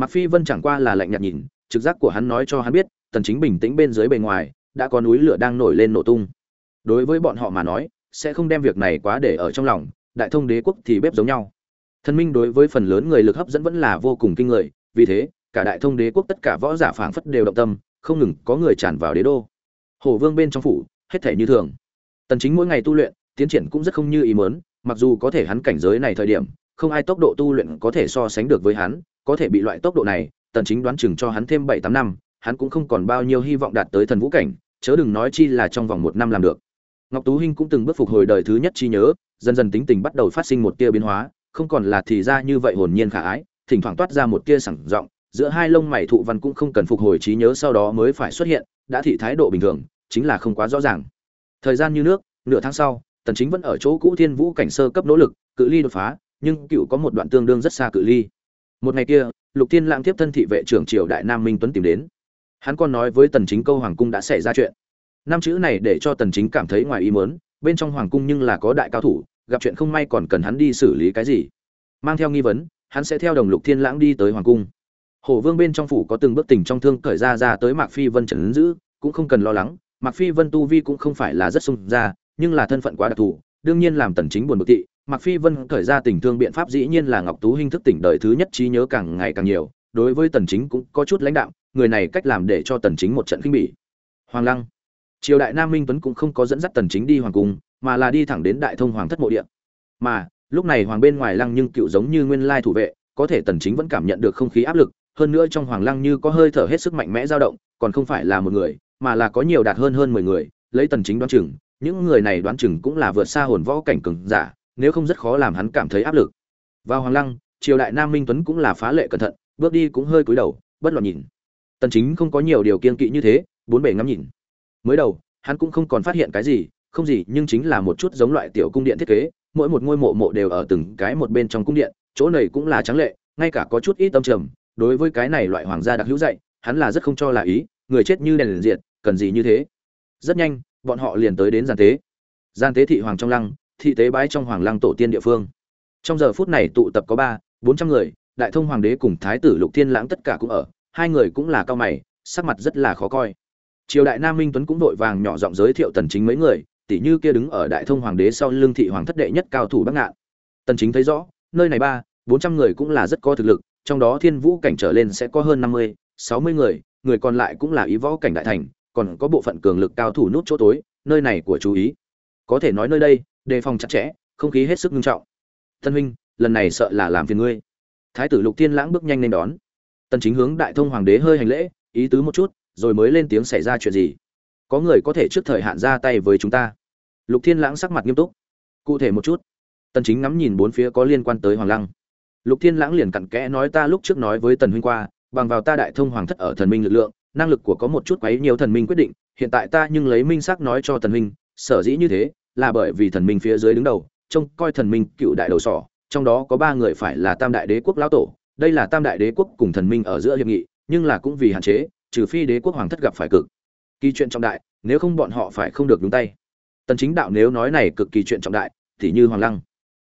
Mạc Phi Vân chẳng qua là lạnh nhạt nhìn, trực giác của hắn nói cho hắn biết, Tần Chính bình tĩnh bên dưới bề ngoài, đã có núi lửa đang nổi lên nổ tung. Đối với bọn họ mà nói, sẽ không đem việc này quá để ở trong lòng, đại thông đế quốc thì bếp giống nhau. Thần minh đối với phần lớn người lực hấp dẫn vẫn là vô cùng kinh người, vì thế, cả đại thông đế quốc tất cả võ giả phảng phất đều động tâm, không ngừng có người tràn vào đế đô. Hổ Vương bên trong phủ, hết thảy như thường. Tần Chính mỗi ngày tu luyện, tiến triển cũng rất không như ý muốn, mặc dù có thể hắn cảnh giới này thời điểm, không ai tốc độ tu luyện có thể so sánh được với hắn, có thể bị loại tốc độ này, Tần Chính đoán chừng cho hắn thêm 7, 8 năm, hắn cũng không còn bao nhiêu hy vọng đạt tới thần vũ cảnh, chớ đừng nói chi là trong vòng một năm làm được. Ngọc Tú Hinh cũng từng bước phục hồi đời thứ nhất chi nhớ, dần dần tính tình bắt đầu phát sinh một tia biến hóa, không còn là thì ra như vậy hồn nhiên khả ái, thỉnh thoảng toát ra một tia sảng giọng, giữa hai lông mày thụ văn cũng không cần phục hồi trí nhớ sau đó mới phải xuất hiện, đã thị thái độ bình thường, chính là không quá rõ ràng. Thời gian như nước, nửa tháng sau, Tần Chính vẫn ở chỗ cũ Thiên Vũ cảnh sơ cấp nỗ lực, cự ly đột phá, nhưng cựu có một đoạn tương đương rất xa cự ly. Một ngày kia, Lục Thiên Lãng tiếp thân thị vệ trưởng triều đại Nam Minh Tuấn tìm đến. Hắn còn nói với Tần Chính câu hoàng cung đã xảy ra chuyện. Năm chữ này để cho Tần Chính cảm thấy ngoài ý muốn, bên trong hoàng cung nhưng là có đại cao thủ, gặp chuyện không may còn cần hắn đi xử lý cái gì. Mang theo nghi vấn, hắn sẽ theo đồng Lục Thiên Lãng đi tới hoàng cung. Hổ Vương bên trong phủ có từng bước tình trong thương cởi ra ra tới Mạc Phi Vân trần giữ, cũng không cần lo lắng, Mạc Phi Vân tu vi cũng không phải là rất sung ra, nhưng là thân phận quá đặc thù, đương nhiên làm Tần Chính buồn bực tị, Mạc Phi Vân khởi ra tình thương biện pháp dĩ nhiên là Ngọc Tú Hinh thức tỉnh đời thứ nhất trí nhớ càng ngày càng nhiều, đối với Tần Chính cũng có chút lãnh đạo, người này cách làm để cho Tần Chính một trận kinh bỉ. Hoàng Lăng. Triều đại Nam Minh Tuấn cũng không có dẫn dắt Tần Chính đi hoàng cung, mà là đi thẳng đến Đại Thông Hoàng thất mộ địa. Mà, lúc này hoàng bên ngoài lăng nhưng cựu giống như nguyên lai thủ vệ, có thể Tần Chính vẫn cảm nhận được không khí áp lực, hơn nữa trong hoàng lăng như có hơi thở hết sức mạnh mẽ dao động, còn không phải là một người, mà là có nhiều đạt hơn hơn 10 người, lấy Tần Chính đoán chừng, những người này đoán chừng cũng là vượt xa hồn võ cảnh cường giả, nếu không rất khó làm hắn cảm thấy áp lực. Vào hoàng lăng, triều đại Nam Minh Tuấn cũng là phá lệ cẩn thận, bước đi cũng hơi cúi đầu, bất loạn nhìn. Tần Chính không có nhiều điều kiên kỵ như thế, bốn bề ngắm nhìn. Mới đầu, hắn cũng không còn phát hiện cái gì, không gì, nhưng chính là một chút giống loại tiểu cung điện thiết kế, mỗi một ngôi mộ mộ đều ở từng cái một bên trong cung điện, chỗ này cũng là trắng lệ, ngay cả có chút ít tâm trầm, đối với cái này loại hoàng gia đặc hữu dạy, hắn là rất không cho là ý, người chết như đèn liền diệt, cần gì như thế. Rất nhanh, bọn họ liền tới đến gian tế. Gian tế thị hoàng trong lăng, thị tế bái trong hoàng lăng tổ tiên địa phương. Trong giờ phút này tụ tập có ba, bốn trăm người, đại thông hoàng đế cùng thái tử Lục Thiên Lãng tất cả cũng ở, hai người cũng là cao mày, sắc mặt rất là khó coi. Triều đại Nam Minh Tuấn cũng vội vàng nhỏ giọng giới thiệu Tần Chính mấy người, tỷ như kia đứng ở đại thông hoàng đế sau lưng thị hoàng thất đệ nhất cao thủ Bắc Ngạn. Tần Chính thấy rõ, nơi này ba, bốn trăm người cũng là rất có thực lực, trong đó Thiên Vũ cảnh trở lên sẽ có hơn năm mươi, sáu mươi người, người còn lại cũng là ý võ cảnh đại thành, còn có bộ phận cường lực cao thủ nút chỗ tối, nơi này của chú ý. Có thể nói nơi đây, đề phòng chặt chẽ, không khí hết sức nghiêm trọng. Tân huynh, lần này sợ là làm phiền ngươi. Thái tử Lục Thiên Lãng bước nhanh lên đón. Tần Chính hướng Đại Thông hoàng đế hơi hành lễ, ý tứ một chút, rồi mới lên tiếng xảy ra chuyện gì. Có người có thể trước thời hạn ra tay với chúng ta. Lục Thiên Lãng sắc mặt nghiêm túc. Cụ thể một chút. Tần Chính ngắm nhìn bốn phía có liên quan tới Hoàng Lăng. Lục Thiên Lãng liền cặn kẽ nói ta lúc trước nói với Tần huynh qua, bằng vào ta Đại Thông hoàng thất ở thần minh lực lượng, năng lực của có một chút quấy nhiều thần minh quyết định, hiện tại ta nhưng lấy minh xác nói cho Tần huynh, sở dĩ như thế, là bởi vì thần minh phía dưới đứng đầu, trông coi thần minh cựu đại đầu sỏ, trong đó có ba người phải là tam đại đế quốc lão tổ. Đây là tam đại đế quốc cùng thần minh ở giữa hiệp nghị nhưng là cũng vì hạn chế trừ phi đế quốc hoàng thất gặp phải cực kỳ chuyện trọng đại nếu không bọn họ phải không được đúng tay. Tần chính đạo nếu nói này cực kỳ chuyện trọng đại thì như hoàng lăng.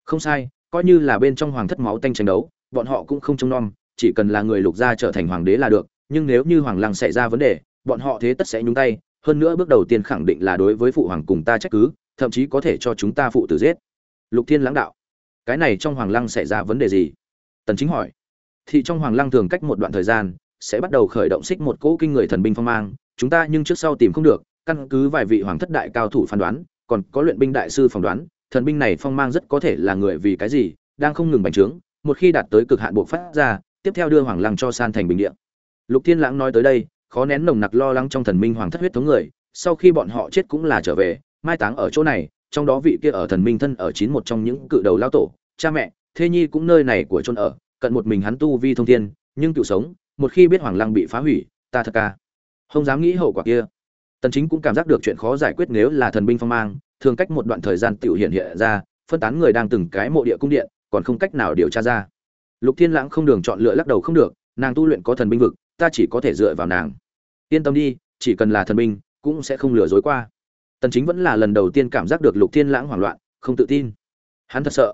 Không sai coi như là bên trong hoàng thất máu tanh tranh đấu bọn họ cũng không trông nom chỉ cần là người lục gia trở thành hoàng đế là được nhưng nếu như hoàng lăng xảy ra vấn đề bọn họ thế tất sẽ nhúng tay hơn nữa bước đầu tiên khẳng định là đối với phụ hoàng cùng ta trách cứ thậm chí có thể cho chúng ta phụ tử giết. Lục thiên lãng đạo, cái này trong hoàng lăng xảy ra vấn đề gì? Tần chính hỏi. Thì trong hoàng lăng thường cách một đoạn thời gian, sẽ bắt đầu khởi động xích một cỗ kinh người thần binh phong mang. Chúng ta nhưng trước sau tìm không được, căn cứ vài vị hoàng thất đại cao thủ phán đoán, còn có luyện binh đại sư phỏng đoán, thần binh này phong mang rất có thể là người vì cái gì, đang không ngừng bành trướng, một khi đạt tới cực hạn buộc phát ra, tiếp theo đưa hoàng lăng cho san thành bình địa. Lục thiên lãng nói tới đây, khó nén nồng nặc lo lắng trong thần minh hoàng thất huyết thống người, sau khi bọn họ chết cũng là trở về mai táng ở chỗ này, trong đó vị kia ở thần minh thân ở chín một trong những cự đầu lao tổ, cha mẹ thê nhi cũng nơi này của chôn ở, cận một mình hắn tu vi thông thiên, nhưng cựu sống, một khi biết hoàng lăng bị phá hủy, ta thật ca. Không dám nghĩ hậu quả kia. Tần chính cũng cảm giác được chuyện khó giải quyết nếu là thần binh phong mang, thường cách một đoạn thời gian tiểu hiện hiện ra, phân tán người đang từng cái mộ địa cung điện, còn không cách nào điều tra ra. Lục thiên lãng không đường chọn lựa lắc đầu không được, nàng tu luyện có thần binh vực, ta chỉ có thể dựa vào nàng. Yên tâm đi, chỉ cần là thần binh, cũng sẽ không lừa dối qua tần chính vẫn là lần đầu tiên cảm giác được lục thiên lãng hoảng loạn, không tự tin. Hắn thật sợ.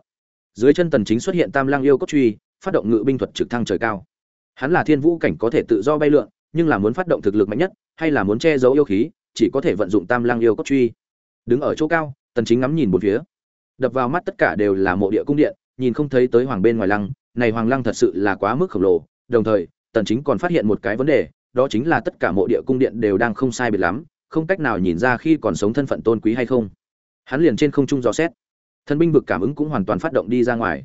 Dưới chân tần chính xuất hiện tam lang yêu cốt truy, phát động ngự binh thuật trực thăng trời cao. Hắn là thiên vũ cảnh có thể tự do bay lượn, nhưng là muốn phát động thực lực mạnh nhất, hay là muốn che giấu yêu khí, chỉ có thể vận dụng tam Lang yêu cốt truy. Đứng ở chỗ cao, tần chính ngắm nhìn một phía. Đập vào mắt tất cả đều là mộ địa cung điện, nhìn không thấy tới hoàng bên ngoài lăng. Này hoàng lăng thật sự là quá mức khổng lồ. Đồng thời, tần chính còn phát hiện một cái vấn đề, đó chính là tất cả mộ địa cung điện đều đang không sai biệt lắm không cách nào nhìn ra khi còn sống thân phận tôn quý hay không. Hắn liền trên không trung dò xét. Thần binh vực cảm ứng cũng hoàn toàn phát động đi ra ngoài.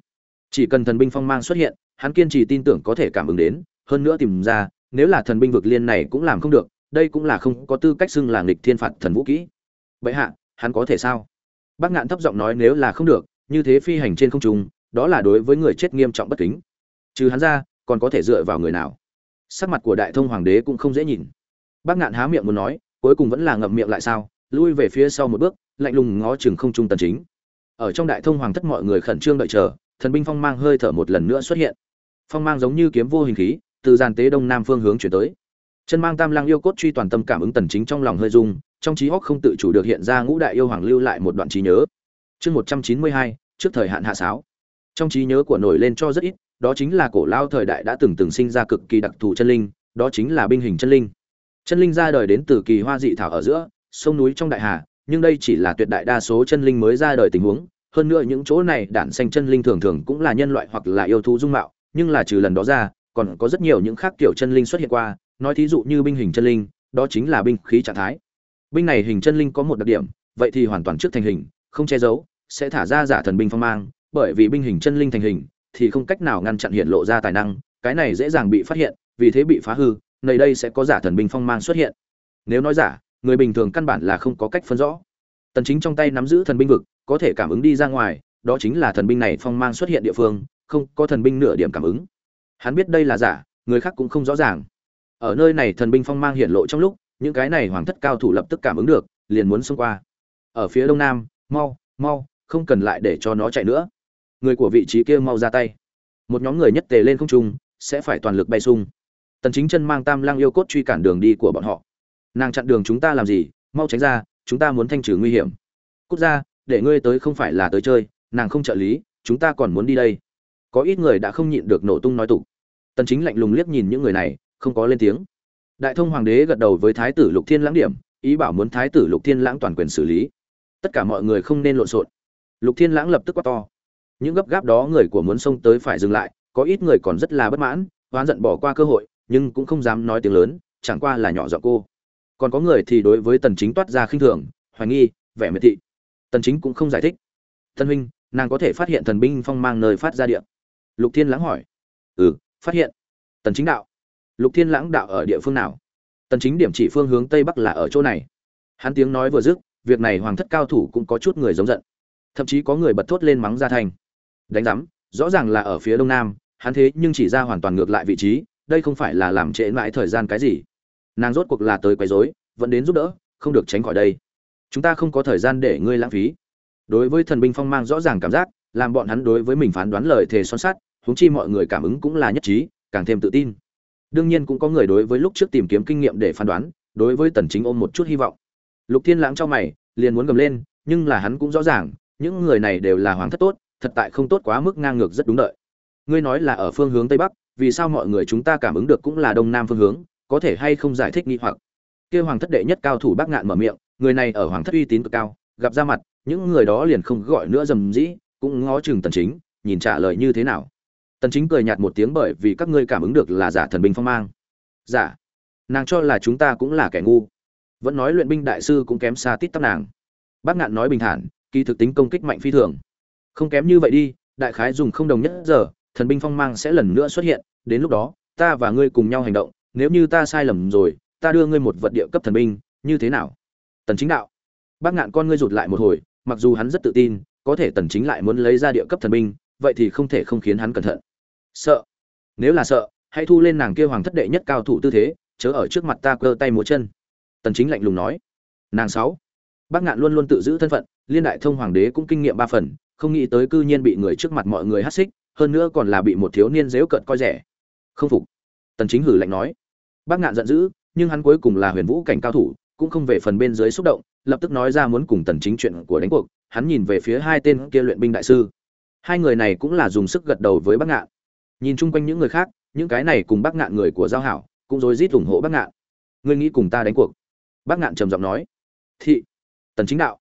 Chỉ cần thần binh phong mang xuất hiện, hắn kiên trì tin tưởng có thể cảm ứng đến, hơn nữa tìm ra, nếu là thần binh vực liên này cũng làm không được, đây cũng là không có tư cách xưng là nghịch thiên phạt thần vũ kỹ. Vậy hạ, hắn có thể sao? Bác ngạn thấp giọng nói nếu là không được, như thế phi hành trên không trung, đó là đối với người chết nghiêm trọng bất kính. Trừ hắn ra, còn có thể dựa vào người nào? Sắc mặt của đại thông hoàng đế cũng không dễ nhìn. Bác ngạn há miệng muốn nói cuối cùng vẫn là ngậm miệng lại sao lui về phía sau một bước lạnh lùng ngó chừng không trung tần chính. Ở trong đại thông hoàng thất mọi người khẩn trương đợi chờ thần binh phong mang hơi thở một lần nữa xuất hiện. Phong mang giống như kiếm vô hình khí từ giàn tế đông nam phương hướng chuyển tới. Chân mang tam lang yêu cốt truy toàn tâm cảm ứng tần chính trong lòng hơi rung trong trí óc không tự chủ được hiện ra ngũ đại yêu hoàng lưu lại một đoạn trí nhớ. Chương 192, trước thời hạn hạ sáo. Trong trí nhớ của nổi lên cho rất ít đó chính là cổ lao thời đại đã từng từng sinh ra cực kỳ đặc thù chân linh đó chính là binh hình chân linh chân linh ra đời đến từ kỳ hoa dị thảo ở giữa, sông núi trong đại hà, nhưng đây chỉ là tuyệt đại đa số chân linh mới ra đời tình huống. Hơn nữa những chỗ này đản xanh chân linh thường thường cũng là nhân loại hoặc là yêu thú dung mạo, nhưng là trừ lần đó ra, còn có rất nhiều những khác kiểu chân linh xuất hiện qua. Nói thí dụ như binh hình chân linh, đó chính là binh khí trạng thái. Binh này hình chân linh có một đặc điểm, vậy thì hoàn toàn trước thành hình, không che giấu, sẽ thả ra giả thần binh phong mang, bởi vì binh hình chân linh thành hình, thì không cách nào ngăn chặn hiện lộ ra tài năng, cái này dễ dàng bị phát hiện, vì thế bị phá hư nơi đây sẽ có giả thần binh phong mang xuất hiện. Nếu nói giả, người bình thường căn bản là không có cách phân rõ. Tần chính trong tay nắm giữ thần binh vực, có thể cảm ứng đi ra ngoài, đó chính là thần binh này phong mang xuất hiện địa phương, không có thần binh nửa điểm cảm ứng. Hắn biết đây là giả, người khác cũng không rõ ràng. Ở nơi này thần binh phong mang hiện lộ trong lúc, những cái này hoàng thất cao thủ lập tức cảm ứng được, liền muốn xông qua. Ở phía đông nam, mau mau, không cần lại để cho nó chạy nữa. Người của vị trí kia mau ra tay. Một nhóm người nhất tề lên không trung, sẽ phải toàn lực bay sung tần chính chân mang tam lang yêu cốt truy cản đường đi của bọn họ. Nàng chặn đường chúng ta làm gì? Mau tránh ra, chúng ta muốn thanh trừ nguy hiểm. Cút ra, để ngươi tới không phải là tới chơi, nàng không trợ lý, chúng ta còn muốn đi đây. Có ít người đã không nhịn được nổ tung nói tục tần chính lạnh lùng liếc nhìn những người này, không có lên tiếng. Đại thông hoàng đế gật đầu với thái tử lục thiên lãng điểm, ý bảo muốn thái tử lục thiên lãng toàn quyền xử lý. Tất cả mọi người không nên lộn xộn. Lục thiên lãng lập tức quát to. Những gấp gáp đó người của muốn xông tới phải dừng lại, có ít người còn rất là bất mãn, oán giận bỏ qua cơ hội nhưng cũng không dám nói tiếng lớn, chẳng qua là nhỏ giọng cô. Còn có người thì đối với tần chính toát ra khinh thường, hoài nghi, vẻ miệt thị. Tần chính cũng không giải thích. Thân huynh, nàng có thể phát hiện thần binh phong mang nơi phát ra địa? lục thiên lãng hỏi. Ừ phát hiện. Tần chính đạo. Lục thiên lãng đạo ở địa phương nào? Tần chính điểm chỉ phương hướng tây bắc là ở chỗ này. Hắn tiếng nói vừa dứt, việc này hoàng thất cao thủ cũng có chút người giống giận. Thậm chí có người bật thốt lên mắng ra thành. Đánh giám, rõ ràng là ở phía đông nam, hắn thế nhưng chỉ ra hoàn toàn ngược lại vị trí đây không phải là làm trễ mãi thời gian cái gì. Nàng rốt cuộc là tới quấy rối, vẫn đến giúp đỡ, không được tránh khỏi đây. Chúng ta không có thời gian để ngươi lãng phí. Đối với thần binh phong mang rõ ràng cảm giác, làm bọn hắn đối với mình phán đoán lời thề son sắt, huống chi mọi người cảm ứng cũng là nhất trí, càng thêm tự tin. Đương nhiên cũng có người đối với lúc trước tìm kiếm kinh nghiệm để phán đoán, đối với tần chính ôm một chút hy vọng. Lục thiên lãng cho mày, liền muốn gầm lên, nhưng là hắn cũng rõ ràng, những người này đều là hoàng thất tốt, thật tại không tốt quá mức ngang ngược rất đúng đợi. Ngươi nói là ở phương hướng tây bắc vì sao mọi người chúng ta cảm ứng được cũng là đông nam phương hướng, có thể hay không giải thích nghi hoặc. Kêu hoàng thất đệ nhất cao thủ bác ngạn mở miệng, người này ở hoàng thất uy tín cực cao, gặp ra mặt, những người đó liền không gọi nữa dầm dĩ, cũng ngó chừng tần chính, nhìn trả lời như thế nào. Tần chính cười nhạt một tiếng bởi vì các ngươi cảm ứng được là giả thần binh phong mang. Giả? Nàng cho là chúng ta cũng là kẻ ngu. Vẫn nói luyện binh đại sư cũng kém xa tít tắp nàng. Bác ngạn nói bình thản, kỳ thực tính công kích mạnh phi thường. Không kém như vậy đi, đại khái dùng không đồng nhất giờ thần binh phong mang sẽ lần nữa xuất hiện, đến lúc đó, ta và ngươi cùng nhau hành động, nếu như ta sai lầm rồi, ta đưa ngươi một vật địa cấp thần binh, như thế nào? Tần chính đạo. Bác ngạn con ngươi rụt lại một hồi, mặc dù hắn rất tự tin, có thể tần chính lại muốn lấy ra địa cấp thần binh, vậy thì không thể không khiến hắn cẩn thận. Sợ. Nếu là sợ, hãy thu lên nàng kia hoàng thất đệ nhất cao thủ tư thế, chớ ở trước mặt ta cơ tay múa chân. Tần chính lạnh lùng nói. Nàng sáu. Bác ngạn luôn luôn tự giữ thân phận, liên đại thông hoàng đế cũng kinh nghiệm ba phần, không nghĩ tới cư nhiên bị người trước mặt mọi người hát xích hơn nữa còn là bị một thiếu niên dễu cợt coi rẻ. Không phục. Tần chính hử lạnh nói. Bác ngạn giận dữ, nhưng hắn cuối cùng là huyền vũ cảnh cao thủ, cũng không về phần bên dưới xúc động, lập tức nói ra muốn cùng tần chính chuyện của đánh cuộc, hắn nhìn về phía hai tên kia luyện binh đại sư. Hai người này cũng là dùng sức gật đầu với bác ngạn. Nhìn chung quanh những người khác, những cái này cùng bác ngạn người của giao hảo, cũng rối rít ủng hộ bác ngạn. Ngươi nghĩ cùng ta đánh cuộc? Bác ngạn trầm giọng nói. Thị. Tần chính đạo.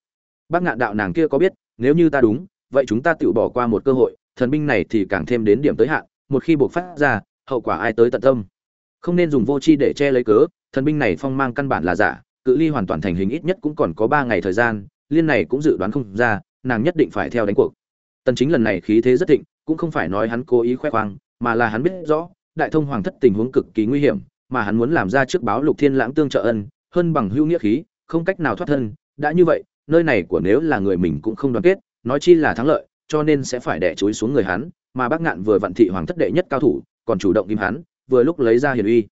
Bác ngạn đạo nàng kia có biết, nếu như ta đúng, vậy chúng ta tự bỏ qua một cơ hội thần binh này thì càng thêm đến điểm tới hạn, một khi buộc phát ra, hậu quả ai tới tận tâm? Không nên dùng vô chi để che lấy cớ, thần binh này phong mang căn bản là giả, cự ly hoàn toàn thành hình ít nhất cũng còn có ba ngày thời gian, liên này cũng dự đoán không ra, nàng nhất định phải theo đánh cuộc. Tần chính lần này khí thế rất thịnh, cũng không phải nói hắn cố ý khoe khoang, mà là hắn biết rõ, đại thông hoàng thất tình huống cực kỳ nguy hiểm, mà hắn muốn làm ra trước báo lục thiên lãng tương trợ ân, hơn bằng hữu nghĩa khí, không cách nào thoát thân, đã như vậy, nơi này của nếu là người mình cũng không đoàn kết, nói chi là thắng lợi cho nên sẽ phải đẻ chuối xuống người hắn, mà bác ngạn vừa vận thị hoàng thất đệ nhất cao thủ, còn chủ động kim hắn, vừa lúc lấy ra hiền uy.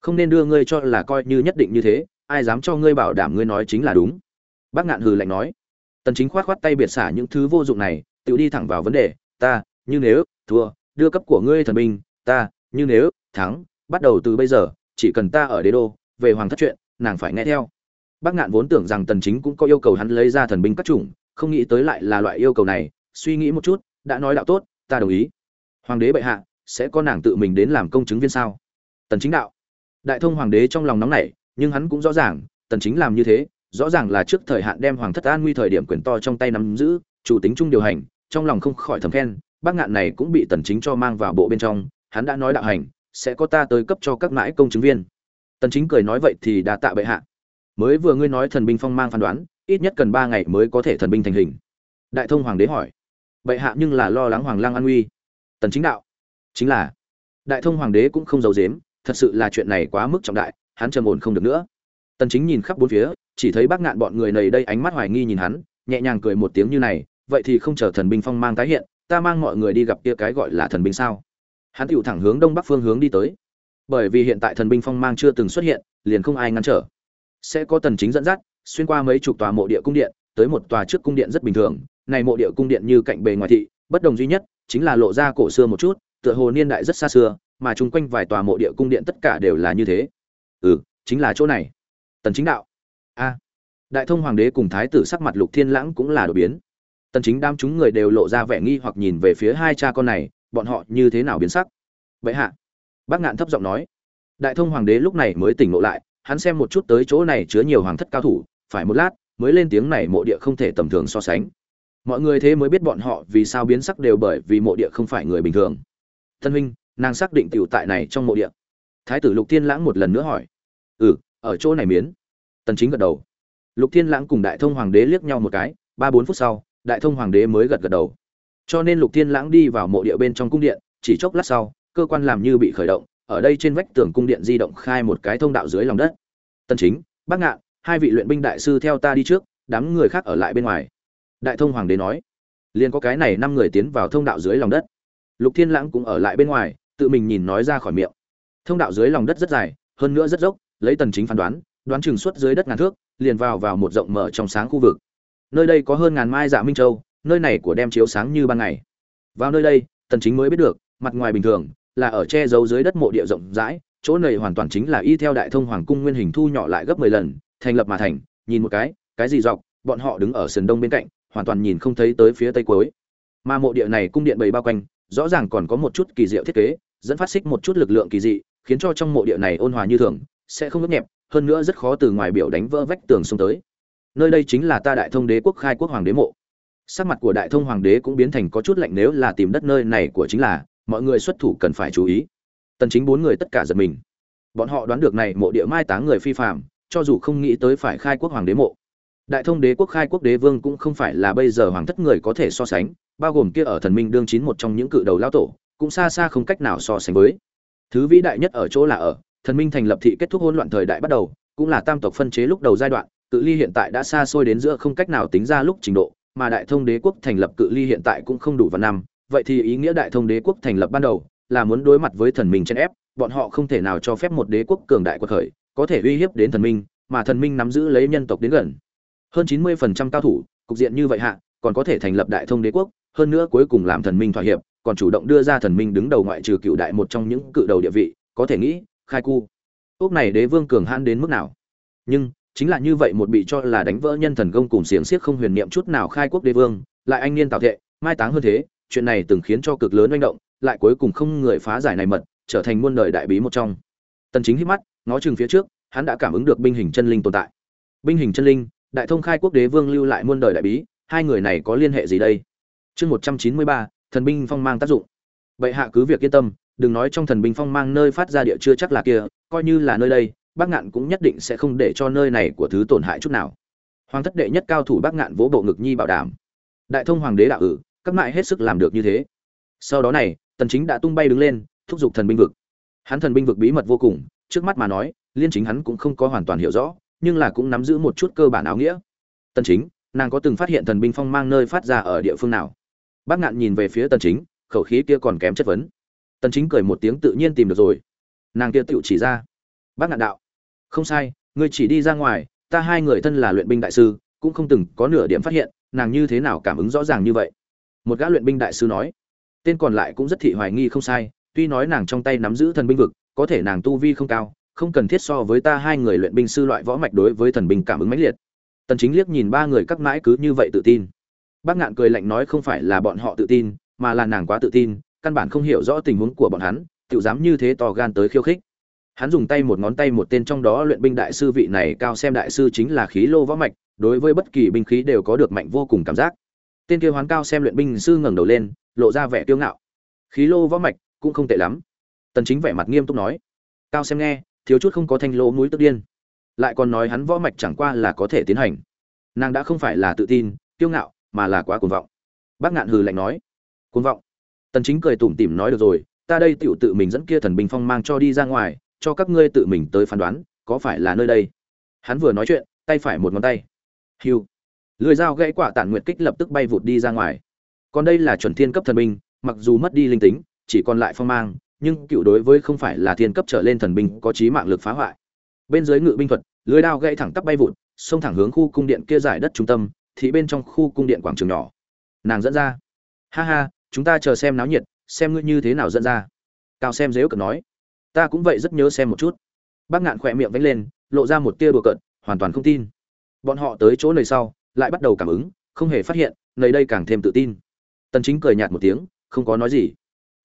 Không nên đưa ngươi cho là coi như nhất định như thế, ai dám cho ngươi bảo đảm ngươi nói chính là đúng. Bác ngạn hừ lạnh nói. Tần chính khoát khoát tay biệt xả những thứ vô dụng này tự đi thẳng vào vấn đề, ta, như nếu, thua, đưa cấp của ngươi thần binh, ta, như nếu, thắng, bắt đầu từ bây giờ, chỉ cần ta ở đế đô, về hoàng thất chuyện, nàng phải nghe theo. Bác ngạn vốn tưởng rằng tần chính cũng có yêu cầu hắn lấy ra thần binh các chủng, không nghĩ tới lại là loại yêu cầu này suy nghĩ một chút, đã nói đạo tốt, ta đồng ý. Hoàng đế bệ hạ, sẽ có nàng tự mình đến làm công chứng viên sao? Tần chính đạo. Đại thông hoàng đế trong lòng nóng nảy, nhưng hắn cũng rõ ràng, tần chính làm như thế, rõ ràng là trước thời hạn đem hoàng thất an nguy thời điểm quyền to trong tay nắm giữ, chủ tính chung điều hành, trong lòng không khỏi thầm khen, bác ngạn này cũng bị tần chính cho mang vào bộ bên trong, hắn đã nói đạo hành, sẽ có ta tới cấp cho các mãi công chứng viên. Tần chính cười nói vậy thì đã tạ bệ hạ. Mới vừa ngươi nói thần binh phong mang phán đoán, ít nhất cần ba ngày mới có thể thần binh thành hình. Đại thông hoàng đế hỏi bệ hạ nhưng là lo lắng hoàng lang an nguy. Tần chính đạo. Chính là, đại thông hoàng đế cũng không giấu giếm, thật sự là chuyện này quá mức trọng đại, hắn trầm ổn không được nữa. Tần chính nhìn khắp bốn phía, chỉ thấy bác ngạn bọn người này đây ánh mắt hoài nghi nhìn hắn, nhẹ nhàng cười một tiếng như này, vậy thì không chờ thần binh phong mang tái hiện, ta mang mọi người đi gặp kia cái gọi là thần binh sao? Hắn tiểu thẳng hướng đông bắc phương hướng đi tới. Bởi vì hiện tại thần binh phong mang chưa từng xuất hiện, liền không ai ngăn trở. Sẽ có tần chính dẫn dắt, xuyên qua mấy chục tòa mộ địa cung điện, tới một tòa trước cung điện rất bình thường này mộ địa cung điện như cạnh bề ngoài thị, bất đồng duy nhất chính là lộ ra cổ xưa một chút, tựa hồ niên đại rất xa xưa, mà chung quanh vài tòa mộ địa cung điện tất cả đều là như thế. Ừ chính là chỗ này. Tần chính đạo. A. Đại thông hoàng đế cùng thái tử sắc mặt lục thiên lãng cũng là đổi biến. Tần chính đam chúng người đều lộ ra vẻ nghi hoặc nhìn về phía hai cha con này, bọn họ như thế nào biến sắc? Vậy hạ. Bác ngạn thấp giọng nói. Đại thông hoàng đế lúc này mới tỉnh ngộ lại, hắn xem một chút tới chỗ này chứa nhiều hoàng thất cao thủ, phải một lát, mới lên tiếng này mộ địa không thể tầm thường so sánh mọi người thế mới biết bọn họ vì sao biến sắc đều bởi vì mộ địa không phải người bình thường. Thân huynh, nàng xác định tiểu tại này trong mộ địa. Thái tử lục thiên lãng một lần nữa hỏi. Ừ ở chỗ này miến. Tần chính gật đầu. Lục thiên lãng cùng đại thông hoàng đế liếc nhau một cái, ba bốn phút sau, đại thông hoàng đế mới gật gật đầu. Cho nên lục thiên lãng đi vào mộ địa bên trong cung điện, chỉ chốc lát sau, cơ quan làm như bị khởi động, ở đây trên vách tường cung điện di động khai một cái thông đạo dưới lòng đất. Tần chính, bác ngạn, hai vị luyện binh đại sư theo ta đi trước, đám người khác ở lại bên ngoài đại thông hoàng đế nói, liền có cái này năm người tiến vào thông đạo dưới lòng đất. Lục thiên lãng cũng ở lại bên ngoài, tự mình nhìn nói ra khỏi miệng. Thông đạo dưới lòng đất rất dài, hơn nữa rất dốc, lấy tần chính phán đoán đoán chừng suốt dưới đất ngàn thước, liền vào vào một rộng mở trong sáng khu vực. Nơi đây có hơn ngàn mai dạ minh châu, nơi này của đem chiếu sáng như ban ngày. Vào nơi đây, tần chính mới biết được, mặt ngoài bình thường, là ở che giấu dưới đất mộ địa rộng rãi, chỗ này hoàn toàn chính là y theo đại thông hoàng cung nguyên hình thu nhỏ lại gấp 10 lần, thành lập mà thành, nhìn một cái cái gì dọc, bọn họ đứng ở sườn đông bên cạnh hoàn toàn nhìn không thấy tới phía tây cuối. Mà mộ địa này cung điện bầy bao quanh, rõ ràng còn có một chút kỳ diệu thiết kế, dẫn phát xích một chút lực lượng kỳ dị, khiến cho trong mộ địa này ôn hòa như thường, sẽ không ngất nhẹp, hơn nữa rất khó từ ngoài biểu đánh vỡ vách tường xuống tới. Nơi đây chính là ta đại thông đế quốc khai quốc hoàng đế mộ. Sắc mặt của đại thông hoàng đế cũng biến thành có chút lạnh nếu là tìm đất nơi này của chính là, mọi người xuất thủ cần phải chú ý. Tần chính bốn người tất cả giật mình. Bọn họ đoán được này mộ địa mai táng người phi phàm, cho dù không nghĩ tới phải khai quốc hoàng đế mộ đại thông đế quốc khai quốc đế vương cũng không phải là bây giờ hoàng thất người có thể so sánh, bao gồm kia ở thần minh đương chín một trong những cự đầu lao tổ, cũng xa xa không cách nào so sánh với. Thứ vĩ đại nhất ở chỗ là ở, thần minh thành lập thị kết thúc hỗn loạn thời đại bắt đầu, cũng là tam tộc phân chế lúc đầu giai đoạn, cự ly hiện tại đã xa xôi đến giữa không cách nào tính ra lúc trình độ, mà đại thông đế quốc thành lập cự ly hiện tại cũng không đủ vào năm, vậy thì ý nghĩa đại thông đế quốc thành lập ban đầu, là muốn đối mặt với thần minh chen ép, bọn họ không thể nào cho phép một đế quốc cường đại quật khởi, có thể uy hiếp đến thần minh, mà thần minh nắm giữ lấy nhân tộc đến gần hơn chín mươi phần trăm cao thủ, cục diện như vậy hạ, còn có thể thành lập đại thông đế quốc, hơn nữa cuối cùng làm thần minh thỏa hiệp, còn chủ động đưa ra thần minh đứng đầu ngoại trừ cựu đại một trong những cự đầu địa vị, có thể nghĩ, khai cu. Ốc này đế vương cường hãn đến mức nào? Nhưng, chính là như vậy một bị cho là đánh vỡ nhân thần công cùng xiềng xiếc không huyền niệm chút nào khai quốc đế vương, lại anh niên tạo thệ, mai táng hơn thế, chuyện này từng khiến cho cực lớn manh động, lại cuối cùng không người phá giải này mật, trở thành muôn đời đại bí một trong. Tần chính hít mắt, ngó chừng phía trước, hắn đã cảm ứng được binh hình chân linh tồn tại. Binh hình chân linh đại thông khai quốc đế vương lưu lại muôn đời đại bí hai người này có liên hệ gì đây? Chương 193, thần binh phong mang tác dụng. Bệ hạ cứ việc yên tâm đừng nói trong thần binh phong mang nơi phát ra địa chưa chắc là kia coi như là nơi đây bác ngạn cũng nhất định sẽ không để cho nơi này của thứ tổn hại chút nào. Hoàng thất đệ nhất cao thủ bác ngạn vỗ bộ ngực nhi bảo đảm. Đại thông hoàng đế đạo ử các mại hết sức làm được như thế. Sau đó này tần chính đã tung bay đứng lên thúc giục thần binh vực. Hắn thần binh vực bí mật vô cùng trước mắt mà nói liên chính hắn cũng không có hoàn toàn hiểu rõ nhưng là cũng nắm giữ một chút cơ bản áo nghĩa. Tần chính, nàng có từng phát hiện thần binh phong mang nơi phát ra ở địa phương nào? Bác ngạn nhìn về phía tần chính, khẩu khí kia còn kém chất vấn. Tần chính cười một tiếng tự nhiên tìm được rồi. Nàng kia tự chỉ ra. Bác ngạn đạo, không sai, ngươi chỉ đi ra ngoài, ta hai người thân là luyện binh đại sư, cũng không từng có nửa điểm phát hiện, nàng như thế nào cảm ứng rõ ràng như vậy? Một gã luyện binh đại sư nói, tên còn lại cũng rất thị hoài nghi không sai, tuy nói nàng trong tay nắm giữ thần binh vực, có thể nàng tu vi không cao không cần thiết so với ta hai người luyện binh sư loại võ mạch đối với thần binh cảm ứng mãnh liệt. Tần chính liếc nhìn ba người các mãi cứ như vậy tự tin. Bác ngạn cười lạnh nói không phải là bọn họ tự tin, mà là nàng quá tự tin, căn bản không hiểu rõ tình huống của bọn hắn tự dám như thế to gan tới khiêu khích. Hắn dùng tay một ngón tay một tên trong đó luyện binh đại sư vị này cao xem đại sư chính là khí lô võ mạch, đối với bất kỳ binh khí đều có được mạnh vô cùng cảm giác. Tên kia hoán cao xem luyện binh sư ngẩng đầu lên, lộ ra vẻ kiêu ngạo. Khí lô võ mạch cũng không tệ lắm. Tần chính vẻ mặt nghiêm túc nói, cao xem nghe thiếu chút không có thanh lỗ mũi tức điên. Lại còn nói hắn võ mạch chẳng qua là có thể tiến hành. Nàng đã không phải là tự tin, kiêu ngạo, mà là quá cuồng vọng. Bác ngạn hừ lạnh nói, cuồng vọng? Tần chính cười tủm tỉm nói, được rồi, ta đây tiểu tự mình dẫn kia thần bình phong mang cho đi ra ngoài, cho các ngươi tự mình tới phán đoán, có phải là nơi đây? Hắn vừa nói chuyện, tay phải một ngón tay. Hiu. Lưỡi dao gãy quả tản nguyệt kích lập tức bay vụt đi ra ngoài. Còn đây là chuẩn thiên cấp thần binh, mặc dù mất đi linh tính, chỉ còn lại phong mang nhưng cựu đối với không phải là thiên cấp trở lên thần binh có trí mạng lực phá hoại. Bên dưới ngự binh thuật, lưới đao gãy thẳng tắp bay vụt, xông thẳng hướng khu cung điện kia giải đất trung tâm, thì bên trong khu cung điện quảng trường nhỏ. Nàng dẫn ra. Ha ha, chúng ta chờ xem náo nhiệt, xem ngươi như thế nào dẫn ra. Cao xem dếu cợt nói. Ta cũng vậy rất nhớ xem một chút. Bác ngạn khỏe miệng vánh lên, lộ ra một tia đùa cợt, hoàn toàn không tin. Bọn họ tới chỗ nơi sau, lại bắt đầu cảm ứng, không hề phát hiện, nơi đây càng thêm tự tin. Tần chính cười nhạt một tiếng, không có nói gì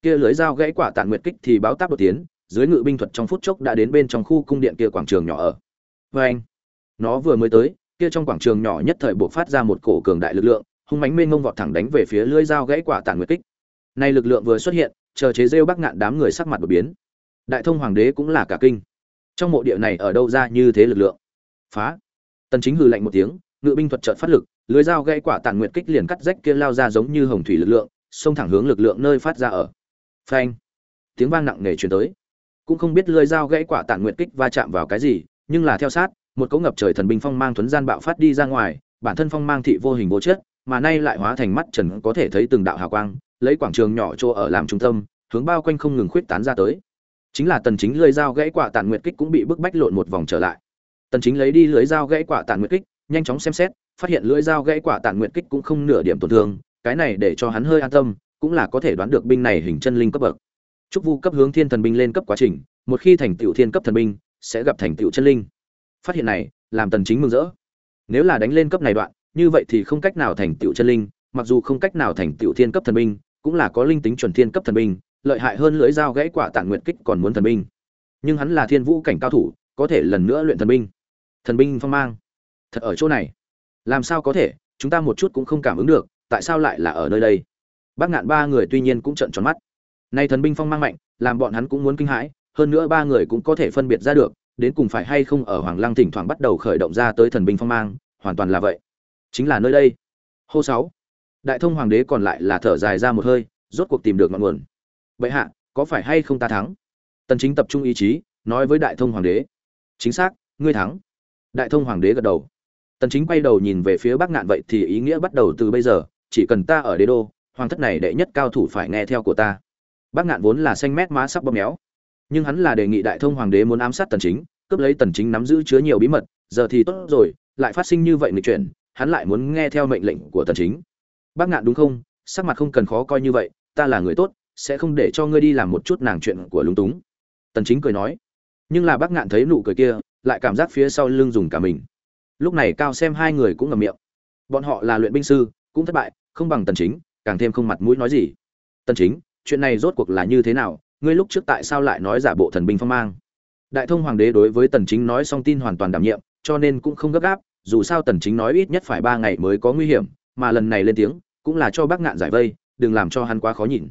kia lưới dao gãy quả tản nguyệt kích thì báo táp đột tiến, dưới ngự binh thuật trong phút chốc đã đến bên trong khu cung điện kia quảng trường nhỏ ở. Với anh, nó vừa mới tới, kia trong quảng trường nhỏ nhất thời buộc phát ra một cổ cường đại lực lượng, hung mãnh mênh ngông vọt thẳng đánh về phía lưới dao gãy quả tản nguyệt kích. Nay lực lượng vừa xuất hiện, chờ chế rêu bắc ngạn đám người sắc mặt đột biến. Đại thông hoàng đế cũng là cả kinh. Trong mộ địa này ở đâu ra như thế lực lượng? Phá. Tần chính hừ lạnh một tiếng, ngự binh thuật chợt phát lực, lưới dao gãy quả tàn nguyệt kích liền cắt rách kia lao ra giống như hồng thủy lực lượng, xông thẳng hướng lực lượng nơi phát ra ở phanh. Tiếng vang nặng nề truyền tới. Cũng không biết lưỡi dao gãy quả tàn nguyệt kích va chạm vào cái gì, nhưng là theo sát, một cỗ ngập trời thần binh phong mang thuấn gian bạo phát đi ra ngoài, bản thân phong mang thị vô hình vô chất, mà nay lại hóa thành mắt trần có thể thấy từng đạo hào quang, lấy quảng trường nhỏ chỗ ở làm trung tâm, hướng bao quanh không ngừng khuyết tán ra tới. Chính là tần chính lưới dao gãy quả tàn nguyệt kích cũng bị bức bách lộn một vòng trở lại. Tần chính lấy đi lưới dao gãy quả tàn nguyệt kích, nhanh chóng xem xét, phát hiện lưỡi dao gãy quả tàn nguyệt kích cũng không nửa điểm tổn thương, cái này để cho hắn hơi an tâm cũng là có thể đoán được binh này hình chân linh cấp bậc. Trúc vu cấp hướng thiên thần binh lên cấp quá trình, một khi thành tựu thiên cấp thần binh, sẽ gặp thành tựu chân linh. Phát hiện này, làm tần chính mừng rỡ. Nếu là đánh lên cấp này đoạn, như vậy thì không cách nào thành tựu chân linh, mặc dù không cách nào thành tựu thiên cấp thần binh, cũng là có linh tính chuẩn thiên cấp thần binh, lợi hại hơn lưỡi dao gãy quả tản nguyện kích còn muốn thần binh. Nhưng hắn là thiên vũ cảnh cao thủ, có thể lần nữa luyện thần binh. Thần binh phong mang. Thật ở chỗ này. Làm sao có thể, chúng ta một chút cũng không cảm ứng được, tại sao lại là ở nơi đây? Bác ngạn ba người tuy nhiên cũng trợn tròn mắt. Nay thần binh phong mang mạnh, làm bọn hắn cũng muốn kinh hãi, hơn nữa ba người cũng có thể phân biệt ra được, đến cùng phải hay không ở hoàng lăng thỉnh thoảng bắt đầu khởi động ra tới thần binh phong mang, hoàn toàn là vậy. Chính là nơi đây. Hô sáu. Đại thông hoàng đế còn lại là thở dài ra một hơi, rốt cuộc tìm được ngọn nguồn. Bệ hạ, có phải hay không ta thắng? Tần chính tập trung ý chí, nói với đại thông hoàng đế. Chính xác, ngươi thắng. Đại thông hoàng đế gật đầu. Tần chính quay đầu nhìn về phía bắc ngạn vậy thì ý nghĩa bắt đầu từ bây giờ, chỉ cần ta ở đế đô hoàng thất này đệ nhất cao thủ phải nghe theo của ta. Bác ngạn vốn là xanh mét má sắp bóp méo. Nhưng hắn là đề nghị đại thông hoàng đế muốn ám sát tần chính, cướp lấy tần chính nắm giữ chứa nhiều bí mật, giờ thì tốt rồi, lại phát sinh như vậy nghịch chuyển, hắn lại muốn nghe theo mệnh lệnh của tần chính. Bác ngạn đúng không? Sắc mặt không cần khó coi như vậy, ta là người tốt, sẽ không để cho ngươi đi làm một chút nàng chuyện của lúng túng. Tần chính cười nói. Nhưng là bác ngạn thấy nụ cười kia, lại cảm giác phía sau lưng dùng cả mình. Lúc này cao xem hai người cũng ngậm miệng. Bọn họ là luyện binh sư, cũng thất bại, không bằng tần chính càng thêm không mặt mũi nói gì. Tần chính, chuyện này rốt cuộc là như thế nào? Ngươi lúc trước tại sao lại nói giả bộ thần binh phong mang? Đại thông hoàng đế đối với tần chính nói xong tin hoàn toàn đảm nhiệm, cho nên cũng không gấp gáp, dù sao tần chính nói ít nhất phải ba ngày mới có nguy hiểm, mà lần này lên tiếng, cũng là cho bác ngạn giải vây, đừng làm cho hắn quá khó nhìn.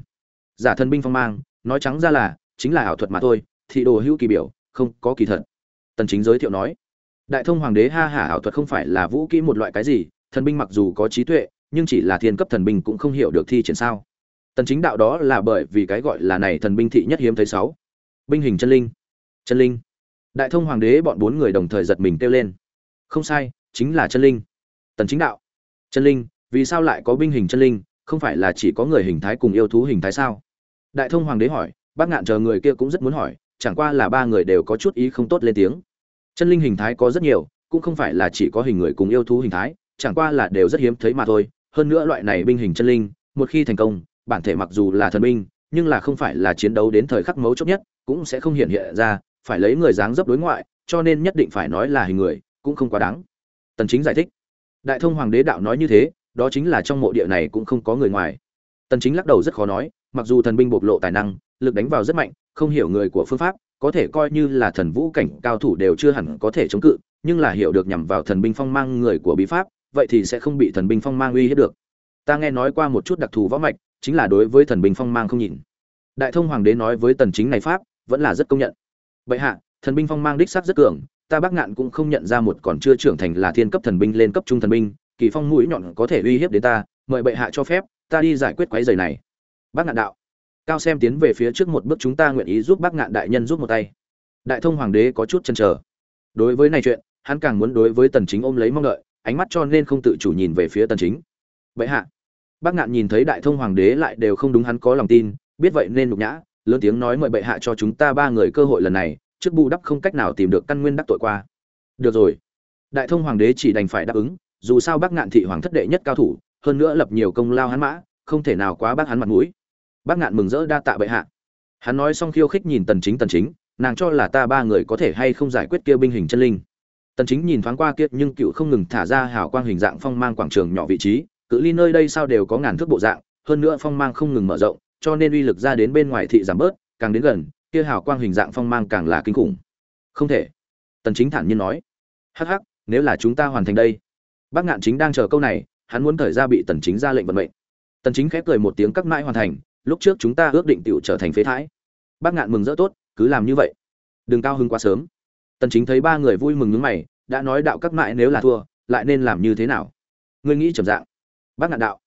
Giả thần binh phong mang, nói trắng ra là, chính là ảo thuật mà thôi, thị đồ hữu kỳ biểu, không có kỳ thật. Tần chính giới thiệu nói, đại thông hoàng đế ha hả ảo thuật không phải là vũ kỹ một loại cái gì, thần binh mặc dù có trí tuệ nhưng chỉ là thiên cấp thần binh cũng không hiểu được thi triển sao. Tần chính đạo đó là bởi vì cái gọi là này thần binh thị nhất hiếm thấy sáu. Binh hình chân linh. Chân linh. Đại thông hoàng đế bọn bốn người đồng thời giật mình kêu lên. Không sai, chính là chân linh. Tần chính đạo. Chân linh, vì sao lại có binh hình chân linh, không phải là chỉ có người hình thái cùng yêu thú hình thái sao? Đại thông hoàng đế hỏi, bác ngạn chờ người kia cũng rất muốn hỏi, chẳng qua là ba người đều có chút ý không tốt lên tiếng. Chân linh hình thái có rất nhiều, cũng không phải là chỉ có hình người cùng yêu thú hình thái, chẳng qua là đều rất hiếm thấy mà thôi hơn nữa loại này binh hình chân linh, một khi thành công, bản thể mặc dù là thần binh, nhưng là không phải là chiến đấu đến thời khắc mấu chốt nhất, cũng sẽ không hiện hiện ra, phải lấy người dáng dấp đối ngoại, cho nên nhất định phải nói là hình người, cũng không quá đáng. Tần chính giải thích. Đại thông hoàng đế đạo nói như thế, đó chính là trong mộ địa này cũng không có người ngoài. Tần chính lắc đầu rất khó nói, mặc dù thần binh bộc lộ tài năng, lực đánh vào rất mạnh, không hiểu người của phương pháp, có thể coi như là thần vũ cảnh cao thủ đều chưa hẳn có thể chống cự, nhưng là hiểu được nhằm vào thần binh phong mang người của bí pháp vậy thì sẽ không bị thần binh phong mang uy hiếp được. Ta nghe nói qua một chút đặc thù võ mạch, chính là đối với thần binh phong mang không nhìn. Đại thông hoàng đế nói với tần chính này pháp, vẫn là rất công nhận. Bệ hạ, thần binh phong mang đích xác rất cường, ta bác ngạn cũng không nhận ra một còn chưa trưởng thành là thiên cấp thần binh lên cấp trung thần binh, kỳ phong mũi nhọn có thể uy hiếp đến ta, mời bệ hạ cho phép, ta đi giải quyết quái giày này. Bác ngạn đạo. Cao xem tiến về phía trước một bước chúng ta nguyện ý giúp bác ngạn đại nhân giúp một tay. Đại thông hoàng đế có chút chần chờ. Đối với này chuyện, hắn càng muốn đối với tần chính ôm lấy mong đợi ánh mắt cho nên không tự chủ nhìn về phía tần chính. Bệ hạ. Bác ngạn nhìn thấy đại thông hoàng đế lại đều không đúng hắn có lòng tin, biết vậy nên nhục nhã, lớn tiếng nói mời bệ hạ cho chúng ta ba người cơ hội lần này, trước bù đắp không cách nào tìm được căn nguyên đắc tội qua. Được rồi. Đại thông hoàng đế chỉ đành phải đáp ứng, dù sao bác ngạn thị hoàng thất đệ nhất cao thủ, hơn nữa lập nhiều công lao hắn mã, không thể nào quá bác hắn mặt mũi. Bác ngạn mừng rỡ đa tạ bệ hạ. Hắn nói xong khiêu khích nhìn tần chính tần chính, nàng cho là ta ba người có thể hay không giải quyết kia binh hình chân linh? Tần chính nhìn thoáng qua kia nhưng cựu không ngừng thả ra hào quang hình dạng phong mang quảng trường nhỏ vị trí, cự ly nơi đây sao đều có ngàn thước bộ dạng, hơn nữa phong mang không ngừng mở rộng, cho nên uy lực ra đến bên ngoài thị giảm bớt, càng đến gần, kia hào quang hình dạng phong mang càng là kinh khủng. Không thể. Tần chính thản nhiên nói. Hắc hắc, nếu là chúng ta hoàn thành đây. Bác ngạn chính đang chờ câu này, hắn muốn thời ra bị tần chính ra lệnh vận mệnh. Tần chính khép cười một tiếng các mãi hoàn thành, lúc trước chúng ta ước định tiểu trở thành phế thái. Bác ngạn mừng rỡ tốt, cứ làm như vậy. Đừng cao hứng quá sớm tần chính thấy ba người vui mừng nhướng mày, đã nói đạo các mại nếu là thua, lại nên làm như thế nào? Ngươi nghĩ trầm dạng. Bác ngạn đạo.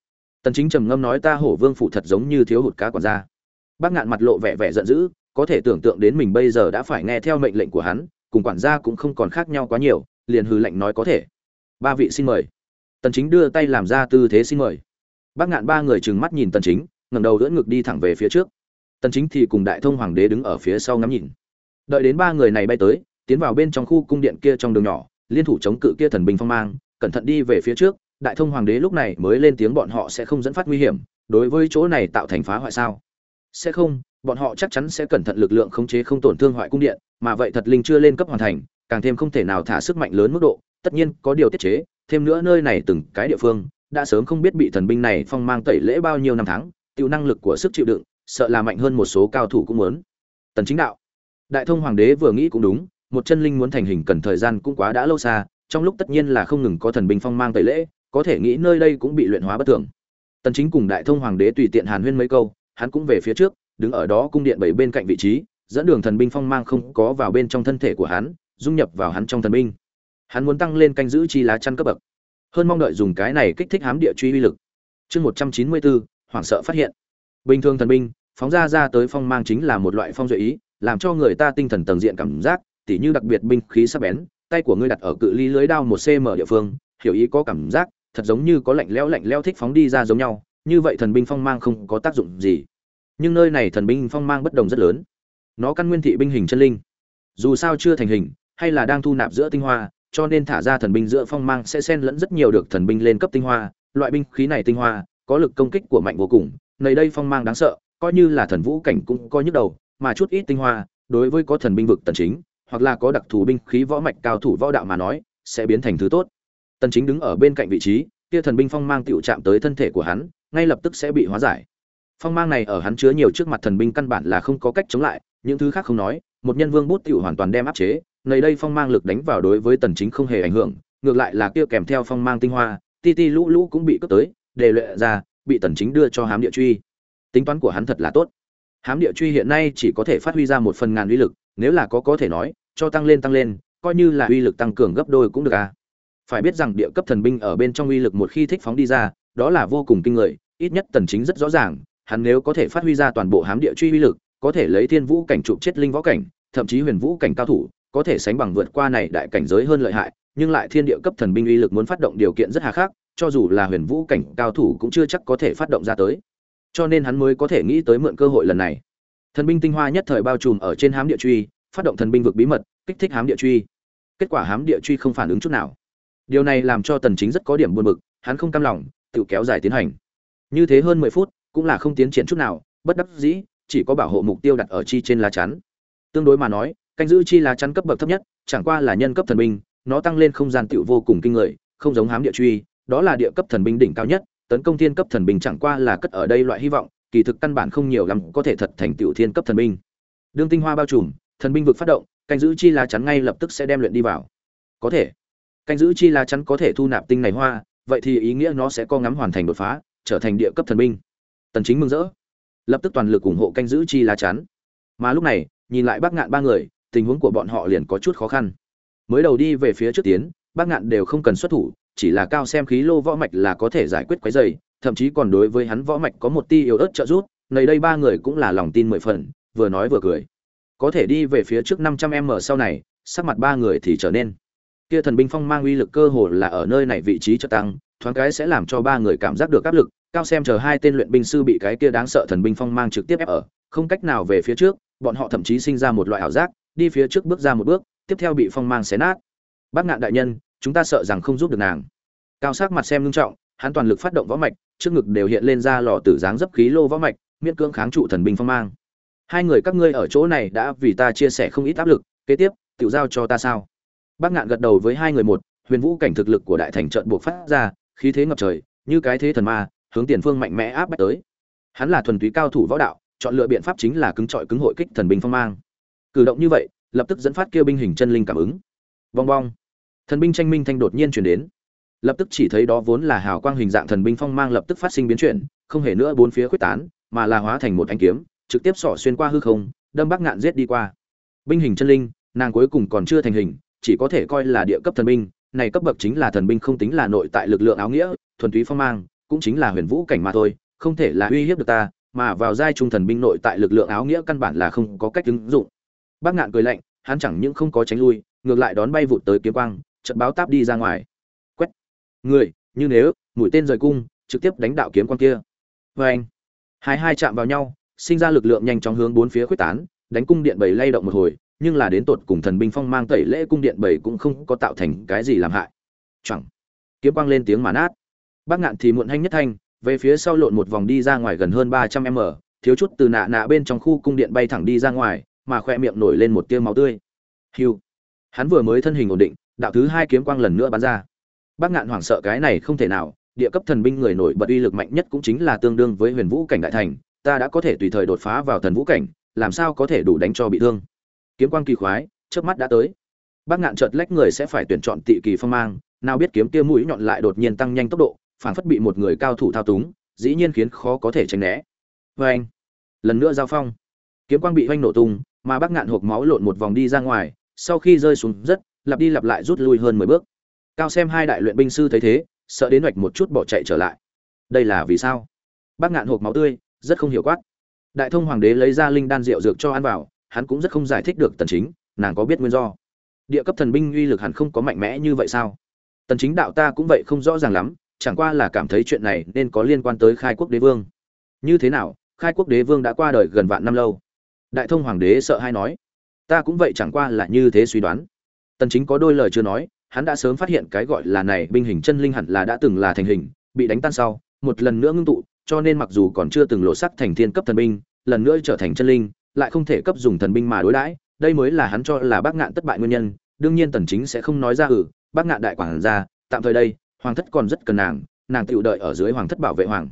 Tần chính trầm ngâm nói ta hổ vương phủ thật giống như thiếu hụt cá quản gia. Bác ngạn mặt lộ vẻ vẻ giận dữ, có thể tưởng tượng đến mình bây giờ đã phải nghe theo mệnh lệnh của hắn, cùng quản gia cũng không còn khác nhau quá nhiều, liền hừ lệnh nói có thể. Ba vị xin mời. Tần chính đưa tay làm ra tư thế xin mời. Bác ngạn ba người trừng mắt nhìn tần chính, ngẩng đầu đỡ ngực đi thẳng về phía trước. Tần chính thì cùng đại thông hoàng đế đứng ở phía sau ngắm nhìn. Đợi đến ba người này bay tới tiến vào bên trong khu cung điện kia trong đường nhỏ, liên thủ chống cự kia thần binh phong mang, cẩn thận đi về phía trước, đại thông hoàng đế lúc này mới lên tiếng bọn họ sẽ không dẫn phát nguy hiểm, đối với chỗ này tạo thành phá hoại sao? Sẽ không, bọn họ chắc chắn sẽ cẩn thận lực lượng khống chế không tổn thương hoại cung điện, mà vậy thật linh chưa lên cấp hoàn thành, càng thêm không thể nào thả sức mạnh lớn mức độ, tất nhiên có điều tiết chế, thêm nữa nơi này từng cái địa phương, đã sớm không biết bị thần binh này phong mang tẩy lễ bao nhiêu năm tháng tiêu năng lực của sức chịu đựng, sợ là mạnh hơn một số cao thủ cũng muốn. Tần chính đạo. Đại thông hoàng đế vừa nghĩ cũng đúng một chân linh muốn thành hình cần thời gian cũng quá đã lâu xa trong lúc tất nhiên là không ngừng có thần binh phong mang tẩy lễ có thể nghĩ nơi đây cũng bị luyện hóa bất thường. Tần chính cùng đại thông hoàng đế tùy tiện hàn huyên mấy câu hắn cũng về phía trước đứng ở đó cung điện bảy bên cạnh vị trí dẫn đường thần binh phong mang không có vào bên trong thân thể của hắn dung nhập vào hắn trong thần binh. Hắn muốn tăng lên canh giữ chi lá chăn cấp bậc. Hơn mong đợi dùng cái này kích thích hám địa truy uy lực. Chương 194, hoảng sợ phát hiện. Bình thường thần binh phóng ra ra tới phong mang chính là một loại phong duệ ý làm cho người ta tinh thần tầng diện cảm giác tỉ như đặc biệt binh khí sắc bén, tay của ngươi đặt ở cự ly lưới đao một cm địa phương, hiểu ý có cảm giác, thật giống như có lạnh lẽo lạnh lẽo thích phóng đi ra giống nhau, như vậy thần binh phong mang không có tác dụng gì. Nhưng nơi này thần binh phong mang bất đồng rất lớn. Nó căn nguyên thị binh hình chân linh. Dù sao chưa thành hình, hay là đang thu nạp giữa tinh hoa, cho nên thả ra thần binh giữa phong mang sẽ xen lẫn rất nhiều được thần binh lên cấp tinh hoa. Loại binh khí này tinh hoa, có lực công kích của mạnh vô cùng, nơi đây phong mang đáng sợ, coi như là thần vũ cảnh cũng coi nhức đầu, mà chút ít tinh hoa, đối với có thần binh vực tần chính hoặc là có đặc thù binh khí võ mạch cao thủ võ đạo mà nói, sẽ biến thành thứ tốt. Tần chính đứng ở bên cạnh vị trí, kia thần binh phong mang tiểu chạm tới thân thể của hắn, ngay lập tức sẽ bị hóa giải. Phong mang này ở hắn chứa nhiều trước mặt thần binh căn bản là không có cách chống lại, những thứ khác không nói, một nhân vương bút tiểu hoàn toàn đem áp chế nơi đây phong mang lực đánh vào đối với tần chính không hề ảnh hưởng, ngược lại là kia kèm theo phong mang tinh hoa, ti ti lũ lũ cũng bị cướp tới đề lệ ra, bị tần chính đưa cho hám địa truy. Tính toán của hắn thật là tốt. Hám địa truy hiện nay chỉ có thể phát huy ra một phần ngàn uy lực, nếu là có có thể nói cho tăng lên tăng lên, coi như là uy lực tăng cường gấp đôi cũng được à. Phải biết rằng địa cấp thần binh ở bên trong uy lực một khi thích phóng đi ra, đó là vô cùng kinh người, ít nhất tần chính rất rõ ràng, hắn nếu có thể phát huy ra toàn bộ hám địa truy uy lực, có thể lấy thiên vũ cảnh trụ chết linh võ cảnh, thậm chí huyền vũ cảnh cao thủ, có thể sánh bằng vượt qua này đại cảnh giới hơn lợi hại, nhưng lại thiên địa cấp thần binh uy lực muốn phát động điều kiện rất hà khắc, cho dù là huyền vũ cảnh cao thủ cũng chưa chắc có thể phát động ra tới. Cho nên hắn mới có thể nghĩ tới mượn cơ hội lần này. Thần binh tinh hoa nhất thời bao trùm ở trên hám địa truy phát động thần binh vực bí mật, kích thích hám địa truy. Kết quả hám địa truy không phản ứng chút nào. Điều này làm cho tần chính rất có điểm buồn bực, hắn không cam lòng, tự kéo dài tiến hành. Như thế hơn 10 phút, cũng là không tiến triển chút nào, bất đắc dĩ, chỉ có bảo hộ mục tiêu đặt ở chi trên lá chắn. Tương đối mà nói, canh giữ chi lá chắn cấp bậc thấp nhất, chẳng qua là nhân cấp thần binh, nó tăng lên không gian tiểu vô cùng kinh người, không giống hám địa truy, đó là địa cấp thần binh đỉnh cao nhất, tấn công thiên cấp thần binh chẳng qua là cất ở đây loại hy vọng, kỳ thực căn bản không nhiều lắm có thể thật thành tiểu thiên cấp thần binh. Đương tinh hoa bao trùm thần binh vực phát động, canh giữ chi lá chắn ngay lập tức sẽ đem luyện đi vào. Có thể. Canh giữ chi lá chắn có thể thu nạp tinh này hoa, vậy thì ý nghĩa nó sẽ co ngắm hoàn thành đột phá, trở thành địa cấp thần binh. Tần chính mừng rỡ. Lập tức toàn lực ủng hộ canh giữ chi lá chắn. Mà lúc này, nhìn lại bác ngạn ba người, tình huống của bọn họ liền có chút khó khăn. Mới đầu đi về phía trước tiến bác ngạn đều không cần xuất thủ, chỉ là cao xem khí lô võ mạch là có thể giải quyết quấy dày thậm chí còn đối với hắn võ mạch có một ti yếu ớt trợ giúp nơi đây ba người cũng là lòng tin mười phần, vừa nói vừa cười có thể đi về phía trước 500 m sau này, sắc mặt ba người thì trở nên. Kia thần binh phong mang uy lực cơ hồ là ở nơi này vị trí cho tăng, thoáng cái sẽ làm cho ba người cảm giác được áp lực, cao xem chờ hai tên luyện binh sư bị cái kia đáng sợ thần binh phong mang trực tiếp ép ở, không cách nào về phía trước, bọn họ thậm chí sinh ra một loại ảo giác, đi phía trước bước ra một bước, tiếp theo bị phong mang xé nát. Bác ngạn đại nhân, chúng ta sợ rằng không giúp được nàng. Cao sắc mặt xem ngưng trọng, hắn toàn lực phát động võ mạch, trước ngực đều hiện lên ra lò tử dáng dấp khí lô võ mạch, miễn cưỡng kháng trụ thần binh phong mang hai người các ngươi ở chỗ này đã vì ta chia sẻ không ít áp lực, kế tiếp tự giao cho ta sao? Bác ngạn gật đầu với hai người một, huyền vũ cảnh thực lực của đại thành trận buộc phát ra, khí thế ngập trời, như cái thế thần ma, hướng tiền phương mạnh mẽ áp bách tới. Hắn là thuần túy cao thủ võ đạo, chọn lựa biện pháp chính là cứng trọi cứng hội kích thần binh phong mang. Cử động như vậy, lập tức dẫn phát kêu binh hình chân linh cảm ứng. Bong bong. Thần binh tranh minh thanh đột nhiên chuyển đến. Lập tức chỉ thấy đó vốn là hào quang hình dạng thần binh phong mang lập tức phát sinh biến chuyển, không hề nữa bốn phía quyết tán, mà là hóa thành một anh kiếm trực tiếp xỏ xuyên qua hư không, đâm bắc ngạn giết đi qua. Binh hình chân linh, nàng cuối cùng còn chưa thành hình, chỉ có thể coi là địa cấp thần binh, này cấp bậc chính là thần binh không tính là nội tại lực lượng áo nghĩa, thuần túy phong mang, cũng chính là huyền vũ cảnh mà thôi, không thể là uy hiếp được ta, mà vào giai trung thần binh nội tại lực lượng áo nghĩa căn bản là không có cách ứng dụng. Bác ngạn cười lạnh, hắn chẳng những không có tránh lui, ngược lại đón bay vụt tới kiếm quang, chợt báo táp đi ra ngoài. Quét! Người, như nếu, mũi tên rời cung, trực tiếp đánh đạo kiếm quang kia. Vê anh hai hai chạm vào nhau sinh ra lực lượng nhanh chóng hướng bốn phía khuếch tán, đánh cung điện bảy lay động một hồi, nhưng là đến tột cùng thần binh phong mang tẩy lễ cung điện bảy cũng không có tạo thành cái gì làm hại. Chẳng, kiếm quang lên tiếng mà nát. Bác ngạn thì muộn hanh nhất thanh, về phía sau lộn một vòng đi ra ngoài gần hơn ba trăm m, thiếu chút từ nạ nạ bên trong khu cung điện bay thẳng đi ra ngoài, mà khoe miệng nổi lên một tia máu tươi. Hiu. Hắn vừa mới thân hình ổn định, đạo thứ hai kiếm quang lần nữa bắn ra. Bác ngạn hoảng sợ cái này không thể nào, địa cấp thần binh người nổi bật uy lực mạnh nhất cũng chính là tương đương với huyền vũ cảnh đại thành ta đã có thể tùy thời đột phá vào thần vũ cảnh, làm sao có thể đủ đánh cho bị thương? Kiếm quang kỳ khoái trước mắt đã tới. Bác ngạn chợt lách người sẽ phải tuyển chọn tị kỳ phong mang, nào biết kiếm kia mũi nhọn lại đột nhiên tăng nhanh tốc độ phản phất bị một người cao thủ thao túng, dĩ nhiên khiến khó có thể tránh né. Vê anh, lần nữa giao phong. Kiếm quang bị oanh nổ tung, mà bác ngạn hộp máu lộn một vòng đi ra ngoài, sau khi rơi xuống rất, lặp đi lặp lại rút lui hơn mười bước. Cao xem hai đại luyện binh sư thấy thế, sợ đến hoạch một chút bỏ chạy trở lại. Đây là vì sao? Bác ngạn hộp máu tươi rất không hiểu quát. Đại thông hoàng đế lấy ra linh đan rượu dược cho ăn vào, hắn cũng rất không giải thích được tần chính, nàng có biết nguyên do? Địa cấp thần binh uy lực hẳn không có mạnh mẽ như vậy sao? Tần chính đạo ta cũng vậy không rõ ràng lắm, chẳng qua là cảm thấy chuyện này nên có liên quan tới khai quốc đế vương. Như thế nào, khai quốc đế vương đã qua đời gần vạn năm lâu? Đại thông hoàng đế sợ hai nói. Ta cũng vậy chẳng qua là như thế suy đoán. Tần chính có đôi lời chưa nói, hắn đã sớm phát hiện cái gọi là này binh hình chân linh hẳn là đã từng là thành hình, bị đánh tan sau, một lần nữa ngưng tụ cho nên mặc dù còn chưa từng lộ sắc thành thiên cấp thần binh, lần nữa trở thành chân linh, lại không thể cấp dùng thần binh mà đối đãi, đây mới là hắn cho là bác ngạn thất bại nguyên nhân, đương nhiên tần chính sẽ không nói ra ừ bác ngạn đại quảng ra tạm thời đây, hoàng thất còn rất cần nàng nàng tựu đợi ở dưới hoàng thất bảo vệ hoàng.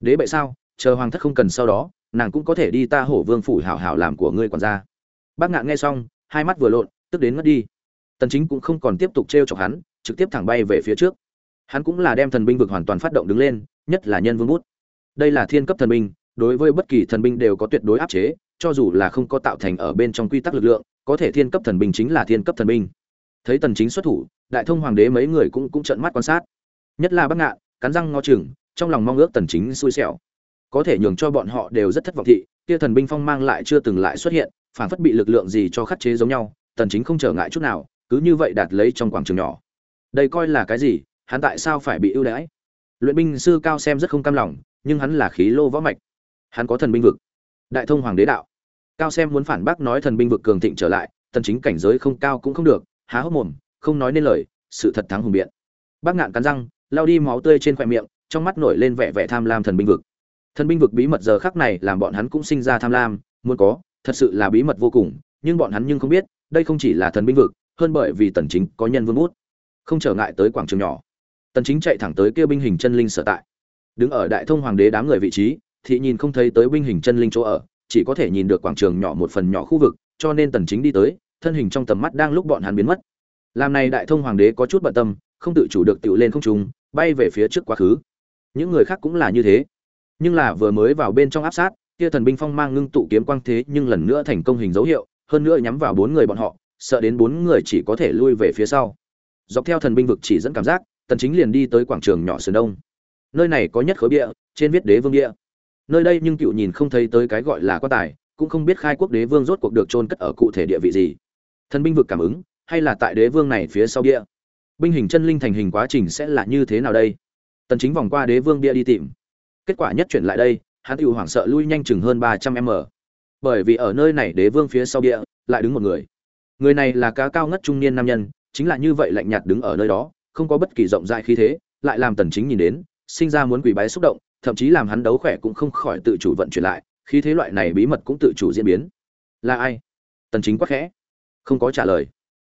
Đế bệ sao? Chờ hoàng thất không cần sau đó, nàng cũng có thể đi ta hổ vương phủ hảo hảo làm của ngươi quản gia. Bác ngạn nghe xong, hai mắt vừa lộn, tức đến mất đi. Tần chính cũng không còn tiếp tục treo chọc hắn, trực tiếp thẳng bay về phía trước. Hắn cũng là đem thần binh vực hoàn toàn phát động đứng lên, nhất là nhân vương bút đây là thiên cấp thần binh, đối với bất kỳ thần binh đều có tuyệt đối áp chế, cho dù là không có tạo thành ở bên trong quy tắc lực lượng, có thể thiên cấp thần binh chính là thiên cấp thần binh. Thấy tần chính xuất thủ, đại thông hoàng đế mấy người cũng cũng trợn mắt quan sát. Nhất là bắc ngạn, cắn răng ngó chừng, trong lòng mong ước tần chính xui xẻo. Có thể nhường cho bọn họ đều rất thất vọng thị, kia thần binh phong mang lại chưa từng lại xuất hiện, phản phất bị lực lượng gì cho khắc chế giống nhau, tần chính không trở ngại chút nào, cứ như vậy đạt lấy trong quảng trường nhỏ. Đây coi là cái gì, hắn tại sao phải bị ưu đãi? Luyện binh sư cao xem rất không cam lòng nhưng hắn là khí lô võ mạch. Hắn có thần binh vực. Đại thông hoàng đế đạo. Cao xem muốn phản bác nói thần binh vực cường thịnh trở lại tần chính cảnh giới không cao cũng không được, há hốc mồm, không nói nên lời, sự thật thắng hùng biện. Bác ngạn cắn răng lao đi máu tươi trên khoẹt miệng, trong mắt nổi lên vẻ vẻ tham lam thần binh vực. Thần binh vực bí mật giờ khắc này làm bọn hắn cũng sinh ra tham lam, muốn có, thật sự là bí mật vô cùng, nhưng bọn hắn nhưng không biết, đây không chỉ là thần binh vực, hơn bởi vì tần chính có nhân vương út không trở ngại tới quảng trường nhỏ. Tần chính chạy thẳng tới kia binh hình chân linh sở tại đứng ở đại thông hoàng đế đám người vị trí, thì nhìn không thấy tới binh hình chân linh chỗ ở, chỉ có thể nhìn được quảng trường nhỏ một phần nhỏ khu vực, cho nên tần chính đi tới, thân hình trong tầm mắt đang lúc bọn hắn biến mất. Làm này đại thông hoàng đế có chút bận tâm, không tự chủ được tiểu lên không trung, bay về phía trước quá khứ. Những người khác cũng là như thế. Nhưng là vừa mới vào bên trong áp sát, kia thần binh phong mang ngưng tụ kiếm quang thế nhưng lần nữa thành công hình dấu hiệu, hơn nữa nhắm vào bốn người bọn họ, sợ đến bốn người chỉ có thể lui về phía sau. Dọc theo thần binh vực chỉ dẫn cảm giác, tần chính liền đi tới quảng trường nhỏ sườn đông nơi này có nhất khối bia trên viết đế vương bia nơi đây nhưng cựu nhìn không thấy tới cái gọi là quan tài, cũng không biết khai quốc đế vương rốt cuộc được chôn cất ở cụ thể địa vị gì. Thần binh vực cảm ứng, hay là tại đế vương này phía sau bia binh hình chân linh thành hình quá trình sẽ là như thế nào đây? Tần chính vòng qua đế vương bia đi tìm. Kết quả nhất chuyển lại đây, hắn tiểu hoảng sợ lui nhanh chừng hơn 300 m. Bởi vì ở nơi này đế vương phía sau bia lại đứng một người. Người này là cá cao ngất trung niên nam nhân, chính là như vậy lạnh nhạt đứng ở nơi đó, không có bất kỳ rộng rãi khí thế, lại làm tần chính nhìn đến sinh ra muốn quỳ bái xúc động thậm chí làm hắn đấu khỏe cũng không khỏi tự chủ vận chuyển lại khi thế loại này bí mật cũng tự chủ diễn biến. Là ai? Tần chính quát khẽ. Không có trả lời.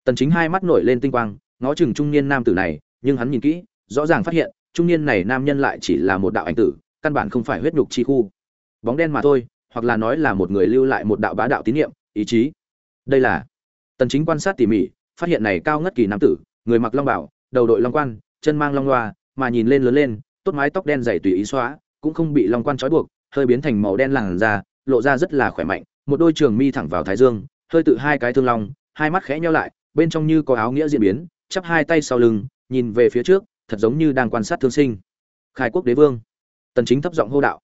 Tần chính hai mắt nổi lên tinh quang ngó chừng trung niên nam tử này nhưng hắn nhìn kỹ rõ ràng phát hiện trung niên này nam nhân lại chỉ là một đạo ảnh tử căn bản không phải huyết nhục chi khu. Bóng đen mà thôi hoặc là nói là một người lưu lại một đạo bá đạo tín niệm ý chí. Đây là tần chính quan sát tỉ mỉ phát hiện này cao ngất kỳ nam tử người mặc long bào, đầu đội long quan chân mang long loa mà nhìn lên lớn lên tốt mái tóc đen dày tùy ý xóa, cũng không bị long quan trói buộc, hơi biến thành màu đen làn da, lộ ra rất là khỏe mạnh, một đôi trường mi thẳng vào thái dương, hơi tự hai cái thương long, hai mắt khẽ nheo lại, bên trong như có áo nghĩa diễn biến, chắp hai tay sau lưng, nhìn về phía trước, thật giống như đang quan sát thương sinh. Khai quốc đế vương. Tần chính thấp giọng hô đạo.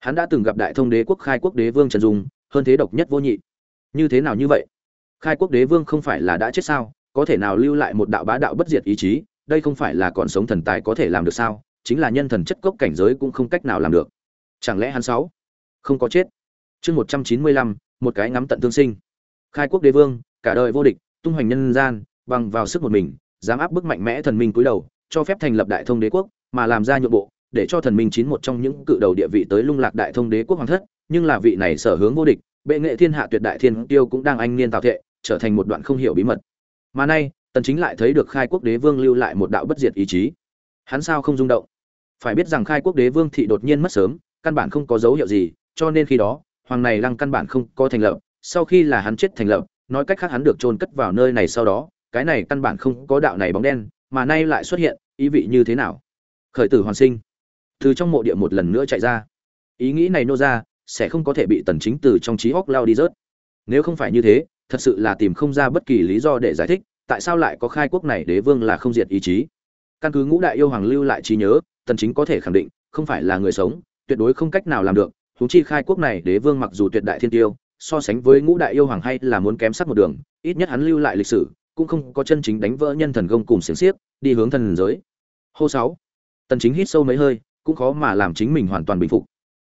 Hắn đã từng gặp đại thông đế quốc khai quốc đế vương trần dung, hơn thế độc nhất vô nhị. Như thế nào như vậy? Khai quốc đế vương không phải là đã chết sao? Có thể nào lưu lại một đạo bá đạo bất diệt ý chí? Đây không phải là còn sống thần tài có thể làm được sao? Chính là nhân thần chất cốc cảnh giới cũng không cách nào làm được. Chẳng lẽ hắn sáu không có chết? Chương một trăm chín mươi lăm, một cái ngắm tận thương sinh. Khai quốc đế vương, cả đời vô địch, tung hoành nhân gian, bằng vào sức một mình, dám áp bức mạnh mẽ thần minh cúi đầu, cho phép thành lập đại thông đế quốc, mà làm ra nhượng bộ, để cho thần minh chín một trong những cự đầu địa vị tới lung lạc đại thông đế quốc hoàng thất. Nhưng là vị này sở hướng vô địch, bệ nghệ thiên hạ tuyệt đại thiên tiêu cũng đang anh niên tạo thệ, trở thành một đoạn không hiểu bí mật. Mà nay, tần chính lại thấy được khai quốc đế vương lưu lại một đạo bất diệt ý chí. Hắn sao không rung động? Phải biết rằng khai quốc đế vương thị đột nhiên mất sớm, căn bản không có dấu hiệu gì, cho nên khi đó, hoàng này lăng căn bản không có thành lập, sau khi là hắn chết thành lập, nói cách khác hắn được chôn cất vào nơi này sau đó, cái này căn bản không có đạo này bóng đen, mà nay lại xuất hiện, ý vị như thế nào? Khởi tử hoàn sinh. Từ trong mộ địa một lần nữa chạy ra. Ý nghĩ này nô ra, sẽ không có thể bị tần chính từ trong trí óc lao đi rớt. Nếu không phải như thế, thật sự là tìm không ra bất kỳ lý do để giải thích, tại sao lại có khai quốc này đế vương là không diệt ý chí. Căn cứ ngũ đại yêu hoàng lưu lại trí nhớ tần chính có thể khẳng định, không phải là người sống, tuyệt đối không cách nào làm được. Chúng chi khai quốc này, đế vương mặc dù tuyệt đại thiên tiêu, so sánh với ngũ đại yêu hoàng hay là muốn kém sắc một đường, ít nhất hắn lưu lại lịch sử, cũng không có chân chính đánh vỡ nhân thần công cùng xiềng xiếc, đi hướng thần giới. Hô sáu, tần chính hít sâu mấy hơi, cũng khó mà làm chính mình hoàn toàn bình phục.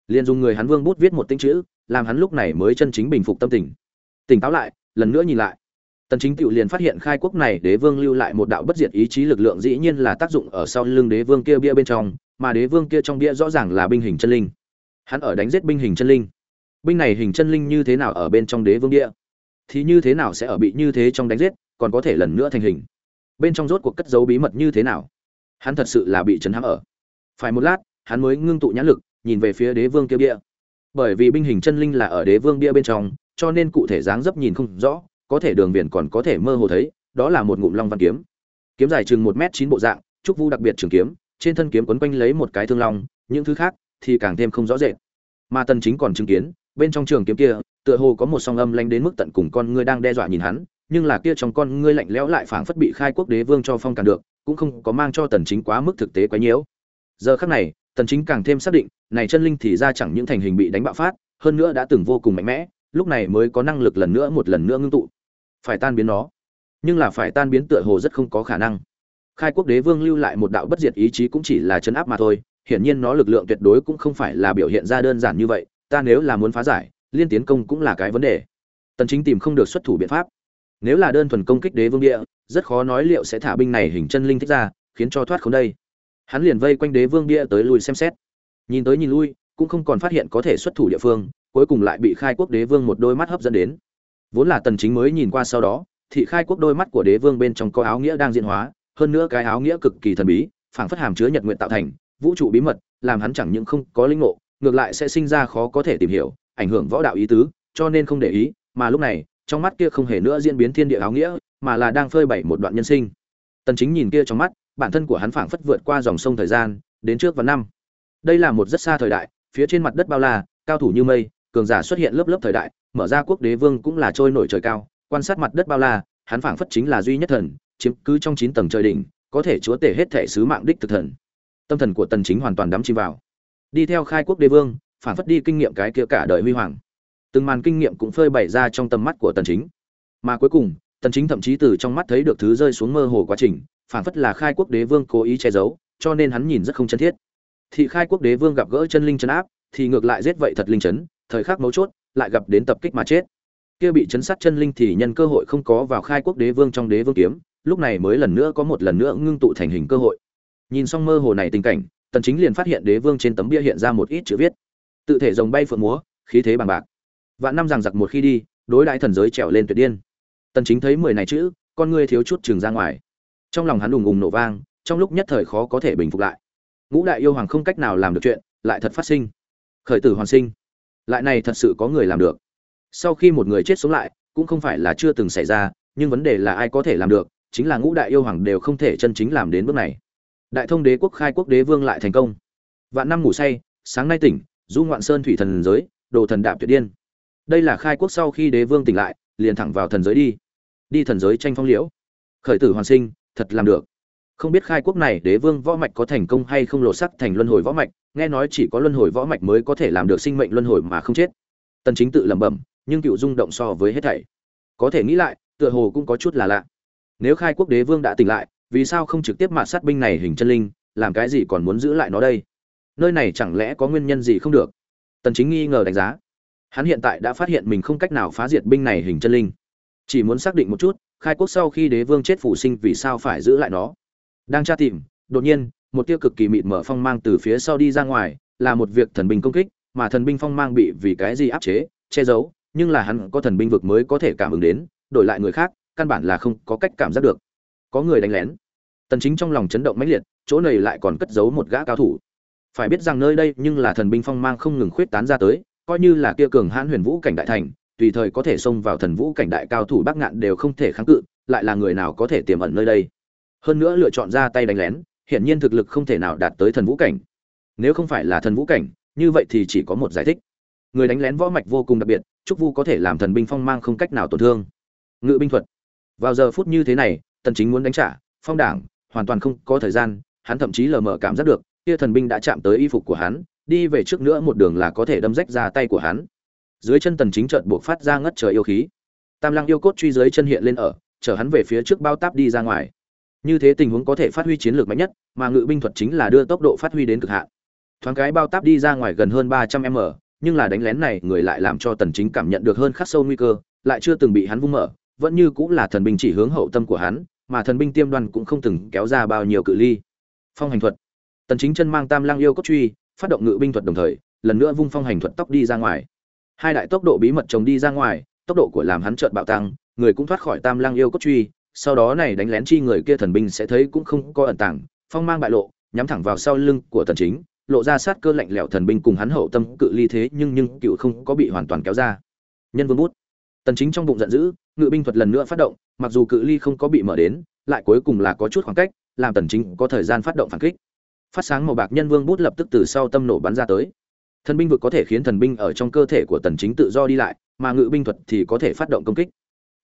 Liền dùng người hắn vương bút viết một tinh chữ, làm hắn lúc này mới chân chính bình phục tâm tình. Tỉnh táo lại, lần nữa nhìn lại tần chính tiểu liền phát hiện khai quốc này đế vương lưu lại một đạo bất diệt ý chí lực lượng dĩ nhiên là tác dụng ở sau lưng đế vương kia bia bên trong, mà đế vương kia trong bia rõ ràng là binh hình chân linh. Hắn ở đánh giết binh hình chân linh. Binh này hình chân linh như thế nào ở bên trong đế vương bia? Thì như thế nào sẽ ở bị như thế trong đánh giết, còn có thể lần nữa thành hình? Bên trong rốt cuộc cất giấu bí mật như thế nào? Hắn thật sự là bị chấn hãm ở. Phải một lát, hắn mới ngưng tụ nhãn lực, nhìn về phía đế vương kia bia. Bởi vì binh hình chân linh là ở đế vương bia bên trong, cho nên cụ thể dáng dấp nhìn không rõ có thể đường viền còn có thể mơ hồ thấy, đó là một ngụm long văn kiếm. Kiếm dài chừng một m chín bộ dạng, trúc vu đặc biệt trường kiếm, trên thân kiếm quấn quanh lấy một cái thương long, những thứ khác thì càng thêm không rõ rệt. Mà tần chính còn chứng kiến, bên trong trường kiếm kia, tựa hồ có một song âm lanh đến mức tận cùng con ngươi đang đe dọa nhìn hắn, nhưng là kia trong con ngươi lạnh lẽo lại phảng phất bị khai quốc đế vương cho phong cản được, cũng không có mang cho tần chính quá mức thực tế quá nhiễu giờ khắc này, tần chính càng thêm xác định, này chân linh thì ra chẳng những thành hình bị đánh bạo phát, hơn nữa đã từng vô cùng mạnh mẽ, lúc này mới có năng lực lần nữa một lần nữa ngưng tụ phải tan biến nó. Nhưng là phải tan biến tựa hồ rất không có khả năng. Khai quốc đế vương lưu lại một đạo bất diệt ý chí cũng chỉ là chấn áp mà thôi. Hiển nhiên nó lực lượng tuyệt đối cũng không phải là biểu hiện ra đơn giản như vậy. Ta nếu là muốn phá giải, liên tiến công cũng là cái vấn đề. Tần chính tìm không được xuất thủ biện pháp. Nếu là đơn thuần công kích đế vương địa, rất khó nói liệu sẽ thả binh này hình chân linh thích ra, khiến cho thoát không đây. Hắn liền vây quanh đế vương bia tới lui xem xét. Nhìn tới nhìn lui, cũng không còn phát hiện có thể xuất thủ địa phương, cuối cùng lại bị khai quốc đế vương một đôi mắt hấp dẫn đến vốn là tần chính mới nhìn qua sau đó, thị khai quốc đôi mắt của đế vương bên trong có áo nghĩa đang diễn hóa, hơn nữa cái áo nghĩa cực kỳ thần bí, phảng phất hàm chứa nhật nguyện tạo thành, vũ trụ bí mật, làm hắn chẳng những không có linh ngộ, ngược lại sẽ sinh ra khó có thể tìm hiểu, ảnh hưởng võ đạo ý tứ, cho nên không để ý, mà lúc này, trong mắt kia không hề nữa diễn biến thiên địa áo nghĩa, mà là đang phơi bày một đoạn nhân sinh. Tần chính nhìn kia trong mắt, bản thân của hắn phảng phất vượt qua dòng sông thời gian, đến trước và năm. Đây là một rất xa thời đại, phía trên mặt đất bao la, cao thủ như mây cường giả xuất hiện lớp lớp thời đại, mở ra quốc đế vương cũng là trôi nổi trời cao, quan sát mặt đất bao la, hắn phảng phất chính là duy nhất thần, chiếm cứ trong chín tầng trời đỉnh, có thể chúa tể hết thể sứ mạng đích thực thần. Tâm thần của tần chính hoàn toàn đắm chìm vào. Đi theo khai quốc đế vương, phảng phất đi kinh nghiệm cái kia cả đời huy hoàng. Từng màn kinh nghiệm cũng phơi bày ra trong tầm mắt của tần chính. Mà cuối cùng, tần chính thậm chí từ trong mắt thấy được thứ rơi xuống mơ hồ quá trình, phảng phất là khai quốc đế vương cố ý che giấu, cho nên hắn nhìn rất không chân thiết. Thị khai quốc đế vương gặp gỡ chân linh chân áp, thì ngược lại giết vậy thật linh chấn thời khắc mấu chốt, lại gặp đến tập kích mà chết. Kia bị chấn sát chân linh thì nhân cơ hội không có vào khai quốc đế vương trong đế vương kiếm, lúc này mới lần nữa có một lần nữa ngưng tụ thành hình cơ hội. Nhìn xong mơ hồ này tình cảnh, tần chính liền phát hiện đế vương trên tấm bia hiện ra một ít chữ viết. Tự thể rồng bay phượng múa, khí thế bằng bạc. Vạn năm rằng giặc một khi đi, đối đại thần giới trèo lên tuyệt điên. Tần chính thấy mười này chữ, con ngươi thiếu chút trường ra ngoài. Trong lòng hắn đùng ùng nổ vang, trong lúc nhất thời khó có thể bình phục lại. Ngũ đại yêu hoàng không cách nào làm được chuyện, lại thật phát sinh. Khởi tử hoàn sinh lại này thật sự có người làm được. Sau khi một người chết sống lại, cũng không phải là chưa từng xảy ra, nhưng vấn đề là ai có thể làm được, chính là ngũ đại yêu hoàng đều không thể chân chính làm đến bước này. Đại thông đế quốc khai quốc đế vương lại thành công. Vạn năm ngủ say, sáng nay tỉnh, du ngoạn sơn thủy thần giới, đồ thần đạp tuyệt điên. Đây là khai quốc sau khi đế vương tỉnh lại, liền thẳng vào thần giới đi. Đi thần giới tranh phong liễu. Khởi tử hoàn sinh, thật làm được. Không biết khai quốc này đế vương võ mạch có thành công hay không lột sắc thành luân hồi võ mạch nghe nói chỉ có luân hồi võ mạch mới có thể làm được sinh mệnh luân hồi mà không chết. Tần chính tự lẩm bẩm, nhưng cựu rung động so với hết thảy. Có thể nghĩ lại, tựa hồ cũng có chút là lạ. Nếu khai quốc đế vương đã tỉnh lại, vì sao không trực tiếp mạt sát binh này hình chân linh, làm cái gì còn muốn giữ lại nó đây? Nơi này chẳng lẽ có nguyên nhân gì không được? Tần chính nghi ngờ đánh giá. Hắn hiện tại đã phát hiện mình không cách nào phá diệt binh này hình chân linh. Chỉ muốn xác định một chút, khai quốc sau khi đế vương chết phủ sinh vì sao phải giữ lại nó? Đang tra tìm, đột nhiên một tia cực kỳ mịt mở phong mang từ phía sau đi ra ngoài, là một việc thần binh công kích, mà thần binh phong mang bị vì cái gì áp chế, che giấu, nhưng là hắn có thần binh vực mới có thể cảm ứng đến, đổi lại người khác, căn bản là không có cách cảm giác được. Có người đánh lén. Tần chính trong lòng chấn động mãnh liệt, chỗ này lại còn cất giấu một gã cao thủ. Phải biết rằng nơi đây nhưng là thần binh phong mang không ngừng khuyết tán ra tới, coi như là kia cường hãn huyền vũ cảnh đại thành, tùy thời có thể xông vào thần vũ cảnh đại cao thủ bắc ngạn đều không thể kháng cự, lại là người nào có thể tiềm ẩn nơi đây? Hơn nữa lựa chọn ra tay đánh lén hiển nhiên thực lực không thể nào đạt tới thần vũ cảnh. Nếu không phải là thần vũ cảnh, như vậy thì chỉ có một giải thích. Người đánh lén võ mạch vô cùng đặc biệt, trúc vu có thể làm thần binh phong mang không cách nào tổn thương. Ngự binh thuật. Vào giờ phút như thế này, tần chính muốn đánh trả, phong đảng, hoàn toàn không có thời gian, hắn thậm chí lờ mờ cảm giác được, kia thần binh đã chạm tới y phục của hắn, đi về trước nữa một đường là có thể đâm rách ra tay của hắn. Dưới chân tần chính chợt buộc phát ra ngất trời yêu khí. Tam lăng yêu cốt truy dưới chân hiện lên ở chở hắn về phía trước bao táp đi ra ngoài như thế tình huống có thể phát huy chiến lược mạnh nhất, mà ngự binh thuật chính là đưa tốc độ phát huy đến cực hạn. Thoáng cái bao táp đi ra ngoài gần hơn 300 m, nhưng là đánh lén này người lại làm cho tần chính cảm nhận được hơn khắc sâu nguy cơ, lại chưa từng bị hắn vung mở, vẫn như cũng là thần binh chỉ hướng hậu tâm của hắn, mà thần binh tiêm đoan cũng không từng kéo ra bao nhiêu cự ly. Phong hành thuật. Tần chính chân mang tam lang yêu cốt truy, phát động ngự binh thuật đồng thời, lần nữa vung phong hành thuật tốc đi ra ngoài. Hai đại tốc độ bí mật chồng đi ra ngoài, tốc độ của làm hắn chợt bạo tăng, người cũng thoát khỏi tam lang yêu cốt truy sau đó này đánh lén chi người kia thần binh sẽ thấy cũng không có ẩn tàng, phong mang bại lộ, nhắm thẳng vào sau lưng của tần chính, lộ ra sát cơ lạnh lẽo thần binh cùng hắn hậu tâm cự ly thế nhưng nhưng cựu không có bị hoàn toàn kéo ra. Nhân vương bút. Tần chính trong bụng giận dữ, ngự binh thuật lần nữa phát động, mặc dù cự ly không có bị mở đến, lại cuối cùng là có chút khoảng cách, làm tần chính có thời gian phát động phản kích. Phát sáng màu bạc nhân vương bút lập tức từ sau tâm nổ bắn ra tới. Thần binh vực có thể khiến thần binh ở trong cơ thể của tần chính tự do đi lại, mà ngự binh thuật thì có thể phát động công kích.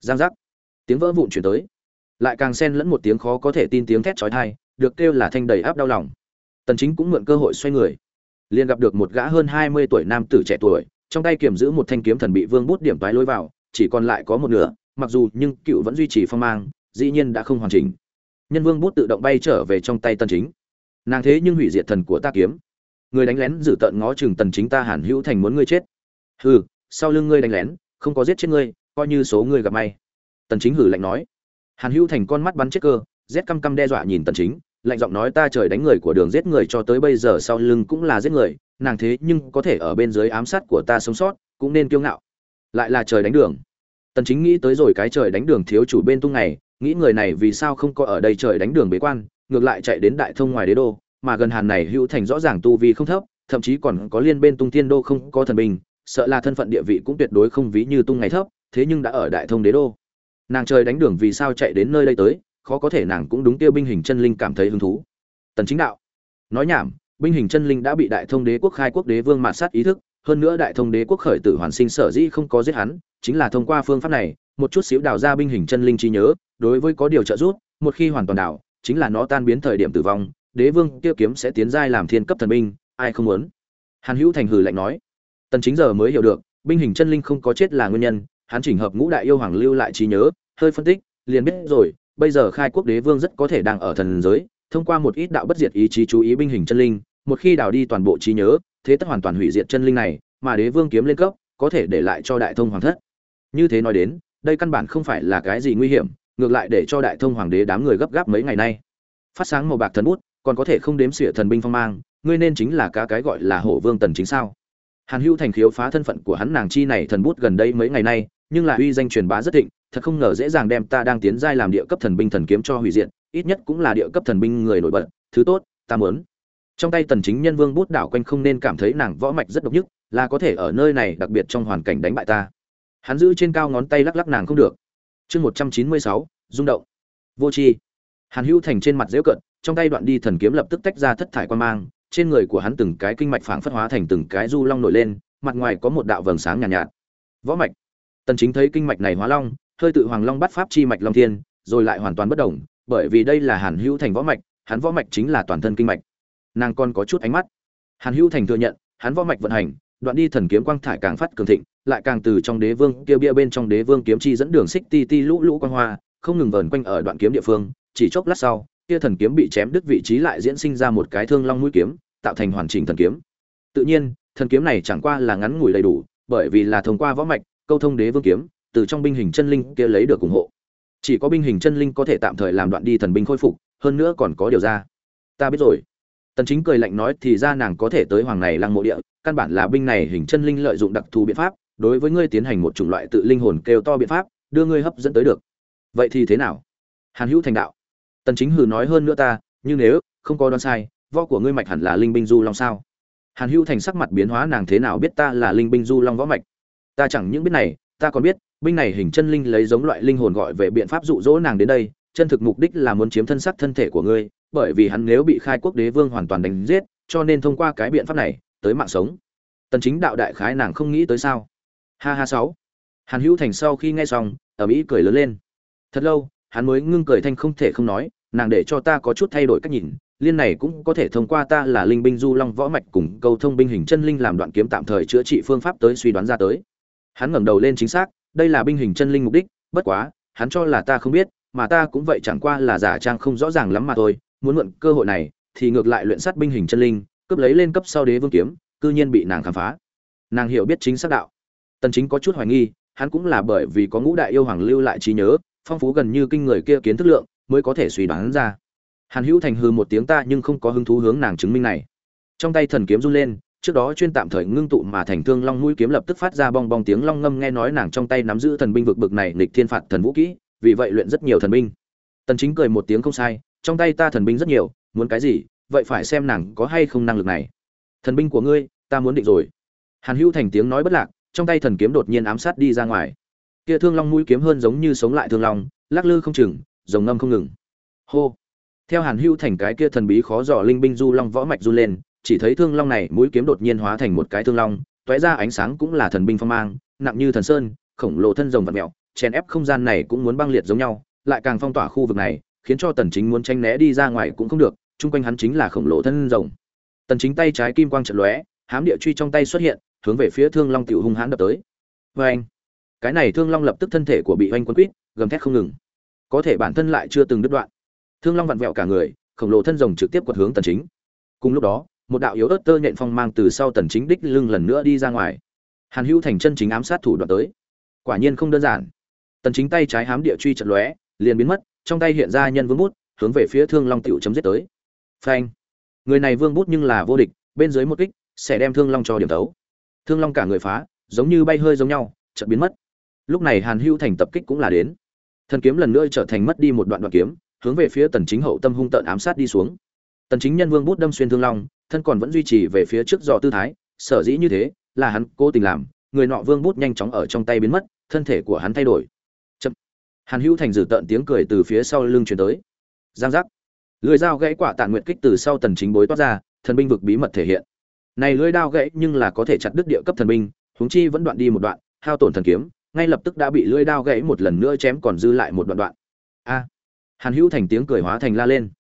Giang giác. Tiếng vỡ vụn truyền tới lại càng xen lẫn một tiếng khó có thể tin tiếng thét chói tai, được kêu là thanh đầy áp đau lòng. Tần chính cũng mượn cơ hội xoay người. Liền gặp được một gã hơn 20 tuổi nam tử trẻ tuổi, trong tay kiểm giữ một thanh kiếm thần bị vương bút điểm toái lôi vào, chỉ còn lại có một nửa, mặc dù nhưng cựu vẫn duy trì phong mang, dĩ nhiên đã không hoàn chỉnh. Nhân vương bút tự động bay trở về trong tay tần chính. Nàng thế nhưng hủy diệt thần của ta kiếm. Người đánh lén giữ tận ngó chừng tần chính ta hàn hữu thành muốn ngươi chết. Hừ, sau lưng ngươi đánh lén, không có giết chết ngươi, coi như số ngươi gặp may. Tần chính hử lạnh nói hàn hữu thành con mắt bắn chết cơ rét căm căm đe dọa nhìn tần chính lạnh giọng nói ta trời đánh người của đường giết người cho tới bây giờ sau lưng cũng là giết người nàng thế nhưng có thể ở bên dưới ám sát của ta sống sót cũng nên kiêu ngạo. Lại là trời đánh đường. Tần chính nghĩ tới rồi cái trời đánh đường thiếu chủ bên tung này nghĩ người này vì sao không có ở đây trời đánh đường bế quan ngược lại chạy đến đại thông ngoài đế đô mà gần hàn này hữu thành rõ ràng tu vi không thấp thậm chí còn có liên bên tung thiên đô không có thần bình, sợ là thân phận địa vị cũng tuyệt đối không ví như tung ngày thấp thế nhưng đã ở đại thông đế đô nàng trời đánh đường vì sao chạy đến nơi đây tới, khó có thể nàng cũng đúng tiêu binh hình chân linh cảm thấy hứng thú. Tần chính đạo. Nói nhảm, binh hình chân linh đã bị đại thông đế quốc khai quốc đế vương mạt sát ý thức, hơn nữa đại thông đế quốc khởi tử hoàn sinh sở dĩ không có giết hắn, chính là thông qua phương pháp này, một chút xíu đào ra binh hình chân linh trí nhớ, đối với có điều trợ giúp, một khi hoàn toàn đảo, chính là nó tan biến thời điểm tử vong, đế vương kia kiếm sẽ tiến giai làm thiên cấp thần binh, ai không muốn? Hàn hữu thành hừ lạnh nói. Tần chính giờ mới hiểu được, binh hình chân linh không có chết là nguyên nhân hắn chỉnh hợp ngũ đại yêu hoàng lưu lại trí nhớ, hơi phân tích, liền biết rồi, bây giờ khai quốc đế vương rất có thể đang ở thần giới, thông qua một ít đạo bất diệt ý chí chú ý binh hình chân linh, một khi đào đi toàn bộ trí nhớ, thế tất hoàn toàn hủy diệt chân linh này, mà đế vương kiếm lên cấp, có thể để lại cho đại thông hoàng thất. Như thế nói đến, đây căn bản không phải là cái gì nguy hiểm, ngược lại để cho đại thông hoàng đế đám người gấp gáp mấy ngày nay. Phát sáng màu bạc thần bút, còn có thể không đếm xỉa thần binh phong mang, ngươi nên chính là cá cái gọi là hổ vương tần chính sao? Hàn hữu thành khiếu phá thân phận của hắn nàng chi này thần bút gần đây mấy ngày nay nhưng là uy danh truyền bá rất thịnh thật không ngờ dễ dàng đem ta đang tiến giai làm địa cấp thần binh thần kiếm cho hủy diệt ít nhất cũng là địa cấp thần binh người nổi bật thứ tốt ta muốn. Trong tay tần chính nhân vương bút đảo quanh không nên cảm thấy nàng võ mạch rất độc nhất là có thể ở nơi này đặc biệt trong hoàn cảnh đánh bại ta. Hắn giữ trên cao ngón tay lắc lắc nàng không được. Chương 196, rung động. Vô chi hàn hữu thành trên mặt giễu cận trong tay đoạn đi thần kiếm lập tức tách ra thất thải quan mang trên người của hắn từng cái kinh mạch phảng phất hóa thành từng cái du long nổi lên mặt ngoài có một đạo vầng sáng nhàn nhạt, nhạt. Võ mạch tần chính thấy kinh mạch này hóa long, hơi tự hoàng long bắt pháp chi mạch long thiên, rồi lại hoàn toàn bất động, bởi vì đây là hàn hữu thành võ mạch, hắn võ mạch chính là toàn thân kinh mạch. Nàng còn có chút ánh mắt. Hàn hữu thành thừa nhận, hắn võ mạch vận hành, đoạn đi thần kiếm quang thải càng phát cường thịnh, lại càng từ trong đế vương kia bia bên trong đế vương kiếm chi dẫn đường xích ti ti lũ lũ quang hoa, không ngừng vờn quanh ở đoạn kiếm địa phương, chỉ chốc lát sau, kia thần kiếm bị chém đứt vị trí lại diễn sinh ra một cái thương long mũi kiếm, tạo thành hoàn chỉnh thần kiếm. Tự nhiên, thần kiếm này chẳng qua là ngắn ngủi đầy đủ, bởi vì là thông qua võ mạch câu thông đế vương kiếm, từ trong binh hình chân linh kia lấy được ủng hộ. Chỉ có binh hình chân linh có thể tạm thời làm đoạn đi thần binh khôi phục, hơn nữa còn có điều ra. Ta biết rồi. Tần chính cười lạnh nói thì ra nàng có thể tới hoàng này lăng mộ địa, căn bản là binh này hình chân linh lợi dụng đặc thù biện pháp, đối với ngươi tiến hành một chủng loại tự linh hồn kêu to biện pháp, đưa ngươi hấp dẫn tới được. Vậy thì thế nào? Hàn hữu thành đạo. Tần chính hừ nói hơn nữa ta, nhưng nếu không có đoán sai, võ của ngươi mạch hẳn là linh binh du long sao? Hàn hữu thành sắc mặt biến hóa, nàng thế nào biết ta là linh binh du long võ mạch? Ta chẳng những biết này, ta còn biết, binh này hình chân linh lấy giống loại linh hồn gọi về biện pháp dụ dỗ nàng đến đây, chân thực mục đích là muốn chiếm thân xác thân thể của ngươi, bởi vì hắn nếu bị khai quốc đế vương hoàn toàn đánh giết, cho nên thông qua cái biện pháp này, tới mạng sống. Tần chính đạo đại khái nàng không nghĩ tới sao? Ha ha sáu. Hàn hữu thành sau khi nghe xong ở mỹ cười lớn lên. Thật lâu, hắn mới ngưng cười thanh không thể không nói, nàng để cho ta có chút thay đổi cách nhìn, liên này cũng có thể thông qua ta là linh binh du long võ mạch cùng câu thông binh hình chân linh làm đoạn kiếm tạm thời chữa trị phương pháp tới suy đoán ra tới hắn ngẩng đầu lên chính xác, đây là binh hình chân linh mục đích, bất quá, hắn cho là ta không biết, mà ta cũng vậy chẳng qua là giả trang không rõ ràng lắm mà thôi, muốn mượn cơ hội này, thì ngược lại luyện sát binh hình chân linh, cướp lấy lên cấp sau đế vương kiếm, cư nhiên bị nàng khám phá. Nàng hiểu biết chính xác đạo. Tần chính có chút hoài nghi, hắn cũng là bởi vì có ngũ đại yêu hoàng lưu lại trí nhớ, phong phú gần như kinh người kia kiến thức lượng, mới có thể suy đoán ra. Hàn hữu thành hư một tiếng ta nhưng không có hứng thú hướng nàng chứng minh này. Trong tay thần kiếm run lên trước đó chuyên tạm thời ngưng tụ mà thành thương long mũi kiếm lập tức phát ra bong bong tiếng long ngâm nghe nói nàng trong tay nắm giữ thần binh vực bực này nghịch thiên phạt thần vũ kỹ, vì vậy luyện rất nhiều thần binh. Tần chính cười một tiếng không sai, trong tay ta thần binh rất nhiều, muốn cái gì, vậy phải xem nàng có hay không năng lực này. Thần binh của ngươi, ta muốn định rồi. Hàn hữu thành tiếng nói bất lạc, trong tay thần kiếm đột nhiên ám sát đi ra ngoài. Kia thương long mũi kiếm hơn giống như sống lại thương long, lắc lư không chừng, rồng ngâm không ngừng. Hô. Theo hàn hữu thành cái kia thần bí khó dò linh binh du long võ mạch du lên chỉ thấy thương long này mũi kiếm đột nhiên hóa thành một cái thương long tóe ra ánh sáng cũng là thần binh phong mang, nặng như thần sơn, khổng lồ thân rồng vật mèo, chèn ép không gian này cũng muốn băng liệt giống nhau, lại càng phong tỏa khu vực này, khiến cho tần chính muốn tranh né đi ra ngoài cũng không được, chung quanh hắn chính là khổng lồ thân rồng. Tần chính tay trái kim quang trận lóe, hám địa truy trong tay xuất hiện, hướng về phía thương long tiểu hung hãn đập tới. Với anh, cái này thương long lập tức thân thể của bị oanh quân quýt, gầm thét không ngừng. Có thể bản thân lại chưa từng đứt đoạn. Thương long vặn vẹo cả người, khổng lồ thân rồng trực tiếp quật hướng tần chính. Cùng lúc đó một đạo yếu ớt tơ nhện phong mang từ sau tần chính đích lưng lần nữa đi ra ngoài. Hàn hữu thành chân chính ám sát thủ đoạn tới. Quả nhiên không đơn giản. Tần chính tay trái hám địa truy trận lóe, liền biến mất, trong tay hiện ra nhân vương bút, hướng về phía thương long tiểu chấm giết tới. Phanh. Người này vương bút nhưng là vô địch, bên dưới một kích, sẽ đem thương long cho điểm tấu thương long cả người phá, giống như bay hơi giống nhau, chợt biến mất. Lúc này hàn hữu thành tập kích cũng là đến. Thần kiếm lần nữa trở thành mất đi một đoạn đoạn kiếm, hướng về phía tần chính hậu tâm hung tợn ám sát đi xuống. Tần chính nhân vương bút đâm xuyên thương long thân còn vẫn duy trì về phía trước dò tư thái, sở dĩ như thế, là hắn cố tình làm, người nọ vương bút nhanh chóng ở trong tay biến mất, thân thể của hắn thay đổi. Chậm. hàn hữu thành dử tợn tiếng cười từ phía sau lưng truyền tới. Giang giác. Lưỡi dao gãy quả tàn nguyện kích từ sau tần chính bối toát ra, thần binh vực bí mật thể hiện. Này lưỡi đao gãy nhưng là có thể chặt đứt địa cấp thần binh, huống chi vẫn đoạn đi một đoạn, hao tổn thần kiếm, ngay lập tức đã bị lưỡi đao gãy một lần nữa chém còn dư lại một đoạn đoạn. A. Hàn hữu thành tiếng cười hóa thành la lên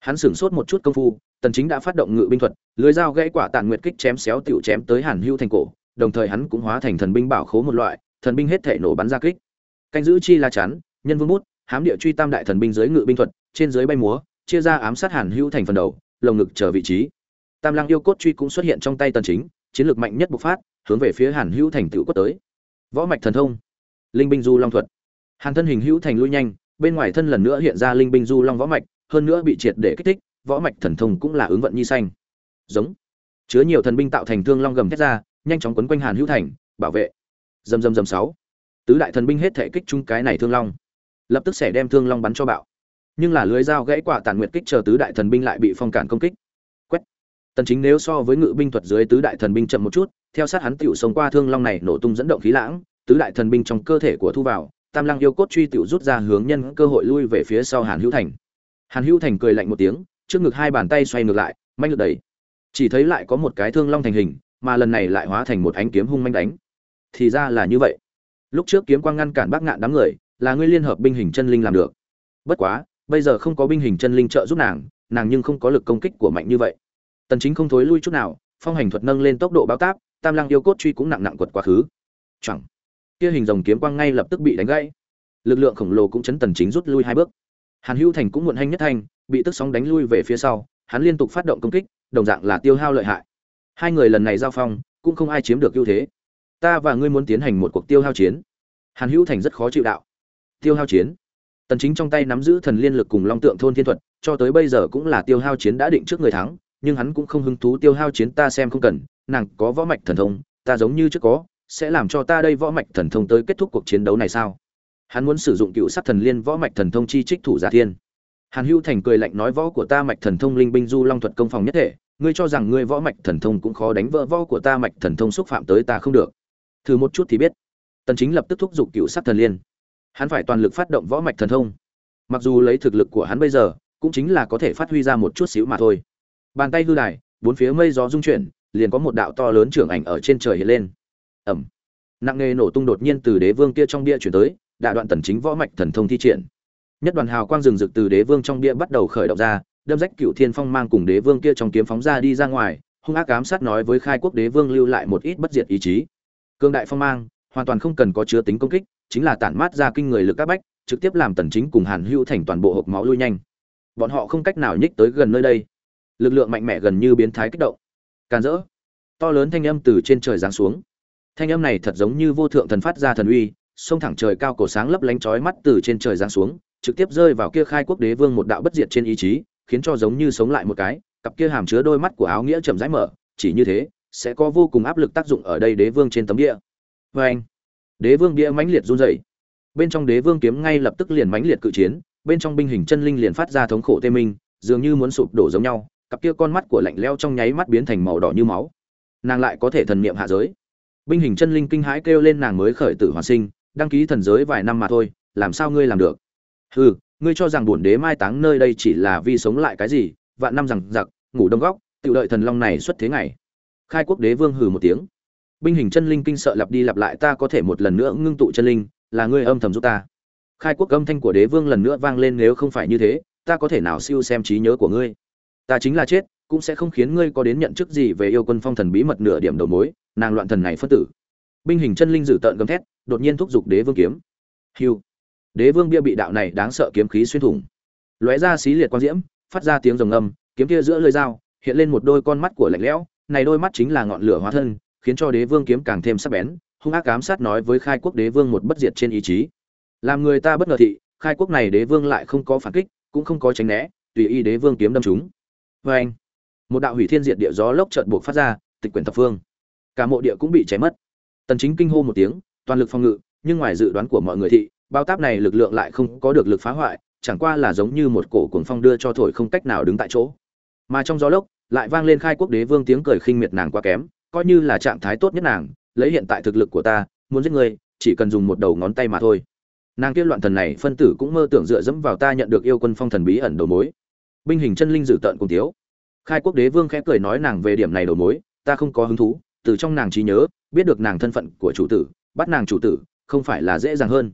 hắn sửng sốt một chút công phu, tần chính đã phát động ngự binh thuật lưỡi dao gãy quả tàn nguyệt kích chém xéo tiểu chém tới hàn hưu thành cổ, đồng thời hắn cũng hóa thành thần binh bảo khố một loại, thần binh hết thể nổ bắn ra kích. Canh giữ chi la chắn, nhân vương bút, hám địa truy tam đại thần binh dưới ngự binh thuật, trên dưới bay múa, chia ra ám sát hàn hưu thành phần đầu, lồng ngực chờ vị trí. Tam lang yêu cốt truy cũng xuất hiện trong tay tần chính, chiến lược mạnh nhất bộc phát, hướng về phía hàn hưu thành tiểu quất tới. Võ mạch thần thông, linh binh du long thuật. Hàn thân hình hữu thành lui nhanh, bên ngoài thân lần nữa hiện ra linh binh du long võ mạch hơn nữa bị triệt để kích thích, võ mạch thần thông cũng là ứng vận nhi xanh. Giống. Chứa nhiều thần binh tạo thành thương long gầm thét ra, nhanh chóng quấn quanh hàn hữu thành, bảo vệ. Dầm dầm dầm sáu. Tứ đại thần binh hết thể kích chung cái này thương long. Lập tức sẽ đem thương long bắn cho bạo. Nhưng là lưới dao gãy quả tàn nguyệt kích chờ tứ đại thần binh lại bị phong cản công kích. Quét. Tần chính nếu so với ngự binh thuật dưới tứ đại thần binh chậm một chút, theo sát hắn tiểu sống qua thương long này nổ tung dẫn động khí lãng, tứ đại thần binh trong cơ thể của thu vào, tam lang yêu cốt truy tiểu rút ra hướng nhân cơ hội lui về phía sau hàn hữu thành hàn hữu thành cười lạnh một tiếng, trước ngực hai bàn tay xoay ngược lại, manh lực đẩy. Chỉ thấy lại có một cái thương long thành hình, mà lần này lại hóa thành một ánh kiếm hung manh đánh. Thì ra là như vậy. Lúc trước kiếm quang ngăn cản bác ngạn đám người, là ngươi liên hợp binh hình chân linh làm được. Bất quá, bây giờ không có binh hình chân linh trợ giúp nàng nàng nhưng không có lực công kích của mạnh như vậy. Tần chính không thối lui chút nào, phong hành thuật nâng lên tốc độ báo táp, tam lang yêu cốt truy cũng nặng nặng quật quá khứ. Chẳng kia hình rồng kiếm quang ngay lập tức bị đánh gãy. Lực lượng khổng lồ cũng chấn tần chính rút lui hai bước hàn hữu thành cũng muộn hành nhất thành bị tức sóng đánh lui về phía sau, hắn liên tục phát động công kích, đồng dạng là tiêu hao lợi hại. Hai người lần này giao phong, cũng không ai chiếm được ưu thế. Ta và ngươi muốn tiến hành một cuộc tiêu hao chiến. Hàn hữu thành rất khó chịu đạo. Tiêu hao chiến. Tần chính trong tay nắm giữ thần liên lực cùng long tượng thôn thiên thuật, cho tới bây giờ cũng là tiêu hao chiến đã định trước người thắng, nhưng hắn cũng không hứng thú tiêu hao chiến ta xem không cần, nàng có võ mạch thần thông, ta giống như trước có, sẽ làm cho ta đây võ mạch thần thông tới kết thúc cuộc chiến đấu này sao? Hắn muốn sử dụng cựu sát thần liên võ mạch thần thông chi trích thủ giả thiên. Hàn hữu thành cười lạnh nói võ của ta mạch thần thông linh binh du long thuật công phòng nhất thể, ngươi cho rằng ngươi võ mạch thần thông cũng khó đánh vỡ, võ của ta mạch thần thông xúc phạm tới ta không được. Thử một chút thì biết. Tần chính lập tức thúc giục cựu sát thần liên. Hắn phải toàn lực phát động võ mạch thần thông. Mặc dù lấy thực lực của hắn bây giờ, cũng chính là có thể phát huy ra một chút xíu mà thôi. Bàn tay hư đài, bốn phía mây gió rung chuyển, liền có một đạo to lớn trưởng ảnh ở trên trời hiện lên. Ẩm. Nặng nề nổ tung đột nhiên từ đế vương kia trong bia chuyển tới đã đoạn tần chính võ mạch thần thông thi triển. Nhất đoàn hào quang rừng rực từ đế vương trong bia bắt đầu khởi động ra, đâm rách cựu thiên phong mang cùng đế vương kia trong kiếm phóng ra đi ra ngoài, hung ác ám sát nói với khai quốc đế vương lưu lại một ít bất diệt ý chí. Cương đại phong mang, hoàn toàn không cần có chứa tính công kích, chính là tản mát ra kinh người lực các bách, trực tiếp làm tần chính cùng hàn hữu thành toàn bộ hộp máu lui nhanh. Bọn họ không cách nào nhích tới gần nơi đây. Lực lượng mạnh mẽ gần như biến thái kích động. Càn rỡ. To lớn thanh âm từ trên trời giáng xuống. Thanh âm này thật giống như vô thượng thần phát ra thần uy xông thẳng trời cao cổ sáng lấp lánh chói mắt từ trên trời giáng xuống, trực tiếp rơi vào kia khai quốc đế vương một đạo bất diệt trên ý chí, khiến cho giống như sống lại một cái, cặp kia hàm chứa đôi mắt của áo nghĩa chậm rãi mở, chỉ như thế, sẽ có vô cùng áp lực tác dụng ở đây đế vương trên tấm địa vê anh, đế vương địa mãnh liệt run rẩy. Bên trong đế vương kiếm ngay lập tức liền mãnh liệt cự chiến, bên trong binh hình chân linh liền phát ra thống khổ tê minh, dường như muốn sụp đổ giống nhau, cặp kia con mắt của lạnh lẽo trong nháy mắt biến thành màu đỏ như máu. Nàng lại có thể thần niệm hạ giới. Binh hình chân linh kinh hãi kêu lên nàng mới khởi tử hoàn sinh đăng ký thần giới vài năm mà thôi, làm sao ngươi làm được? Hừ, ngươi cho rằng bổn đế mai táng nơi đây chỉ là vì sống lại cái gì? Vạn năm rằng giặc, ngủ đông góc tự đợi thần long này xuất thế ngày. Khai quốc đế vương hừ một tiếng. Binh hình chân linh kinh sợ lặp đi lặp lại, ta có thể một lần nữa ngưng tụ chân linh, là ngươi âm thầm giúp ta. Khai quốc âm thanh của đế vương lần nữa vang lên, nếu không phải như thế, ta có thể nào siêu xem trí nhớ của ngươi? Ta chính là chết, cũng sẽ không khiến ngươi có đến nhận chức gì về yêu quân phong thần bí mật nửa điểm đầu mối, nàng loạn thần này phân tử binh hình chân linh dự tợn gầm thét, đột nhiên thúc giục đế vương kiếm. Hiu. Đế vương bia bị đạo này đáng sợ kiếm khí xuyên thủng. Lóe ra xí liệt quang diễm, phát ra tiếng rồng âm kiếm kia giữa lưỡi dao, hiện lên một đôi con mắt của lạnh lẽo, này đôi mắt chính là ngọn lửa hóa thân, khiến cho đế vương kiếm càng thêm sắc bén, hung ác ám sát nói với khai quốc đế vương một bất diệt trên ý chí. Làm người ta bất ngờ thị, khai quốc này đế vương lại không có phản kích, cũng không có tránh né, tùy y đế vương kiếm đâm chúng vê vâng. anh một đạo hủy thiên diệt địa gió lốc trợn buộc phát ra, tịch quyển thập phương. Cả mộ địa cũng bị cháy mất tần chính kinh hô một tiếng, toàn lực phòng ngự, nhưng ngoài dự đoán của mọi người thị bao táp này lực lượng lại không có được lực phá hoại, chẳng qua là giống như một cổ cuồng phong đưa cho thổi không cách nào đứng tại chỗ. Mà trong gió lốc, lại vang lên khai quốc đế vương tiếng cười khinh miệt nàng quá kém, coi như là trạng thái tốt nhất nàng, lấy hiện tại thực lực của ta, muốn giết ngươi chỉ cần dùng một đầu ngón tay mà thôi. Nàng kia loạn thần này phân tử cũng mơ tưởng dựa dẫm vào ta nhận được yêu quân phong thần bí ẩn đầu mối. Binh hình chân linh dự tận cùng thiếu. Khai quốc đế vương khẽ cười nói nàng về điểm này đầu mối, ta không có hứng thú từ trong nàng trí nhớ, biết được nàng thân phận của chủ tử, bắt nàng chủ tử, không phải là dễ dàng hơn.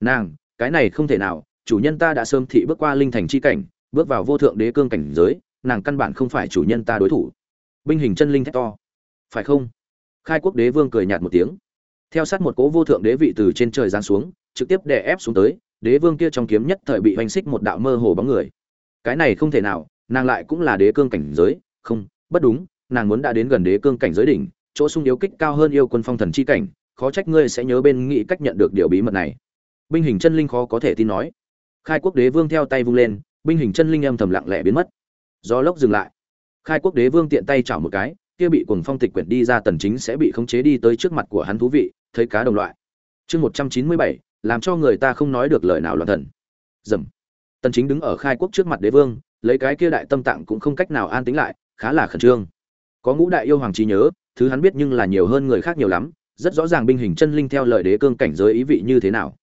Nàng, cái này không thể nào, chủ nhân ta đã sớm thị bước qua linh thành chi cảnh, bước vào vô thượng đế cương cảnh giới, nàng căn bản không phải chủ nhân ta đối thủ. Binh hình chân linh thét to. Phải không? Khai quốc đế vương cười nhạt một tiếng. Theo sát một cố vô thượng đế vị từ trên trời giáng xuống, trực tiếp đè ép xuống tới, đế vương kia trong kiếm nhất thời bị hoành xích một đạo mơ hồ bóng người. Cái này không thể nào, nàng lại cũng là đế cương cảnh giới. Không, bất đúng, nàng muốn đã đến gần đế cương cảnh giới đỉnh chỗ sung yếu kích cao hơn yêu quân phong thần chi cảnh khó trách ngươi sẽ nhớ bên nghĩ cách nhận được điều bí mật này. Binh hình chân linh khó có thể tin nói. Khai quốc đế vương theo tay vung lên binh hình chân linh âm thầm lặng lẽ biến mất. Do lốc dừng lại. Khai quốc đế vương tiện tay chảo một cái kia bị cuồng phong tịch quyển đi ra tần chính sẽ bị khống chế đi tới trước mặt của hắn thú vị thấy cá đồng loại. Chương 197, làm cho người ta không nói được lời nào loạn thần. Dầm. Tần chính đứng ở khai quốc trước mặt đế vương lấy cái kia đại tâm tạng cũng không cách nào an tĩnh lại khá là khẩn trương. Có ngũ đại yêu hoàng trí nhớ thứ hắn biết nhưng là nhiều hơn người khác nhiều lắm, rất rõ ràng binh hình chân linh theo lời đế cương cảnh giới ý vị như thế nào.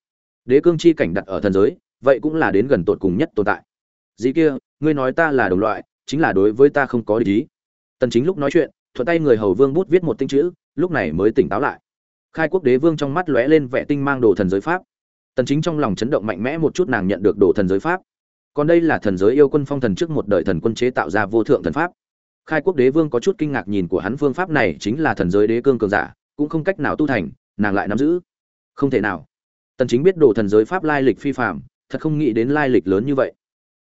Đế cương chi cảnh đặt ở thần giới, vậy cũng là đến gần tột cùng nhất tồn tại. Dĩ kia, ngươi nói ta là đồng loại, chính là đối với ta không có lý tần chính lúc nói chuyện, thuận tay người hầu vương bút viết một tinh chữ, lúc này mới tỉnh táo lại. Khai quốc đế vương trong mắt lóe lên vẻ tinh mang đồ thần giới pháp. Tần chính trong lòng chấn động mạnh mẽ một chút nàng nhận được đồ thần giới pháp. Còn đây là thần giới yêu quân phong thần trước một đời thần quân chế tạo ra vô thượng thần pháp khai quốc đế vương có chút kinh ngạc nhìn của hắn phương pháp này chính là thần giới đế cương cường giả, cũng không cách nào tu thành, nàng lại nắm giữ. Không thể nào. Tần chính biết đồ thần giới pháp lai lịch phi phàm, thật không nghĩ đến lai lịch lớn như vậy.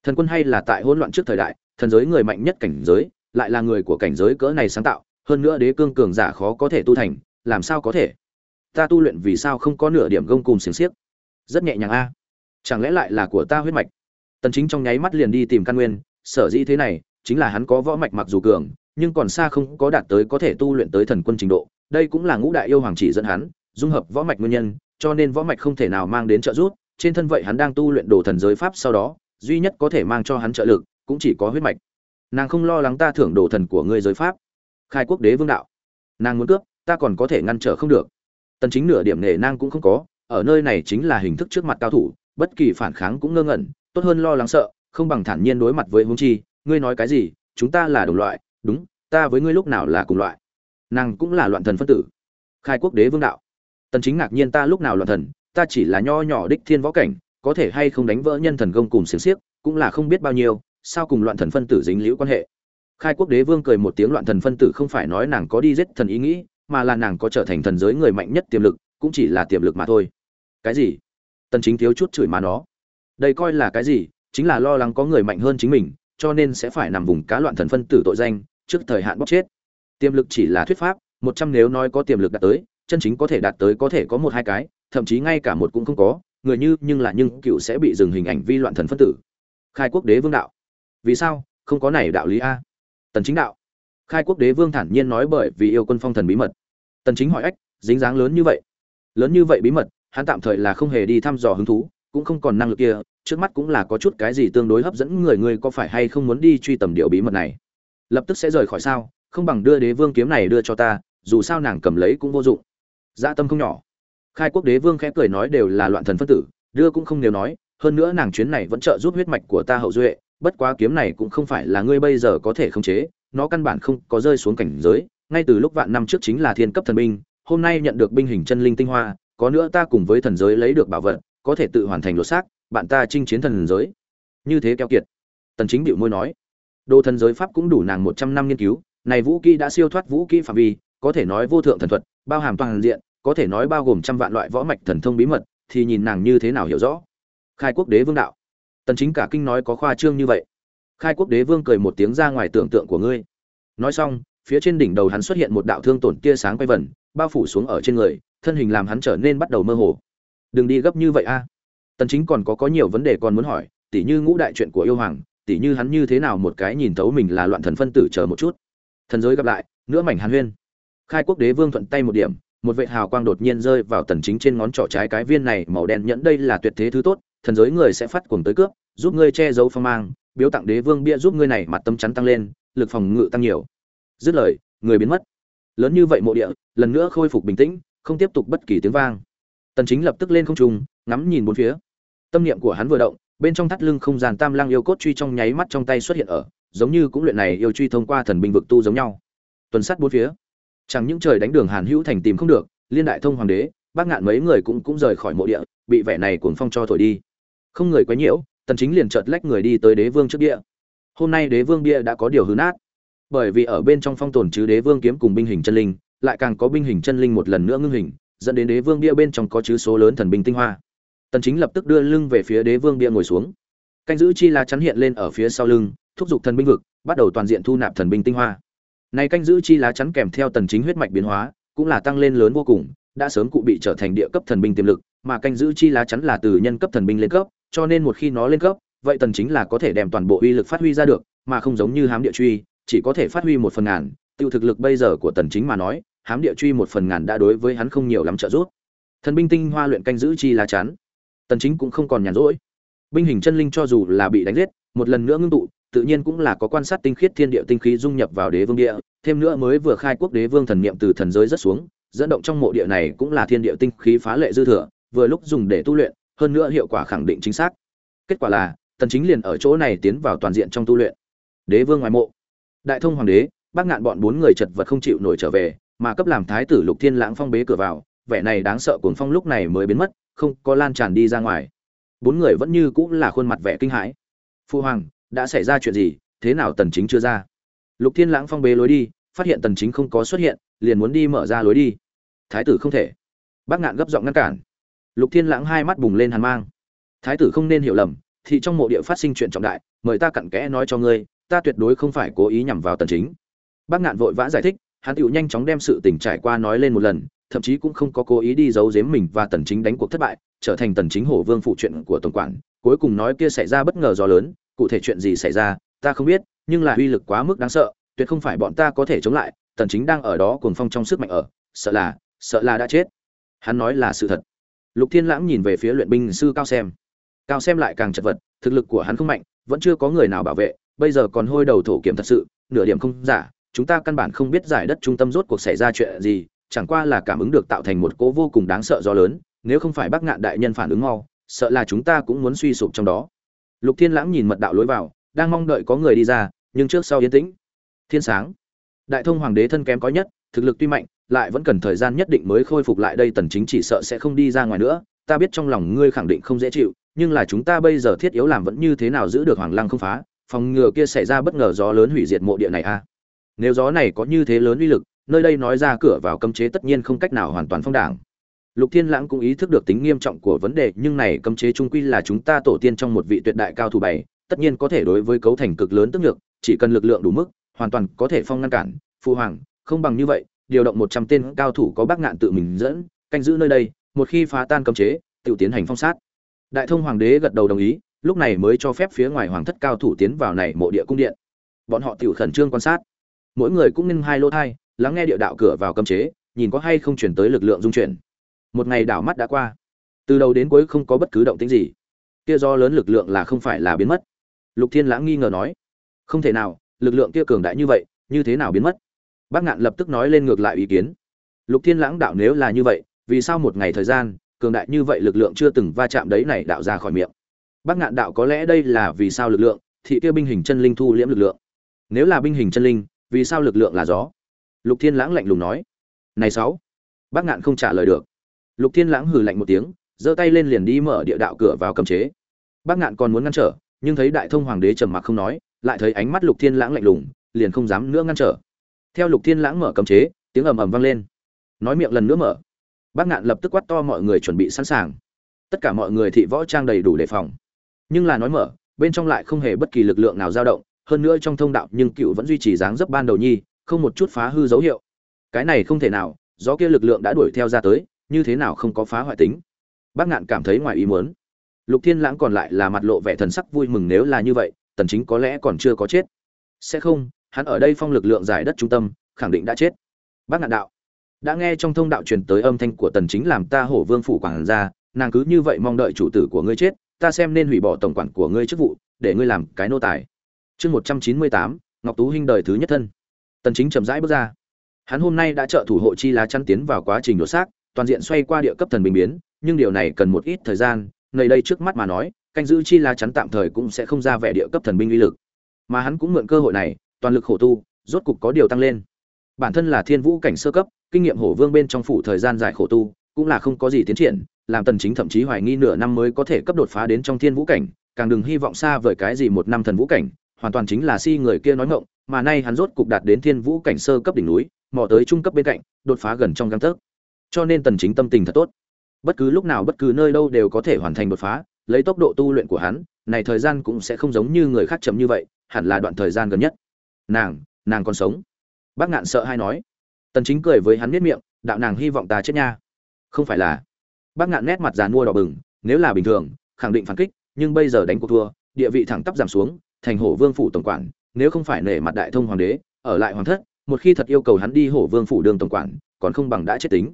Thần quân hay là tại hỗn loạn trước thời đại, thần giới người mạnh nhất cảnh giới, lại là người của cảnh giới cỡ này sáng tạo, hơn nữa đế cương cường giả khó có thể tu thành, làm sao có thể? Ta tu luyện vì sao không có nửa điểm gông cùng xiềng xiếc? Rất nhẹ nhàng a. Chẳng lẽ lại là của ta huyết mạch? Tần chính trong nháy mắt liền đi tìm căn nguyên, sở dĩ thế này chính là hắn có võ mạch mặc dù cường, nhưng còn xa không có đạt tới có thể tu luyện tới thần quân trình độ. Đây cũng là ngũ đại yêu hoàng chỉ dẫn hắn, dung hợp võ mạch nguyên nhân, cho nên võ mạch không thể nào mang đến trợ giúp. Trên thân vậy hắn đang tu luyện đồ thần giới pháp sau đó, duy nhất có thể mang cho hắn trợ lực, cũng chỉ có huyết mạch. Nàng không lo lắng ta thưởng đồ thần của ngươi giới pháp. Khai quốc đế vương đạo. Nàng muốn cướp, ta còn có thể ngăn trở không được. Tần chính nửa điểm nể nang cũng không có, ở nơi này chính là hình thức trước mặt cao thủ, bất kỳ phản kháng cũng ngơ ngẩn, tốt hơn lo lắng sợ, không bằng thản nhiên đối mặt với huống chi ngươi nói cái gì, chúng ta là đồng loại, đúng, ta với ngươi lúc nào là cùng loại. Nàng cũng là loạn thần phân tử. Khai quốc đế vương đạo. Tần chính ngạc nhiên ta lúc nào loạn thần, ta chỉ là nho nhỏ đích thiên võ cảnh, có thể hay không đánh vỡ nhân thần công cùng xiềng xiếc, cũng là không biết bao nhiêu, sao cùng loạn thần phân tử dính liễu quan hệ. Khai quốc đế vương cười một tiếng loạn thần phân tử không phải nói nàng có đi giết thần ý nghĩ, mà là nàng có trở thành thần giới người mạnh nhất tiềm lực, cũng chỉ là tiềm lực mà thôi. Cái gì? Tần chính thiếu chút chửi mà nó. Đây coi là cái gì? Chính là lo lắng có người mạnh hơn chính mình cho nên sẽ phải nằm vùng cá loạn thần phân tử tội danh, trước thời hạn bóc chết. Tiềm lực chỉ là thuyết pháp, một trăm nếu nói có tiềm lực đạt tới, chân chính có thể đạt tới có thể có một hai cái, thậm chí ngay cả một cũng không có, người như, nhưng là nhưng cựu sẽ bị dừng hình ảnh vi loạn thần phân tử. Khai quốc đế vương đạo. Vì sao? Không có này đạo lý a. Tần chính đạo. Khai quốc đế vương thản nhiên nói bởi vì yêu quân phong thần bí mật. Tần chính hỏi ách, dính dáng lớn như vậy. Lớn như vậy bí mật, hắn tạm thời là không hề đi thăm dò hứng thú, cũng không còn năng lực kia trước mắt cũng là có chút cái gì tương đối hấp dẫn người người có phải hay không muốn đi truy tầm điều bí mật này. Lập tức sẽ rời khỏi sao, không bằng đưa đế vương kiếm này đưa cho ta, dù sao nàng cầm lấy cũng vô dụng. Dạ tâm không nhỏ. Khai quốc đế vương khẽ cười nói đều là loạn thần phân tử, đưa cũng không nếu nói, hơn nữa nàng chuyến này vẫn trợ giúp huyết mạch của ta hậu duệ, bất quá kiếm này cũng không phải là ngươi bây giờ có thể khống chế, nó căn bản không có rơi xuống cảnh giới, ngay từ lúc vạn năm trước chính là thiên cấp thần binh, hôm nay nhận được binh hình chân linh tinh hoa, có nữa ta cùng với thần giới lấy được bảo vật, có thể tự hoàn thành lột xác bạn ta chinh chiến thần giới. Như thế keo kiệt. Tần chính bịu môi nói. Đồ thần giới pháp cũng đủ nàng 100 năm nghiên cứu, này vũ kỹ đã siêu thoát vũ kỹ phạm vi, có thể nói vô thượng thần thuật, bao hàm toàn diện, có thể nói bao gồm trăm vạn loại võ mạch thần thông bí mật, thì nhìn nàng như thế nào hiểu rõ. Khai quốc đế vương đạo. Tần chính cả kinh nói có khoa trương như vậy. Khai quốc đế vương cười một tiếng ra ngoài tưởng tượng của ngươi. Nói xong, phía trên đỉnh đầu hắn xuất hiện một đạo thương tổn tia sáng quay vần, bao phủ xuống ở trên người, thân hình làm hắn trở nên bắt đầu mơ hồ. Đừng đi gấp như vậy a tần chính còn có có nhiều vấn đề còn muốn hỏi, tỉ như ngũ đại chuyện của yêu hoàng, tỉ như hắn như thế nào một cái nhìn thấu mình là loạn thần phân tử chờ một chút. Thần giới gặp lại nữa mảnh hàn huyên. Khai quốc đế vương thuận tay một điểm, một vệ hào quang đột nhiên rơi vào tần chính trên ngón trỏ trái cái viên này màu đen nhẫn đây là tuyệt thế thứ tốt, thần giới người sẽ phát cuồng tới cướp, giúp ngươi che giấu phong mang, biếu tặng đế vương bia giúp ngươi này mặt tâm chắn tăng lên, lực phòng ngự tăng nhiều. Dứt lời, người biến mất. Lớn như vậy mộ địa, lần nữa khôi phục bình tĩnh, không tiếp tục bất kỳ tiếng vang. Tần chính lập tức lên không trung ngắm nhìn bốn phía. Tâm niệm của hắn vừa động, bên trong thắt lưng không gian tam lang yêu cốt truy trong nháy mắt trong tay xuất hiện ở, giống như cũng luyện này yêu truy thông qua thần binh vực tu giống nhau. Tuần sát bốn phía, chẳng những trời đánh đường hàn hữu thành tìm không được, liên đại thông hoàng đế bác ngạn mấy người cũng cũng rời khỏi mộ địa, bị vẻ này cuồng phong cho thổi đi. Không người quấy nhiễu, tần chính liền chợt lách người đi tới đế vương trước địa. Hôm nay đế vương bia đã có điều hư nát. Bởi vì ở bên trong phong tồn chứ đế vương kiếm cùng binh hình chân linh, lại càng có binh hình chân linh một lần nữa ngưng hình, dẫn đến đế vương bia bên trong có chứ số lớn thần binh tinh hoa tần chính lập tức đưa lưng về phía đế vương bia ngồi xuống. Canh giữ chi lá chắn hiện lên ở phía sau lưng, thúc giục thần binh vực, bắt đầu toàn diện thu nạp thần binh tinh hoa. Này canh giữ chi lá chắn kèm theo tần chính huyết mạch biến hóa, cũng là tăng lên lớn vô cùng, đã sớm cụ bị trở thành địa cấp thần binh tiềm lực, mà canh giữ chi lá chắn là từ nhân cấp thần binh lên cấp, cho nên một khi nó lên cấp, vậy tần chính là có thể đem toàn bộ uy lực phát huy ra được, mà không giống như hám địa truy, chỉ có thể phát huy một phần ngàn, tiêu thực lực bây giờ của tần chính mà nói, hám địa truy một phần ngàn đã đối với hắn không nhiều lắm trợ giúp. Thần binh tinh hoa luyện canh giữ chi lá chắn tần chính cũng không còn nhàn rỗi. Binh hình chân linh cho dù là bị đánh giết, một lần nữa ngưng tụ, tự nhiên cũng là có quan sát tinh khiết thiên địa tinh khí dung nhập vào đế vương địa, thêm nữa mới vừa khai quốc đế vương thần niệm từ thần giới rất xuống, dẫn động trong mộ địa này cũng là thiên địa tinh khí phá lệ dư thừa, vừa lúc dùng để tu luyện, hơn nữa hiệu quả khẳng định chính xác. Kết quả là, tần chính liền ở chỗ này tiến vào toàn diện trong tu luyện. Đế vương ngoài mộ. Đại thông hoàng đế, bác ngạn bọn bốn người chật vật không chịu nổi trở về, mà cấp làm thái tử lục thiên lãng phong bế cửa vào, vẻ này đáng sợ cuồng phong lúc này mới biến mất không có lan tràn đi ra ngoài. Bốn người vẫn như cũng là khuôn mặt vẻ kinh hãi. Phu hoàng, đã xảy ra chuyện gì? Thế nào tần chính chưa ra? Lục thiên lãng phong bế lối đi, phát hiện tần chính không có xuất hiện, liền muốn đi mở ra lối đi. Thái tử không thể. Bác ngạn gấp giọng ngăn cản. Lục thiên lãng hai mắt bùng lên hàn mang. Thái tử không nên hiểu lầm thì trong mộ địa phát sinh chuyện trọng đại, mời ta cặn kẽ nói cho ngươi, ta tuyệt đối không phải cố ý nhằm vào tần chính. Bác ngạn vội vã giải thích, hắn tựu nhanh chóng đem sự tình trải qua nói lên một lần thậm chí cũng không có cố ý đi giấu giếm mình và tần chính đánh cuộc thất bại, trở thành tần chính hổ vương phụ chuyện của tổng quản. Cuối cùng nói kia xảy ra bất ngờ do lớn, cụ thể chuyện gì xảy ra, ta không biết, nhưng là uy lực quá mức đáng sợ, tuyệt không phải bọn ta có thể chống lại, tần chính đang ở đó cuồng phong trong sức mạnh ở, sợ là sợ là đã chết. Hắn nói là sự thật. Lục thiên lãng nhìn về phía luyện binh sư cao xem. Cao xem lại càng chật vật, thực lực của hắn không mạnh, vẫn chưa có người nào bảo vệ, bây giờ còn hôi đầu thổ kiểm thật sự, nửa điểm không giả, chúng ta căn bản không biết giải đất trung tâm rốt cuộc xảy ra chuyện gì chẳng qua là cảm ứng được tạo thành một cỗ vô cùng đáng sợ do lớn, nếu không phải bác ngạn đại nhân phản ứng mau, sợ là chúng ta cũng muốn suy sụp trong đó. Lục thiên lãng nhìn mật đạo lối vào, đang mong đợi có người đi ra, nhưng trước sau yên tĩnh. Thiên sáng. Đại thông hoàng đế thân kém có nhất, thực lực tuy mạnh, lại vẫn cần thời gian nhất định mới khôi phục lại đây tần chính chỉ sợ sẽ không đi ra ngoài nữa, ta biết trong lòng ngươi khẳng định không dễ chịu, nhưng là chúng ta bây giờ thiết yếu làm vẫn như thế nào giữ được hoàng lăng không phá, phòng ngừa kia xảy ra bất ngờ gió lớn hủy diệt mộ địa này a. À? nếu gió này có như thế lớn uy lực nơi đây nói ra cửa vào cấm chế tất nhiên không cách nào hoàn toàn phong đảng. Lục thiên lãng cũng ý thức được tính nghiêm trọng của vấn đề, nhưng này cấm chế trung quy là chúng ta tổ tiên trong một vị tuyệt đại cao thủ bảy, tất nhiên có thể đối với cấu thành cực lớn tức lực chỉ cần lực lượng đủ mức, hoàn toàn có thể phong ngăn cản, phu hoàng, không bằng như vậy, điều động một trăm tên cao thủ có bác ngạn tự mình dẫn, canh giữ nơi đây, một khi phá tan cấm chế, tự tiến hành phong sát. Đại thông hoàng đế gật đầu đồng ý, lúc này mới cho phép phía ngoài hoàng thất cao thủ tiến vào này mộ địa cung điện. Bọn họ tự khẩn trương quan sát. Mỗi người cũng nên hai lô thai lắng nghe địa đạo cửa vào cấm chế, nhìn có hay không chuyển tới lực lượng dung chuyển. Một ngày đảo mắt đã qua. Từ đầu đến cuối không có bất cứ động tĩnh gì. Kia do lớn lực lượng là không phải là biến mất. Lục thiên lãng nghi ngờ nói, không thể nào, lực lượng kia cường đại như vậy, như thế nào biến mất? Bác ngạn lập tức nói lên ngược lại ý kiến. Lục thiên lãng đạo nếu là như vậy, vì sao một ngày thời gian, cường đại như vậy lực lượng chưa từng va chạm đấy này đạo ra khỏi miệng? Bác ngạn đạo có lẽ đây là vì sao lực lượng, thị kia binh hình chân linh thu liễm lực lượng. Nếu là binh hình chân linh, vì sao lực lượng là gió? Lục thiên lãng lạnh lùng nói, này sáu, bác ngạn không trả lời được. Lục thiên lãng hừ lạnh một tiếng, giơ tay lên liền đi mở địa đạo cửa vào cầm chế. Bác ngạn còn muốn ngăn trở, nhưng thấy đại thông hoàng đế trầm mặc không nói, lại thấy ánh mắt lục thiên lãng lạnh lùng, liền không dám nữa ngăn trở. Theo lục thiên lãng mở cầm chế, tiếng ầm ầm vang lên. Nói miệng lần nữa mở. Bác ngạn lập tức quát to mọi người chuẩn bị sẵn sàng. Tất cả mọi người thị võ trang đầy đủ đề phòng. Nhưng là nói mở, bên trong lại không hề bất kỳ lực lượng nào dao động, hơn nữa trong thông đạo nhưng cựu vẫn duy trì dáng dấp ban đầu nhi không một chút phá hư dấu hiệu. Cái này không thể nào do kia lực lượng đã đuổi theo ra tới như thế nào không có phá hoại tính? Bác ngạn cảm thấy ngoài ý muốn. Lục thiên lãng còn lại là mặt lộ vẻ thần sắc vui mừng nếu là như vậy tần chính có lẽ còn chưa có chết. Sẽ không hắn ở đây phong lực lượng giải đất trung tâm khẳng định đã chết. Bác ngạn đạo đã nghe trong thông đạo truyền tới âm thanh của tần chính làm ta hổ vương phủ quảng ra nàng cứ như vậy mong đợi chủ tử của ngươi chết ta xem nên hủy bỏ tổng quản của ngươi chức vụ để ngươi làm cái nô tài. Chương 198, ngọc tú huynh đời thứ nhất thân tần chính chậm rãi bước ra. Hắn hôm nay đã trợ thủ hộ chi lá chắn tiến vào quá trình đột xác, toàn diện xoay qua địa cấp thần bình biến, nhưng điều này cần một ít thời gian, nơi đây trước mắt mà nói, canh giữ chi lá chắn tạm thời cũng sẽ không ra vẻ địa cấp thần binh uy lực. Mà hắn cũng mượn cơ hội này, toàn lực khổ tu, rốt cục có điều tăng lên. Bản thân là thiên vũ cảnh sơ cấp, kinh nghiệm hổ vương bên trong phủ thời gian dài khổ tu, cũng là không có gì tiến triển, làm tần chính thậm chí hoài nghi nửa năm mới có thể cấp đột phá đến trong thiên vũ cảnh, càng đừng hy vọng xa vời cái gì một năm thần vũ cảnh hoàn toàn chính là si người kia nói ngọng, mà nay hắn rốt cục đạt đến thiên vũ cảnh sơ cấp đỉnh núi, mò tới trung cấp bên cạnh, đột phá gần trong gang tấc. Cho nên tần chính tâm tình thật tốt. Bất cứ lúc nào bất cứ nơi đâu đều có thể hoàn thành đột phá, lấy tốc độ tu luyện của hắn, này thời gian cũng sẽ không giống như người khác chậm như vậy, hẳn là đoạn thời gian gần nhất. Nàng nàng còn sống. Bác ngạn sợ hai nói. Tần chính cười với hắn biết miệng, đạo nàng hy vọng ta chết nha. Không phải là. Bác ngạn nét mặt già mua đỏ bừng, nếu là bình thường, khẳng định phản kích, nhưng bây giờ đánh cuộc thua, địa vị thẳng tắp giảm xuống thành hổ vương phủ tổng quản, nếu không phải nể mặt đại thông hoàng đế, ở lại hoàng thất, một khi thật yêu cầu hắn đi hổ vương phủ đường tổng quản, còn không bằng đã chết tính.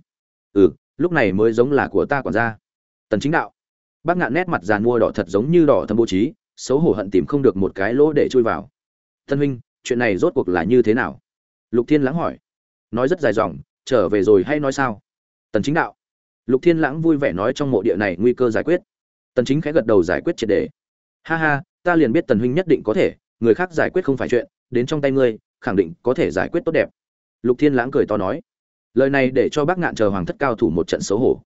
Ừ lúc này mới giống là của ta quản gia. Tần chính đạo. Bác ngạn nét mặt giàn mua đỏ thật giống như đỏ thâm bố trí, xấu hổ hận tìm không được một cái lỗ để chui vào. Thân huynh, chuyện này rốt cuộc là như thế nào? Lục thiên lãng hỏi. Nói rất dài dòng, trở về rồi hay nói sao? Tần chính đạo. Lục thiên lãng vui vẻ nói trong mộ địa này nguy cơ giải quyết. Tần chính khẽ gật đầu giải quyết triệt đề. Ha ha ta liền biết tần huynh nhất định có thể, người khác giải quyết không phải chuyện, đến trong tay ngươi, khẳng định có thể giải quyết tốt đẹp. Lục thiên lãng cười to nói. Lời này để cho bác ngạn chờ hoàng thất cao thủ một trận xấu hổ.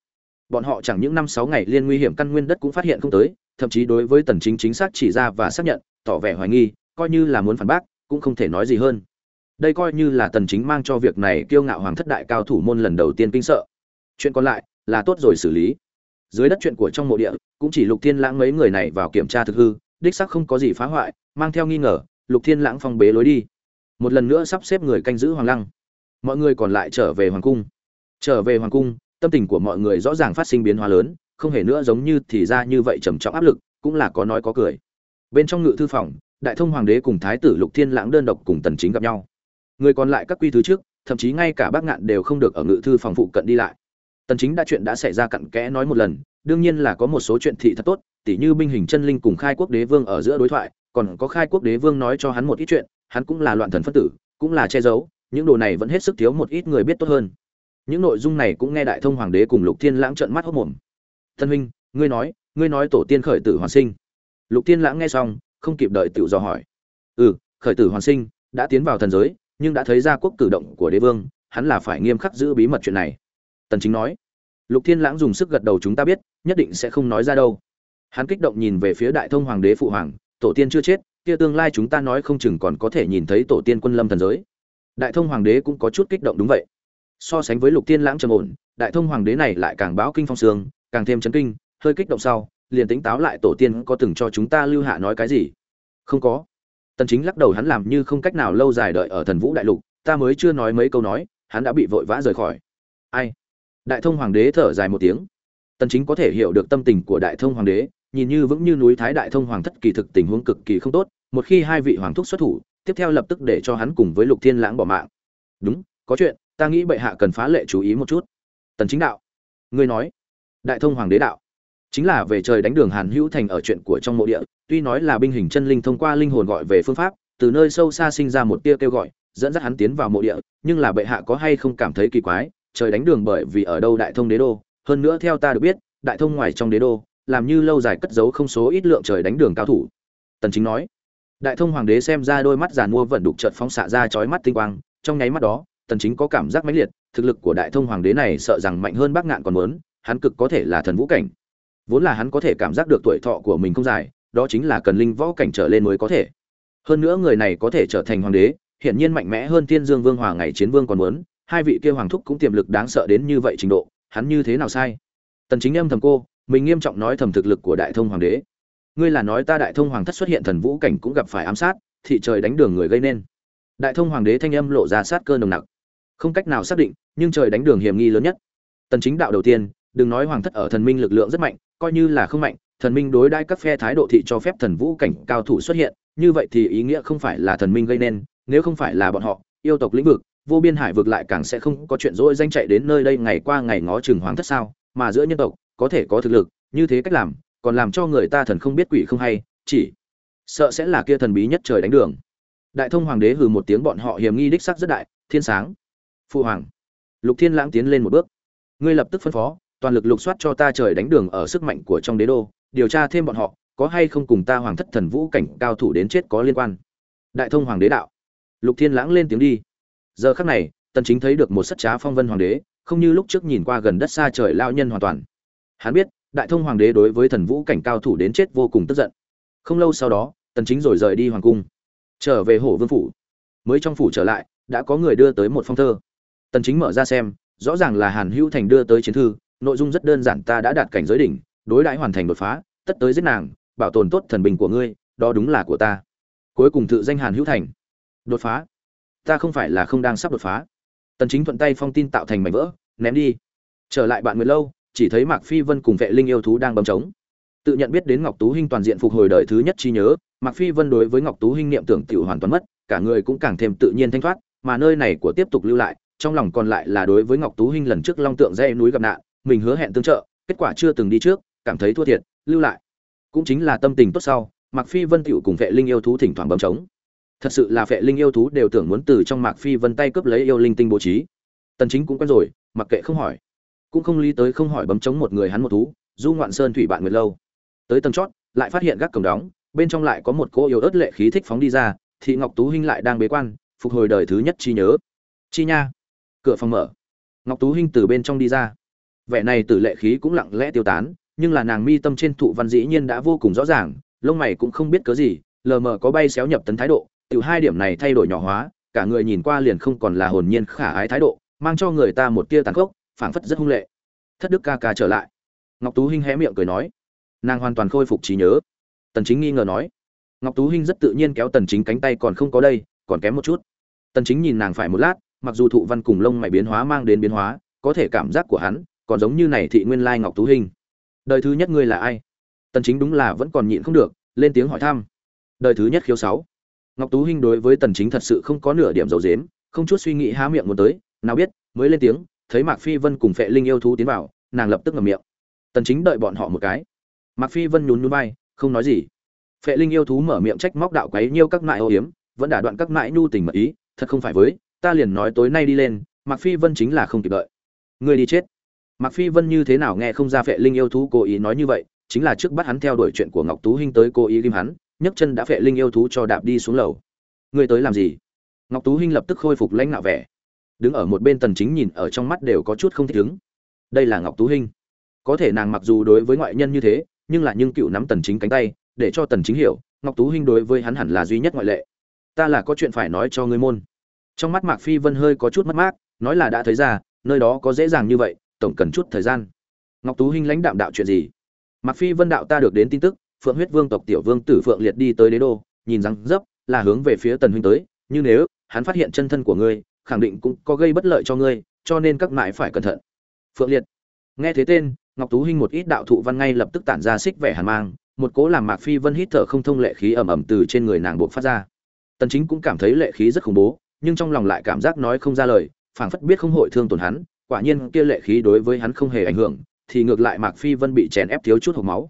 Bọn họ chẳng những năm sáu ngày liên nguy hiểm căn nguyên đất cũng phát hiện không tới, thậm chí đối với tần chính chính xác chỉ ra và xác nhận, tỏ vẻ hoài nghi, coi như là muốn phản bác, cũng không thể nói gì hơn. Đây coi như là tần chính mang cho việc này kiêu ngạo hoàng thất đại cao thủ môn lần đầu tiên kinh sợ. Chuyện còn lại là tốt rồi xử lý. Dưới đất chuyện của trong mộ địa, cũng chỉ lục thiên lãng mấy người này vào kiểm tra thực hư đích xác không có gì phá hoại, mang theo nghi ngờ, lục thiên lãng phong bế lối đi. Một lần nữa sắp xếp người canh giữ hoàng lăng. Mọi người còn lại trở về hoàng cung. Trở về hoàng cung, tâm tình của mọi người rõ ràng phát sinh biến hóa lớn, không hề nữa giống như thì ra như vậy trầm trọng áp lực, cũng là có nói có cười. Bên trong ngự thư phòng, đại thông hoàng đế cùng thái tử lục thiên lãng đơn độc cùng tần chính gặp nhau. Người còn lại các quy thứ trước, thậm chí ngay cả bác ngạn đều không được ở ngự thư phòng phụ cận đi lại. Tần chính đã chuyện đã xảy ra cặn kẽ nói một lần, đương nhiên là có một số chuyện thị thật tốt tỉ như binh hình chân linh cùng khai quốc đế vương ở giữa đối thoại, còn có khai quốc đế vương nói cho hắn một ít chuyện, hắn cũng là loạn thần phân tử, cũng là che giấu, những đồ này vẫn hết sức thiếu một ít người biết tốt hơn. Những nội dung này cũng nghe đại thông hoàng đế cùng lục thiên lãng trợn mắt hốc mồm. Thân huynh, ngươi nói ngươi nói tổ tiên khởi tử hoàn sinh. Lục thiên lãng nghe xong, không kịp đợi tiểu dò hỏi. Ừ khởi tử hoàn sinh, đã tiến vào thần giới, nhưng đã thấy ra quốc cử động của đế vương, hắn là phải nghiêm khắc giữ bí mật chuyện này. Tần chính nói. Lục thiên lãng dùng sức gật đầu, chúng ta biết, nhất định sẽ không nói ra đâu hắn kích động nhìn về phía đại thông hoàng đế phụ hoàng, tổ tiên chưa chết, kia tương lai chúng ta nói không chừng còn có thể nhìn thấy tổ tiên quân lâm thần giới. Đại thông hoàng đế cũng có chút kích động đúng vậy. So sánh với lục tiên lãng trầm ổn, đại thông hoàng đế này lại càng báo kinh phong sương, càng thêm chấn kinh, hơi kích động sau, liền tính táo lại, tổ tiên có từng cho chúng ta lưu hạ nói cái gì? Không có. Tần chính lắc đầu, hắn làm như không cách nào lâu dài đợi ở thần vũ đại lục, ta mới chưa nói mấy câu nói, hắn đã bị vội vã rời khỏi. Ai? Đại thông hoàng đế thở dài một tiếng. Tần chính có thể hiểu được tâm tình của đại thông hoàng đế nhìn như vững như núi thái đại thông hoàng thất kỳ thực tình huống cực kỳ không tốt, một khi hai vị hoàng thúc xuất thủ, tiếp theo lập tức để cho hắn cùng với lục thiên lãng bỏ mạng. Đúng, có chuyện, ta nghĩ bệ hạ cần phá lệ chú ý một chút. Tần chính đạo, ngươi nói, đại thông hoàng đế đạo, chính là về trời đánh đường hàn hữu thành ở chuyện của trong mộ địa, tuy nói là binh hình chân linh thông qua linh hồn gọi về phương pháp, từ nơi sâu xa sinh ra một tia kêu gọi, dẫn dắt hắn tiến vào mộ địa, nhưng là bệ hạ có hay không cảm thấy kỳ quái, trời đánh đường bởi vì ở đâu đại thông đế đô, hơn nữa theo ta được biết, đại thông ngoài trong đế đô làm như lâu dài cất giấu không số ít lượng trời đánh đường cao thủ. Tần chính nói, đại thông hoàng đế xem ra đôi mắt giàn mua vận đục chợt phóng xạ ra chói mắt tinh quang, trong nháy mắt đó, tần chính có cảm giác mãnh liệt, thực lực của đại thông hoàng đế này sợ rằng mạnh hơn bác ngạn còn muốn, hắn cực có thể là thần vũ cảnh. Vốn là hắn có thể cảm giác được tuổi thọ của mình không dài, đó chính là cần linh võ cảnh trở lên mới có thể. Hơn nữa người này có thể trở thành hoàng đế hiện nhiên mạnh mẽ hơn thiên dương vương hòa ngày chiến vương còn muốn, hai vị kia hoàng thúc cũng tiềm lực đáng sợ đến như vậy trình độ, hắn như thế nào sai? Tần chính âm thầm cô mình nghiêm trọng nói thầm thực lực của đại thông hoàng đế. Ngươi là nói ta đại thông hoàng thất xuất hiện thần vũ cảnh cũng gặp phải ám sát, thị trời đánh đường người gây nên. Đại thông hoàng đế thanh âm lộ ra sát cơ nồng nặc. Không cách nào xác định, nhưng trời đánh đường hiểm nghi lớn nhất. Tần chính đạo đầu tiên, đừng nói hoàng thất ở thần minh lực lượng rất mạnh, coi như là không mạnh, thần minh đối đãi các phe thái độ thị cho phép thần vũ cảnh cao thủ xuất hiện, như vậy thì ý nghĩa không phải là thần minh gây nên, nếu không phải là bọn họ, yêu tộc lĩnh vực, vô biên hải vực lại càng sẽ không có chuyện dỗi danh chạy đến nơi đây ngày qua ngày ngó chừng hoàng thất sao, mà giữa nhân tộc có thể có thực lực, như thế cách làm, còn làm cho người ta thần không biết quỷ không hay, chỉ sợ sẽ là kia thần bí nhất trời đánh đường. Đại thông hoàng đế hừ một tiếng bọn họ hiểm nghi đích sắc rất đại, thiên sáng. Phụ hoàng. Lục thiên lãng tiến lên một bước. Ngươi lập tức phân phó, toàn lực lục soát cho ta trời đánh đường ở sức mạnh của trong đế đô, điều tra thêm bọn họ, có hay không cùng ta hoàng thất thần vũ cảnh cao thủ đến chết có liên quan. Đại thông hoàng đế đạo. Lục thiên lãng lên tiếng đi. Giờ khắc này, tần chính thấy được một sắt trá phong vân hoàng đế, không như lúc trước nhìn qua gần đất xa trời lao nhân hoàn toàn hắn biết, đại thông hoàng đế đối với thần vũ cảnh cao thủ đến chết vô cùng tức giận. Không lâu sau đó, tần chính rồi rời đi hoàng cung, trở về hổ vương phủ. Mới trong phủ trở lại, đã có người đưa tới một phong thơ. Tần chính mở ra xem, rõ ràng là hàn hữu thành đưa tới chiến thư, nội dung rất đơn giản, ta đã đạt cảnh giới đỉnh, đối đãi hoàn thành đột phá, tất tới giết nàng, bảo tồn tốt thần bình của ngươi, đó đúng là của ta. Cuối cùng tự danh hàn hữu thành. Đột phá? Ta không phải là không đang sắp đột phá. Tần chính thuận tay phong tin tạo thành mảnh vỡ, ném đi. Trở lại bạn người lâu chỉ thấy mạc phi vân cùng vệ linh yêu thú đang bấm trống. Tự nhận biết đến ngọc tú hinh toàn diện phục hồi đời thứ nhất chi nhớ, mạc phi vân đối với ngọc tú hinh niệm tưởng tiểu hoàn toàn mất, cả người cũng càng thêm tự nhiên thanh thoát, mà nơi này của tiếp tục lưu lại, trong lòng còn lại là đối với ngọc tú hinh lần trước long tượng dây núi gặp nạn, mình hứa hẹn tương trợ, kết quả chưa từng đi trước, cảm thấy thua thiệt, lưu lại. Cũng chính là tâm tình tốt sau, mạc phi vân tiểu cùng vệ linh yêu thú thỉnh thoảng bấm trống. Thật sự là vệ linh yêu thú đều tưởng muốn từ trong mạc phi vân tay cướp lấy yêu linh tinh bố trí. Tần chính cũng quen rồi, mặc kệ không hỏi cũng không lý tới không hỏi bấm chống một người hắn một thú, du ngoạn sơn thủy bạn nguyệt lâu. Tới tầng chót, lại phát hiện gác cổng đóng, bên trong lại có một cô yếu ớt lệ khí thích phóng đi ra, thị ngọc tú hinh lại đang bế quan, phục hồi đời thứ nhất chi nhớ. Chi nha. Cửa phòng mở. Ngọc tú hinh từ bên trong đi ra. Vẻ này tử lệ khí cũng lặng lẽ tiêu tán, nhưng là nàng mi tâm trên thụ văn dĩ nhiên đã vô cùng rõ ràng, lông mày cũng không biết cớ gì, lờ mờ có bay xéo nhập tấn thái độ từ hai điểm này thay đổi nhỏ hóa, cả người nhìn qua liền không còn là hồn nhiên khả ái thái độ, mang cho người ta một tia tàn khốc phảng phất rất hung lệ. Thất đức ca ca trở lại. Ngọc tú hinh hé miệng cười nói. Nàng hoàn toàn khôi phục trí nhớ. Tần chính nghi ngờ nói. Ngọc tú hinh rất tự nhiên kéo tần chính cánh tay còn không có đây, còn kém một chút. Tần chính nhìn nàng phải một lát, mặc dù thụ văn cùng lông mày biến hóa mang đến biến hóa, có thể cảm giác của hắn còn giống như này thị nguyên lai ngọc tú hinh. Đời thứ nhất ngươi là ai? Tần chính đúng là vẫn còn nhịn không được, lên tiếng hỏi thăm. Đời thứ nhất khiếu sáu. Ngọc tú hinh đối với tần chính thật sự không có nửa điểm dầu dím không chút suy nghĩ há miệng muốn tới, nào biết, mới lên tiếng thấy mạc phi vân cùng phệ linh yêu thú tiến vào, nàng lập tức ngậm miệng. Tần chính đợi bọn họ một cái. Mạc phi vân nhún nhún vai, không nói gì. Phệ linh yêu thú mở miệng trách móc đạo quấy nhiêu các mại ô hiếm vẫn đả đoạn các mại nhu tình mật ý, thật không phải với, ta liền nói tối nay đi lên, mạc phi vân chính là không kịp đợi. Ngươi đi chết. Mạc phi vân như thế nào nghe không ra phệ linh yêu thú cố ý nói như vậy, chính là trước bắt hắn theo đuổi chuyện của ngọc tú hinh tới cố ý ghim hắn, nhấc chân đã phệ linh yêu thú cho đạp đi xuống lầu. Ngươi tới làm gì? Ngọc tú hinh lập tức khôi phục lãnh nạo vẻ đứng ở một bên tần chính nhìn ở trong mắt đều có chút không thích ứng. Đây là ngọc tú hinh. Có thể nàng mặc dù đối với ngoại nhân như thế, nhưng lại nhưng cựu nắm tần chính cánh tay, để cho tần chính hiểu, ngọc tú hinh đối với hắn hẳn là duy nhất ngoại lệ. Ta là có chuyện phải nói cho ngươi môn. Trong mắt mạc phi vân hơi có chút mất mát, nói là đã thấy ra, nơi đó có dễ dàng như vậy, tổng cần chút thời gian. Ngọc tú hinh lãnh đạm đạo chuyện gì? Mạc phi vân đạo ta được đến tin tức, phượng huyết vương tộc tiểu vương tử phượng liệt đi tới đế đô, nhìn rằng dấp, là hướng về phía tần huynh tới, như nếu, hắn phát hiện chân thân của ngươi khẳng định cũng có gây bất lợi cho ngươi, cho nên các mãi phải cẩn thận. Phượng liệt. Nghe thế tên, ngọc tú hinh một ít đạo thụ văn ngay lập tức tản ra xích vẻ hàn mang, một cố làm mạc phi vân hít thở không thông lệ khí ẩm ẩm từ trên người nàng buộc phát ra. Tần chính cũng cảm thấy lệ khí rất khủng bố, nhưng trong lòng lại cảm giác nói không ra lời, phảng phất biết không hội thương tổn hắn, quả nhiên kia lệ khí đối với hắn không hề ảnh hưởng, thì ngược lại mạc phi vân bị chèn ép thiếu chút hộc máu.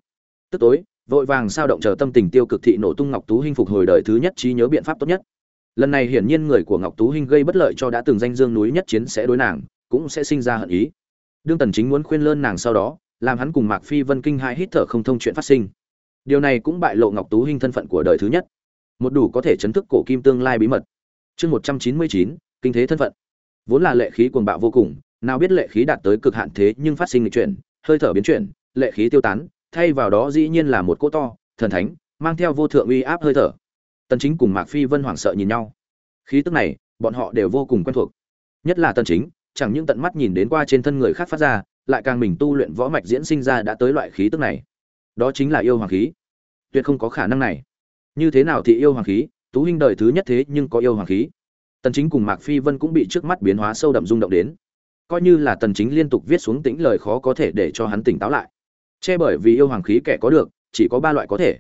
Tức tối, vội vàng sao động chờ tâm tình tiêu cực thị nổ tung ngọc tú hinh phục hồi đời thứ nhất trí nhớ biện pháp tốt nhất lần này hiển nhiên người của ngọc tú hinh gây bất lợi cho đã từng danh dương núi nhất chiến sẽ đối nàng cũng sẽ sinh ra hận ý. Đương tần chính muốn khuyên lơn nàng sau đó làm hắn cùng mạc phi vân kinh hai hít thở không thông chuyện phát sinh. Điều này cũng bại lộ ngọc tú hinh thân phận của đời thứ nhất. Một đủ có thể chấn thức cổ kim tương lai bí mật. Chương 199, kinh thế thân phận. Vốn là lệ khí cuồng bạo vô cùng nào biết lệ khí đạt tới cực hạn thế nhưng phát sinh lịch chuyển hơi thở biến chuyển lệ khí tiêu tán thay vào đó dĩ nhiên là một cỗ to thần thánh mang theo vô thượng uy áp hơi thở tần chính cùng mạc phi vân hoảng sợ nhìn nhau. Khí tức này, bọn họ đều vô cùng quen thuộc. Nhất là tần chính, chẳng những tận mắt nhìn đến qua trên thân người khác phát ra, lại càng mình tu luyện võ mạch diễn sinh ra đã tới loại khí tức này. Đó chính là yêu hoàng khí. Tuyệt không có khả năng này. Như thế nào thì yêu hoàng khí? Tú huynh đời thứ nhất thế nhưng có yêu hoàng khí. Tần chính cùng mạc phi vân cũng bị trước mắt biến hóa sâu đậm rung động đến. Coi như là tần chính liên tục viết xuống tĩnh lời khó có thể để cho hắn tỉnh táo lại. Che bởi vì yêu hoàng khí kẻ có được, chỉ có ba loại có thể.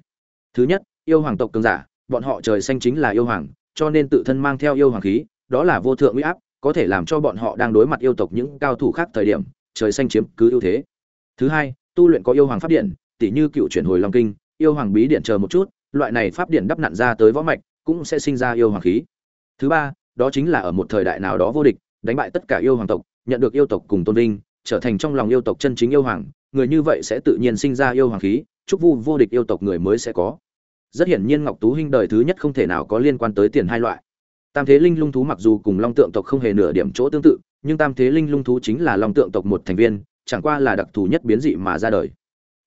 Thứ nhất, yêu hoàng tộc cường giả bọn họ trời xanh chính là yêu hoàng, cho nên tự thân mang theo yêu hoàng khí, đó là vô thượng uy áp, có thể làm cho bọn họ đang đối mặt yêu tộc những cao thủ khác thời điểm, trời xanh chiếm cứ ưu thế. Thứ hai, tu luyện có yêu hoàng pháp điện tỷ như cựu chuyển hồi long kinh, yêu hoàng bí điện chờ một chút, loại này pháp điện đắp nặn ra tới võ mạch, cũng sẽ sinh ra yêu hoàng khí. Thứ ba, đó chính là ở một thời đại nào đó vô địch, đánh bại tất cả yêu hoàng tộc, nhận được yêu tộc cùng tôn vinh, trở thành trong lòng yêu tộc chân chính yêu hoàng, người như vậy sẽ tự nhiên sinh ra yêu hoàng khí, chúc vu vô địch yêu tộc người mới sẽ có rất hiển nhiên ngọc tú hinh đời thứ nhất không thể nào có liên quan tới tiền hai loại. Tam thế linh lung thú mặc dù cùng long tượng tộc không hề nửa điểm chỗ tương tự, nhưng tam thế linh lung thú chính là long tượng tộc một thành viên, chẳng qua là đặc thù nhất biến dị mà ra đời.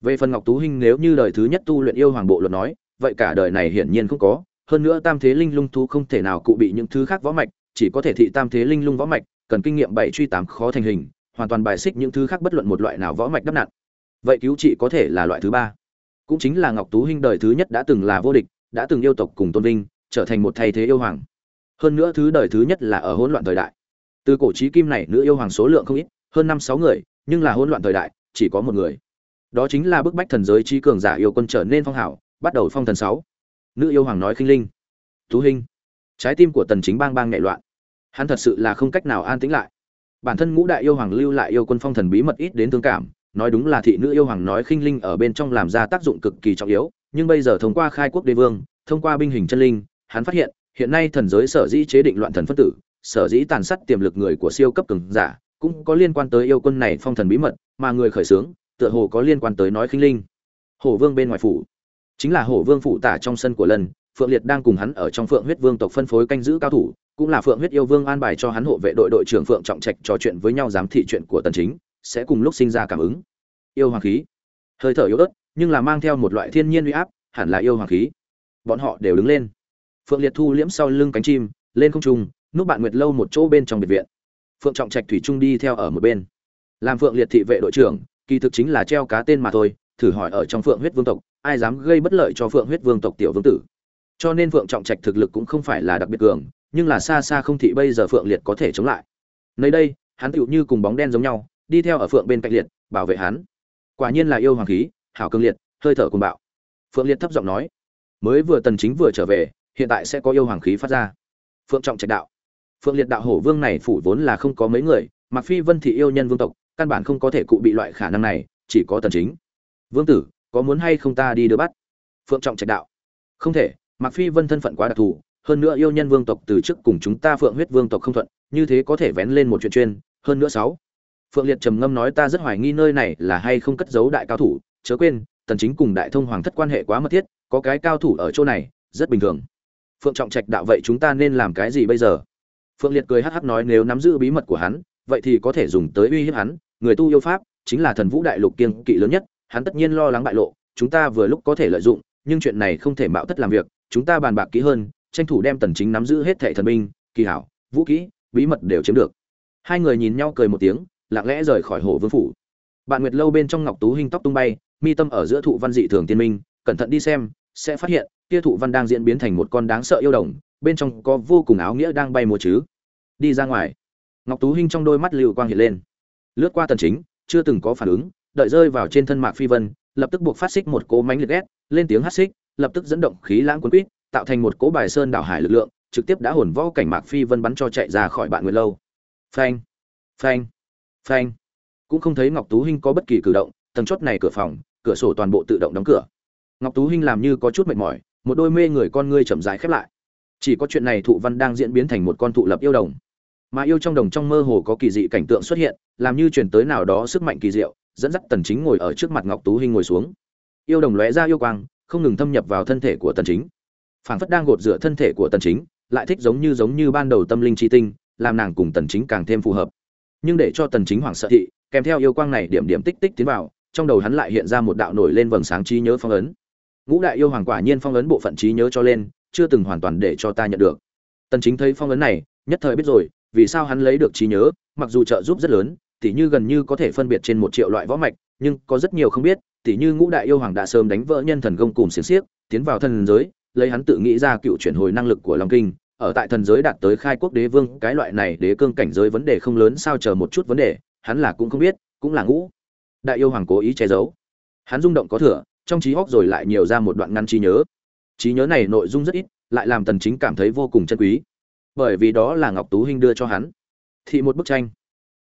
Về phần ngọc tú hinh nếu như đời thứ nhất tu luyện yêu hoàng bộ luật nói, vậy cả đời này hiển nhiên không có, hơn nữa tam thế linh lung thú không thể nào cụ bị những thứ khác võ mạch, chỉ có thể thị tam thế linh lung võ mạch, cần kinh nghiệm bảy truy tám khó thành hình, hoàn toàn bài xích những thứ khác bất luận một loại nào võ mạch đắp nặn vậy cứu trị có thể là loại thứ ba cũng chính là ngọc tú hinh đời thứ nhất đã từng là vô địch, đã từng yêu tộc cùng tôn vinh, trở thành một thay thế yêu hoàng. Hơn nữa thứ đời thứ nhất là ở hỗn loạn thời đại. Từ cổ trí kim này, nữ yêu hoàng số lượng không ít, hơn năm sáu người, nhưng là hỗn loạn thời đại, chỉ có một người. Đó chính là bức bách thần giới trí cường giả yêu quân trở nên phong hảo, bắt đầu phong thần sáu. Nữ yêu hoàng nói khinh linh. Tú hinh. Trái tim của tần chính bang bang nhảy loạn. Hắn thật sự là không cách nào an tĩnh lại. Bản thân ngũ đại yêu hoàng lưu lại yêu quân phong thần bí mật ít đến thương cảm nói đúng là thị nữ yêu hoàng nói khinh linh ở bên trong làm ra tác dụng cực kỳ trọng yếu, nhưng bây giờ thông qua khai quốc đế vương, thông qua binh hình chân linh, hắn phát hiện hiện nay thần giới sở dĩ chế định loạn thần phân tử, sở dĩ tàn sát tiềm lực người của siêu cấp cường giả, cũng có liên quan tới yêu quân này phong thần bí mật, mà người khởi xướng, tựa hồ có liên quan tới nói khinh linh. Hổ vương bên ngoài phủ. Chính là hổ vương phụ tả trong sân của lần, phượng liệt đang cùng hắn ở trong phượng huyết vương tộc phân phối canh giữ cao thủ, cũng là phượng huyết yêu vương an bài cho hắn hộ vệ đội đội trưởng phượng trọng trạch trò chuyện với nhau giám thị chuyện của tần chính sẽ cùng lúc sinh ra cảm ứng. Yêu hoàng khí. Hơi thở yếu ớt, nhưng là mang theo một loại thiên nhiên uy áp, hẳn là yêu hoàng khí. Bọn họ đều đứng lên. Phượng liệt thu liễm sau lưng cánh chim, lên không trung, núp bạn nguyệt lâu một chỗ bên trong biệt viện. Phượng trọng trạch thủy trung đi theo ở một bên. Làm phượng liệt thị vệ đội trưởng, kỳ thực chính là treo cá tên mà thôi, thử hỏi ở trong phượng huyết vương tộc, ai dám gây bất lợi cho phượng huyết vương tộc tiểu vương tử. Cho nên phượng trọng trạch thực lực cũng không phải là đặc biệt cường, nhưng là xa xa không thị bây giờ phượng liệt có thể chống lại. Nơi đây, hắn tựu như cùng bóng đen giống nhau đi theo ở phượng bên cạnh liệt, bảo vệ hắn. Quả nhiên là yêu hoàng khí, hảo cương liệt, hơi thở cùng bạo. Phượng liệt thấp giọng nói, mới vừa tần chính vừa trở về, hiện tại sẽ có yêu hoàng khí phát ra. Phượng trọng trạch đạo. Phượng liệt đạo hổ vương này phủ vốn là không có mấy người mặc phi vân thị yêu nhân vương tộc, căn bản không có thể cụ bị loại khả năng này, chỉ có tần chính. Vương tử, có muốn hay không ta đi đưa bắt phượng trọng trạch đạo. Không thể mặc phi vân thân phận quá đặc thù, hơn nữa yêu nhân vương tộc từ trước cùng chúng ta phượng huyết vương tộc không thuận, như thế có thể vén lên một chuyện chuyên, hơn nữa sáu phượng liệt trầm ngâm nói ta rất hoài nghi nơi này là hay không cất giấu đại cao thủ, chớ quên, tần chính cùng đại thông hoàng thất quan hệ quá mật thiết, có cái cao thủ ở chỗ này, rất bình thường. Phượng trọng trạch đạo vậy chúng ta nên làm cái gì bây giờ? Phượng liệt cười hắc hắc nói nếu nắm giữ bí mật của hắn, vậy thì có thể dùng tới uy hiếp hắn, người tu yêu pháp chính là thần vũ đại lục kiên kỵ lớn nhất, hắn tất nhiên lo lắng bại lộ, chúng ta vừa lúc có thể lợi dụng, nhưng chuyện này không thể mạo tất làm việc, chúng ta bàn bạc kỹ hơn, tranh thủ đem tần chính nắm giữ hết thệ thần binh, kỳ hảo, vũ kỹ, bí mật đều chiếm được. Hai người nhìn nhau cười một tiếng lặng lẽ rời khỏi hồ vương phủ. Bạn nguyệt lâu bên trong ngọc tú hình tóc tung bay, mi tâm ở giữa thụ văn dị thường tiên minh, cẩn thận đi xem, sẽ phát hiện, kia thụ văn đang diễn biến thành một con đáng sợ yêu đồng, bên trong có vô cùng áo nghĩa đang bay mùa chứ. Đi ra ngoài. Ngọc tú hinh trong đôi mắt lưu quang hiện lên. Lướt qua tần chính, chưa từng có phản ứng, đợi rơi vào trên thân mạc phi vân, lập tức buộc phát xích một cỗ mánh liệt ghét, lên tiếng hát xích, lập tức dẫn động khí lãng cuốn quýt, tạo thành một cỗ bài sơn đảo hải lực lượng, trực tiếp đã hồn võ cảnh mạc phi vân bắn cho chạy ra khỏi bạn nguyệt lâu. Phanh! Phanh! Phanh. Cũng không thấy ngọc tú hinh có bất kỳ cử động, tầng chốt này cửa phòng, cửa sổ toàn bộ tự động đóng cửa. Ngọc tú hinh làm như có chút mệt mỏi, một đôi mê người con ngươi chậm rãi khép lại. Chỉ có chuyện này thụ văn đang diễn biến thành một con thụ lập yêu đồng. Mà yêu trong đồng trong mơ hồ có kỳ dị cảnh tượng xuất hiện, làm như truyền tới nào đó sức mạnh kỳ diệu, dẫn dắt tần chính ngồi ở trước mặt ngọc tú hinh ngồi xuống. Yêu đồng lóe ra yêu quang, không ngừng thâm nhập vào thân thể của tần chính. Phảng phất đang gột rửa thân thể của tần chính, lại thích giống như giống như ban đầu tâm linh chi tinh, làm nàng cùng tần chính càng thêm phù hợp nhưng để cho tần chính hoàng sợ thị, kèm theo yêu quang này điểm điểm tích tích tiến vào, trong đầu hắn lại hiện ra một đạo nổi lên vầng sáng trí nhớ phong ấn. Ngũ đại yêu hoàng quả nhiên phong ấn bộ phận trí nhớ cho lên, chưa từng hoàn toàn để cho ta nhận được. Tần chính thấy phong ấn này, nhất thời biết rồi, vì sao hắn lấy được trí nhớ, mặc dù trợ giúp rất lớn, tỉ như gần như có thể phân biệt trên một triệu loại võ mạch, nhưng có rất nhiều không biết, tỉ như ngũ đại yêu hoàng đã sớm đánh vỡ nhân thần công cùng xiềng xiếc, tiến vào thần giới, lấy hắn tự nghĩ ra cựu chuyển hồi năng lực của long kinh ở tại thần giới đạt tới khai quốc đế vương, cái loại này đế cương cảnh giới vấn đề không lớn, sao chờ một chút vấn đề, hắn là cũng không biết, cũng là ngũ. Đại yêu hoàng cố ý che giấu. Hắn rung động có thừa, trong trí hóc rồi lại nhiều ra một đoạn ngăn trí nhớ. Trí nhớ này nội dung rất ít, lại làm tần chính cảm thấy vô cùng chân quý. Bởi vì đó là ngọc tú hinh đưa cho hắn. Thị một bức tranh.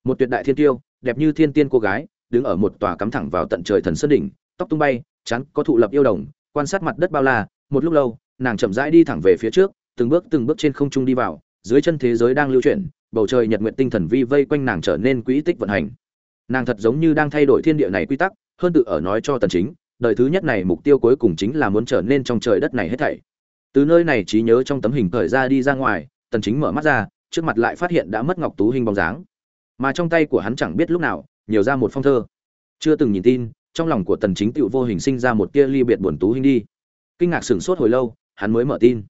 Một tuyệt đại thiên tiêu, đẹp như thiên tiên cô gái, đứng ở một tòa cắm thẳng vào tận trời thần sơn đỉnh, tóc tung bay chắn có thụ lập yêu đồng, quan sát mặt đất bao la, một lúc lâu, nàng chậm rãi đi thẳng về phía trước từng bước từng bước trên không trung đi vào, dưới chân thế giới đang lưu chuyển, bầu trời nhật nguyện tinh thần vi vây quanh nàng trở nên quỹ tích vận hành. Nàng thật giống như đang thay đổi thiên địa này quy tắc, hơn tự ở nói cho tần chính, đời thứ nhất này mục tiêu cuối cùng chính là muốn trở nên trong trời đất này hết thảy. Từ nơi này trí nhớ trong tấm hình thời ra đi ra ngoài, tần chính mở mắt ra, trước mặt lại phát hiện đã mất ngọc tú hình bóng dáng. Mà trong tay của hắn chẳng biết lúc nào, nhiều ra một phong thơ. Chưa từng nhìn tin, trong lòng của tần chính tựu vô hình sinh ra một tia ly biệt buồn tú hình đi. Kinh ngạc sửng sốt hồi lâu, hắn mới mở tin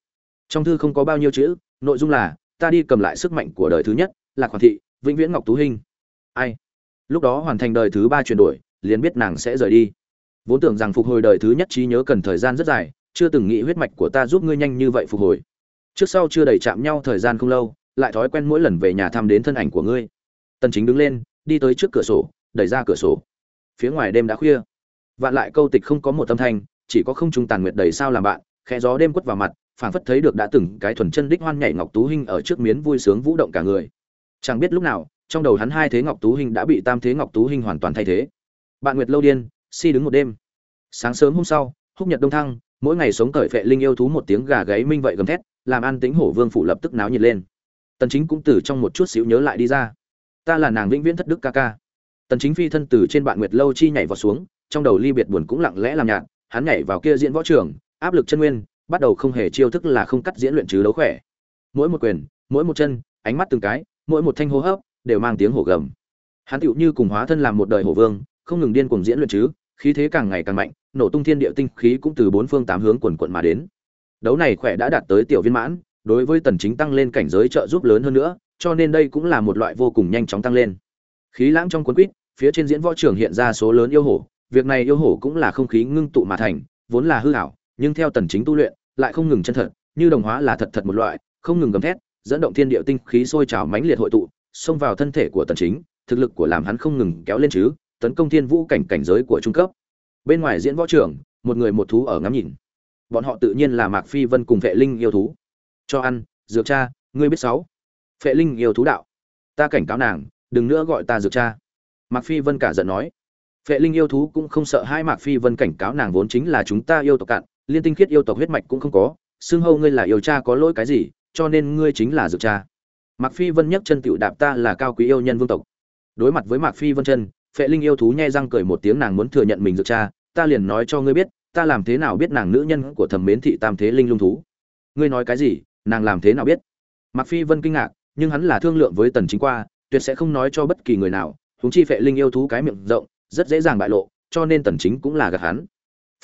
trong thư không có bao nhiêu chữ, nội dung là, ta đi cầm lại sức mạnh của đời thứ nhất là hoàn thị, vĩnh viễn ngọc tú hình ai? Lúc đó hoàn thành đời thứ ba chuyển đổi, liền biết nàng sẽ rời đi. Vốn tưởng rằng phục hồi đời thứ nhất trí nhớ cần thời gian rất dài, chưa từng nghĩ huyết mạch của ta giúp ngươi nhanh như vậy phục hồi. Trước sau chưa đầy chạm nhau thời gian không lâu, lại thói quen mỗi lần về nhà thăm đến thân ảnh của ngươi. Tần chính đứng lên, đi tới trước cửa sổ, đẩy ra cửa sổ. Phía ngoài đêm đã khuya. Vạn lại câu tịch không có một âm thanh, chỉ có không trung tàn nguyệt đầy sao làm bạn, khẽ gió đêm quất vào mặt phảng phất thấy được đã từng cái thuần chân đích hoan nhảy ngọc tú hình ở trước miến vui sướng vũ động cả người. Chẳng biết lúc nào, trong đầu hắn hai thế ngọc tú hình đã bị tam thế ngọc tú hình hoàn toàn thay thế. Bạn nguyệt lâu điên, si đứng một đêm. Sáng sớm hôm sau, húc nhật đông thăng, mỗi ngày sống cởi phệ linh yêu thú một tiếng gà gáy minh vậy gầm thét, làm an tính hổ vương phủ lập tức náo nhiệt lên. Tần chính cũng từ trong một chút xíu nhớ lại đi ra. Ta là nàng vĩnh viễn thất đức ca ca. Tần chính phi thân từ trên bạn nguyệt lâu chi nhảy vào xuống, trong đầu ly biệt buồn cũng lặng lẽ làm nhạt, hắn nhảy vào kia diễn võ trường, áp lực chân nguyên bắt đầu không hề chiêu thức là không cắt diễn luyện chứ đấu khỏe. Mỗi một quyền, mỗi một chân, ánh mắt từng cái, mỗi một thanh hô hấp đều mang tiếng hổ gầm. Hắn tựu như cùng hóa thân làm một đời hổ vương, không ngừng điên cuồng diễn luyện chứ, khí thế càng ngày càng mạnh, nổ tung thiên địa tinh khí cũng từ bốn phương tám hướng quần quận mà đến. Đấu này khỏe đã đạt tới tiểu viên mãn, đối với tần chính tăng lên cảnh giới trợ giúp lớn hơn nữa, cho nên đây cũng là một loại vô cùng nhanh chóng tăng lên. Khí lãng trong cuốn quýt, phía trên diễn võ trường hiện ra số lớn yêu hổ, việc này yêu hổ cũng là không khí ngưng tụ mà thành, vốn là hư ảo nhưng theo tần chính tu luyện, lại không ngừng chân thật, như đồng hóa là thật thật một loại, không ngừng gầm thét, dẫn động thiên địa tinh khí sôi trào mãnh liệt hội tụ, xông vào thân thể của tần chính, thực lực của làm hắn không ngừng kéo lên chứ, tấn công thiên vũ cảnh cảnh giới của trung cấp. Bên ngoài diễn võ trưởng, một người một thú ở ngắm nhìn. Bọn họ tự nhiên là mạc phi vân cùng vệ linh yêu thú. Cho ăn, dược cha, ngươi biết sáu. Vệ linh yêu thú đạo. Ta cảnh cáo nàng, đừng nữa gọi ta dược cha. Mạc phi vân cả giận nói. Vệ linh yêu thú cũng không sợ hai mạc phi vân cảnh cáo nàng vốn chính là chúng ta yêu tộc cạn liên tinh khiết yêu tộc huyết mạch cũng không có, xưng hâu ngươi là yêu cha có lỗi cái gì, cho nên ngươi chính là dược cha. Mạc phi vân nhấc chân tựu đạp ta là cao quý yêu nhân vương tộc. Đối mặt với mạc phi vân chân, phệ linh yêu thú nhai răng cười một tiếng nàng muốn thừa nhận mình dược cha, ta liền nói cho ngươi biết, ta làm thế nào biết nàng nữ nhân của thẩm mến thị tam thế linh lung thú. Ngươi nói cái gì, nàng làm thế nào biết? Mạc phi vân kinh ngạc, nhưng hắn là thương lượng với tần chính qua, tuyệt sẽ không nói cho bất kỳ người nào chúng chi phệ linh yêu thú cái miệng rộng, rất dễ dàng bại lộ, cho nên tần chính cũng là gạt hắn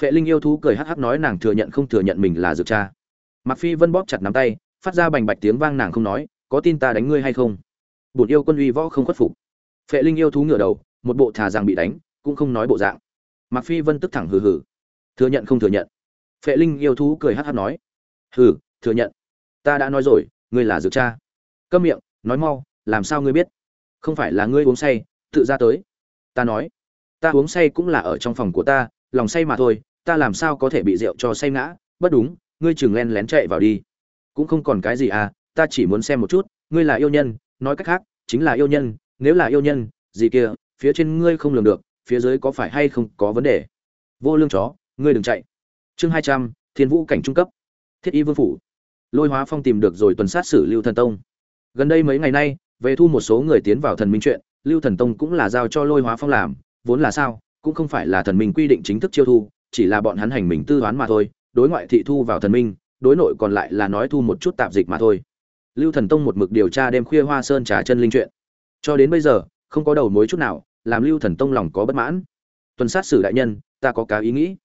phệ linh yêu thú cười hắc hắc nói nàng thừa nhận không thừa nhận mình là dược cha. Mạc phi vân bóp chặt nắm tay, phát ra bành bạch tiếng vang nàng không nói, có tin ta đánh ngươi hay không? Bổn yêu quân uy võ không khuất phục. Phệ linh yêu thú ngửa đầu, một bộ thà rằng bị đánh, cũng không nói bộ dạng. Mạc phi vân tức thẳng hừ hừ. Thừa nhận không thừa nhận. Phệ linh yêu thú cười hắc hắc nói, hừ, thừa nhận. Ta đã nói rồi, ngươi là dược cha. Câm miệng, nói mau, làm sao ngươi biết? Không phải là ngươi uống say, tự ra tới. Ta nói, ta uống say cũng là ở trong phòng của ta, lòng say mà thôi ta làm sao có thể bị rượu cho say ngã? Bất đúng, ngươi chừng len lén chạy vào đi. Cũng không còn cái gì à ta chỉ muốn xem một chút, ngươi là yêu nhân, nói cách khác, chính là yêu nhân, nếu là yêu nhân, gì kia, phía trên ngươi không lường được, phía dưới có phải hay không có vấn đề? Vô lương chó, ngươi đừng chạy. Chương hai trăm, thiên vũ cảnh trung cấp. Thiết y vương phủ. Lôi hóa phong tìm được rồi tuần sát xử lưu thần tông. Gần đây mấy ngày nay, về thu một số người tiến vào thần minh chuyện, lưu thần tông cũng là giao cho lôi hóa phong làm, vốn là sao, cũng không phải là thần minh quy định chính thức chiêu thu chỉ là bọn hắn hành mình tư đoán mà thôi, đối ngoại thị thu vào thần minh, đối nội còn lại là nói thu một chút tạp dịch mà thôi. Lưu thần tông một mực điều tra đêm khuya hoa sơn trà chân linh chuyện. Cho đến bây giờ, không có đầu mối chút nào, làm lưu thần tông lòng có bất mãn. Tuần sát sử đại nhân, ta có cá ý nghĩ.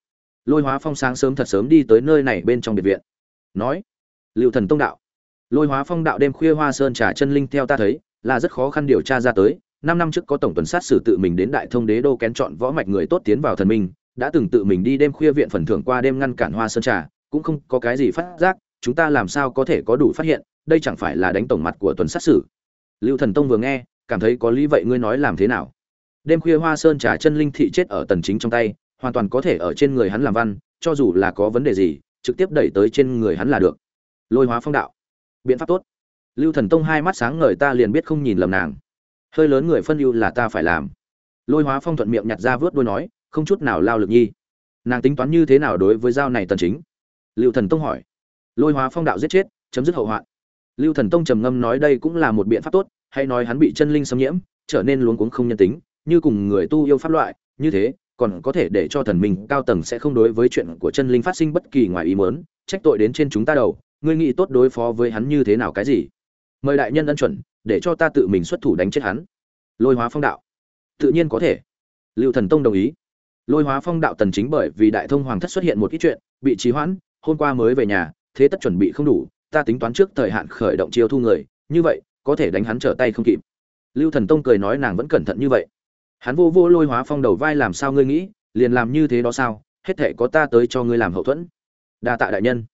Lôi hóa phong sáng sớm thật sớm đi tới nơi này bên trong biệt viện. Nói, lưu thần tông đạo, lôi hóa phong đạo đêm khuya hoa sơn trà chân linh theo ta thấy, là rất khó khăn điều tra ra tới. Năm năm trước có tổng tuần sát sử tự mình đến đại thông đế đô kén chọn võ mạch người tốt tiến vào thần minh đã từng tự mình đi đêm khuya viện phần thưởng qua đêm ngăn cản hoa sơn trà, cũng không có cái gì phát giác, chúng ta làm sao có thể có đủ phát hiện, đây chẳng phải là đánh tổng mặt của tuần sát sử lưu thần tông vừa nghe, cảm thấy có lý vậy ngươi nói làm thế nào? Đêm khuya hoa sơn trà chân linh thị chết ở tần chính trong tay, hoàn toàn có thể ở trên người hắn làm văn, cho dù là có vấn đề gì, trực tiếp đẩy tới trên người hắn là được. Lôi hóa phong đạo. Biện pháp tốt. Lưu thần tông hai mắt sáng ngời ta liền biết không nhìn lầm nàng. Hơi lớn người phân ưu là ta phải làm. Lôi hóa phong thuận miệng nhặt ra vớt đuôi nói không chút nào lao lực nhi. Nàng tính toán như thế nào đối với dao này tần chính? Lưu thần tông hỏi. Lôi hóa phong đạo giết chết, chấm dứt hậu hoạn. Lưu thần tông trầm ngâm nói đây cũng là một biện pháp tốt, hay nói hắn bị chân linh xâm nhiễm, trở nên luống cuống không nhân tính, như cùng người tu yêu pháp loại, như thế, còn có thể để cho thần minh cao tầng sẽ không đối với chuyện của chân linh phát sinh bất kỳ ngoài ý muốn, trách tội đến trên chúng ta đầu, ngươi nghĩ tốt đối phó với hắn như thế nào cái gì? Mời đại nhân ân chuẩn, để cho ta tự mình xuất thủ đánh chết hắn. Lôi hóa phong đạo. Tự nhiên có thể. Lưu thần tông đồng ý lôi hóa phong đạo tần chính bởi vì đại thông hoàng thất xuất hiện một ít chuyện, bị trì hoãn, hôm qua mới về nhà, thế tất chuẩn bị không đủ, ta tính toán trước thời hạn khởi động chiêu thu người, như vậy, có thể đánh hắn trở tay không kịp. Lưu thần tông cười nói nàng vẫn cẩn thận như vậy. Hắn vô vô lôi hóa phong đầu vai làm sao ngươi nghĩ, liền làm như thế đó sao, hết thể có ta tới cho ngươi làm hậu thuẫn. Đa tạ đại nhân.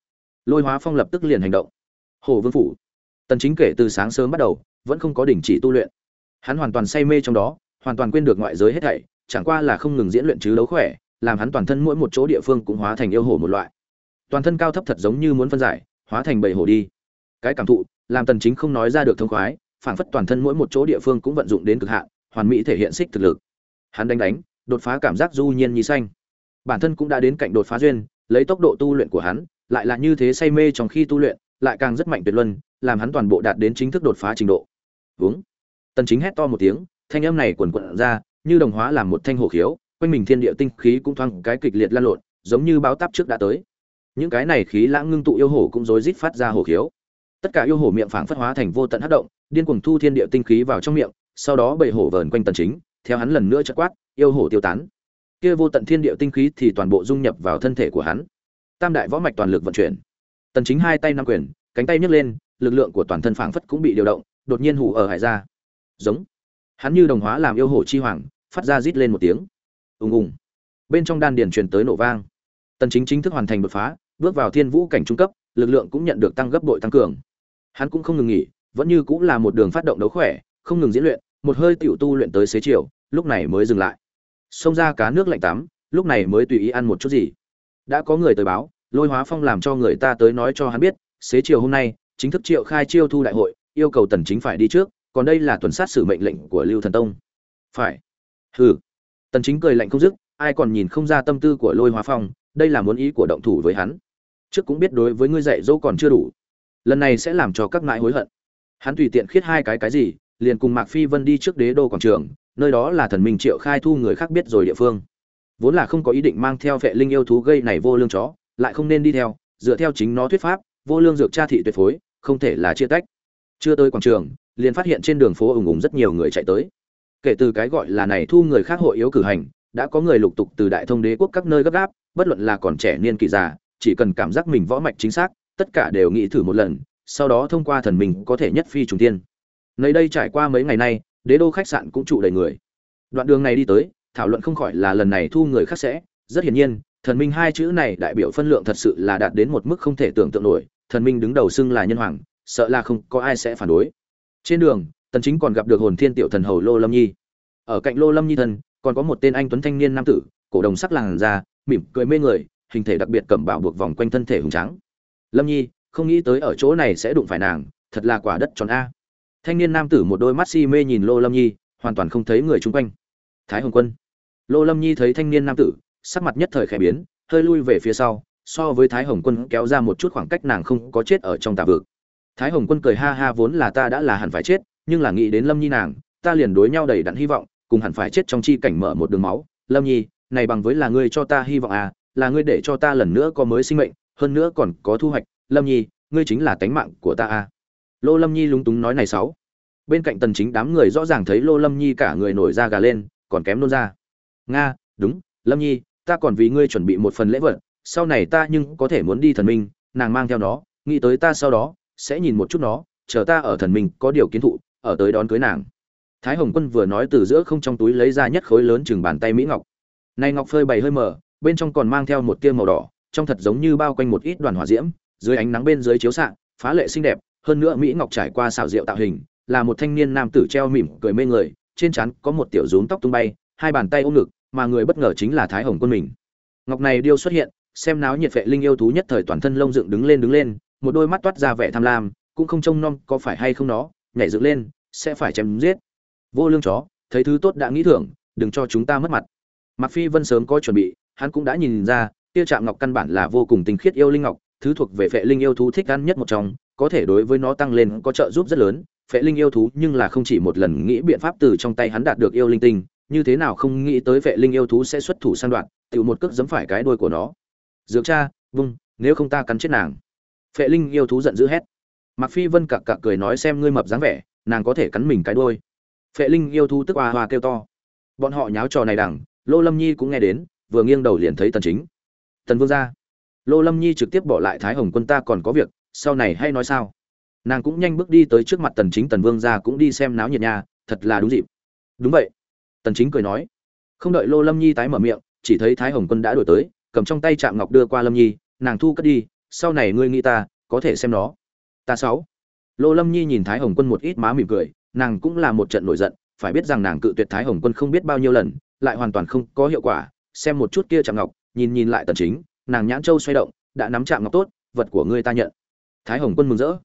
Lôi hóa phong lập tức liền hành động. Hồ vương phủ. Tần chính kể từ sáng sớm bắt đầu, vẫn không có đình chỉ tu luyện. Hắn hoàn toàn say mê trong đó, hoàn toàn quên được ngoại giới hết thảy chẳng qua là không ngừng diễn luyện chứ đấu khỏe làm hắn toàn thân mỗi một chỗ địa phương cũng hóa thành yêu hổ một loại. Toàn thân cao thấp thật giống như muốn phân giải hóa thành bầy hổ đi. Cái cảm thụ làm tần chính không nói ra được thông khoái phảng phất toàn thân mỗi một chỗ địa phương cũng vận dụng đến cực hạn hoàn mỹ thể hiện xích thực lực. Hắn đánh đánh đột phá cảm giác du nhiên như xanh. Bản thân cũng đã đến cạnh đột phá duyên lấy tốc độ tu luyện của hắn lại là như thế say mê trong khi tu luyện lại càng rất mạnh tuyệt luân làm hắn toàn bộ đạt đến chính thức đột phá trình độ. Hướng, tần chính hét to một tiếng thanh âm này quần quật ra như đồng hóa làm một thanh hồ khiếu, quanh mình thiên địa tinh khí cũng thoáng cái kịch liệt lan lộn, giống như báo táp trước đã tới. Những cái này khí lãng ngưng tụ yêu hổ cũng rối rít phát ra hồ khiếu. Tất cả yêu hổ miệng phảng phất hóa thành vô tận hất động, điên cuồng thu thiên địa tinh khí vào trong miệng, sau đó bầy hổ vờn quanh tần chính, theo hắn lần nữa chợt quát, yêu hổ tiêu tán. Kia vô tận thiên địa tinh khí thì toàn bộ dung nhập vào thân thể của hắn. Tam đại võ mạch toàn lực vận chuyển. Tần chính hai tay nắm quyền, cánh tay nhấc lên, lực lượng của toàn thân phảng phất cũng bị điều động, đột nhiên hù ở hải ra. Giống. Hắn như đồng hóa làm yêu hổ chi hoàng phát ra rít lên một tiếng. Ùng ùng. Bên trong đan điền truyền tới nổ vang. Tần chính chính thức hoàn thành đột phá, bước vào thiên vũ cảnh trung cấp, lực lượng cũng nhận được tăng gấp bội tăng cường. Hắn cũng không ngừng nghỉ, vẫn như cũng là một đường phát động đấu khỏe, không ngừng diễn luyện, một hơi tiểu tu luyện tới xế chiều, lúc này mới dừng lại. Xông ra cá nước lạnh tắm, lúc này mới tùy ý ăn một chút gì. Đã có người tới báo, lôi hóa phong làm cho người ta tới nói cho hắn biết, xế chiều hôm nay, chính thức triệu khai chiêu thu đại hội, yêu cầu tần chính phải đi trước, còn đây là tuần sát xử mệnh lệnh của lưu thần tông. Phải hừ. Tần chính cười lạnh không dứt, ai còn nhìn không ra tâm tư của lôi hóa phong, đây là muốn ý của động thủ với hắn. Trước cũng biết đối với ngươi dạy dỗ còn chưa đủ. Lần này sẽ làm cho các ngại hối hận. Hắn tùy tiện khiết hai cái cái gì, liền cùng mạc phi vân đi trước đế đô quảng trường, nơi đó là thần minh triệu khai thu người khác biết rồi địa phương. Vốn là không có ý định mang theo vệ linh yêu thú gây này vô lương chó, lại không nên đi theo, dựa theo chính nó thuyết pháp, vô lương dược tra thị tuyệt phối, không thể là chia tách. Chưa tới quảng trường, liền phát hiện trên đường phố ủng ủng rất nhiều người chạy tới kể từ cái gọi là này thu người khác hội yếu cử hành, đã có người lục tục từ đại thông đế quốc các nơi gấp gáp, bất luận là còn trẻ niên kỳ già, chỉ cần cảm giác mình võ mạch chính xác, tất cả đều nghĩ thử một lần, sau đó thông qua thần mình có thể nhất phi trùng tiên nơi đây trải qua mấy ngày nay, đế đô khách sạn cũng trụ đầy người. Đoạn đường này đi tới, thảo luận không khỏi là lần này thu người khác sẽ, rất hiển nhiên, thần minh hai chữ này đại biểu phân lượng thật sự là đạt đến một mức không thể tưởng tượng nổi, thần minh đứng đầu xưng là nhân hoàng, sợ là không có ai sẽ phản đối. Trên đường tần chính còn gặp được hồn thiên tiểu thần hầu lô lâm nhi. Ở cạnh lô lâm nhi thần, còn có một tên anh tuấn thanh niên nam tử, cổ đồng sắc làng da, mỉm cười mê người, hình thể đặc biệt cẩm bảo buộc vòng quanh thân thể hùng trắng lâm nhi, không nghĩ tới ở chỗ này sẽ đụng phải nàng, thật là quả đất tròn a. Thanh niên nam tử một đôi mắt si mê nhìn lô lâm nhi, hoàn toàn không thấy người chung quanh. Thái hồng quân. Lô lâm nhi thấy thanh niên nam tử, sắc mặt nhất thời khẽ biến, hơi lui về phía sau, so với thái hồng quân kéo ra một chút khoảng cách nàng không có chết ở trong tà vực. Thái hồng quân cười ha ha vốn là ta đã là hẳn phải chết nhưng là nghĩ đến lâm nhi nàng, ta liền đối nhau đầy đặn hy vọng, cùng hẳn phải chết trong chi cảnh mở một đường máu. Lâm nhi, này bằng với là ngươi cho ta hy vọng à là ngươi để cho ta lần nữa có mới sinh mệnh, hơn nữa còn có thu hoạch. Lâm nhi, ngươi chính là tánh mạng của ta à. Lô lâm nhi lúng túng nói này sáu. Bên cạnh tần chính đám người rõ ràng thấy lô lâm nhi cả người nổi da gà lên, còn kém nôn ra nga, đúng, lâm nhi, ta còn vì ngươi chuẩn bị một phần lễ vật, sau này ta nhưng có thể muốn đi thần minh, nàng mang theo nó, nghĩ tới ta sau đó, sẽ nhìn một chút nó, chờ ta ở thần minh có điều kiến thụ ở tới đón cưới nàng. Thái hồng quân vừa nói từ giữa không trong túi lấy ra nhất khối lớn chừng bàn tay mỹ ngọc. Này ngọc phơi bày hơi mờ, bên trong còn mang theo một tia màu đỏ, trong thật giống như bao quanh một ít đoàn hỏa diễm, dưới ánh nắng bên dưới chiếu xạ, phá lệ xinh đẹp, hơn nữa mỹ ngọc trải qua xào rượu tạo hình, là một thanh niên nam tử treo mỉm cười mê người, trên trán có một tiểu rúm tóc tung bay, hai bàn tay ôm ngực, mà người bất ngờ chính là thái hồng quân mình. Ngọc này điêu xuất hiện, xem náo nhiệt vệ linh yêu thú nhất thời toàn thân lông dựng đứng lên đứng lên, một đôi mắt toát ra vẻ tham lam, cũng không trông nom có phải hay không nó nhảy dựng lên, sẽ phải chém giết. Vô lương chó, thấy thứ tốt đã nghĩ thưởng, đừng cho chúng ta mất mặt. Mặc phi vân sớm có chuẩn bị, hắn cũng đã nhìn ra tiêu trạm ngọc căn bản là vô cùng tinh khiết yêu linh ngọc, thứ thuộc về phệ linh yêu thú thích ăn nhất một trong, có thể đối với nó tăng lên có trợ giúp rất lớn. Phệ linh yêu thú nhưng là không chỉ một lần nghĩ biện pháp từ trong tay hắn đạt được yêu linh tinh, như thế nào không nghĩ tới phệ linh yêu thú sẽ xuất thủ săn đoạn tự một cước giấm phải cái đuôi của nó. Dược cha, vung, nếu không ta cắn chết nàng. Phệ linh yêu thú giận dữ hét. Mạc phi vân cặc cặc cười nói xem ngươi mập dáng vẻ, nàng có thể cắn mình cái đuôi. Phệ linh yêu thú tức oa hoa kêu to. Bọn họ nháo trò này đằng, lô lâm nhi cũng nghe đến, vừa nghiêng đầu liền thấy tần chính. Tần vương gia. Lô lâm nhi trực tiếp bỏ lại thái hồng quân ta còn có việc, sau này hay nói sao? Nàng cũng nhanh bước đi tới trước mặt tần chính, tần vương gia cũng đi xem náo nhiệt nha, thật là đúng dịp. Đúng vậy. Tần chính cười nói. Không đợi lô lâm nhi tái mở miệng, chỉ thấy thái hồng quân đã đuổi tới, cầm trong tay chạm ngọc đưa qua lâm nhi, nàng thu cất đi, sau này ngươi nghĩ ta, có thể xem nó ta sáu. Lô lâm nhi nhìn thái hồng quân một ít má mỉm cười, nàng cũng là một trận nổi giận, phải biết rằng nàng cự tuyệt thái hồng quân không biết bao nhiêu lần, lại hoàn toàn không có hiệu quả, xem một chút kia chạm ngọc, nhìn nhìn lại tần chính, nàng nhãn châu xoay động, đã nắm chạm ngọc tốt, vật của ngươi ta nhận. Thái hồng quân mừng rỡ.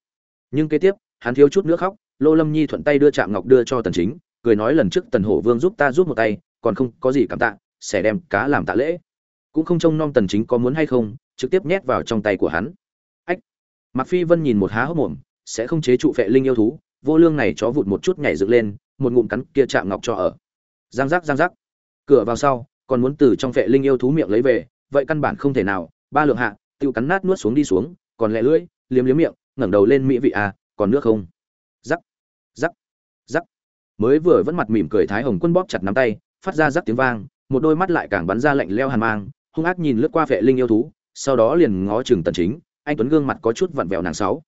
Nhưng kế tiếp, hắn thiếu chút nữa khóc, lô lâm nhi thuận tay đưa chạm ngọc đưa cho tần chính, cười nói lần trước tần hổ vương giúp ta giúp một tay, còn không có gì cảm tạ, sẽ đem cá làm tạ lễ. Cũng không trông nom tần chính có muốn hay không, trực tiếp nhét vào trong tay của hắn. Mạc phi vân nhìn một há hốc mồm, sẽ không chế trụ phệ linh yêu thú, vô lương này chó vụt một chút nhảy dựng lên, một ngụm cắn kia chạm ngọc cho ở. Giang rắc giang rắc. cửa vào sau, còn muốn từ trong phệ linh yêu thú miệng lấy về, vậy căn bản không thể nào. Ba lượng hạ tiêu cắn nát nuốt xuống đi xuống, còn lẹ lưỡi, liếm liếm miệng, ngẩng đầu lên mỹ vị à còn nước không? Rắc rắc rắc. Mới vừa vẫn mặt mỉm cười thái hồng quân bóp chặt nắm tay, phát ra rắc tiếng vang, một đôi mắt lại càng bắn ra lạnh leo hàn mang, hung ác nhìn lướt qua vệ linh yêu thú, sau đó liền ngó chừng tần chính anh tuấn gương mặt có chút vặn vẹo nàng sáu.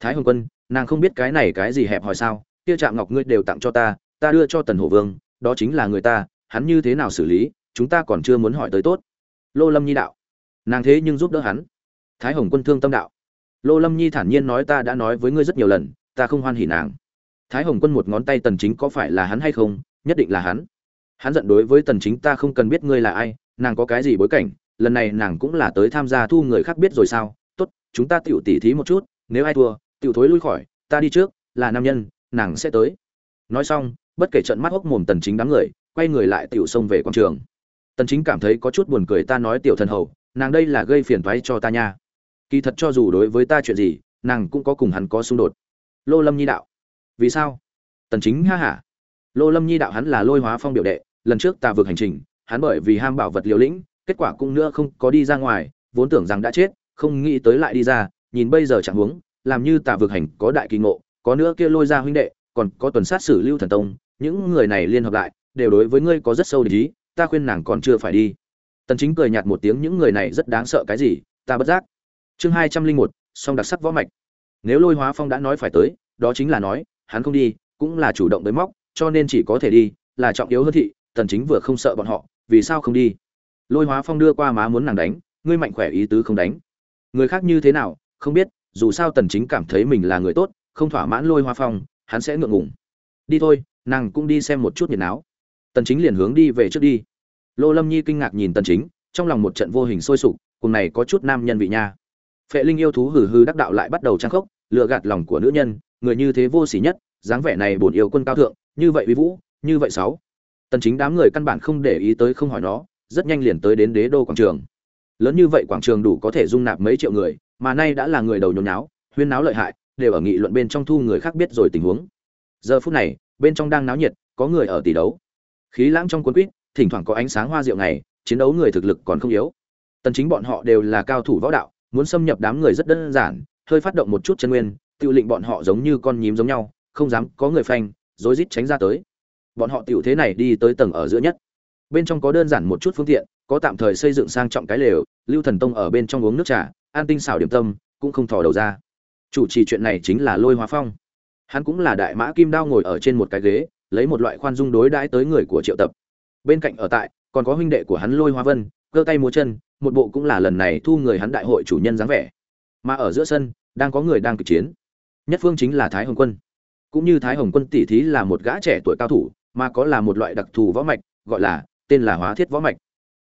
Thái hồng quân, nàng không biết cái này cái gì hẹp hỏi sao? Kia Trạm ngọc ngươi đều tặng cho ta ta đưa cho tần hổ vương, đó chính là người ta, hắn như thế nào xử lý, chúng ta còn chưa muốn hỏi tới tốt. Lô lâm nhi đạo. Nàng thế nhưng giúp đỡ hắn. Thái hồng quân thương tâm đạo. Lô lâm nhi thản nhiên nói ta đã nói với ngươi rất nhiều lần, ta không hoan hỉ nàng. Thái hồng quân một ngón tay tần chính có phải là hắn hay không, nhất định là hắn. Hắn giận đối với tần chính, ta không cần biết ngươi là ai, nàng có cái gì bối cảnh, lần này nàng cũng là tới tham gia thu người khác biết rồi sao chúng ta tiểu tỉ thí một chút, nếu ai thua, tiểu thối lui khỏi, ta đi trước, là nam nhân, nàng sẽ tới. Nói xong, bất kể trận mắt hốc mồm tần chính đám người, quay người lại tiểu xông về quảng trường. Tần chính cảm thấy có chút buồn cười ta nói tiểu thần hầu, nàng đây là gây phiền toái cho ta nha. Kỳ thật cho dù đối với ta chuyện gì, nàng cũng có cùng hắn có xung đột. Lô lâm nhi đạo. Vì sao? Tần chính ha hả lô lâm nhi đạo hắn là lôi hóa phong biểu đệ, lần trước ta vượt hành trình, hắn bởi vì ham bảo vật liều lĩnh, kết quả cũng nữa không có đi ra ngoài, vốn tưởng rằng đã chết không nghĩ tới lại đi ra, nhìn bây giờ chẳng huống, làm như tà vượt hành có đại kỳ ngộ, có nữa kia lôi ra huynh đệ, còn có tuần sát sử lưu thần tông, những người này liên hợp lại, đều đối với ngươi có rất sâu địch ý, ta khuyên nàng còn chưa phải đi. Tần chính cười nhạt một tiếng, những người này rất đáng sợ cái gì, ta bất giác. Chương hai trăm linh một, song đặc sắc võ mạch. Nếu lôi hóa phong đã nói phải tới, đó chính là nói, hắn không đi, cũng là chủ động tới móc, cho nên chỉ có thể đi, là trọng yếu hơn thị, tần chính vừa không sợ bọn họ, vì sao không đi? Lôi hóa phong đưa qua má muốn nàng đánh, ngươi mạnh khỏe ý tứ không đánh người khác như thế nào, không biết, dù sao tần chính cảm thấy mình là người tốt, không thỏa mãn lôi hoa phong, hắn sẽ ngượng ngùng. Đi thôi, nàng cũng đi xem một chút nhiệt áo tần chính liền hướng đi về trước đi. Lô lâm nhi kinh ngạc nhìn tần chính, trong lòng một trận vô hình sôi sục, cùng này có chút nam nhân vị nha. Phệ linh yêu thú hừ hừ đắc đạo lại bắt đầu trang khốc, lừa gạt lòng của nữ nhân, người như thế vô sỉ nhất, dáng vẻ này bổn yêu quân cao thượng, như vậy uy vũ, như vậy sáu. Tần chính đám người căn bản không để ý tới không hỏi nó, rất nhanh liền tới đến đế đô quảng trường lớn như vậy quảng trường đủ có thể dung nạp mấy triệu người, mà nay đã là người đầu nhốn náo huyên náo lợi hại, đều ở nghị luận bên trong thu người khác biết rồi tình huống. Giờ phút này, bên trong đang náo nhiệt, có người ở tỷ đấu. Khí lãng trong cuốn quýt, thỉnh thoảng có ánh sáng hoa rượu này chiến đấu người thực lực còn không yếu. Tần chính bọn họ đều là cao thủ võ đạo, muốn xâm nhập đám người rất đơn giản, hơi phát động một chút chân nguyên tiêu lệnh bọn họ giống như con nhím giống nhau, không dám có người phanh, rối rít tránh ra tới. Bọn họ tiểu thế này đi tới tầng ở giữa nhất. Bên trong có đơn giản một chút phương tiện có tạm thời xây dựng sang trọng cái lều, lưu thần tông ở bên trong uống nước trà, an tinh xảo điểm tâm, cũng không thò đầu ra. Chủ trì chuyện này chính là lôi hóa phong. Hắn cũng là đại mã kim đao ngồi ở trên một cái ghế, lấy một loại khoan dung đối đãi tới người của triệu tập. Bên cạnh ở tại, còn có huynh đệ của hắn lôi Hoa vân, cơ tay múa chân, một bộ cũng là lần này thu người hắn đại hội chủ nhân dáng vẻ. Mà ở giữa sân, đang có người đang kịch chiến. Nhất phương chính là thái hồng quân. Cũng như thái hồng quân tỷ thí là một gã trẻ tuổi cao thủ, mà có là một loại đặc thù võ mạch, gọi là, tên là hóa thiết võ mạch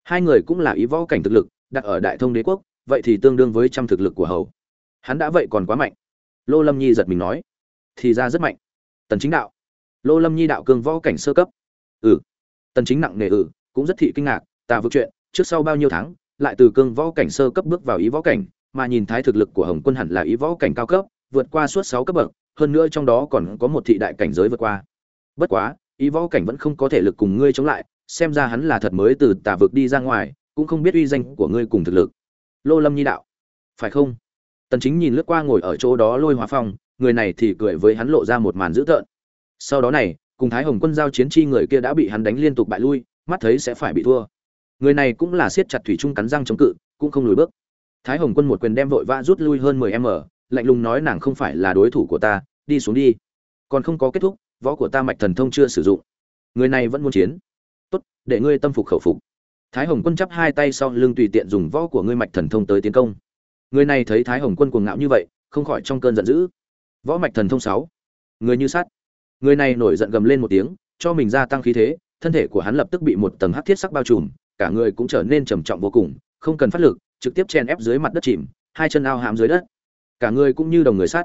hai người cũng là ý võ cảnh thực lực, đặt ở đại thông đế quốc, vậy thì tương đương với trăm thực lực của hầu. Hắn đã vậy còn quá mạnh. Lô lâm nhi giật mình nói. Thì ra rất mạnh. Tần chính đạo. Lô lâm nhi đạo cường võ cảnh sơ cấp. Ừ. Tần chính nặng nề ừ cũng rất thị kinh ngạc, ta vượt chuyện, trước sau bao nhiêu tháng, lại từ cương võ cảnh sơ cấp bước vào ý võ cảnh, mà nhìn thái thực lực của hồng quân hẳn là ý võ cảnh cao cấp, vượt qua suốt 6 cấp bậc, hơn nữa trong đó còn có một thị đại cảnh giới vượt qua. Bất quá, ý võ cảnh vẫn không có thể lực cùng ngươi chống lại xem ra hắn là thật mới từ tà vực đi ra ngoài, cũng không biết uy danh của ngươi cùng thực lực. Lô lâm nhi đạo. Phải không? Tần chính nhìn lướt qua ngồi ở chỗ đó lôi hóa phong, người này thì cười với hắn lộ ra một màn dữ tợn. Sau đó này, cùng thái hồng quân giao chiến chi người kia đã bị hắn đánh liên tục bại lui, mắt thấy sẽ phải bị thua. Người này cũng là siết chặt thủy trung cắn răng chống cự, cũng không lùi bước. Thái hồng quân một quyền đem vội vã rút lui hơn 10 m, lạnh lùng nói nàng không phải là đối thủ của ta, đi xuống đi. Còn không có kết thúc, võ của ta mạch thần thông chưa sử dụng. Người này vẫn muốn chiến để ngươi tâm phục khẩu phục. Thái hồng quân chắp hai tay sau lưng tùy tiện dùng võ của ngươi mạch thần thông tới tiến công. Người này thấy thái hồng quân cuồng ngạo như vậy, không khỏi trong cơn giận dữ. Võ mạch thần thông sáu. Người như sát người này nổi giận gầm lên một tiếng, cho mình gia tăng khí thế, thân thể của hắn lập tức bị một tầng hắc thiết sắc bao trùm, cả người cũng trở nên trầm trọng vô cùng, không cần phát lực, trực tiếp chen ép dưới mặt đất chìm, hai chân ao hãm dưới đất. Cả người cũng như đồng người sát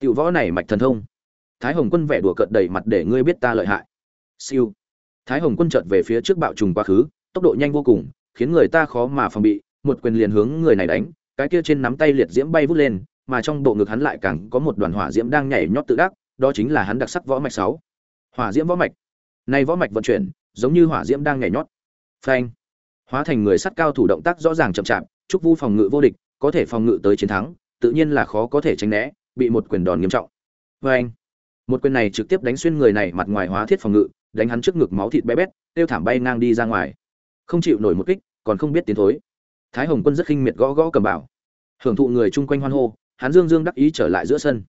tiểu võ này mạch thần thông. Thái hồng quân vẻ đùa cợt đầy mặt để ngươi biết ta lợi hại. Siêu thái hồng quân chợt về phía trước bạo trùng quá khứ, tốc độ nhanh vô cùng, khiến người ta khó mà phòng bị, một quyền liền hướng người này đánh, cái kia trên nắm tay liệt diễm bay vút lên, mà trong bộ ngực hắn lại càng có một đoàn hỏa diễm đang nhảy nhót tự đắc, đó chính là hắn đặc sắc võ mạch sáu. Hỏa diễm võ mạch. Nay võ mạch vận chuyển, giống như hỏa diễm đang nhảy nhót. Phanh. Hóa thành người sắt cao thủ động tác rõ ràng chậm chạp, chúc vu phòng ngự vô địch, có thể phòng ngự tới chiến thắng, tự nhiên là khó có thể tránh né, bị một quyền đòn nghiêm trọng. Phanh. Một quyền này trực tiếp đánh xuyên người này mặt ngoài hóa thiết phòng ngự đánh hắn trước ngực máu thịt bé bét tiêu thảm bay ngang đi ra ngoài. Không chịu nổi một kích, còn không biết tiến thối. Thái hồng quân rất khinh miệt gõ gõ cầm bảo. Hưởng thụ người chung quanh hoan hô, hắn dương dương đắc ý trở lại giữa sân.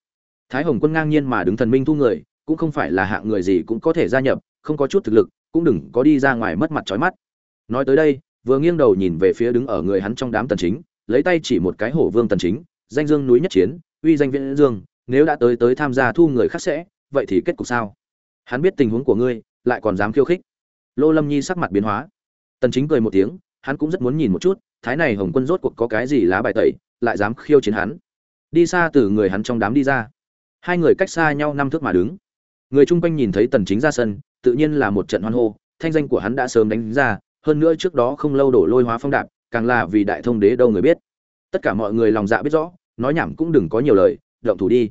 Thái hồng quân ngang nhiên mà đứng thần minh thu người, cũng không phải là hạng người gì cũng có thể gia nhập, không có chút thực lực, cũng đừng có đi ra ngoài mất mặt trói mắt. Nói tới đây, vừa nghiêng đầu nhìn về phía đứng ở người hắn trong đám tần chính, lấy tay chỉ một cái hổ vương tần chính, danh dương núi nhất chiến, uy danh viễn dương, nếu đã tới tới tham gia thu người khác sẽ, vậy thì kết cục sao? Hắn biết tình huống của ngươi lại còn dám khiêu khích. Lô lâm nhi sắc mặt biến hóa. Tần chính cười một tiếng, hắn cũng rất muốn nhìn một chút, thái này hồng quân rốt cuộc có cái gì lá bài tẩy, lại dám khiêu chiến hắn. Đi xa từ người hắn trong đám đi ra. Hai người cách xa nhau năm thước mà đứng. Người chung quanh nhìn thấy tần chính ra sân, tự nhiên là một trận hoan hô, thanh danh của hắn đã sớm đánh ra, hơn nữa trước đó không lâu đổ lôi hóa phong đạp, càng là vì đại thông đế đâu người biết. Tất cả mọi người lòng dạ biết rõ, nói nhảm cũng đừng có nhiều lời, động thủ đi.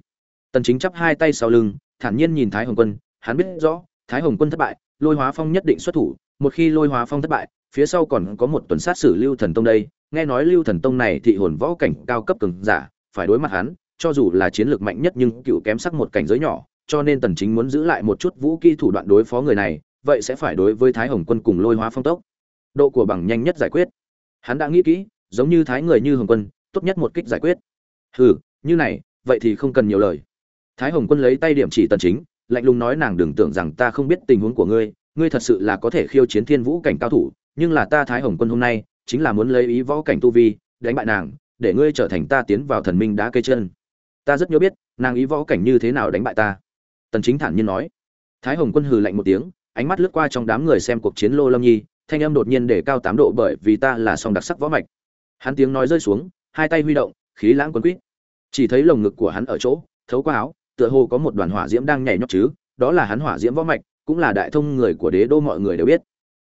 Tần chính chắp hai tay sau lưng, thản nhiên nhìn thái hồng quân, hắn biết rõ thái hồng quân thất bại, lôi hóa phong nhất định xuất thủ, một khi lôi hóa phong thất bại, phía sau còn có một tuần sát xử lưu thần tông đây. Nghe nói lưu thần tông này thị hồn võ cảnh cao cấp cường giả, phải đối mặt hắn, cho dù là chiến lược mạnh nhất nhưng cựu kém sắc một cảnh giới nhỏ, cho nên tần chính muốn giữ lại một chút vũ khí thủ đoạn đối phó người này, vậy sẽ phải đối với thái hồng quân cùng lôi hóa phong tốc. Độ của bằng nhanh nhất giải quyết. Hắn đã nghĩ kỹ, giống như thái người như hồng quân, tốt nhất một kích giải quyết. Hừ, như này, vậy thì không cần nhiều lời. Thái hồng quân lấy tay điểm chỉ tần chính lạnh lùng nói nàng đừng tưởng rằng ta không biết tình huống của ngươi ngươi thật sự là có thể khiêu chiến thiên vũ cảnh cao thủ, nhưng là ta thái hồng quân hôm nay chính là muốn lấy ý võ cảnh tu vi, đánh bại nàng, để ngươi trở thành ta tiến vào thần minh đá cây chân. Ta rất nhớ biết, nàng ý võ cảnh như thế nào đánh bại ta. Tần chính thản nhiên nói. Thái hồng quân hừ lạnh một tiếng, ánh mắt lướt qua trong đám người xem cuộc chiến lô lâm nhi, thanh âm đột nhiên để cao tám độ bởi vì ta là song đặc sắc võ mạch. Hắn tiếng nói rơi xuống, hai tay huy động, khí lãng quấn quýt. Chỉ thấy lồng ngực của hắn ở chỗ, thấu qua áo tựa hồ có một đoàn hỏa diễm đang nhảy nhót chứ, đó là hắn hỏa diễm võ mạch, cũng là đại thông người của đế đô mọi người đều biết.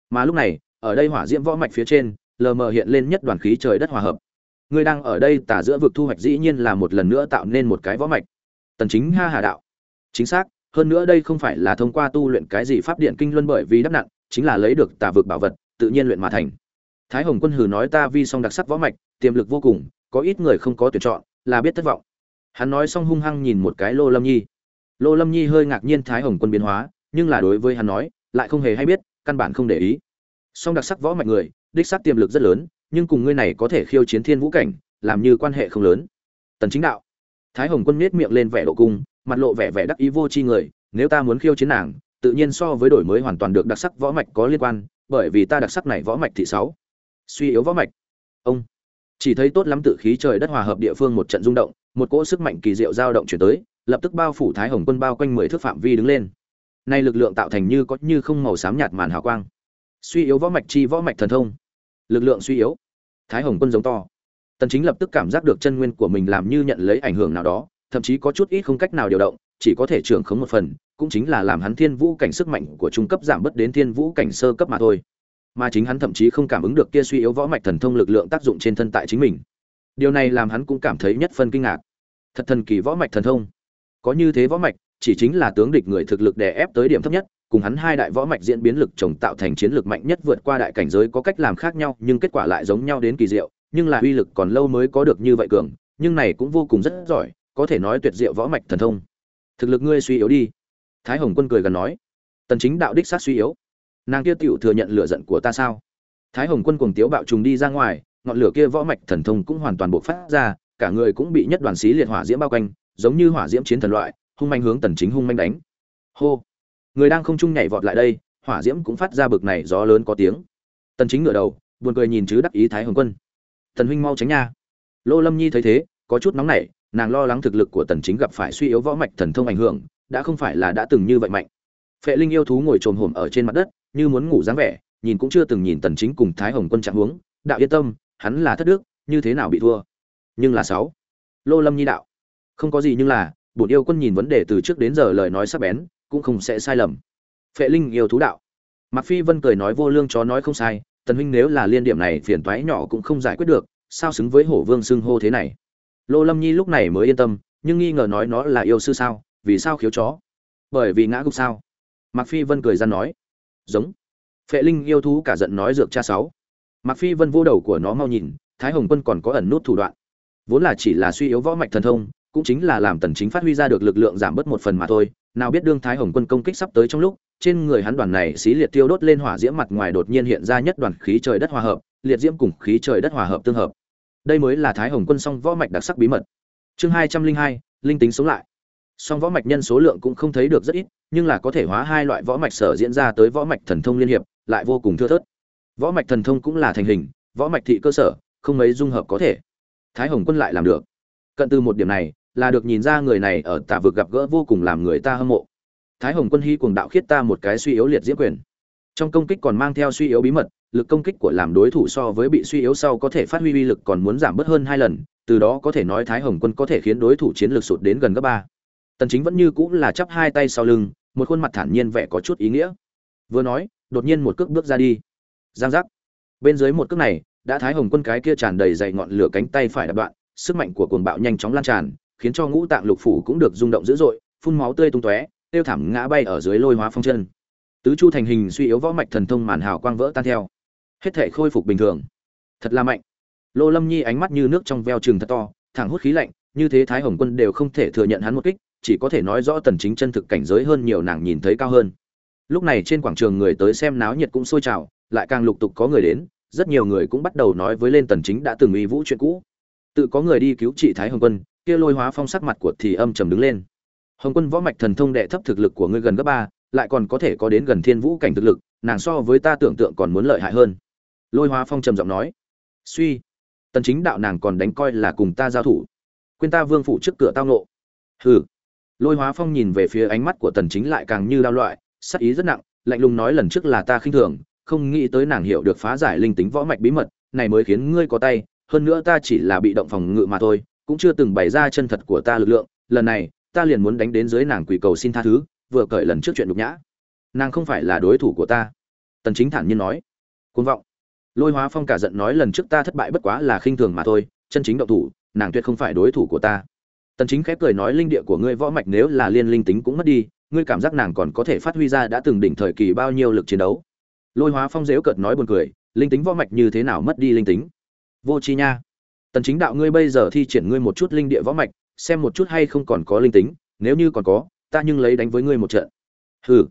Mà lúc này, ở đây hỏa diễm võ mạch phía trên, lờ mờ hiện lên nhất đoàn khí trời đất hòa hợp. Ngươi đang ở đây tả giữa vực thu hoạch dĩ nhiên là một lần nữa tạo nên một cái võ mạch. Tần chính ha hà đạo. Chính xác, hơn nữa đây không phải là thông qua tu luyện cái gì pháp điện kinh luân bởi vì đắp nặng, chính là lấy được tả vực bảo vật, tự nhiên luyện mà thành. Thái hồng quân hừ nói ta vi song đặc sắc võ mạch, tiềm lực vô cùng, có ít người không có tuyển chọn, là biết thất vọng hắn nói xong hung hăng nhìn một cái lô lâm nhi. Lô lâm nhi hơi ngạc nhiên thái hồng quân biến hóa, nhưng là đối với hắn nói, lại không hề hay biết, căn bản không để ý. Song đặc sắc võ mạnh người, đích xác tiềm lực rất lớn, nhưng cùng ngươi này có thể khiêu chiến thiên vũ cảnh, làm như quan hệ không lớn. Tần chính đạo. Thái hồng quân nết miệng lên vẻ độ cung, mặt lộ vẻ vẻ đắc ý vô chi người, nếu ta muốn khiêu chiến nàng, tự nhiên so với đổi mới hoàn toàn được đặc sắc võ mạch có liên quan, bởi vì ta đặc sắc này võ mạch thị sáu. Suy yếu võ mạch. Ông. Chỉ thấy tốt lắm tự khí trời đất hòa hợp địa phương một trận rung động một cỗ sức mạnh kỳ diệu dao động chuyển tới, lập tức bao phủ thái hồng quân bao quanh mười thước phạm vi đứng lên. Nay lực lượng tạo thành như có như không màu xám nhạt màn hào quang. Suy yếu võ mạch chi võ mạch thần thông. Lực lượng suy yếu. Thái hồng quân giống to. Tần chính lập tức cảm giác được chân nguyên của mình làm như nhận lấy ảnh hưởng nào đó, thậm chí có chút ít không cách nào điều động, chỉ có thể trưởng khống một phần, cũng chính là làm hắn thiên vũ cảnh sức mạnh của trung cấp giảm bớt đến thiên vũ cảnh sơ cấp mà thôi. Mà chính hắn thậm chí không cảm ứng được kia suy yếu võ mạch thần thông lực lượng tác dụng trên thân tại chính mình điều này làm hắn cũng cảm thấy nhất phân kinh ngạc. Thật thần kỳ võ mạch thần thông. Có như thế võ mạch, chỉ chính là tướng địch người thực lực đè ép tới điểm thấp nhất, cùng hắn hai đại võ mạch diễn biến lực chồng tạo thành chiến lược mạnh nhất vượt qua đại cảnh giới có cách làm khác nhau, nhưng kết quả lại giống nhau đến kỳ diệu, nhưng là uy lực còn lâu mới có được như vậy cường, nhưng này cũng vô cùng rất giỏi, có thể nói tuyệt diệu võ mạch thần thông. Thực lực ngươi suy yếu đi. Thái hồng quân cười gần nói. Tần chính đạo đích sát suy yếu. Nàng kia tiểu thừa nhận lửa giận của ta sao? Thái hồng quân cuồng tiếu bạo trùng đi ra ngoài ngọn lửa kia võ mạch thần thông cũng hoàn toàn bộc phát ra, cả người cũng bị nhất đoàn xí liệt hỏa diễm bao quanh, giống như hỏa diễm chiến thần loại, hung manh hướng tần chính hung manh đánh. Hô! Người đang không trung nhảy vọt lại đây, hỏa diễm cũng phát ra bực này gió lớn có tiếng. Tần chính ngửa đầu, buồn cười nhìn chứ đắc ý thái hồng quân. Tần huynh mau tránh nha. Lô lâm nhi thấy thế, có chút nóng nảy, nàng lo lắng thực lực của tần chính gặp phải suy yếu võ mạch thần thông ảnh hưởng, đã không phải là đã từng như vậy mạnh. Phệ linh yêu thú ngồi trồm hổm ở trên mặt đất, như muốn ngủ dáng vẻ, nhìn cũng chưa từng nhìn tần chính cùng thái hồng quân chạm huống. Đạo yên tâm hắn là thất đức như thế nào bị thua nhưng là sáu lô lâm nhi đạo không có gì nhưng là bổn yêu quân nhìn vấn đề từ trước đến giờ lời nói sắc bén cũng không sẽ sai lầm phệ linh yêu thú đạo mặc Phi Vân cười nói vô lương chó nói không sai, Tần huynh nếu là liên điểm này phiền toái nhỏ cũng không giải quyết được, sao xứng với Hổ Vương xưng hô thế này. Lô Lâm Nhi lúc này mới yên tâm, nhưng nghi ngờ nói nó là yêu sư sao, vì sao khiếu chó? Bởi vì ngã gục sao? mặc Phi Vân cười ra nói, giống. Phệ Linh yêu thú cả giận nói dược cha sáu. Mạc Phi Vân vô đầu của nó mau nhìn, Thái Hồng Quân còn có ẩn nút thủ đoạn. Vốn là chỉ là suy yếu võ mạch thần thông, cũng chính là làm Tần Chính phát huy ra được lực lượng giảm bớt một phần mà thôi, nào biết đương Thái Hồng Quân công kích sắp tới trong lúc, trên người hắn đoàn này xí liệt tiêu đốt lên hỏa diễm mặt ngoài đột nhiên hiện ra nhất đoàn khí trời đất hòa hợp, liệt diễm cùng khí trời đất hòa hợp tương hợp. Đây mới là Thái Hồng Quân song võ mạch đặc sắc bí mật. Chương hai trăm linh hai linh tính sống lại. Song võ mạch nhân số lượng cũng không thấy được rất ít, nhưng là có thể hóa hai loại võ mạch sở diễn ra tới võ mạch thần thông liên hiệp, lại vô cùng thưa thớt. Võ mạch thần thông cũng là thành hình, võ mạch thị cơ sở, không mấy dung hợp có thể. Thái Hồng Quân lại làm được. Cận từ một điểm này, là được nhìn ra người này ở tả vực gặp gỡ vô cùng làm người ta hâm mộ. Thái hồng quân hy cuồng đạo khiết ta một cái suy yếu liệt diễm quyền. Trong công kích còn mang theo suy yếu bí mật lực công kích của làm đối thủ so với bị suy yếu sau có thể phát huy uy lực còn muốn giảm bớt hơn hai lần từ đó có thể nói thái hồng quân có thể khiến đối thủ chiến lược sụt đến gần gấp ba. Tần chính vẫn như cũng là chắp hai tay sau lưng một khuôn mặt thản nhiên vẻ có chút ý nghĩa. Vừa nói đột nhiên một cước bước ra đi giang giác. Bên dưới một cước này, đã thái hồng quân cái kia tràn đầy dày ngọn lửa cánh tay phải đập đoạn, sức mạnh của cuồng bạo nhanh chóng lan tràn, khiến cho ngũ tạng lục phủ cũng được rung động dữ dội, phun máu tươi tung tóe, tiêu thảm ngã bay ở dưới lôi hóa phong chân. Tứ chu thành hình suy yếu võ mạch thần thông màn hào quang vỡ tan theo. Hết thể khôi phục bình thường. Thật là mạnh. Lô lâm nhi ánh mắt như nước trong veo trường thật to, thẳng hút khí lạnh, như thế thái hồng quân đều không thể thừa nhận hắn một kích, chỉ có thể nói rõ tần chính chân thực cảnh giới hơn nhiều nàng nhìn thấy cao hơn. Lúc này trên quảng trường người tới xem náo nhiệt cũng sôi trào lại càng lục tục có người đến, rất nhiều người cũng bắt đầu nói với lên tần chính đã từng uy vũ chuyện cũ. Tự có người đi cứu trị thái hồng quân, kia lôi hóa phong sắc mặt của thì âm trầm đứng lên. Hồng quân võ mạch thần thông đệ thấp thực lực của ngươi gần gấp ba, lại còn có thể có đến gần thiên vũ cảnh thực lực, nàng so với ta tưởng tượng còn muốn lợi hại hơn. Lôi hóa phong trầm giọng nói. Suy. Tần chính đạo nàng còn đánh coi là cùng ta giao thủ. Quên ta vương phụ trước cửa tao nộ hừ. Lôi hóa phong nhìn về phía ánh mắt của tần chính lại càng như đao loại, sắc ý rất nặng, lạnh lùng nói lần trước là ta khinh thường không nghĩ tới nàng hiểu được phá giải linh tính võ mạch bí mật, này mới khiến ngươi có tay, hơn nữa ta chỉ là bị động phòng ngự mà thôi, cũng chưa từng bày ra chân thật của ta lực lượng, lần này, ta liền muốn đánh đến dưới nàng quỳ cầu xin tha thứ, vừa cởi lần trước chuyện nhục nhã. Nàng không phải là đối thủ của ta. Tần chính thản nhiên nói. Côn vọng. Lôi hóa phong cả giận nói lần trước ta thất bại bất quá là khinh thường mà thôi, chân chính động thủ, nàng tuyệt không phải đối thủ của ta. Tần chính khép cười nói linh địa của ngươi võ mạch nếu là liên linh tính cũng mất đi, ngươi cảm giác nàng còn có thể phát huy ra đã từng đỉnh thời kỳ bao nhiêu lực chiến đấu lôi hóa phong dếu cợt nói buồn cười, linh tính võ mạch như thế nào mất đi linh tính? Vô chi nha. Tần chính đạo ngươi bây giờ thi triển ngươi một chút linh địa võ mạch, xem một chút hay không còn có linh tính, nếu như còn có, ta nhưng lấy đánh với ngươi một trận. Hừ.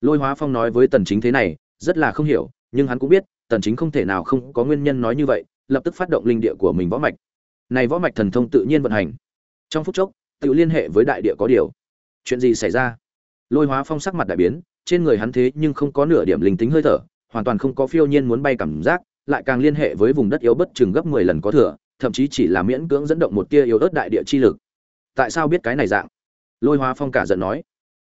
Lôi hóa phong nói với tần chính thế này, rất là không hiểu, nhưng hắn cũng biết, tần chính không thể nào không có nguyên nhân nói như vậy, lập tức phát động linh địa của mình võ mạch. Này võ mạch thần thông tự nhiên vận hành. Trong phút chốc, tự liên hệ với đại địa có điều. Chuyện gì xảy ra? Lôi hóa phong sắc mặt đại biến trên người hắn thế nhưng không có nửa điểm linh tính hơi thở, hoàn toàn không có phiêu nhiên muốn bay cảm giác, lại càng liên hệ với vùng đất yếu bất chừng gấp 10 lần có thừa, thậm chí chỉ là miễn cưỡng dẫn động một tia yếu ớt đại địa chi lực. Tại sao biết cái này dạng? Lôi Hoa phong cả giận nói.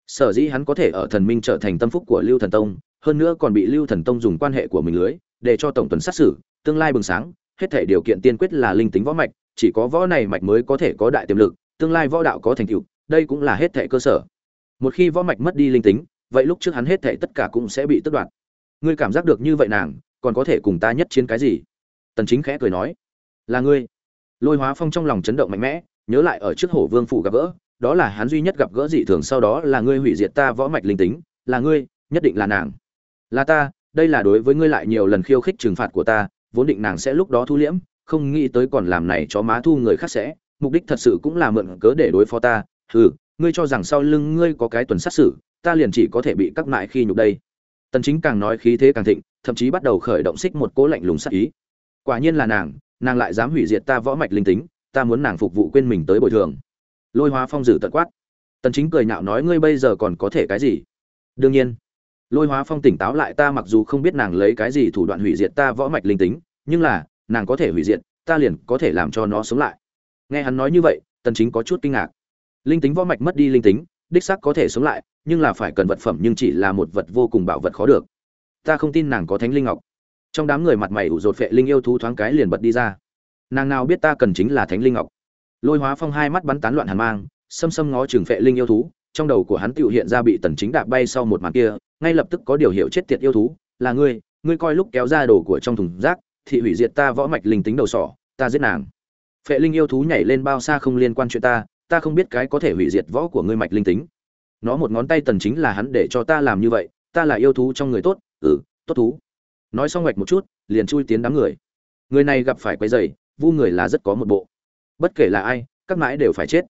Sở dĩ hắn có thể ở thần minh trở thành tâm phúc của lưu thần tông, hơn nữa còn bị lưu thần tông dùng quan hệ của mình lưới, để cho tổng tuần sát xử, tương lai bừng sáng, hết thảy điều kiện tiên quyết là linh tính võ mạch, chỉ có võ này mạch mới có thể có đại tiềm lực, tương lai võ đạo có thành tựu, đây cũng là hết thảy cơ sở. Một khi võ mạch mất đi linh tính vậy lúc trước hắn hết thảy tất cả cũng sẽ bị tước đoạt. Ngươi cảm giác được như vậy nàng, còn có thể cùng ta nhất chiến cái gì? Tần chính khẽ cười nói. Là ngươi. Lôi hóa phong trong lòng chấn động mạnh mẽ, nhớ lại ở trước hổ vương phủ gặp gỡ, đó là hắn duy nhất gặp gỡ dị thường sau đó là ngươi hủy diệt ta võ mạch linh tính, là ngươi, nhất định là nàng. Là ta, đây là đối với ngươi lại nhiều lần khiêu khích trừng phạt của ta, vốn định nàng sẽ lúc đó thu liễm, không nghĩ tới còn làm này cho má thu người khác sẽ, mục đích thật sự cũng là mượn cớ để đối phó ta. Hừ, ngươi cho rằng sau lưng ngươi có cái tuần sát xử ta liền chỉ có thể bị các mại khi nhục đây. Tần chính càng nói khí thế càng thịnh, thậm chí bắt đầu khởi động xích một cố lạnh lùng sát ý. Quả nhiên là nàng nàng lại dám hủy diệt ta võ mạch linh tính, ta muốn nàng phục vụ quên mình tới bồi thường. Lôi hóa phong dử tận quát. Tần chính cười nhạo nói ngươi bây giờ còn có thể cái gì? Đương nhiên. Lôi hóa phong tỉnh táo lại ta mặc dù không biết nàng lấy cái gì thủ đoạn hủy diệt ta võ mạch linh tính, nhưng là, nàng có thể hủy diệt, ta liền có thể làm cho nó sống lại. Nghe hắn nói như vậy, tần chính có chút kinh ngạc. Linh tính võ mạch mất đi linh tính đích xác có thể sống lại, nhưng là phải cần vật phẩm nhưng chỉ là một vật vô cùng bảo vật khó được. Ta không tin nàng có thánh linh ngọc. Trong đám người mặt mày ủ rột phệ linh yêu thú thoáng cái liền bật đi ra. Nàng nào biết ta cần chính là thánh linh ngọc. Lôi hóa phong hai mắt bắn tán loạn hàn mang, xâm xâm ngó chừng phệ linh yêu thú, trong đầu của hắn tự hiện ra bị tần chính đạp bay sau một màn kia, ngay lập tức có điều hiệu chết tiệt yêu thú, là ngươi ngươi coi lúc kéo ra đồ của trong thùng rác, thị hủy diệt ta võ mạch linh tính đầu sỏ, ta giết nàng. Phệ linh yêu thú nhảy lên bao xa không liên quan chuyện ta ta không biết cái có thể hủy diệt võ của ngươi mạch linh tính. Nó một ngón tay tần chính là hắn để cho ta làm như vậy, ta là yêu thú trong người tốt ừ tốt thú. Nói xong ngoạch một chút, liền chui tiến đám người. Người này gặp phải quấy rầy vu người là rất có một bộ. Bất kể là ai, các mãi đều phải chết.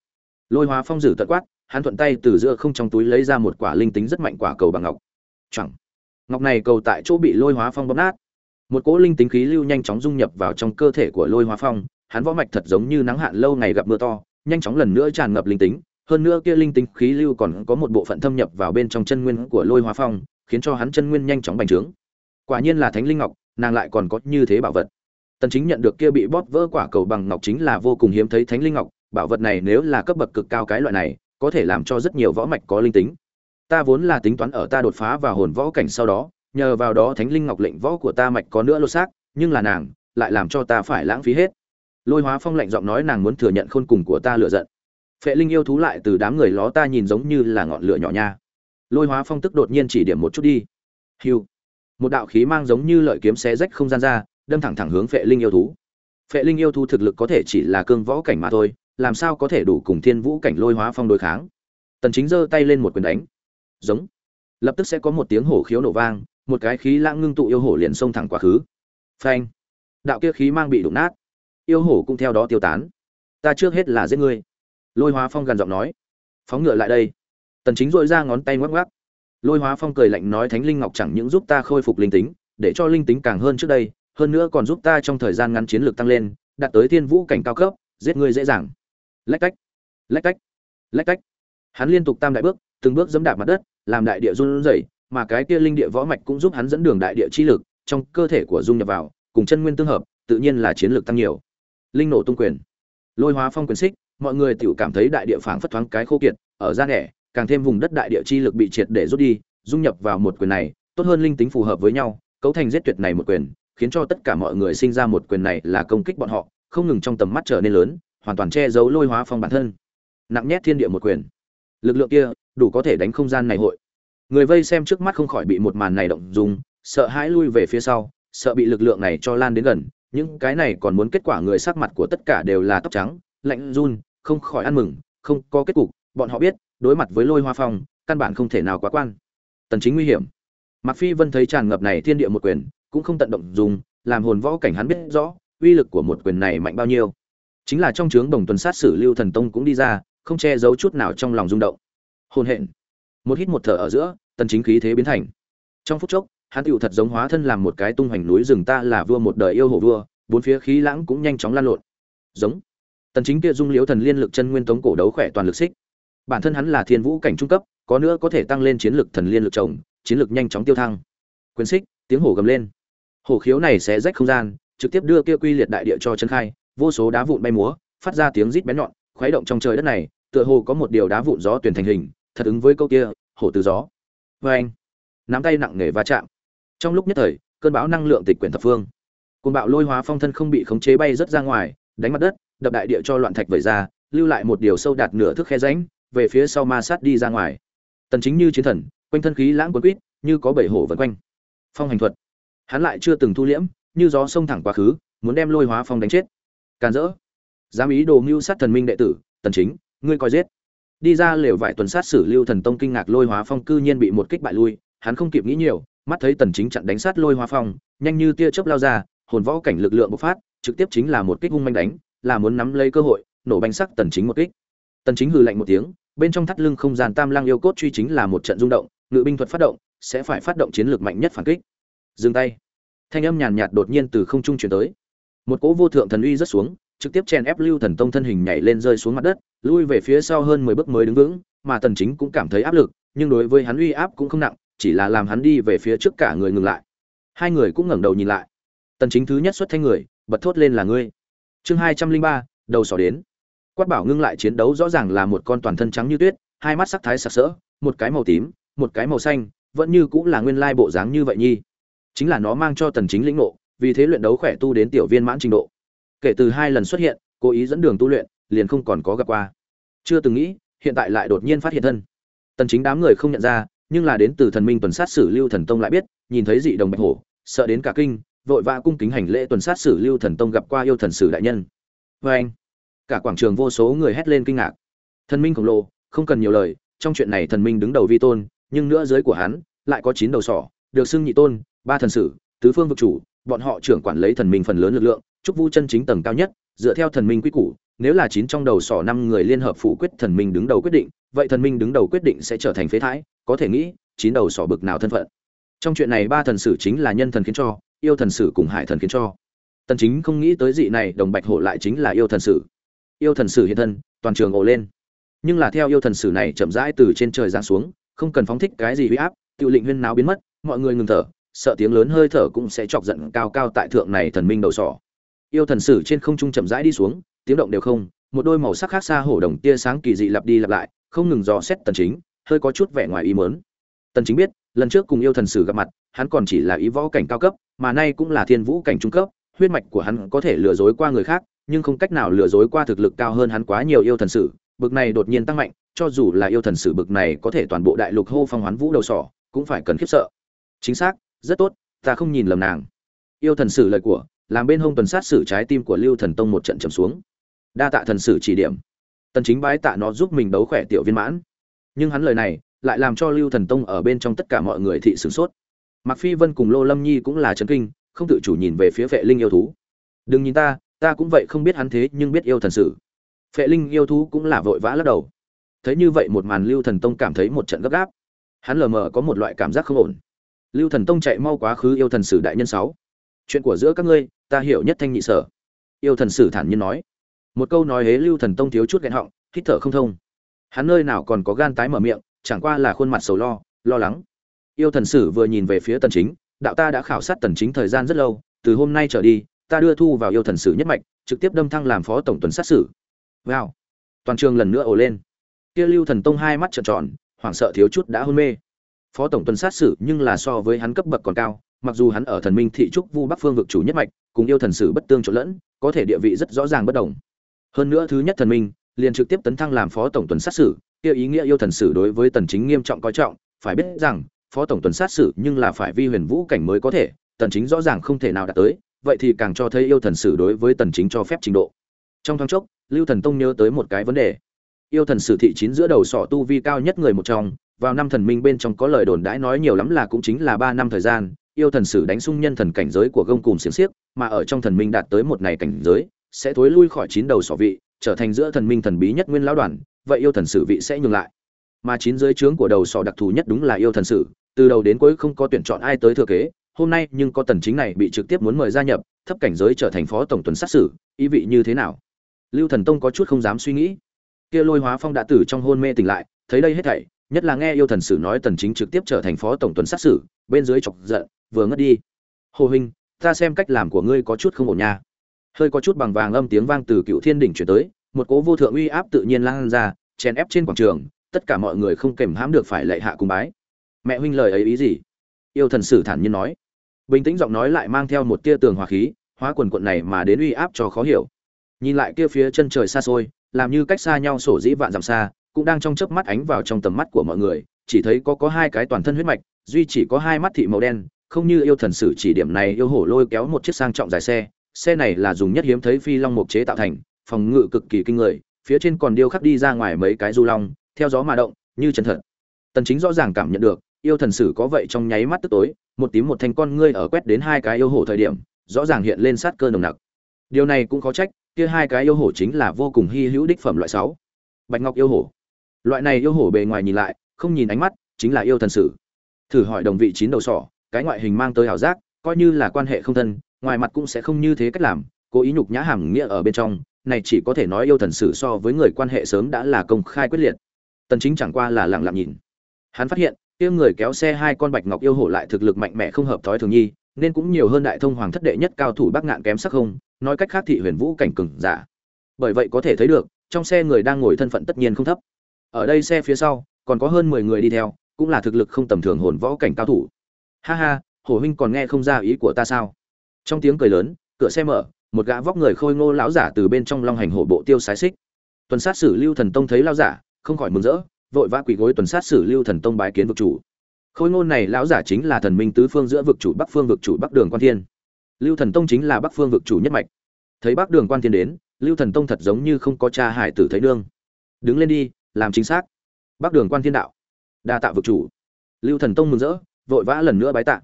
Lôi hóa phong dử tận quát, hắn thuận tay từ giữa không trong túi lấy ra một quả linh tính rất mạnh quả cầu bằng ngọc. Chẳng. Ngọc này cầu tại chỗ bị lôi hóa phong bóp nát. Một cỗ linh tính khí lưu nhanh chóng dung nhập vào trong cơ thể của lôi hóa phong, hắn võ mạch thật giống như nắng hạn lâu ngày gặp mưa to nhanh chóng lần nữa tràn ngập linh tính, hơn nữa kia linh tính khí lưu còn có một bộ phận thâm nhập vào bên trong chân nguyên của lôi hóa phong, khiến cho hắn chân nguyên nhanh chóng bành trướng. Quả nhiên là thánh linh ngọc, nàng lại còn có như thế bảo vật. Tần chính nhận được kia bị bóp vỡ quả cầu bằng ngọc chính là vô cùng hiếm thấy thánh linh ngọc, bảo vật này nếu là cấp bậc cực cao cái loại này, có thể làm cho rất nhiều võ mạch có linh tính. Ta vốn là tính toán ở ta đột phá vào hồn võ cảnh sau đó, nhờ vào đó thánh linh ngọc lệnh võ của ta mạch có nữa lô xác, nhưng là nàng lại làm cho ta phải lãng phí hết lôi hóa phong lạnh giọng nói nàng muốn thừa nhận khôn cùng của ta lựa giận. Phệ linh yêu thú lại từ đám người ló ta nhìn giống như là ngọn lửa nhỏ nha. Lôi hóa phong tức đột nhiên chỉ điểm một chút đi. Hiu. Một đạo khí mang giống như lợi kiếm xé rách không gian ra, đâm thẳng thẳng hướng phệ linh yêu thú. Phệ linh yêu thú thực lực có thể chỉ là cương võ cảnh mà thôi, làm sao có thể đủ cùng thiên vũ cảnh lôi hóa phong đối kháng? Tần chính giơ tay lên một quyền đánh. Giống. Lập tức sẽ có một tiếng hổ khiếu nổ vang, một cái khí lãng ngưng tụ yêu hổ liền xông thẳng quá khứ. Phanh. Đạo kia khí mang bị đụng nát yêu hổ cũng theo đó tiêu tán. Ta trước hết là giết ngươi. Lôi hóa phong gần giọng nói. Phóng ngựa lại đây. Tần chính dội ra ngón tay ngoắc ngoắc. Lôi hóa phong cười lạnh nói, thánh linh ngọc chẳng những giúp ta khôi phục linh tính, để cho linh tính càng hơn trước đây, hơn nữa còn giúp ta trong thời gian ngắn chiến lược tăng lên, đạt tới thiên vũ cảnh cao cấp, giết ngươi dễ dàng. Lách cách. Lách cách. Lách cách. Hắn liên tục tam đại bước, từng bước dẫm đạp mặt đất, làm đại địa run rẩy, mà cái kia linh địa võ mạch cũng giúp hắn dẫn đường đại địa chi lực, trong cơ thể của dung nhập vào, cùng chân nguyên tương hợp, tự nhiên là chiến lược tăng nhiều linh nổ tung quyền. Lôi hóa phong quyền xích, mọi người tiểu cảm thấy đại địa phảng phất thoáng cái khô kiệt, ở gian đẻ càng thêm vùng đất đại địa chi lực bị triệt để rút đi, dung nhập vào một quyền này, tốt hơn linh tính phù hợp với nhau, cấu thành giết tuyệt này một quyền, khiến cho tất cả mọi người sinh ra một quyền này là công kích bọn họ, không ngừng trong tầm mắt trở nên lớn, hoàn toàn che giấu lôi hóa phong bản thân. Nặng nhét thiên địa một quyền. Lực lượng kia, đủ có thể đánh không gian này hội. Người vây xem trước mắt không khỏi bị một màn này động dùng, sợ hãi lui về phía sau, sợ bị lực lượng này cho lan đến gần những cái này còn muốn kết quả người sắc mặt của tất cả đều là tóc trắng lạnh run không khỏi ăn mừng không có kết cục bọn họ biết đối mặt với lôi hoa phong căn bản không thể nào quá quan tần chính nguy hiểm Mặc Phi Vân thấy tràn ngập này thiên địa một quyền, cũng không tận động dùng, làm hồn võ cảnh hắn biết rõ, uy lực của một quyền này mạnh bao nhiêu. Chính là trong trướng đồng tuần sát sử Lưu Thần Tông cũng đi ra, không che giấu chút nào trong lòng rung động. Hồn hện. Một hít một thở ở giữa, tần chính khí thế biến thành. Trong phút chốc, hắn tựu thật giống hóa thân làm một cái tung hoành núi rừng ta là vua một đời yêu hồ vua, bốn phía khí lãng cũng nhanh chóng lan lộn. Giống. Tần chính kia dung liễu thần liên lực chân nguyên tống cổ đấu khỏe toàn lực xích. Bản thân hắn là thiên vũ cảnh trung cấp, có nữa có thể tăng lên chiến lực thần liên lực chồng, chiến lực nhanh chóng tiêu thăng. Quyền xích, tiếng hổ gầm lên. Hổ khiếu này sẽ rách không gian, trực tiếp đưa kia quy liệt đại địa cho chân khai, vô số đá vụn bay múa, phát ra tiếng rít bén nhọn, khuấy động trong trời đất này, tựa hồ có một điều đá vụn gió tuyển thành hình, thật ứng với câu kia, hổ từ gió. với anh, nắm tay nặng nề va chạm. Trong lúc nhất thời, cơn bão năng lượng tịch quyển thập phương. Cơn bão lôi hóa phong thân không bị khống chế bay rất ra ngoài, đánh mặt đất, đập đại địa cho loạn thạch vẩy ra, lưu lại một điều sâu đạt nửa thước khe ránh về phía sau ma sát đi ra ngoài. Tần Chính như chiến thần, quanh thân khí lãng cuốn quýt, như có bảy hổ vần quanh. Phong hành thuật, hắn lại chưa từng thu liễm, như gió sông thẳng quá khứ, muốn đem lôi hóa phong đánh chết. Càn rỡ, dám ý đồ mưu sát thần minh đệ tử, Tần Chính, ngươi coi giết. Đi ra lều vải tuần sát xử Lưu Thần Tông kinh ngạc lôi hóa phong cư nhiên bị một kích bại lui, hắn không kịp nghĩ nhiều, mắt thấy Tần Chính chặn đánh sát lôi hóa phong, nhanh như tia chớp lao ra, hồn võ cảnh lực lượng bộc phát, trực tiếp chính là một kích hung manh đánh, là muốn nắm lấy cơ hội, nổ bánh sắc Tần Chính một kích. Tần Chính hừ lạnh một tiếng, bên trong thắt lưng không gian tam lang yêu cốt truy chính là một trận rung động ngự binh thuật phát động sẽ phải phát động chiến lược mạnh nhất phản kích. Dừng tay. Thanh âm nhàn nhạt đột nhiên từ không trung truyền tới. Một cỗ vô thượng thần uy rất xuống trực tiếp chen ép lưu thần tông thân hình nhảy lên rơi xuống mặt đất lui về phía sau hơn mười bước mới đứng vững mà tần chính cũng cảm thấy áp lực nhưng đối với hắn uy áp cũng không nặng chỉ là làm hắn đi về phía trước cả người ngừng lại. Hai người cũng ngẩng đầu nhìn lại. Tần chính thứ nhất xuất thanh người, bật thốt lên là ngươi. Chương hai trăm linh ba, đầu sỏ đến. Quát bảo ngưng lại chiến đấu rõ ràng là một con toàn thân trắng như tuyết, hai mắt sắc thái sặc sỡ, một cái màu tím, một cái màu xanh, vẫn như cũng là nguyên lai bộ dáng như vậy nhi. Chính là nó mang cho tần chính lĩnh ngộ, vì thế luyện đấu khỏe tu đến tiểu viên mãn trình độ. Kể từ hai lần xuất hiện, cố ý dẫn đường tu luyện, liền không còn có gặp qua. Chưa từng nghĩ, hiện tại lại đột nhiên phát hiện thân. Tần chính đám người không nhận ra nhưng là đến từ thần minh tuần sát sử lưu thần tông lại biết, nhìn thấy dị đồng bạch hổ, sợ đến cả kinh, vội vã cung kính hành lễ tuần sát sử lưu thần tông gặp qua yêu thần sử đại nhân. Vê anh, cả quảng trường vô số người hét lên kinh ngạc. Thần minh khổng lồ, không cần nhiều lời, trong chuyện này thần minh đứng đầu vi tôn, nhưng nữa dưới của hắn, lại có chín đầu sỏ, được xưng nhị tôn, ba thần sử, tứ phương vực chủ, bọn họ trưởng quản lấy thần minh phần lớn lực lượng, trúc vu chân chính tầng cao nhất, dựa theo thần minh quy củ, nếu là chín trong đầu sỏ năm người liên hợp phủ quyết thần minh đứng đầu quyết định, vậy thần minh đứng đầu quyết định sẽ trở thành phế thái có thể nghĩ, chín đầu sỏ bực nào thân phận. Trong chuyện này ba thần sử chính là nhân thần khiến cho, yêu thần sử cùng hải thần khiến cho. Tần chính không nghĩ tới dị này, đồng bạch hộ lại chính là yêu thần sử. Yêu thần sử hiện thân, toàn trường ồ lên. Nhưng là theo yêu thần sử này chậm rãi từ trên trời giáng xuống, không cần phóng thích cái gì huy áp tự lệnh huyên náo biến mất, mọi người ngừng thở, sợ tiếng lớn hơi thở cũng sẽ chọc giận cao cao tại thượng này thần minh đầu sỏ. Yêu thần sử trên không trung chậm rãi đi xuống, tiếng động đều không, một đôi màu sắc khác xa hổ đồng tia sáng kỳ dị lặp đi lặp lại, không ngừng dò xét tần chính hơi có chút vẻ ngoài ý muốn. Tần chính biết, lần trước cùng yêu thần sử gặp mặt, hắn còn chỉ là ý võ cảnh cao cấp, mà nay cũng là thiên vũ cảnh trung cấp, huyết mạch của hắn có thể lừa dối qua người khác, nhưng không cách nào lừa dối qua thực lực cao hơn hắn quá nhiều yêu thần sử, bực này đột nhiên tăng mạnh, cho dù là yêu thần sử bực này có thể toàn bộ đại lục hô phong hoán vũ đầu sỏ, cũng phải cần khiếp sợ. Chính xác, rất tốt, ta không nhìn lầm nàng. Yêu thần sử lời của, làm bên hông tuần sát sử trái tim của lưu thần tông một trận trầm xuống. Đa tạ thần sử chỉ điểm. Tần chính bái tạ nó giúp mình đấu khỏe tiểu viên mãn nhưng hắn lời này lại làm cho lưu thần tông ở bên trong tất cả mọi người thị sửng sốt. Mặc phi vân cùng lô lâm nhi cũng là chấn kinh, không tự chủ nhìn về phía vệ linh yêu thú. Đừng nhìn ta ta cũng vậy không biết hắn thế nhưng biết yêu thần sử phệ linh yêu thú cũng là vội vã lắc đầu. Thấy như vậy một màn lưu thần tông cảm thấy một trận gấp gáp. Hắn lờ mờ có một loại cảm giác không ổn. Lưu thần tông chạy mau quá khứ yêu thần sử đại nhân sáu. Chuyện của giữa các ngươi, ta hiểu nhất thanh nhị sở. Yêu thần sử thản nhiên nói. Một câu nói hế lưu thần tông thiếu chút nghẹn họng, hít thở không thông hắn nơi nào còn có gan tái mở miệng, chẳng qua là khuôn mặt sầu lo lo lắng. Yêu thần sử vừa nhìn về phía tần chính, đạo ta đã khảo sát tần chính thời gian rất lâu, từ hôm nay trở đi, ta đưa thu vào yêu thần sử nhất mạch, trực tiếp đâm thăng làm phó tổng tuần sát sử. Wow. Toàn trường lần nữa ồ lên. Kia lưu thần tông hai mắt trợn tròn, hoảng sợ thiếu chút đã hôn mê. Phó tổng tuần sát sử nhưng là so với hắn cấp bậc còn cao, mặc dù hắn ở thần minh thị trúc vu bắc phương vực chủ nhất mạch, cùng yêu thần sử bất tương trộn lẫn, có thể địa vị rất rõ ràng bất đồng. Hơn nữa thứ nhất thần minh liền trực tiếp tấn thăng làm phó tổng tuần sát sử kia ý nghĩa yêu thần sử đối với tần chính nghiêm trọng coi trọng, phải biết rằng, phó tổng tuần sát sử nhưng là phải vi huyền vũ cảnh mới có thể, tần chính rõ ràng không thể nào đạt tới, vậy thì càng cho thấy yêu thần sử đối với tần chính cho phép trình độ. Trong thoáng chốc, lưu thần tông nhớ tới một cái vấn đề. Yêu thần sử thị chín giữa đầu sọ tu vi cao nhất người một trong, vào năm thần minh bên trong có lời đồn đãi nói nhiều lắm là cũng chính là ba năm thời gian, yêu thần sử đánh xung nhân thần cảnh giới của gông cùng xiềng xiếc, mà ở trong thần minh đạt tới một này cảnh giới, sẽ thối lui khỏi chín đầu sọ vị trở thành giữa thần minh thần bí nhất nguyên lão đoàn, vậy yêu thần sử vị sẽ nhường lại. Mà chín dưới trướng của đầu sọ đặc thù nhất đúng là yêu thần sử, từ đầu đến cuối không có tuyển chọn ai tới thừa kế, hôm nay nhưng có tần chính này bị trực tiếp muốn mời gia nhập, thấp cảnh giới trở thành phó tổng tuần sát sử, ý vị như thế nào? Lưu thần tông có chút không dám suy nghĩ. Kia lôi hóa phong đã tử trong hôn mê tỉnh lại, thấy đây hết thảy, nhất là nghe yêu thần sử nói tần chính trực tiếp trở thành phó tổng tuần sát sử, bên dưới chọc giận, vừa ngất đi. Hồ huynh, ta xem cách làm của ngươi có chút không ổn nha hơi có chút bằng vàng âm tiếng vang từ cựu thiên đỉnh chuyển tới, một cố vô thượng uy áp tự nhiên lan ra, chèn ép trên quảng trường, tất cả mọi người không kềm hãm được phải lệ hạ cùng bái. Mẹ huynh lời ấy ý gì? Yêu thần sử thản nhiên nói. Bình tĩnh giọng nói lại mang theo một tia tường hòa khí, hóa quần quận này mà đến uy áp cho khó hiểu. Nhìn lại kia phía chân trời xa xôi, làm như cách xa nhau sổ dĩ vạn dặm xa, cũng đang trong chớp mắt ánh vào trong tầm mắt của mọi người, chỉ thấy có có hai cái toàn thân huyết mạch, duy chỉ có hai mắt thị màu đen, không như yêu thần sử chỉ điểm này yêu hổ lôi kéo một chiếc sang trọng dài xe xe này là dùng nhất hiếm thấy phi long mục chế tạo thành, phòng ngự cực kỳ kinh người, phía trên còn điêu khắc đi ra ngoài mấy cái du long, theo gió mà động, như chân thật. Tần chính rõ ràng cảm nhận được, yêu thần sử có vậy trong nháy mắt tức tối, một tím một thanh con ngươi ở quét đến hai cái yêu hổ thời điểm, rõ ràng hiện lên sát cơ nồng nặc. Điều này cũng có trách, kia hai cái yêu hổ chính là vô cùng hi hữu đích phẩm loại 6. bạch ngọc yêu hổ. Loại này yêu hổ bề ngoài nhìn lại, không nhìn ánh mắt, chính là yêu thần sử. Thử hỏi đồng vị chín đầu sỏ, cái ngoại hình mang tới hào giác, coi như là quan hệ không thân ngoài mặt cũng sẽ không như thế cách làm, cố ý nhục nhã hàm nghĩa ở bên trong, này chỉ có thể nói yêu thần sử so với người quan hệ sớm đã là công khai quyết liệt. Tần chính chẳng qua là lặng lặng nhìn. Hắn phát hiện, kia người kéo xe hai con bạch ngọc yêu hổ lại thực lực mạnh mẽ không hợp thói thường nhi, nên cũng nhiều hơn đại thông hoàng thất đệ nhất cao thủ bắc ngạn kém sắc không, nói cách khác thị huyền vũ cảnh cường giả. Bởi vậy có thể thấy được, trong xe người đang ngồi thân phận tất nhiên không thấp. Ở đây xe phía sau, còn có hơn 10 người đi theo, cũng là thực lực không tầm thường hồn võ cảnh cao thủ. Ha ha, hổ huynh còn nghe không ra ý của ta sao? Trong tiếng cười lớn, cửa xe mở, một gã vóc người khôi ngô lão giả từ bên trong long hành hổ bộ tiêu sái xích. Tuần sát sử lưu thần tông thấy lão giả, không khỏi mừng rỡ, vội vã quỳ gối tuần sát sử lưu thần tông bái kiến vực chủ. Khôi ngô này lão giả chính là thần minh tứ phương giữa vực chủ bắc phương vực chủ bắc đường quan thiên. Lưu thần tông chính là bắc phương vực chủ nhất mạch. Thấy bắc đường quan thiên đến, lưu thần tông thật giống như không có cha hải tử thấy nương. Đứng lên đi, làm chính xác. Bắc đường quan thiên đạo. Đa tạ vực chủ. Lưu thần tông mừng rỡ, vội vã lần nữa bái tạ.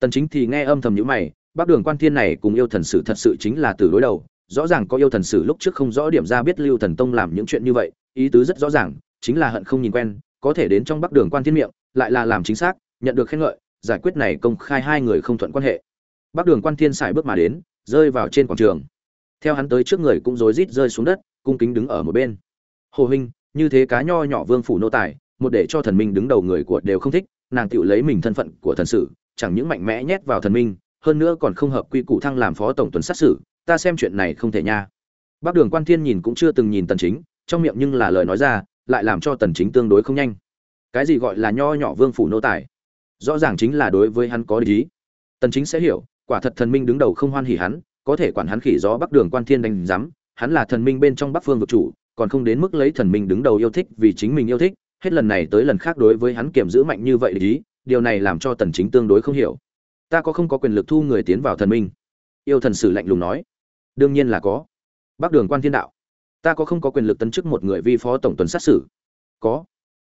Tần chính thì nghe âm thầm nhíu mày bắc đường quan thiên này cùng yêu thần sử thật sự chính là từ đối đầu, rõ ràng có yêu thần sử lúc trước không rõ điểm ra biết lưu thần tông làm những chuyện như vậy, ý tứ rất rõ ràng, chính là hận không nhìn quen, có thể đến trong bắc đường quan thiên miệng, lại là làm chính xác, nhận được khen ngợi, giải quyết này công khai hai người không thuận quan hệ. Bắc đường quan thiên xài bước mà đến, rơi vào trên quảng trường. Theo hắn tới trước người cũng rối rít rơi xuống đất, cung kính đứng ở một bên. Hồ huynh, như thế cá nho nhỏ vương phủ nô tài, một để cho thần minh đứng đầu người của đều không thích, nàng tự lấy mình thân phận của thần sử, chẳng những mạnh mẽ nhét vào thần minh hơn nữa còn không hợp quy củ thăng làm phó tổng tuần sát xử, ta xem chuyện này không thể nha. Bác đường quan thiên nhìn cũng chưa từng nhìn tần chính, trong miệng nhưng là lời nói ra, lại làm cho tần chính tương đối không nhanh. Cái gì gọi là nho nhỏ vương phủ nô tài? Rõ ràng chính là đối với hắn có lý. Tần chính sẽ hiểu, quả thật thần minh đứng đầu không hoan hỉ hắn, có thể quản hắn khỉ gió bắc đường quan thiên đánh giám, hắn là thần minh bên trong bắc phương vực chủ, còn không đến mức lấy thần minh đứng đầu yêu thích vì chính mình yêu thích, hết lần này tới lần khác đối với hắn kiểm giữ mạnh như vậy lý điều này làm cho tần chính tương đối không hiểu ta có không có quyền lực thu người tiến vào thần minh? Yêu thần sử lạnh lùng nói. Đương nhiên là có. Bắc đường quan thiên đạo. Ta có không có quyền lực tấn chức một người vi phó tổng tuần sát xử? Có.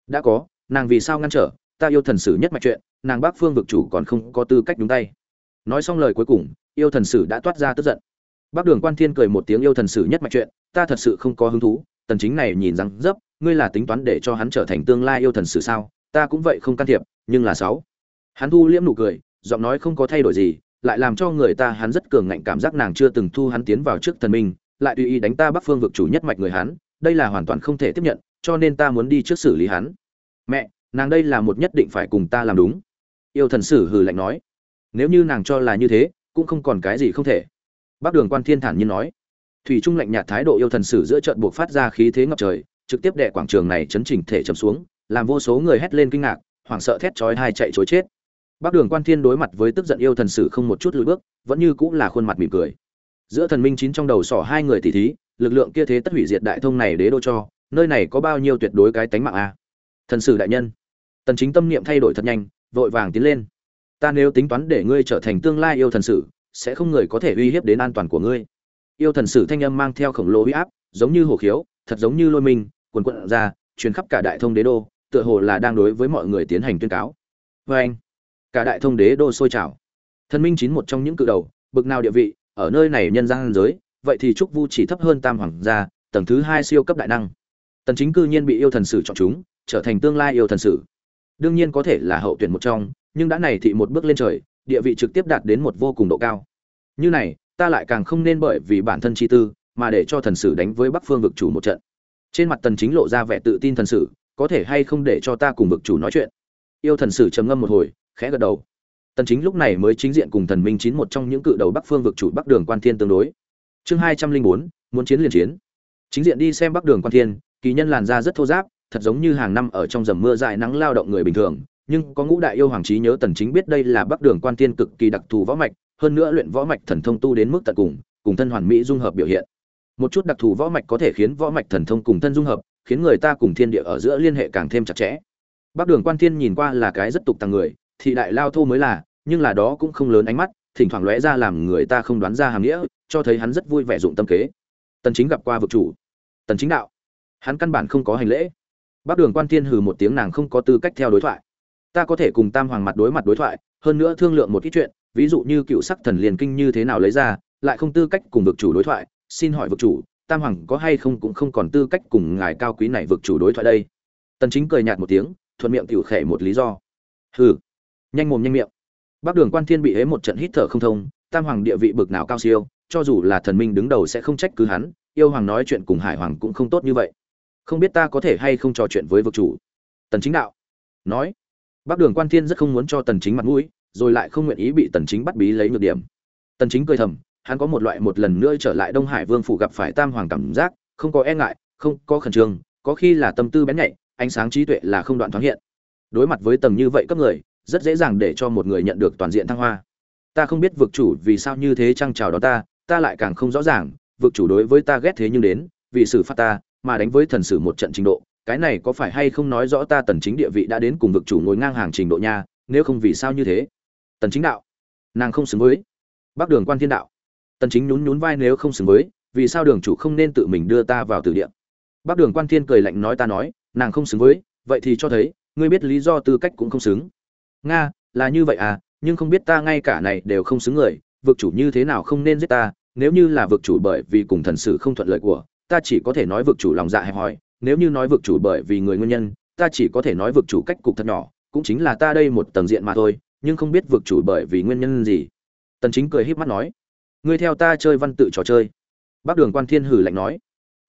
Đã có. Nàng vì sao ngăn trở? Ta yêu thần sử nhất mạch chuyện, nàng bác phương vực chủ còn không có tư cách đúng tay. Nói xong lời cuối cùng, yêu thần sử đã toát ra tức giận. Bác đường quan thiên cười một tiếng yêu thần sử nhất mạch chuyện, ta thật sự không có hứng thú. Tần chính này nhìn rằng, dấp, ngươi là tính toán để cho hắn trở thành tương lai yêu thần sử sao? Ta cũng vậy không can thiệp, nhưng là sáu. Hắn thu liễm nụ cười giọng nói không có thay đổi gì, lại làm cho người ta hắn rất cường ngạnh cảm giác nàng chưa từng thu hắn tiến vào trước thần minh, lại tùy ý đánh ta bắc phương vực chủ nhất mạch người hắn, đây là hoàn toàn không thể tiếp nhận, cho nên ta muốn đi trước xử lý hắn. Mẹ, nàng đây là một nhất định phải cùng ta làm đúng. Yêu thần sử hừ lạnh nói. Nếu như nàng cho là như thế, cũng không còn cái gì không thể. Bác đường quan thiên thản nhiên nói. Thủy trung lạnh nhạt thái độ yêu thần sử giữa trận buộc phát ra khí thế ngập trời, trực tiếp đệ quảng trường này chấn chỉnh thể chấm xuống, làm vô số người hét lên kinh ngạc, hoảng sợ thét chói hai chạy chối chết bác đường quan thiên đối mặt với tức giận yêu thần sử không một chút lùi bước, vẫn như cũng là khuôn mặt mỉm cười. Giữa thần minh chín trong đầu sỏ hai người tỷ thí, lực lượng kia thế tất hủy diệt đại thông này đế đô cho, nơi này có bao nhiêu tuyệt đối cái tánh mạng a? Thần sử đại nhân, tần chính tâm niệm thay đổi thật nhanh, vội vàng tiến lên. Ta nếu tính toán để ngươi trở thành tương lai yêu thần sử, sẽ không người có thể uy hiếp đến an toàn của ngươi. Yêu thần sử thanh âm mang theo khổng lồ uy áp, giống như hồ khiếu, thật giống như lôi minh quần quận ra, truyền khắp cả đại thông đế đô, tựa hồ là đang đối với mọi người tiến hành tuyên cáo. Vê anh cả đại thông đế đô sôi trào. Thần minh chín một trong những cự đầu, bực nào địa vị, ở nơi này nhân gian giới, vậy thì trúc vu chỉ thấp hơn tam hoàng gia, tầng thứ hai siêu cấp đại năng. Tần chính cư nhiên bị yêu thần sử chọn chúng, trở thành tương lai yêu thần sử. Đương nhiên có thể là hậu tuyển một trong, nhưng đã này thì một bước lên trời, địa vị trực tiếp đạt đến một vô cùng độ cao. Như này, ta lại càng không nên bởi vì bản thân chi tư, mà để cho thần sử đánh với bắc phương vực chủ một trận. Trên mặt tần chính lộ ra vẻ tự tin thần sử, có thể hay không để cho ta cùng vực chủ nói chuyện. Yêu thần sử trầm ngâm một hồi khẽ gật đầu. Tần chính lúc này mới chính diện cùng thần minh chín một trong những cự đầu bắc phương vực chủ bắc đường quan thiên tương đối. Chương 204, muốn chiến liền chiến. Chính diện đi xem bắc đường quan thiên kỳ nhân làn da rất thô ráp thật giống như hàng năm ở trong dầm mưa dài nắng lao động người bình thường nhưng có ngũ đại yêu hoàng trí nhớ tần chính biết đây là bắc đường quan thiên cực kỳ đặc thù võ mạch hơn nữa luyện võ mạch thần thông tu đến mức tận cùng cùng thân hoàn mỹ dung hợp biểu hiện. Một chút đặc thù võ mạch có thể khiến võ mạch thần thông cùng thân dung hợp khiến người ta cùng thiên địa ở giữa liên hệ càng thêm chặt chẽ. Bắc đường quan thiên nhìn qua là cái rất tục tàng người thì đại lao thô mới là, nhưng là đó cũng không lớn ánh mắt, thỉnh thoảng lóe ra làm người ta không đoán ra hàm nghĩa, cho thấy hắn rất vui vẻ dụng tâm kế. Tần chính gặp qua vực chủ. Tần chính đạo. Hắn căn bản không có hành lễ. Bắc đường quan thiên hừ một tiếng nàng không có tư cách theo đối thoại. Ta có thể cùng tam hoàng mặt đối mặt đối thoại, hơn nữa thương lượng một ít chuyện, ví dụ như cựu sắc thần liền kinh như thế nào lấy ra, lại không tư cách cùng vực chủ đối thoại, xin hỏi vực chủ, tam hoàng có hay không cũng không còn tư cách cùng ngài cao quý này vực chủ đối thoại đây? Tần chính cười nhạt một tiếng, thuận miệng tiểu khệ một lý do. Hừ nhanh mồm nhanh miệng. Bắc đường quan thiên bị hế một trận hít thở không thông, tam hoàng địa vị bực nào cao siêu, cho dù là thần minh đứng đầu sẽ không trách cứ hắn, yêu hoàng nói chuyện cùng hải hoàng cũng không tốt như vậy. Không biết ta có thể hay không trò chuyện với vực chủ? Tần chính đạo nói, bắc đường quan thiên rất không muốn cho tần chính mặt mũi, rồi lại không nguyện ý bị tần chính bắt bí lấy nhược điểm. Tần chính cười thầm, hắn có một loại một lần nữa trở lại đông hải vương phủ gặp phải tam hoàng cảm giác, không có e ngại, không có khẩn trương, có khi là tâm tư bén nhạy, ánh sáng trí tuệ là không đoạn thoáng hiện. Đối mặt với tầng như vậy cấp người rất dễ dàng để cho một người nhận được toàn diện thăng hoa. Ta không biết vực chủ vì sao như thế trăng chào đó ta ta lại càng không rõ ràng, vực chủ đối với ta ghét thế nhưng đến, vì xử phát ta, mà đánh với thần sử một trận trình độ, cái này có phải hay không nói rõ ta tần chính địa vị đã đến cùng vực chủ ngồi ngang hàng trình độ nha, nếu không vì sao như thế? Tần chính đạo, nàng không xứng với. Bắc đường quan thiên đạo, tần chính nhún nhún vai nếu không xứng với, vì sao đường chủ không nên tự mình đưa ta vào tử địa? Bắc đường quan thiên cười lạnh nói ta nói, nàng không xứng với, vậy thì cho thấy, ngươi biết lý do tư cách cũng không xứng nga, là như vậy à nhưng không biết ta ngay cả này đều không xứng người, vực chủ như thế nào không nên giết ta, nếu như là vực chủ bởi vì cùng thần sử không thuận lợi của, ta chỉ có thể nói vực chủ lòng dạ hẹp hòi, nếu như nói vực chủ bởi vì người nguyên nhân, ta chỉ có thể nói vực chủ cách cục thật nhỏ, cũng chính là ta đây một tầng diện mà thôi, nhưng không biết vực chủ bởi vì nguyên nhân gì. Tần chính cười híp mắt nói, ngươi theo ta chơi văn tự trò chơi. Bác đường quan thiên hừ lạnh nói,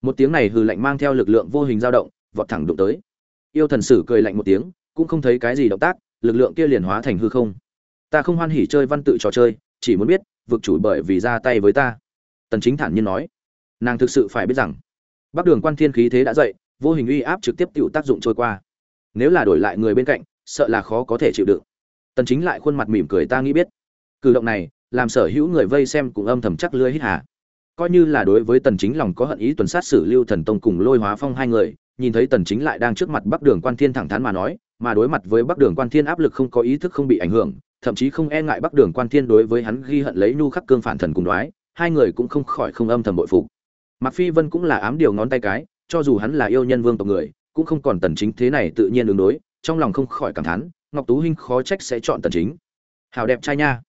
một tiếng này hừ lạnh mang theo lực lượng vô hình dao động, vọt thẳng đụng tới. Yêu thần sử cười lạnh một tiếng, cũng không thấy cái gì động tác lực lượng kia liền hóa thành hư không. Ta không hoan hỉ chơi văn tự trò chơi, chỉ muốn biết, vực chủ bởi vì ra tay với ta. Tần chính thản nhiên nói. Nàng thực sự phải biết rằng, bắc đường quan thiên khí thế đã dậy, vô hình uy áp trực tiếp tiểu tác dụng trôi qua. Nếu là đổi lại người bên cạnh, sợ là khó có thể chịu đựng. Tần chính lại khuôn mặt mỉm cười ta nghĩ biết. Cử động này, làm sở hữu người vây xem cũng âm thầm chắc lưỡi hít hà. Coi như là đối với tần chính lòng có hận ý tuần sát xử lưu thần tông cùng lôi hóa phong hai người, nhìn thấy tần chính lại đang trước mặt bắc đường quan thiên thẳng thắn mà nói mà đối mặt với bắc đường quan thiên áp lực không có ý thức không bị ảnh hưởng thậm chí không e ngại bắc đường quan thiên đối với hắn ghi hận lấy nhu khắc cương phản thần cùng đoái hai người cũng không khỏi không âm thầm bội phục Mạc Phi Vân cũng là ám điều ngón tay cái, cho dù hắn là yêu nhân vương tộc người, cũng không còn tần chính thế này tự nhiên ứng đối, trong lòng không khỏi cảm thán, Ngọc Tú Hinh khó trách sẽ chọn tần chính. Hào đẹp trai nha.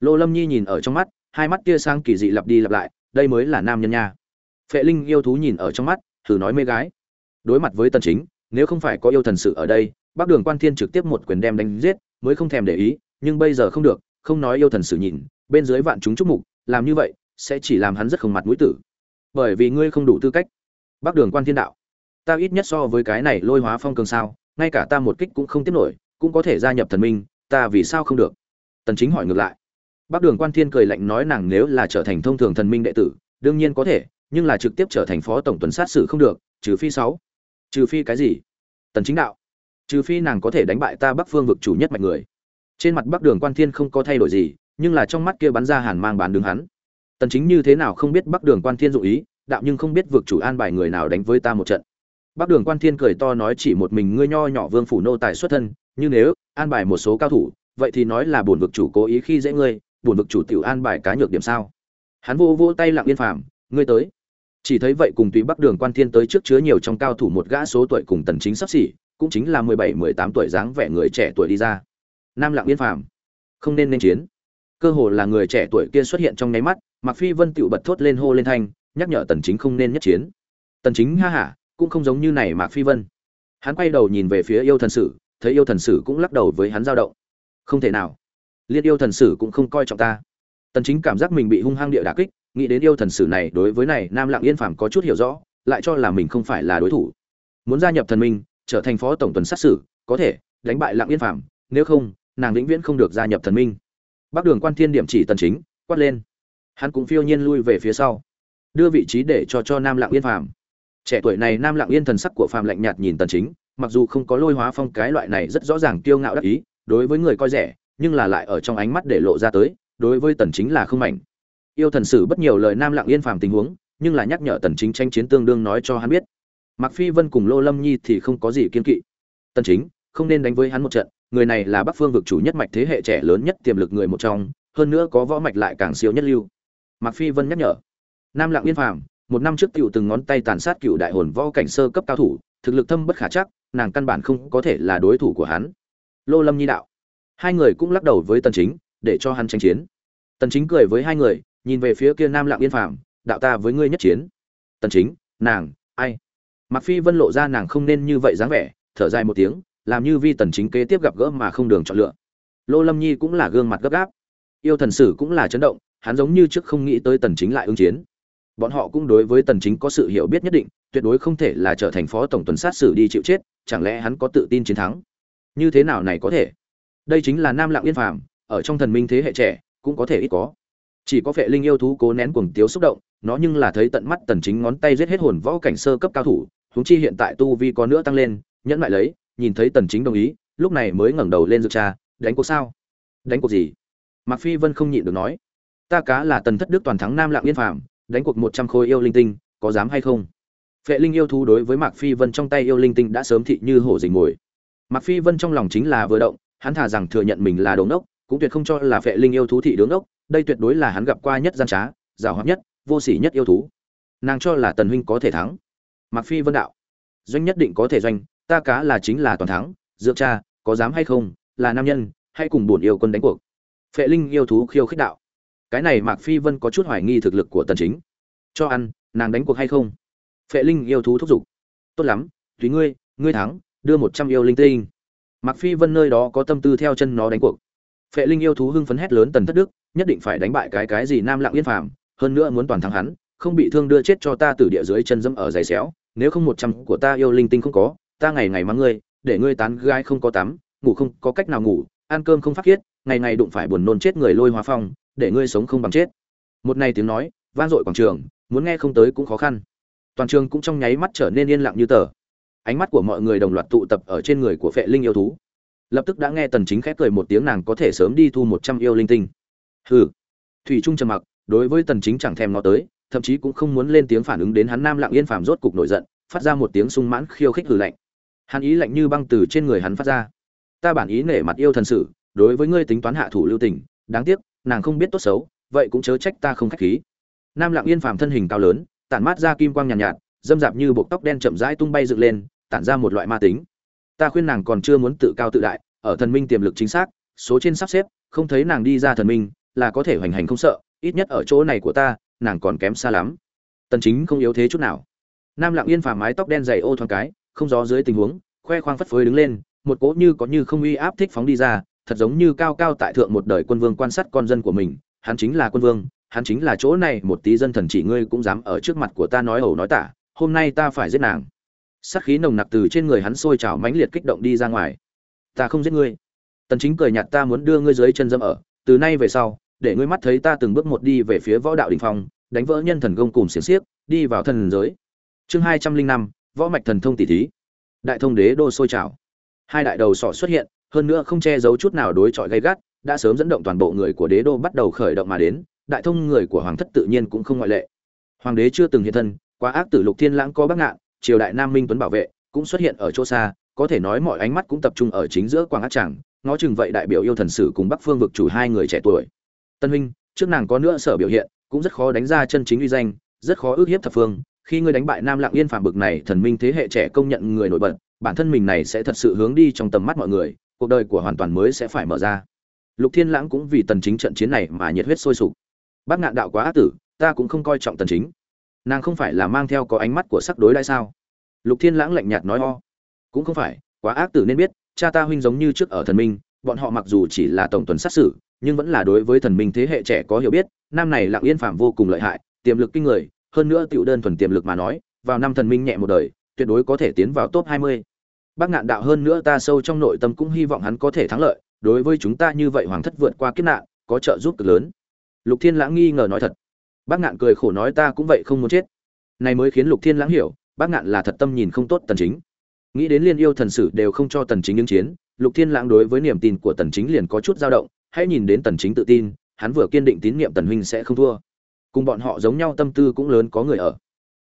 Lô Lâm Nhi nhìn ở trong mắt, hai mắt kia sang kỳ dị lặp đi lặp lại, đây mới là nam nhân nha. Phệ Linh yêu thú nhìn ở trong mắt, thử nói mê gái. Đối mặt với tần chính, nếu không phải có yêu thần sự ở đây, Bắc Đường Quan Thiên trực tiếp một quyền đem đánh giết, mới không thèm để ý, nhưng bây giờ không được, không nói yêu thần sử nhìn, bên dưới vạn chúng chúc mục, làm như vậy sẽ chỉ làm hắn rất không mặt mũi tử. Bởi vì ngươi không đủ tư cách. Bắc đường quan thiên đạo ta ít nhất so với cái này lôi hóa phong cường sao ngay cả ta một kích cũng không tiếp nổi cũng có thể gia nhập thần minh ta vì sao không được? Tần chính hỏi ngược lại. Bắc đường quan thiên cười lạnh nói nàng nếu là trở thành thông thường thần minh đệ tử đương nhiên có thể nhưng là trực tiếp trở thành phó tổng tuần sát xử không được trừ phi sáu. Trừ phi cái gì? Tần chính đạo trừ phi nàng có thể đánh bại ta bắc phương vực chủ nhất mạnh người. Trên mặt bắc đường quan thiên không có thay đổi gì, nhưng là trong mắt kia bắn ra hàn mang bán đứng hắn. Tần chính như thế nào không biết bắc đường quan thiên dụng ý, đạo nhưng không biết vực chủ an bài người nào đánh với ta một trận. Bắc đường quan thiên cười to nói chỉ một mình ngươi nho nhỏ vương phủ nô tài xuất thân, như nếu an bài một số cao thủ, vậy thì nói là bổn vực chủ cố ý khi dễ ngươi, bổn vực chủ tiểu an bài cá nhược điểm sao? Hắn vô vô tay lặng yên phàm, ngươi tới. Chỉ thấy vậy cùng tùy bắc đường quan thiên tới trước chứa nhiều trong cao thủ một gã số tuổi cùng tần chính sắp xỉ cũng chính là mười bảy, mười tám tuổi dáng vẻ người trẻ tuổi đi ra. Nam lặng yên phàm, không nên nên chiến. Cơ hồ là người trẻ tuổi kia xuất hiện trong nháy mắt mặc phi vân tựu bật thốt lên hô lên thanh, nhắc nhở tần chính không nên nhất chiến. Tần chính ha ha, cũng không giống như này mạc phi vân. Hắn quay đầu nhìn về phía yêu thần sử, thấy yêu thần sử cũng lắc đầu với hắn dao động. Không thể nào. Liên yêu thần sử cũng không coi trọng ta. Tần chính cảm giác mình bị hung hăng địa đả kích, nghĩ đến yêu thần sử này đối với này, nam lặng yên phàm có chút hiểu rõ, lại cho là mình không phải là đối thủ. Muốn gia nhập thần minh trở thành phó tổng tuần sát xử, có thể đánh bại lặng yên phàm, nếu không, nàng vĩnh viễn không được gia nhập thần minh. Bắc đường quan thiên điểm chỉ tần chính, quát lên. Hắn cũng phiêu nhiên lui về phía sau, đưa vị trí để cho cho nam lặng yên phàm. Trẻ tuổi này nam lặng yên thần sắc của phàm lạnh nhạt nhìn tần chính, mặc dù không có lôi hóa phong cái loại này rất rõ ràng kiêu ngạo đắc ý, đối với người coi rẻ, nhưng là lại ở trong ánh mắt để lộ ra tới, đối với tần chính là không mạnh yêu thần sử bất nhiều lời nam lặng yên phàm tình huống, nhưng là nhắc nhở tần chính tranh chiến tương đương nói cho hắn biết. Mạc phi vân cùng lô lâm nhi thì không có gì kiên kỵ. Tân chính, không nên đánh với hắn một trận, người này là bắc phương vực chủ nhất mạch thế hệ trẻ lớn nhất tiềm lực người một trong, hơn nữa có võ mạch lại càng siêu nhất lưu. Mạc phi vân nhắc nhở. Nam lặng yên phàm, một năm trước cựu từng ngón tay tàn sát cựu đại hồn võ cảnh sơ cấp cao thủ, thực lực thâm bất khả chắc, nàng căn bản không có thể là đối thủ của hắn. Lô lâm nhi đạo. Hai người cũng lắc đầu với tần chính, để cho hắn tranh chiến. Tần chính cười với hai người, nhìn về phía kia nam lặng yên phàm, đạo ta với ngươi nhất chiến. Tần chính, nàng, ai? Mạc phi vân lộ ra nàng không nên như vậy dáng vẻ, thở dài một tiếng, làm như vi tần chính kế tiếp gặp gỡ mà không đường chọn lựa. Lô lâm nhi cũng là gương mặt gấp gáp. Yêu thần sử cũng là chấn động, hắn giống như trước không nghĩ tới tần chính lại ứng chiến. Bọn họ cũng đối với tần chính có sự hiểu biết nhất định, tuyệt đối không thể là trở thành phó tổng tuần sát sử đi chịu chết, chẳng lẽ hắn có tự tin chiến thắng? Như thế nào này có thể? Đây chính là nam Lạng yên phàm, ở trong thần minh thế hệ trẻ, cũng có thể ít có. Chỉ có phệ linh yêu thú cố nén cuồng tiếu xúc động, nó nhưng là thấy tận mắt tần chính ngón tay giết hết hồn võ cảnh sơ cấp cao thủ huống chi hiện tại tu vi có nữa tăng lên nhẫn lại lấy nhìn thấy tần chính đồng ý lúc này mới ngẩng đầu lên dược cha đánh cuộc sao? Đánh cuộc gì? Mạc phi vân không nhịn được nói. Ta cá là tần thất đức toàn thắng nam lạng yên phàm đánh cuộc 100 khối yêu linh tinh có dám hay không? Phệ linh yêu thú đối với mạc phi vân trong tay yêu linh tinh đã sớm thị như hổ rình ngồi mạc phi vân trong lòng chính là vừa động hắn thả rằng thừa nhận mình là đồ ngốc, cũng tuyệt không cho là phệ linh yêu thú thị đứng đốc đây tuyệt đối là hắn gặp qua nhất gian trá giàu hoạt nhất vô sỉ nhất yêu thú. Nàng cho là tần huynh có thể thắng mạc phi vân đạo. Doanh nhất định có thể doanh, ta cá là chính là toàn thắng, dược cha, có dám hay không, là nam nhân hay cùng bổn yêu quân đánh cuộc. Phệ linh yêu thú khiêu khích đạo. Cái này mạc phi vân có chút hoài nghi thực lực của tần chính. Cho ăn, nàng đánh cuộc hay không? Phệ linh yêu thú thúc giục. Tốt lắm, tùy ngươi ngươi thắng, đưa một trăm yêu linh tinh. Mạc phi vân nơi đó có tâm tư theo chân nó đánh cuộc. Phệ linh yêu thú hưng phấn hét lớn tần thất đức, nhất định phải đánh bại cái cái gì nam lặng yên phàm, hơn nữa muốn toàn thắng hắn, không bị thương đưa chết cho ta từ địa dưới chân dẫm ở giày xéo nếu không một trăm của ta yêu linh tinh không có, ta ngày ngày mắng ngươi, để ngươi tán gái không có tắm, ngủ không có cách nào ngủ, ăn cơm không phát khiết, ngày ngày đụng phải buồn nôn chết người lôi hóa phong, để ngươi sống không bằng chết. Một này tiếng nói, vang dội quảng trường, muốn nghe không tới cũng khó khăn. Toàn trường cũng trong nháy mắt trở nên yên lặng như tờ. Ánh mắt của mọi người đồng loạt tụ tập ở trên người của phệ linh yêu thú. Lập tức đã nghe tần chính khép cười một tiếng nàng có thể sớm đi thu một trăm yêu linh tinh. Hừ. Thủy trung trầm mặc, đối với tần chính chẳng thèm nó tới thậm chí cũng không muốn lên tiếng phản ứng đến hắn nam lặng yên phàm rốt cục nổi giận phát ra một tiếng sung mãn khiêu khích hừ lạnh. Hắn ý lạnh như băng từ trên người hắn phát ra. Ta bản ý nể mặt yêu thần sự đối với ngươi tính toán hạ thủ lưu tình đáng tiếc nàng không biết tốt xấu vậy cũng chớ trách ta không khách khí. Nam lặng yên phàm thân hình cao lớn tản mát ra kim quang nhàn nhạt, nhạt dâm dạp như buộc tóc đen chậm rãi tung bay dựng lên tản ra một loại ma tính. Ta khuyên nàng còn chưa muốn tự cao tự đại ở thần minh tiềm lực chính xác số trên sắp xếp không thấy nàng đi ra thần minh là có thể hoành hành không sợ ít nhất ở chỗ này của ta nàng còn kém xa lắm. Tần chính không yếu thế chút nào. Nam lặng yên phàm mái tóc đen dày ô thoáng cái, không gió dưới tình huống, khoe khoang phất phới đứng lên, một cỗ như có như không uy áp thích phóng đi ra, thật giống như cao cao tại thượng một đời quân vương quan sát con dân của mình, hắn chính là quân vương, hắn chính là chỗ này một tí dân thần chỉ ngươi cũng dám ở trước mặt của ta nói ẩu nói tả, hôm nay ta phải giết nàng. Sát khí nồng nặc từ trên người hắn sôi trào mãnh liệt kích động đi ra ngoài. Ta không giết ngươi. Tần chính cười nhạt ta muốn đưa ngươi dưới chân dâm ở, từ nay về sau để ngươi mắt thấy ta từng bước một đi về phía võ đạo đỉnh phong, đánh vỡ nhân thần công cùng xiển xiếc, đi vào thần giới. Chương hai trăm linh năm, võ mạch thần thông tỷ thí. Đại thông đế đô sôi trào. Hai đại đầu sọ xuất hiện, hơn nữa không che giấu chút nào đối chọi gay gắt, đã sớm dẫn động toàn bộ người của đế đô bắt đầu khởi động mà đến, đại thông người của hoàng thất tự nhiên cũng không ngoại lệ. Hoàng đế chưa từng hiện thân, quá ác tử lục thiên lãng có bắc ngạn, triều đại nam minh tuấn bảo vệ, cũng xuất hiện ở chỗ xa, có thể nói mọi ánh mắt cũng tập trung ở chính giữa quảng ác chẳng ngó chừng vậy đại biểu yêu thần sử cùng bắc phương vực chủ hai người trẻ tuổi tân huynh, trước nàng có nữa sở biểu hiện, cũng rất khó đánh ra chân chính uy danh, rất khó ước hiếp thập phương. Khi ngươi đánh bại nam lạng yên phàm bực này, thần minh thế hệ trẻ công nhận người nổi bật, bản thân mình này sẽ thật sự hướng đi trong tầm mắt mọi người, cuộc đời của hoàn toàn mới sẽ phải mở ra. Lục thiên lãng cũng vì tần chính trận chiến này mà nhiệt huyết sôi sục. Bác ngạn đạo quá ác tử, ta cũng không coi trọng tần chính. Nàng không phải là mang theo có ánh mắt của sắc đối đãi sao? Lục thiên lãng lạnh nhạt nói o cũng không phải, quá ác tử nên biết, cha ta huynh giống như trước ở thần minh bọn họ mặc dù chỉ là tổng tuần sát xử nhưng vẫn là đối với thần minh thế hệ trẻ có hiểu biết nam này lặng yên phạm vô cùng lợi hại tiềm lực kinh người hơn nữa tiểu đơn thuần tiềm lực mà nói vào năm thần minh nhẹ một đời tuyệt đối có thể tiến vào top 20. Bác ngạn đạo hơn nữa ta sâu trong nội tâm cũng hy vọng hắn có thể thắng lợi, đối với chúng ta như vậy hoàng thất vượt qua kiếp nạn, có trợ giúp cực lớn. Lục Thiên Lãng nghi ngờ nói thật. Bác ngạn cười khổ nói ta cũng vậy không muốn chết. Này mới khiến Lục Thiên Lãng hiểu, bác ngạn là thật tâm nhìn không tốt tần chính. Nghĩ đến liên yêu thần sử đều không cho tần chính ứng chiến, Lục Thiên Lãng đối với niềm tin của tần chính liền có chút dao động, hãy nhìn đến tần chính tự tin, hắn vừa kiên định tín nhiệm tần huynh sẽ không thua. Cùng bọn họ giống nhau tâm tư cũng lớn có người ở.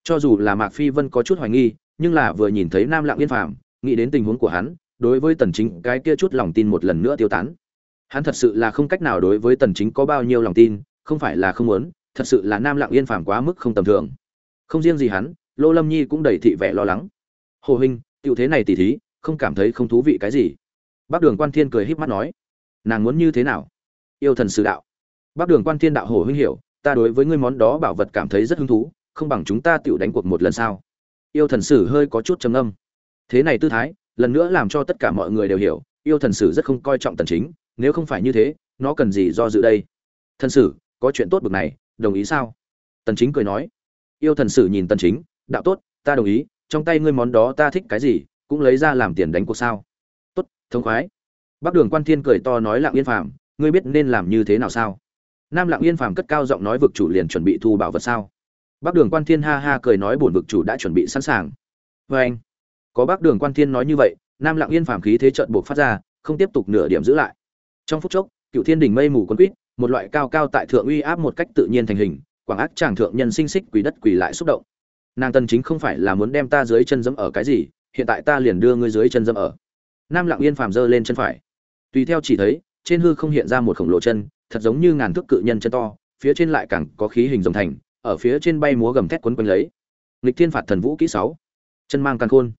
Cho dù là Mạc Phi Vân có chút hoài nghi, nhưng là vừa nhìn thấy Nam Lạng Yên Phàm, nghĩ đến tình huống của hắn, đối với Tần Chính cái kia chút lòng tin một lần nữa tiêu tán. Hắn thật sự là không cách nào đối với Tần Chính có bao nhiêu lòng tin, không phải là không muốn, thật sự là Nam Lạng Yên Phàm quá mức không tầm thường. Không riêng gì hắn, Lô Lâm Nhi cũng đầy thị vẻ lo lắng. Hồ huynh, tiểu thế này tỷ thí, không cảm thấy không thú vị cái gì? Bác Đường Quan Thiên cười híp mắt nói, nàng muốn như thế nào? Yêu thần sử đạo. Bác Đường Quan Thiên đạo Hồ huynh hiểu, ta đối với ngươi món đó bảo vật cảm thấy rất hứng thú, không bằng chúng ta tiểu đánh cuộc một lần sao? Yêu thần sử hơi có chút trầm ngâm thế này tư thái lần nữa làm cho tất cả mọi người đều hiểu yêu thần sử rất không coi trọng tần chính nếu không phải như thế nó cần gì do dự đây thần sử có chuyện tốt bực này đồng ý sao tần chính cười nói yêu thần sử nhìn tần chính đạo tốt ta đồng ý trong tay ngươi món đó ta thích cái gì cũng lấy ra làm tiền đánh cuộc sao thông khoái. Bắc đường quan thiên cười to nói lạng yên phàm, ngươi biết nên làm như thế nào sao? Nam lạng yên phàm cất cao giọng nói vực chủ liền chuẩn bị thu bảo vật sao? Bắc đường quan thiên ha ha cười nói bổn vực chủ đã chuẩn bị sẵn sàng. Với anh, có bác đường quan thiên nói như vậy, nam lạng yên phàm khí thế trận buộc phát ra, không tiếp tục nửa điểm giữ lại. Trong phút chốc, cựu thiên đỉnh mây mù quân quýt một loại cao cao tại thượng uy áp một cách tự nhiên thành hình, quảng ác tràng thượng nhân sinh xích quỳ đất quỳ lại xúc động. Nàng tần chính không phải là muốn đem ta dưới chân dẫm ở cái gì, hiện tại ta liền đưa ngươi dưới chân dẫm ở nam lặng yên phàm giơ lên chân phải. Tùy theo chỉ thấy, trên hư không hiện ra một khổng lồ chân, thật giống như ngàn thước cự nhân chân to, phía trên lại càng có khí hình rồng thành, ở phía trên bay múa gầm thét quấn quanh lấy. Nghịch thiên phạt thần vũ kỹ sáu. Chân mang căn khôn.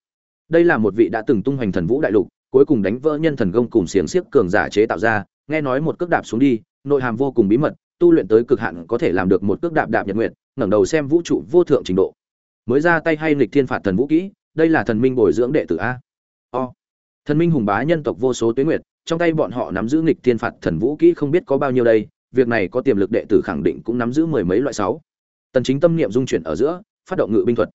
Đây là một vị đã từng tung hoành thần vũ đại lục, cuối cùng đánh vỡ nhân thần công cùng xiềng xiếc cường giả chế tạo ra, nghe nói một cước đạp xuống đi, nội hàm vô cùng bí mật, tu luyện tới cực hạn có thể làm được một cước đạp đạp nhật nguyện ngẩng đầu xem vũ trụ vô thượng trình độ. Mới ra tay hay nghịch thiên phạt thần vũ kỹ, đây là thần minh bồi dưỡng đệ tử a. O thần minh hùng bá nhân tộc vô số tuyến nguyệt, trong tay bọn họ nắm giữ nghịch thiên phạt thần vũ kỹ không biết có bao nhiêu đây, việc này có tiềm lực đệ tử khẳng định cũng nắm giữ mười mấy loại sáu. Tần chính tâm niệm dung chuyển ở giữa, phát động ngự binh thuật.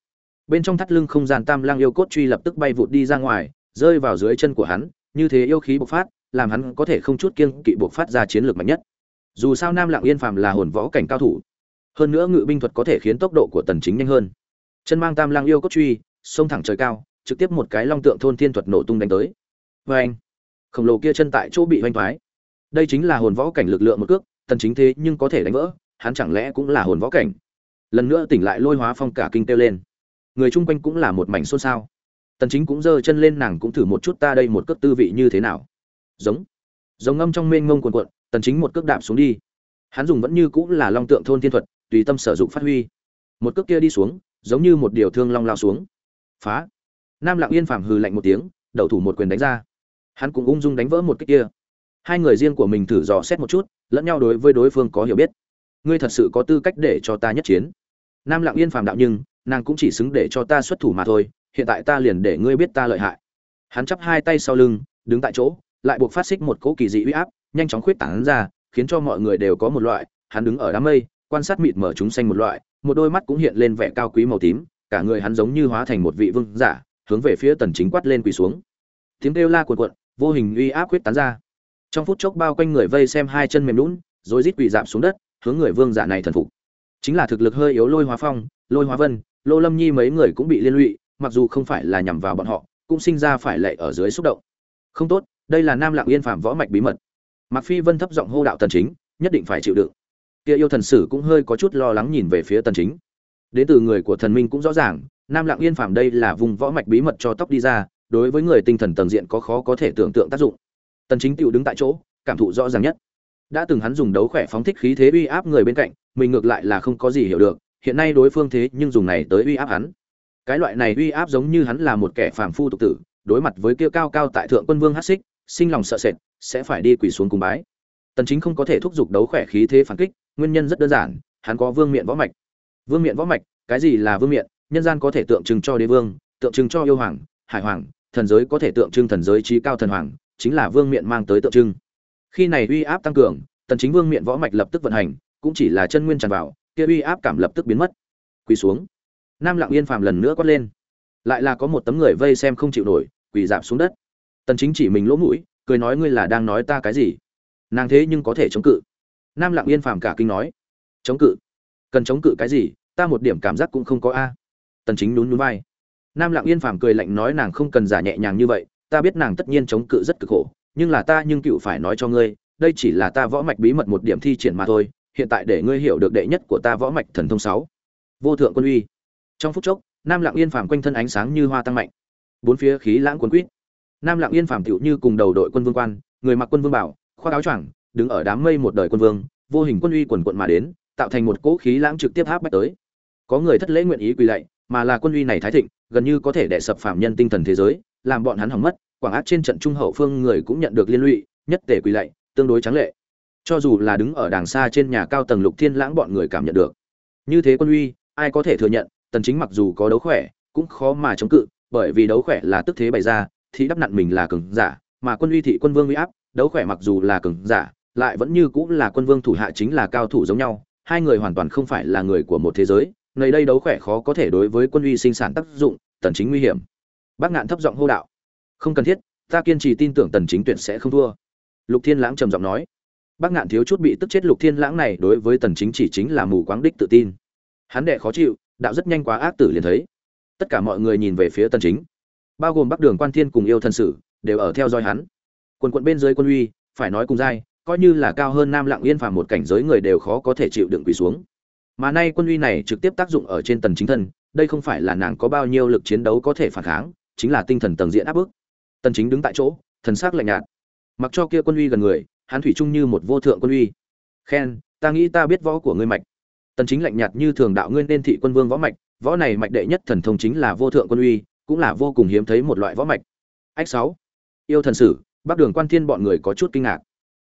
Bên trong thắt lưng không gian tam lang yêu cốt truy lập tức bay vụt đi ra ngoài, rơi vào dưới chân của hắn, như thế yêu khí bộc phát, làm hắn có thể không chút kiêng kỵ bộc phát ra chiến lược mạnh nhất. Dù sao nam lạng yên phàm là hồn võ cảnh cao thủ, hơn nữa ngự binh thuật có thể khiến tốc độ của tần chính nhanh hơn. Chân mang tam lang yêu cốt truy, xông thẳng trời cao, trực tiếp một cái long tượng thôn thiên thuật nổ tung đánh tới với anh, khổng lồ kia chân tại chỗ bị hoành thoái. Đây chính là hồn võ cảnh lực lượng một cước, tần chính thế nhưng có thể đánh vỡ, hắn chẳng lẽ cũng là hồn võ cảnh? Lần nữa tỉnh lại lôi hóa phong cả kinh tiêu lên. Người chung quanh cũng là một mảnh xôn xao. Tần chính cũng giơ chân lên nàng cũng thử một chút ta đây một cước tư vị như thế nào. Giống giống ngâm trong mênh mông cuồn cuộn, tần chính một cước đạp xuống đi. Hắn dùng vẫn như cũng là long tượng thôn thiên thuật, tùy tâm sử dụng phát huy. Một cước kia đi xuống, giống như một điều thương long lao xuống. Phá. Nam lặng yên phàm hừ lạnh một tiếng, đầu thủ một quyền đánh ra hắn cũng ung dung đánh vỡ một cái kia. Hai người riêng của mình thử dò xét một chút, lẫn nhau đối với đối phương có hiểu biết. Ngươi thật sự có tư cách để cho ta nhất chiến. Nam lặng yên phàm đạo nhưng, nàng cũng chỉ xứng để cho ta xuất thủ mà thôi, hiện tại ta liền để ngươi biết ta lợi hại. Hắn chắp hai tay sau lưng, đứng tại chỗ, lại buộc phát xích một cỗ kỳ dị uy áp, nhanh chóng khuyết tảng ra, khiến cho mọi người đều có một loại, hắn đứng ở đám mây, quan sát mịt mở chúng xanh một loại, một đôi mắt cũng hiện lên vẻ cao quý màu tím, cả người hắn giống như hóa thành một vị vương giả, hướng về phía tần chính quát lên quỳ xuống. Tiếng kêu la cuộn cuộn vô hình uy áp quyết tán ra. Trong phút chốc bao quanh người vây xem hai chân mềm lún rồi rít quỳ dạp xuống đất, hướng người vương giả này thần phục. Chính là thực lực hơi yếu lôi hóa phong, lôi hóa vân, lô lâm nhi mấy người cũng bị liên lụy, mặc dù không phải là nhằm vào bọn họ, cũng sinh ra phải lệ ở dưới xúc động. Không tốt, đây là nam lạng yên phạm võ mạch bí mật. Mặc phi vân thấp giọng hô đạo tần chính, nhất định phải chịu đựng. Kia yêu thần sử cũng hơi có chút lo lắng nhìn về phía tần chính. Đến từ người của thần minh cũng rõ ràng, nam lạng yên phạm đây là vùng võ mạch bí mật cho tóc đi ra đối với người tinh thần tầng diện có khó có thể tưởng tượng tác dụng. Tần chính tựu đứng tại chỗ, cảm thụ rõ ràng nhất. Đã từng hắn dùng đấu khỏe phóng thích khí thế uy áp người bên cạnh, mình ngược lại là không có gì hiểu được, hiện nay đối phương thế nhưng dùng này tới uy áp hắn. Cái loại này uy áp giống như hắn là một kẻ phàm phu tục tử, đối mặt với kia cao cao tại thượng quân vương hắc xích, sinh lòng sợ sệt, sẽ phải đi quỳ xuống cùng bái. Tần chính không có thể thúc giục đấu khỏe khí thế phản kích, nguyên nhân rất đơn giản, hắn có vương miện võ mạch. Vương miện võ mạch, cái gì là vương miện? Nhân gian có thể tượng trưng cho đế vương, tượng trưng cho yêu hoàng, hải hoàng thần giới có thể tượng trưng thần giới trí cao thần hoàng, chính là vương miện mang tới tượng trưng. Khi này uy áp tăng cường, tần chính vương miện võ mạch lập tức vận hành, cũng chỉ là chân nguyên tràn vào, kia uy áp cảm lập tức biến mất. Quỳ xuống. Nam lặng yên phàm lần nữa quát lên. Lại là có một tấm người vây xem không chịu nổi, quỳ dạp xuống đất. Tần chính chỉ mình lỗ mũi, cười nói ngươi là đang nói ta cái gì? Nàng thế nhưng có thể chống cự. Nam lặng yên phàm cả kinh nói. Chống cự? Cần chống cự cái gì? Ta một điểm cảm giác cũng không có a. Tần chính nhún nhún vai nam lặng yên phàm cười lạnh nói nàng không cần giả nhẹ nhàng như vậy, ta biết nàng tất nhiên chống cự rất cực khổ, nhưng là ta nhưng cựu phải nói cho ngươi, đây chỉ là ta võ mạch bí mật một điểm thi triển mà thôi, hiện tại để ngươi hiểu được đệ nhất của ta võ mạch thần thông sáu. Vô thượng quân uy. Trong phút chốc, nam lặng yên phàm quanh thân ánh sáng như hoa tăng mạnh. Bốn phía khí lãng cuốn quýt. Nam lặng yên phàm tựu như cùng đầu đội quân vương quan, người mặc quân vương bảo, khoác áo choàng, đứng ở đám mây một đời quân vương, vô hình quân uy quần quận mà đến, tạo thành một cỗ khí lãng trực tiếp áp bách tới. Có người thất lễ nguyện ý quỳ lạy, mà là quân uy này thái thịnh gần như có thể đè sập phạm nhân tinh thần thế giới, làm bọn hắn hỏng mất, quảng ác trên trận trung hậu phương người cũng nhận được liên lụy, nhất tề quỳ lạy, tương đối trắng lệ. Cho dù là đứng ở đàng xa trên nhà cao tầng lục thiên lãng bọn người cảm nhận được. Như thế quân uy, ai có thể thừa nhận, tần chính mặc dù có đấu khỏe, cũng khó mà chống cự, bởi vì đấu khỏe là tức thế bày ra, thì đắp nặn mình là cường giả, mà quân uy thị quân vương uy áp, đấu khỏe mặc dù là cường giả, lại vẫn như cũng là quân vương thủ hạ chính là cao thủ giống nhau, hai người hoàn toàn không phải là người của một thế giới nơi đây đấu khỏe khó có thể đối với quân uy sinh sản tác dụng, tần chính nguy hiểm. Bác ngạn thấp giọng hô đạo. Không cần thiết, ta kiên trì tin tưởng tần chính tuyển sẽ không thua. Lục thiên lãng trầm giọng nói. Bác ngạn thiếu chút bị tức chết lục thiên lãng này đối với tần chính chỉ chính là mù quáng đích tự tin. Hắn đệ khó chịu, đạo rất nhanh quá ác tử liền thấy. Tất cả mọi người nhìn về phía tần chính. Bao gồm bắc đường quan thiên cùng yêu thần sử, đều ở theo dõi hắn. Quần quận bên dưới quân uy, phải nói cùng dai coi như là cao hơn nam lặng yên phàm một cảnh giới người đều khó có thể chịu đựng quỳ xuống mà nay quân uy này trực tiếp tác dụng ở trên tần chính thân, đây không phải là nàng có bao nhiêu lực chiến đấu có thể phản kháng, chính là tinh thần tầng diện áp bức. Tần chính đứng tại chỗ, thần sắc lạnh nhạt. Mặc cho kia quân uy gần người, hắn thủy chung như một vô thượng quân uy. Khen, ta nghĩ ta biết võ của ngươi mạch. Tần chính lạnh nhạt như thường đạo ngươi nên thị quân vương võ mạch, võ này mạch đệ nhất thần thông chính là vô thượng quân uy, cũng là vô cùng hiếm thấy một loại võ mạch. Ách 6. yêu thần sử, bắc đường quan thiên bọn người có chút kinh ngạc.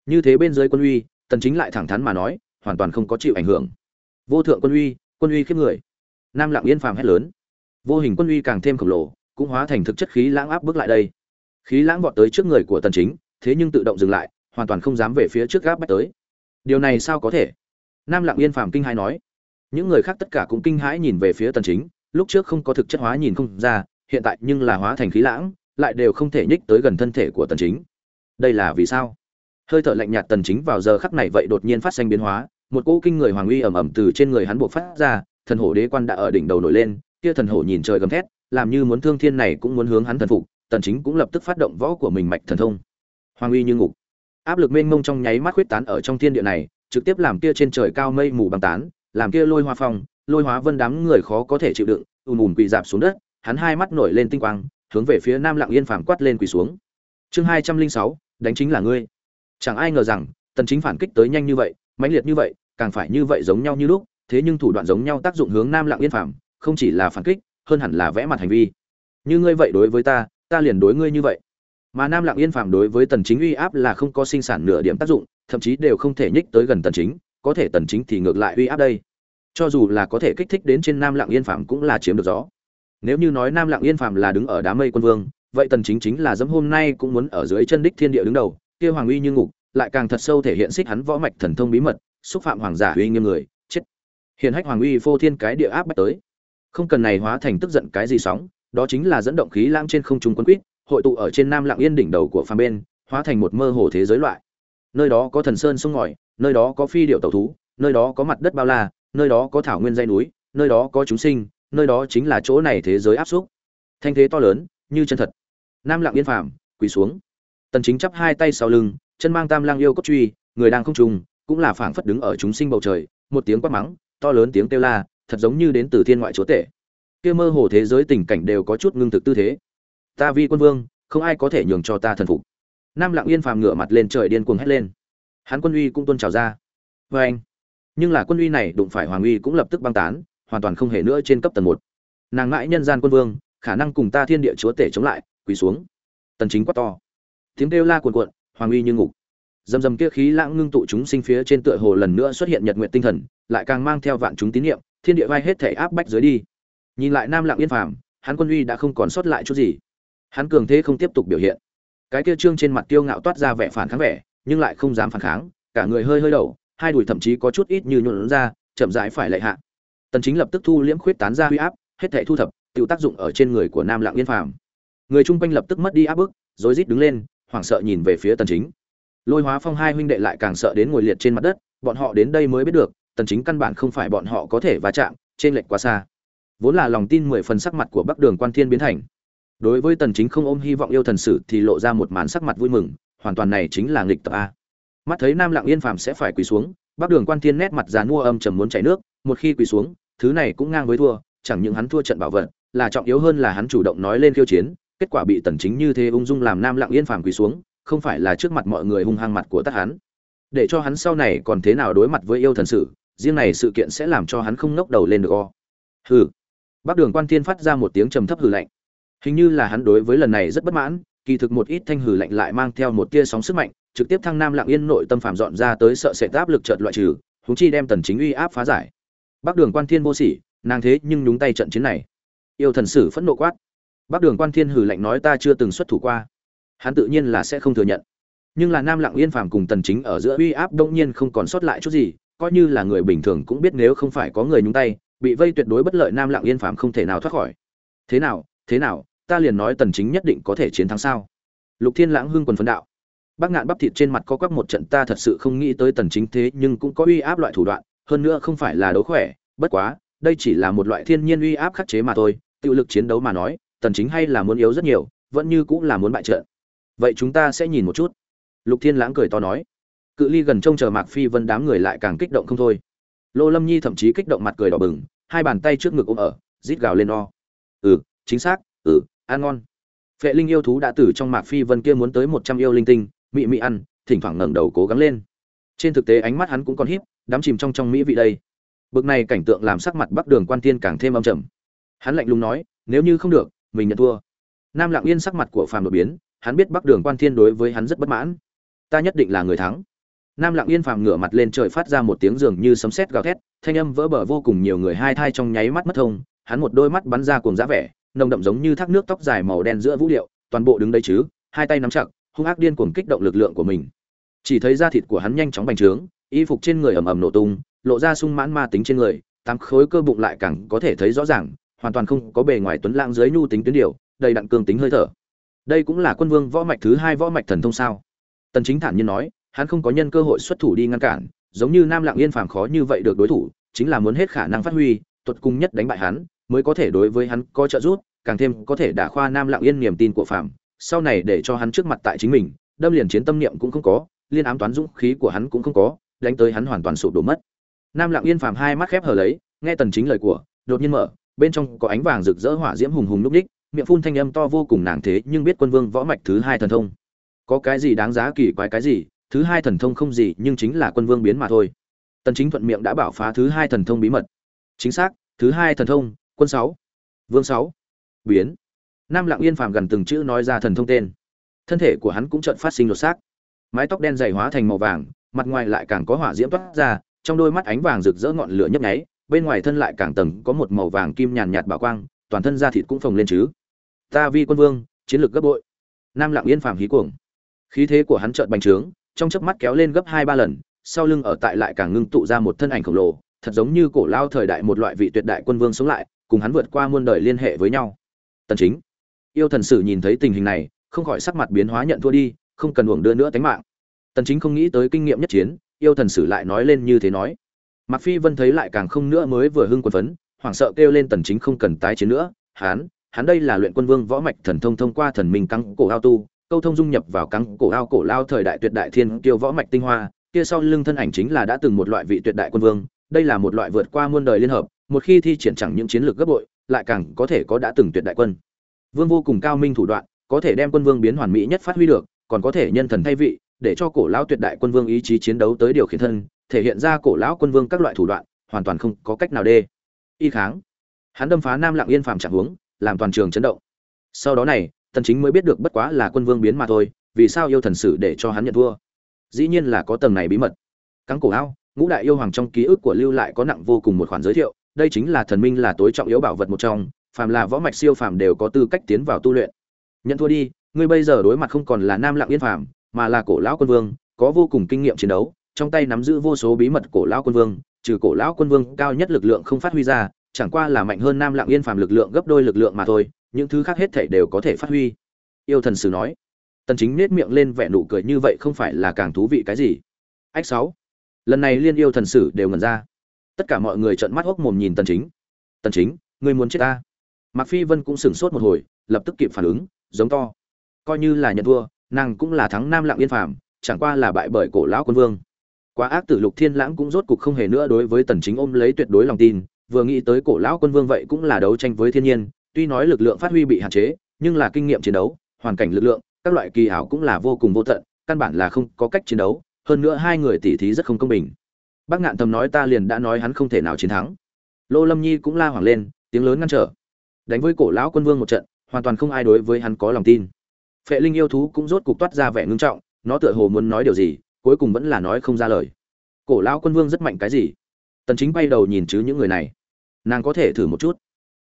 Như thế bên dưới quân uy, tần chính lại thẳng thắn mà nói, hoàn toàn không có chịu ảnh hưởng vô thượng quân uy quân uy khiếp người. Nam lặng yên phàm hét lớn. Vô hình quân uy càng thêm khổng lồ, cũng hóa thành thực chất khí lãng áp bước lại đây. Khí lãng vọt tới trước người của tần chính, thế nhưng tự động dừng lại, hoàn toàn không dám về phía trước gáp bách tới. Điều này sao có thể? Nam lặng yên phàm kinh hãi nói. Những người khác tất cả cũng kinh hãi nhìn về phía tần chính, lúc trước không có thực chất hóa nhìn không ra, hiện tại nhưng là hóa thành khí lãng, lại đều không thể nhích tới gần thân thể của tần chính. Đây là vì sao? Hơi thở lạnh nhạt tần chính vào giờ khắc này vậy đột nhiên phát sinh biến hóa một cỗ kinh người hoàng uy ầm ầm từ trên người hắn buộc phát ra, thần hổ đế quan đã ở đỉnh đầu nổi lên, kia thần hổ nhìn trời gầm thét, làm như muốn thương thiên này cũng muốn hướng hắn thần phục, tần chính cũng lập tức phát động võ của mình mạch thần thông. Hoàng uy như ngục. Áp lực mênh mông trong nháy mắt khuyết tán ở trong thiên địa này, trực tiếp làm kia trên trời cao mây mù băng tán, làm kia lôi hoa phong, lôi hóa vân đám người khó có thể chịu đựng, ùn ùn quỳ dạp xuống đất, hắn hai mắt nổi lên tinh quang, hướng về phía nam lặng yên phảng quát lên quỳ xuống. Chương hai trăm linh sáu, đánh chính là ngươi. Chẳng ai ngờ rằng, tần chính phản kích tới nhanh như vậy, mãnh liệt như vậy càng phải như vậy giống nhau như lúc, thế nhưng thủ đoạn giống nhau tác dụng hướng nam lặng yên phàm không chỉ là phản kích, hơn hẳn là vẽ mặt hành vi. Như ngươi vậy đối với ta ta liền đối ngươi như vậy. Mà nam lặng yên phàm đối với tần chính uy áp là không có sinh sản nửa điểm tác dụng, thậm chí đều không thể nhích tới gần tần chính, có thể tần chính thì ngược lại uy áp đây. Cho dù là có thể kích thích đến trên nam lặng yên phàm cũng là chiếm được rõ. Nếu như nói nam lặng yên phàm là đứng ở đám mây quân vương, vậy tần chính chính là dẫm hôm nay cũng muốn ở dưới chân đích thiên địa đứng đầu, kia hoàng uy như ngục, lại càng thật sâu thể hiện xích hắn võ mạch thần thông bí mật xúc phạm hoàng giả uy nghiêm người, chết. Hiện hách hoàng uy phô thiên cái địa áp bách tới. Không cần này hóa thành tức giận cái gì sóng, đó chính là dẫn động khí lãng trên không trung quân quýt hội tụ ở trên nam lạng yên đỉnh đầu của phàm bên, hóa thành một mơ hồ thế giới loại. Nơi đó có thần sơn sông ngòi, nơi đó có phi điệu tẩu thú, nơi đó có mặt đất bao la, nơi đó có thảo nguyên dây núi, nơi đó có chúng sinh, nơi đó chính là chỗ này thế giới áp xúc. Thanh thế to lớn, như chân thật. Nam lạng yên phàm, quỳ xuống. Tần chính chắp hai tay sau lưng, chân mang tam lang yêu cốt truy, người đang không trùng cũng là phảng phất đứng ở chúng sinh bầu trời, một tiếng quát mắng, to lớn tiếng kêu la, thật giống như đến từ thiên ngoại chúa tể. Kia mơ hồ thế giới tình cảnh đều có chút ngưng thực tư thế. Ta vi quân vương, không ai có thể nhường cho ta thần phục. Nam lặng yên phàm ngửa mặt lên trời điên cuồng hét lên. Hắn quân uy cũng tuôn trào ra. Và anh, nhưng là quân uy này đụng phải hoàng uy cũng lập tức băng tán, hoàn toàn không hề nữa trên cấp tầng một. Nàng mãi nhân gian quân vương, khả năng cùng ta thiên địa chúa tể chống lại, quỳ xuống. Tần chính quát to. Tiếng kêu la cuồn cuộn, hoàng uy như ngục dầm dầm kia khí lãng ngưng tụ chúng sinh phía trên tựa hồ lần nữa xuất hiện nhật nguyện tinh thần, lại càng mang theo vạn chúng tín nhiệm thiên địa vai hết thể áp bách dưới đi. Nhìn lại nam lặng yên phàm, hắn quân uy đã không còn sót lại chút gì. Hắn cường thế không tiếp tục biểu hiện. Cái kia trương trên mặt tiêu ngạo toát ra vẻ phản kháng vẻ, nhưng lại không dám phản kháng, cả người hơi hơi đầu, hai đùi thậm chí có chút ít như nhuộn ra, chậm rãi phải lệ hạ. Tần chính lập tức thu liễm khuyết tán ra huy áp, hết thể thu thập tiêu tác dụng ở trên người của nam lặng yên phàm. Người chung quanh lập tức mất đi áp bức, rối rít đứng lên, hoảng sợ nhìn về phía tần chính lôi hóa phong hai huynh đệ lại càng sợ đến ngồi liệt trên mặt đất, bọn họ đến đây mới biết được, tần chính căn bản không phải bọn họ có thể va chạm, trên lệch quá xa. Vốn là lòng tin mười phần sắc mặt của bắc đường quan thiên biến thành. Đối với tần chính không ôm hy vọng yêu thần sử thì lộ ra một màn sắc mặt vui mừng, hoàn toàn này chính là nghịch tập a. Mắt thấy nam lặng yên phàm sẽ phải quỳ xuống, bắc đường quan thiên nét mặt già mua âm trầm muốn chảy nước, một khi quỳ xuống, thứ này cũng ngang với thua, chẳng những hắn thua trận bảo vật, là trọng yếu hơn là hắn chủ động nói lên khiêu chiến, kết quả bị tần chính như thế ung dung làm nam lặng yên phàm quỳ xuống không phải là trước mặt mọi người hung hăng mặt của tất hắn. Để cho hắn sau này còn thế nào đối mặt với yêu thần sử, riêng này sự kiện sẽ làm cho hắn không ngốc đầu lên được o. Hừ. Bắc đường quan thiên phát ra một tiếng trầm thấp hừ lạnh. Hình như là hắn đối với lần này rất bất mãn, kỳ thực một ít thanh hừ lạnh lại mang theo một tia sóng sức mạnh, trực tiếp thăng nam lặng yên nội tâm phạm dọn ra tới sợ sẽ áp lực chợt loại trừ húng chi đem tần chính uy áp phá giải. Bắc đường quan thiên vô sỉ, nàng thế nhưng nhúng tay trận chiến này. Yêu thần sử phẫn nộ quát. Bắc đường quan thiên hừ lạnh nói ta chưa từng xuất thủ qua hắn tự nhiên là sẽ không thừa nhận. Nhưng là nam lặng yên phàm cùng tần chính ở giữa uy áp đông nhiên không còn sót lại chút gì, coi như là người bình thường cũng biết nếu không phải có người nhúng tay, bị vây tuyệt đối bất lợi nam lặng yên phàm không thể nào thoát khỏi. Thế nào thế nào, ta liền nói tần chính nhất định có thể chiến thắng sao? Lục thiên lãng hưng quần phấn đạo. Bác ngạn bắp thịt trên mặt có quắc một trận ta thật sự không nghĩ tới tần chính thế nhưng cũng có uy áp loại thủ đoạn, hơn nữa không phải là đấu khỏe, bất quá, đây chỉ là một loại thiên nhiên uy áp khắc chế mà thôi, tự lực chiến đấu mà nói, tần chính hay là muốn yếu rất nhiều, vẫn như cũng là muốn bại trận vậy chúng ta sẽ nhìn một chút. Lục thiên lãng cười to nói. Cự ly gần trông chờ mạc phi vân đám người lại càng kích động không thôi. Lô lâm nhi thậm chí kích động mặt cười đỏ bừng, hai bàn tay trước ngực ôm ở, rít gào lên o. Ừ chính xác ừ ăn ngon. Phệ linh yêu thú đã tử trong mạc phi vân kia muốn tới một trăm yêu linh tinh, mị mị ăn, thỉnh thoảng ngẩng đầu cố gắng lên. Trên thực tế ánh mắt hắn cũng còn híp, đắm chìm trong trong mỹ vị đây. Bực này cảnh tượng làm sắc mặt bắc đường quan tiên càng thêm âm trầm. Hắn lạnh lùng nói, nếu như không được, mình nhận thua. Nam lặng yên sắc mặt của phàm đột biến hắn biết bắc đường quan thiên đối với hắn rất bất mãn. Ta nhất định là người thắng. Nam lặng yên phàm ngửa mặt lên trời phát ra một tiếng dường như sấm sét gào thét, thanh âm vỡ bờ vô cùng nhiều người hai thai trong nháy mắt mất thông, hắn một đôi mắt bắn ra cuồng dã vẻ, nồng đậm giống như thác nước tóc dài màu đen giữa vũ điệu, toàn bộ đứng đây chứ, hai tay nắm chặt, hung ác điên cuồng kích động lực lượng của mình. Chỉ thấy da thịt của hắn nhanh chóng bành trướng, y phục trên người ầm ầm nổ tung, lộ ra sung mãn ma tính trên người, tám khối cơ bụng lại càng có thể thấy rõ ràng, hoàn toàn không có bề ngoài tuấn lãng dưới nhu tính tuyến điều, đầy đặn cương tính hơi thở đây cũng là quân vương võ mạch thứ hai võ mạch thần thông sao? Tần chính thản nhiên nói, hắn không có nhân cơ hội xuất thủ đi ngăn cản, giống như nam Lạng yên phàm khó như vậy được đối thủ, chính là muốn hết khả năng phát huy, tuột cung nhất đánh bại hắn, mới có thể đối với hắn có trợ giúp, càng thêm có thể đả khoa nam Lạng yên niềm tin của phàm. Sau này để cho hắn trước mặt tại chính mình, đâm liền chiến tâm niệm cũng không có, liên ám toán dũng khí của hắn cũng không có, đánh tới hắn hoàn toàn sụp đổ mất. Nam Lạng yên phàm hai mắt khép hờ lấy, nghe tần chính lời của, đột nhiên mở, bên trong có ánh vàng rực rỡ hỏa diễm hùng hùng lúc đích miệng phun thanh âm to vô cùng nàng thế nhưng biết quân vương võ mạch thứ hai thần thông. Có cái gì đáng giá kỳ quái cái gì, thứ hai thần thông không gì, nhưng chính là quân vương biến mà thôi. Tần chính thuận miệng đã bảo phá thứ hai thần thông bí mật. Chính xác, thứ hai thần thông, quân sáu, vương sáu. Biến. Nam lặng yên phàm gần từng chữ nói ra thần thông tên. Thân thể của hắn cũng chợt phát sinh đột xác. Mái tóc đen dày hóa thành màu vàng, mặt ngoài lại càng có hỏa diễm toát ra, trong đôi mắt ánh vàng rực rỡ ngọn lửa nhấp nháy, bên ngoài thân lại càng tầng có một màu vàng kim nhàn nhạt bảo quang, toàn thân da thịt cũng phồng lên chứ ta vi quân vương chiến lược gấp bội. Nam lặng yên phàm hí cuồng. Khí thế của hắn trợn bành trướng trong chớp mắt kéo lên gấp hai ba lần sau lưng ở tại lại càng ngưng tụ ra một thân ảnh khổng lồ thật giống như cổ lao thời đại một loại vị tuyệt đại quân vương sống lại cùng hắn vượt qua muôn đời liên hệ với nhau. Tần chính. Yêu thần sử nhìn thấy tình hình này không khỏi sắc mặt biến hóa nhận thua đi không cần uổng đưa nữa tánh mạng. Tần chính không nghĩ tới kinh nghiệm nhất chiến yêu thần sử lại nói lên như thế nói. Mặc Phi Vân thấy lại càng không nữa mới vừa hưng quân phấn, hoảng sợ kêu lên tần chính không cần tái chiến nữa, hắn, hắn đây là luyện quân vương võ mạch thần thông thông qua thần minh căng cổ ao tu, câu thông dung nhập vào căng cổ ao cổ lao thời đại tuyệt đại thiên kiêu võ mạch tinh hoa, kia sau lưng thân ảnh chính là đã từng một loại vị tuyệt đại quân vương, đây là một loại vượt qua muôn đời liên hợp, một khi thi triển chẳng những chiến lược gấp bội, lại càng có thể có đã từng tuyệt đại quân. Vương vô cùng cao minh thủ đoạn, có thể đem quân vương biến hoàn mỹ nhất phát huy được, còn có thể nhân thần thay vị để cho cổ lão tuyệt đại quân vương ý chí chiến đấu tới điều khiển thân thể hiện ra cổ lão quân vương các loại thủ đoạn hoàn toàn không có cách nào đê y kháng hắn đâm phá nam lặng yên phàm trạng huống làm toàn trường chấn động. Sau đó này tần chính mới biết được bất quá là quân vương biến mà thôi, vì sao yêu thần sử để cho hắn nhận thua? Dĩ nhiên là có tầng này bí mật. Cắn cổ ao, ngũ đại yêu hoàng trong ký ức của lưu lại có nặng vô cùng một khoản giới thiệu, đây chính là thần minh là tối trọng yếu bảo vật một trong, phàm là võ mạch siêu phàm đều có tư cách tiến vào tu luyện. Nhận thua đi, ngươi bây giờ đối mặt không còn là nam lặng yên phàm, mà là cổ lão quân vương, có vô cùng kinh nghiệm chiến đấu, trong tay nắm giữ vô số bí mật cổ lão quân vương, trừ cổ lão quân vương cao nhất lực lượng không phát huy ra chẳng qua là mạnh hơn nam lặng yên phàm lực lượng gấp đôi lực lượng mà thôi, những thứ khác hết thảy đều có thể phát huy. Yêu thần sử nói. Tần chính nét miệng lên vẻ nụ cười như vậy không phải là càng thú vị cái gì. Ách sáu. Lần này liên yêu thần sử đều ngẩn ra. Tất cả mọi người trợn mắt hốc mồm nhìn tần chính. Tần chính, ngươi muốn chết ta? Mạc phi vân cũng sửng sốt một hồi, lập tức kịp phản ứng, giống to. Coi như là nhận thua, nàng cũng là thắng nam lặng yên phàm, chẳng qua là bại bởi cổ lão quân vương. Quá ác tử lục thiên lãng cũng rốt cục không hề nữa đối với tần chính ôm lấy tuyệt đối lòng tin vừa nghĩ tới cổ lão quân vương vậy cũng là đấu tranh với thiên nhiên, tuy nói lực lượng phát huy bị hạn chế, nhưng là kinh nghiệm chiến đấu, hoàn cảnh lực lượng, các loại kỳ ảo cũng là vô cùng vô tận, căn bản là không có cách chiến đấu, hơn nữa hai người tỉ thí rất không công bình. Bác ngạn thầm nói ta liền đã nói hắn không thể nào chiến thắng. Lô lâm nhi cũng la hoảng lên, tiếng lớn ngăn trở. Đánh với cổ lão quân vương một trận, hoàn toàn không ai đối với hắn có lòng tin. Phệ linh yêu thú cũng rốt cục toát ra vẻ ngưng trọng, nó tựa hồ muốn nói điều gì, cuối cùng vẫn là nói không ra lời. Cổ lão quân vương rất mạnh cái gì? Tần chính bay đầu nhìn chứ những người này nàng có thể thử một chút.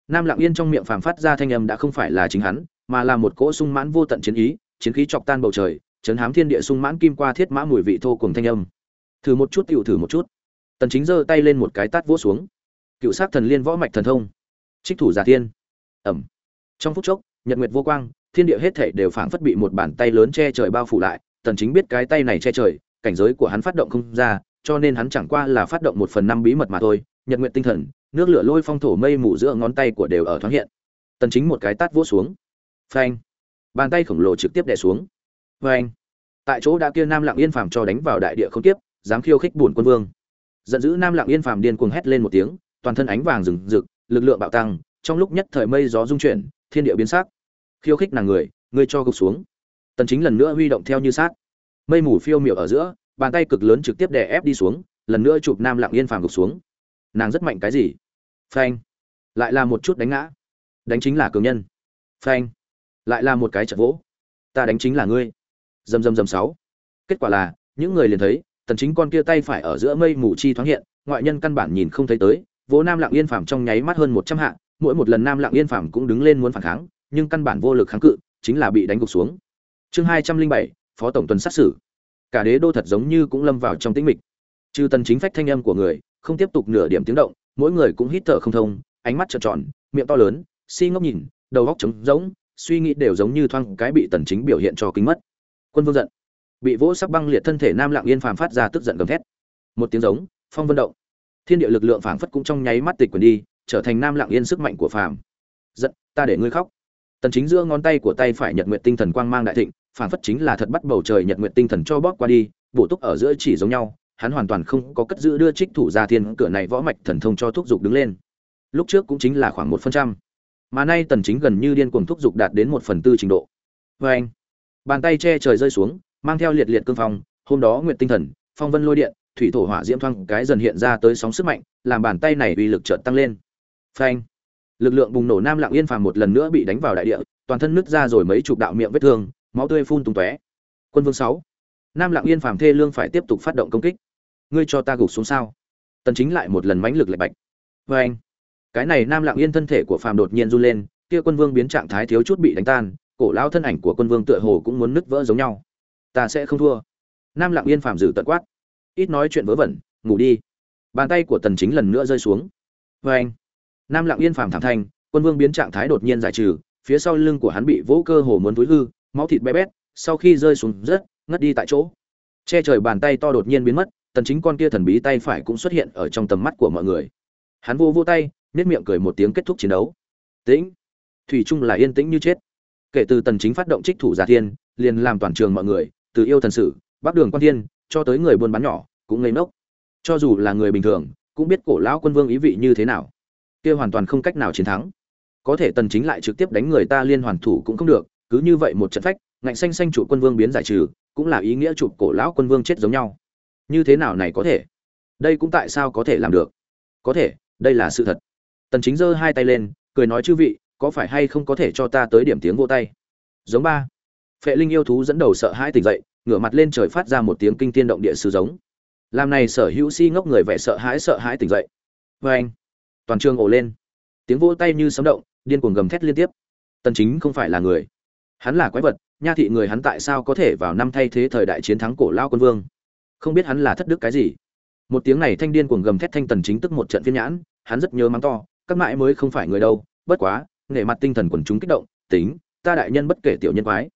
Nam lặng yên trong miệng phàm phát ra thanh âm đã không phải là chính hắn, mà là một cỗ sung mãn vô tận chiến ý, chiến khí chọc tan bầu trời, chấn hám thiên địa sung mãn kim qua thiết mã mùi vị thô cùng thanh âm. Thử một chút, tiểu thử một chút. Tần chính giơ tay lên một cái tát vỗ xuống. Cựu sát thần liên võ mạch thần thông. Trích thủ giả thiên. Ẩm. Trong phút chốc, nhật nguyệt vô quang, thiên địa hết thảy đều phảng phất bị một bàn tay lớn che trời bao phủ lại, tần chính biết cái tay này che trời, cảnh giới của hắn phát động không ra, cho nên hắn chẳng qua là phát động một phần năm bí mật mà thôi, nhật nguyệt tinh thần nước lửa lôi phong thổ mây mù giữa ngón tay của đều ở thoáng hiện. Tần chính một cái tát vỗ xuống. Phanh. Bàn tay khổng lồ trực tiếp đè xuống. Phanh. Tại chỗ đã kia nam lặng yên phàm cho đánh vào đại địa không tiếp dám khiêu khích buồn quân vương. Giận dữ nam lặng yên phàm điên cuồng hét lên một tiếng, toàn thân ánh vàng rừng rực, lực lượng bạo tăng, trong lúc nhất thời mây gió rung chuyển, thiên địa biến sắc. Khiêu khích nàng người ngươi cho gục xuống. Tần chính lần nữa huy động theo như sát. Mây mù phiêu miểu ở giữa, bàn tay cực lớn trực tiếp đè ép đi xuống, lần nữa chụp nam lặng yên phàm gục xuống nàng rất mạnh cái gì? Phanh. Lại là một chút đánh ngã. Đánh chính là cường nhân. Phanh. Lại là một cái chật vỗ. Ta đánh chính là ngươi. Dầm dầm dầm sáu. Kết quả là những người liền thấy tần chính con kia tay phải ở giữa mây mù chi thoáng hiện ngoại nhân căn bản nhìn không thấy tới vỗ nam lặng yên phàm trong nháy mắt hơn 100 hạ mỗi một lần nam lặng yên phàm cũng đứng lên muốn phản kháng nhưng căn bản vô lực kháng cự chính là bị đánh gục xuống. Chương 207, phó tổng tuần sát xử. Cả đế đô thật giống như cũng lâm vào trong tĩnh mịch. Trừ tần chính phách thanh âm của người không tiếp tục nửa điểm tiếng động, mỗi người cũng hít thở không thông, ánh mắt trợn tròn, miệng to lớn, si ngốc nhìn, đầu óc trống rỗng, suy nghĩ đều giống như thoang cái bị tần chính biểu hiện cho kính mất. Quân vương giận. Bị vỗ sắc băng liệt thân thể nam lặng yên phàm phát ra tức giận gầm thét. Một tiếng giống, phong vân động. Thiên địa lực lượng phảng phất cũng trong nháy mắt tịch quyền đi, trở thành nam lặng yên sức mạnh của phàm. Giận, ta để ngươi khóc. Tần chính giữa ngón tay của tay phải nhật nguyệt tinh thần quang mang đại thịnh, phảng phất chính là thật bắt bầu trời nhật nguyệt tinh thần cho bóp qua đi, bổ túc ở giữa chỉ giống nhau hắn hoàn toàn không có cất giữ đưa trích thủ ra thiên cửa này võ mạch thần thông cho thúc dục đứng lên. Lúc trước cũng chính là khoảng một phần trăm. Mà nay tần chính gần như điên cuồng thúc dục đạt đến một phần tư trình độ. Với anh, bàn tay che trời rơi xuống, mang theo liệt liệt cương phong, hôm đó nguyệt tinh thần, phong vân lôi điện, thủy thổ hỏa diễm thoang cái dần hiện ra tới sóng sức mạnh, làm bàn tay này uy lực chợt tăng lên. Phanh lực lượng bùng nổ nam lặng yên phàm một lần nữa bị đánh vào đại địa, toàn thân nứt ra rồi mấy chục đạo miệng vết thương, máu tươi phun tung tóe. Quân vương 6. nam lặng yên phàm thê lương phải tiếp tục phát động công kích ngươi cho ta gục xuống sao? Tần chính lại một lần mãnh lực lệch bạch. Với anh, cái này nam lặng yên thân thể của phàm đột nhiên run lên, kia quân vương biến trạng thái thiếu chút bị đánh tan, cổ lão thân ảnh của quân vương tựa hồ cũng muốn nứt vỡ giống nhau. Ta sẽ không thua. Nam lặng yên phàm dự tận quát. Ít nói chuyện vớ vẩn, ngủ đi. Bàn tay của tần chính lần nữa rơi xuống. Với anh, nam lặng yên phàm thảm thanh quân vương biến trạng thái đột nhiên giải trừ, phía sau lưng của hắn bị vỗ cơ hồ muốn túi hư, máu thịt bé bét, sau khi rơi xuống rất, ngất đi tại chỗ. Che trời bàn tay to đột nhiên biến mất tần chính con kia thần bí tay phải cũng xuất hiện ở trong tầm mắt của mọi người. Hắn vô vô tay nét miệng cười một tiếng kết thúc chiến đấu. Tĩnh! Thủy trung là yên tĩnh như chết. Kể từ tần chính phát động trích thủ giả thiên, liền làm toàn trường mọi người, từ yêu thần sử, bắc đường quan thiên, cho tới người buôn bán nhỏ, cũng ngây ngốc. Cho dù là người bình thường, cũng biết cổ lão quân vương ý vị như thế nào. Kia hoàn toàn không cách nào chiến thắng. Có thể tần chính lại trực tiếp đánh người ta liên hoàn thủ cũng không được, cứ như vậy một trận phách, ngạnh xanh xanh chủ quân vương biến giải trừ, cũng là ý nghĩa chụp cổ lão quân vương chết giống nhau như thế nào này có thể? Đây cũng tại sao có thể làm được? Có thể, đây là sự thật. Tần chính giơ hai tay lên, cười nói chư vị, có phải hay không có thể cho ta tới điểm tiếng vô tay? Giống ba. Phệ linh yêu thú dẫn đầu sợ hãi tỉnh dậy, ngửa mặt lên trời phát ra một tiếng kinh tiên động địa sư giống. Làm này sở hữu si ngốc người vẻ sợ hãi sợ hãi tỉnh dậy. Với anh, toàn trường ồ lên. Tiếng vỗ tay như sấm động, điên cuồng gầm thét liên tiếp. Tần chính không phải là người. Hắn là quái vật, nha thị người hắn tại sao có thể vào năm thay thế thời đại chiến thắng cổ lao quân vương? Không biết hắn là thất đức cái gì. Một tiếng này thanh điên cuồng gầm thét thanh tần chính tức một trận phiên nhãn hắn rất nhớ mắng to các mãi mới không phải người đâu bất quá nể mặt tinh thần quần chúng kích động tính ta đại nhân bất kể tiểu nhân quái.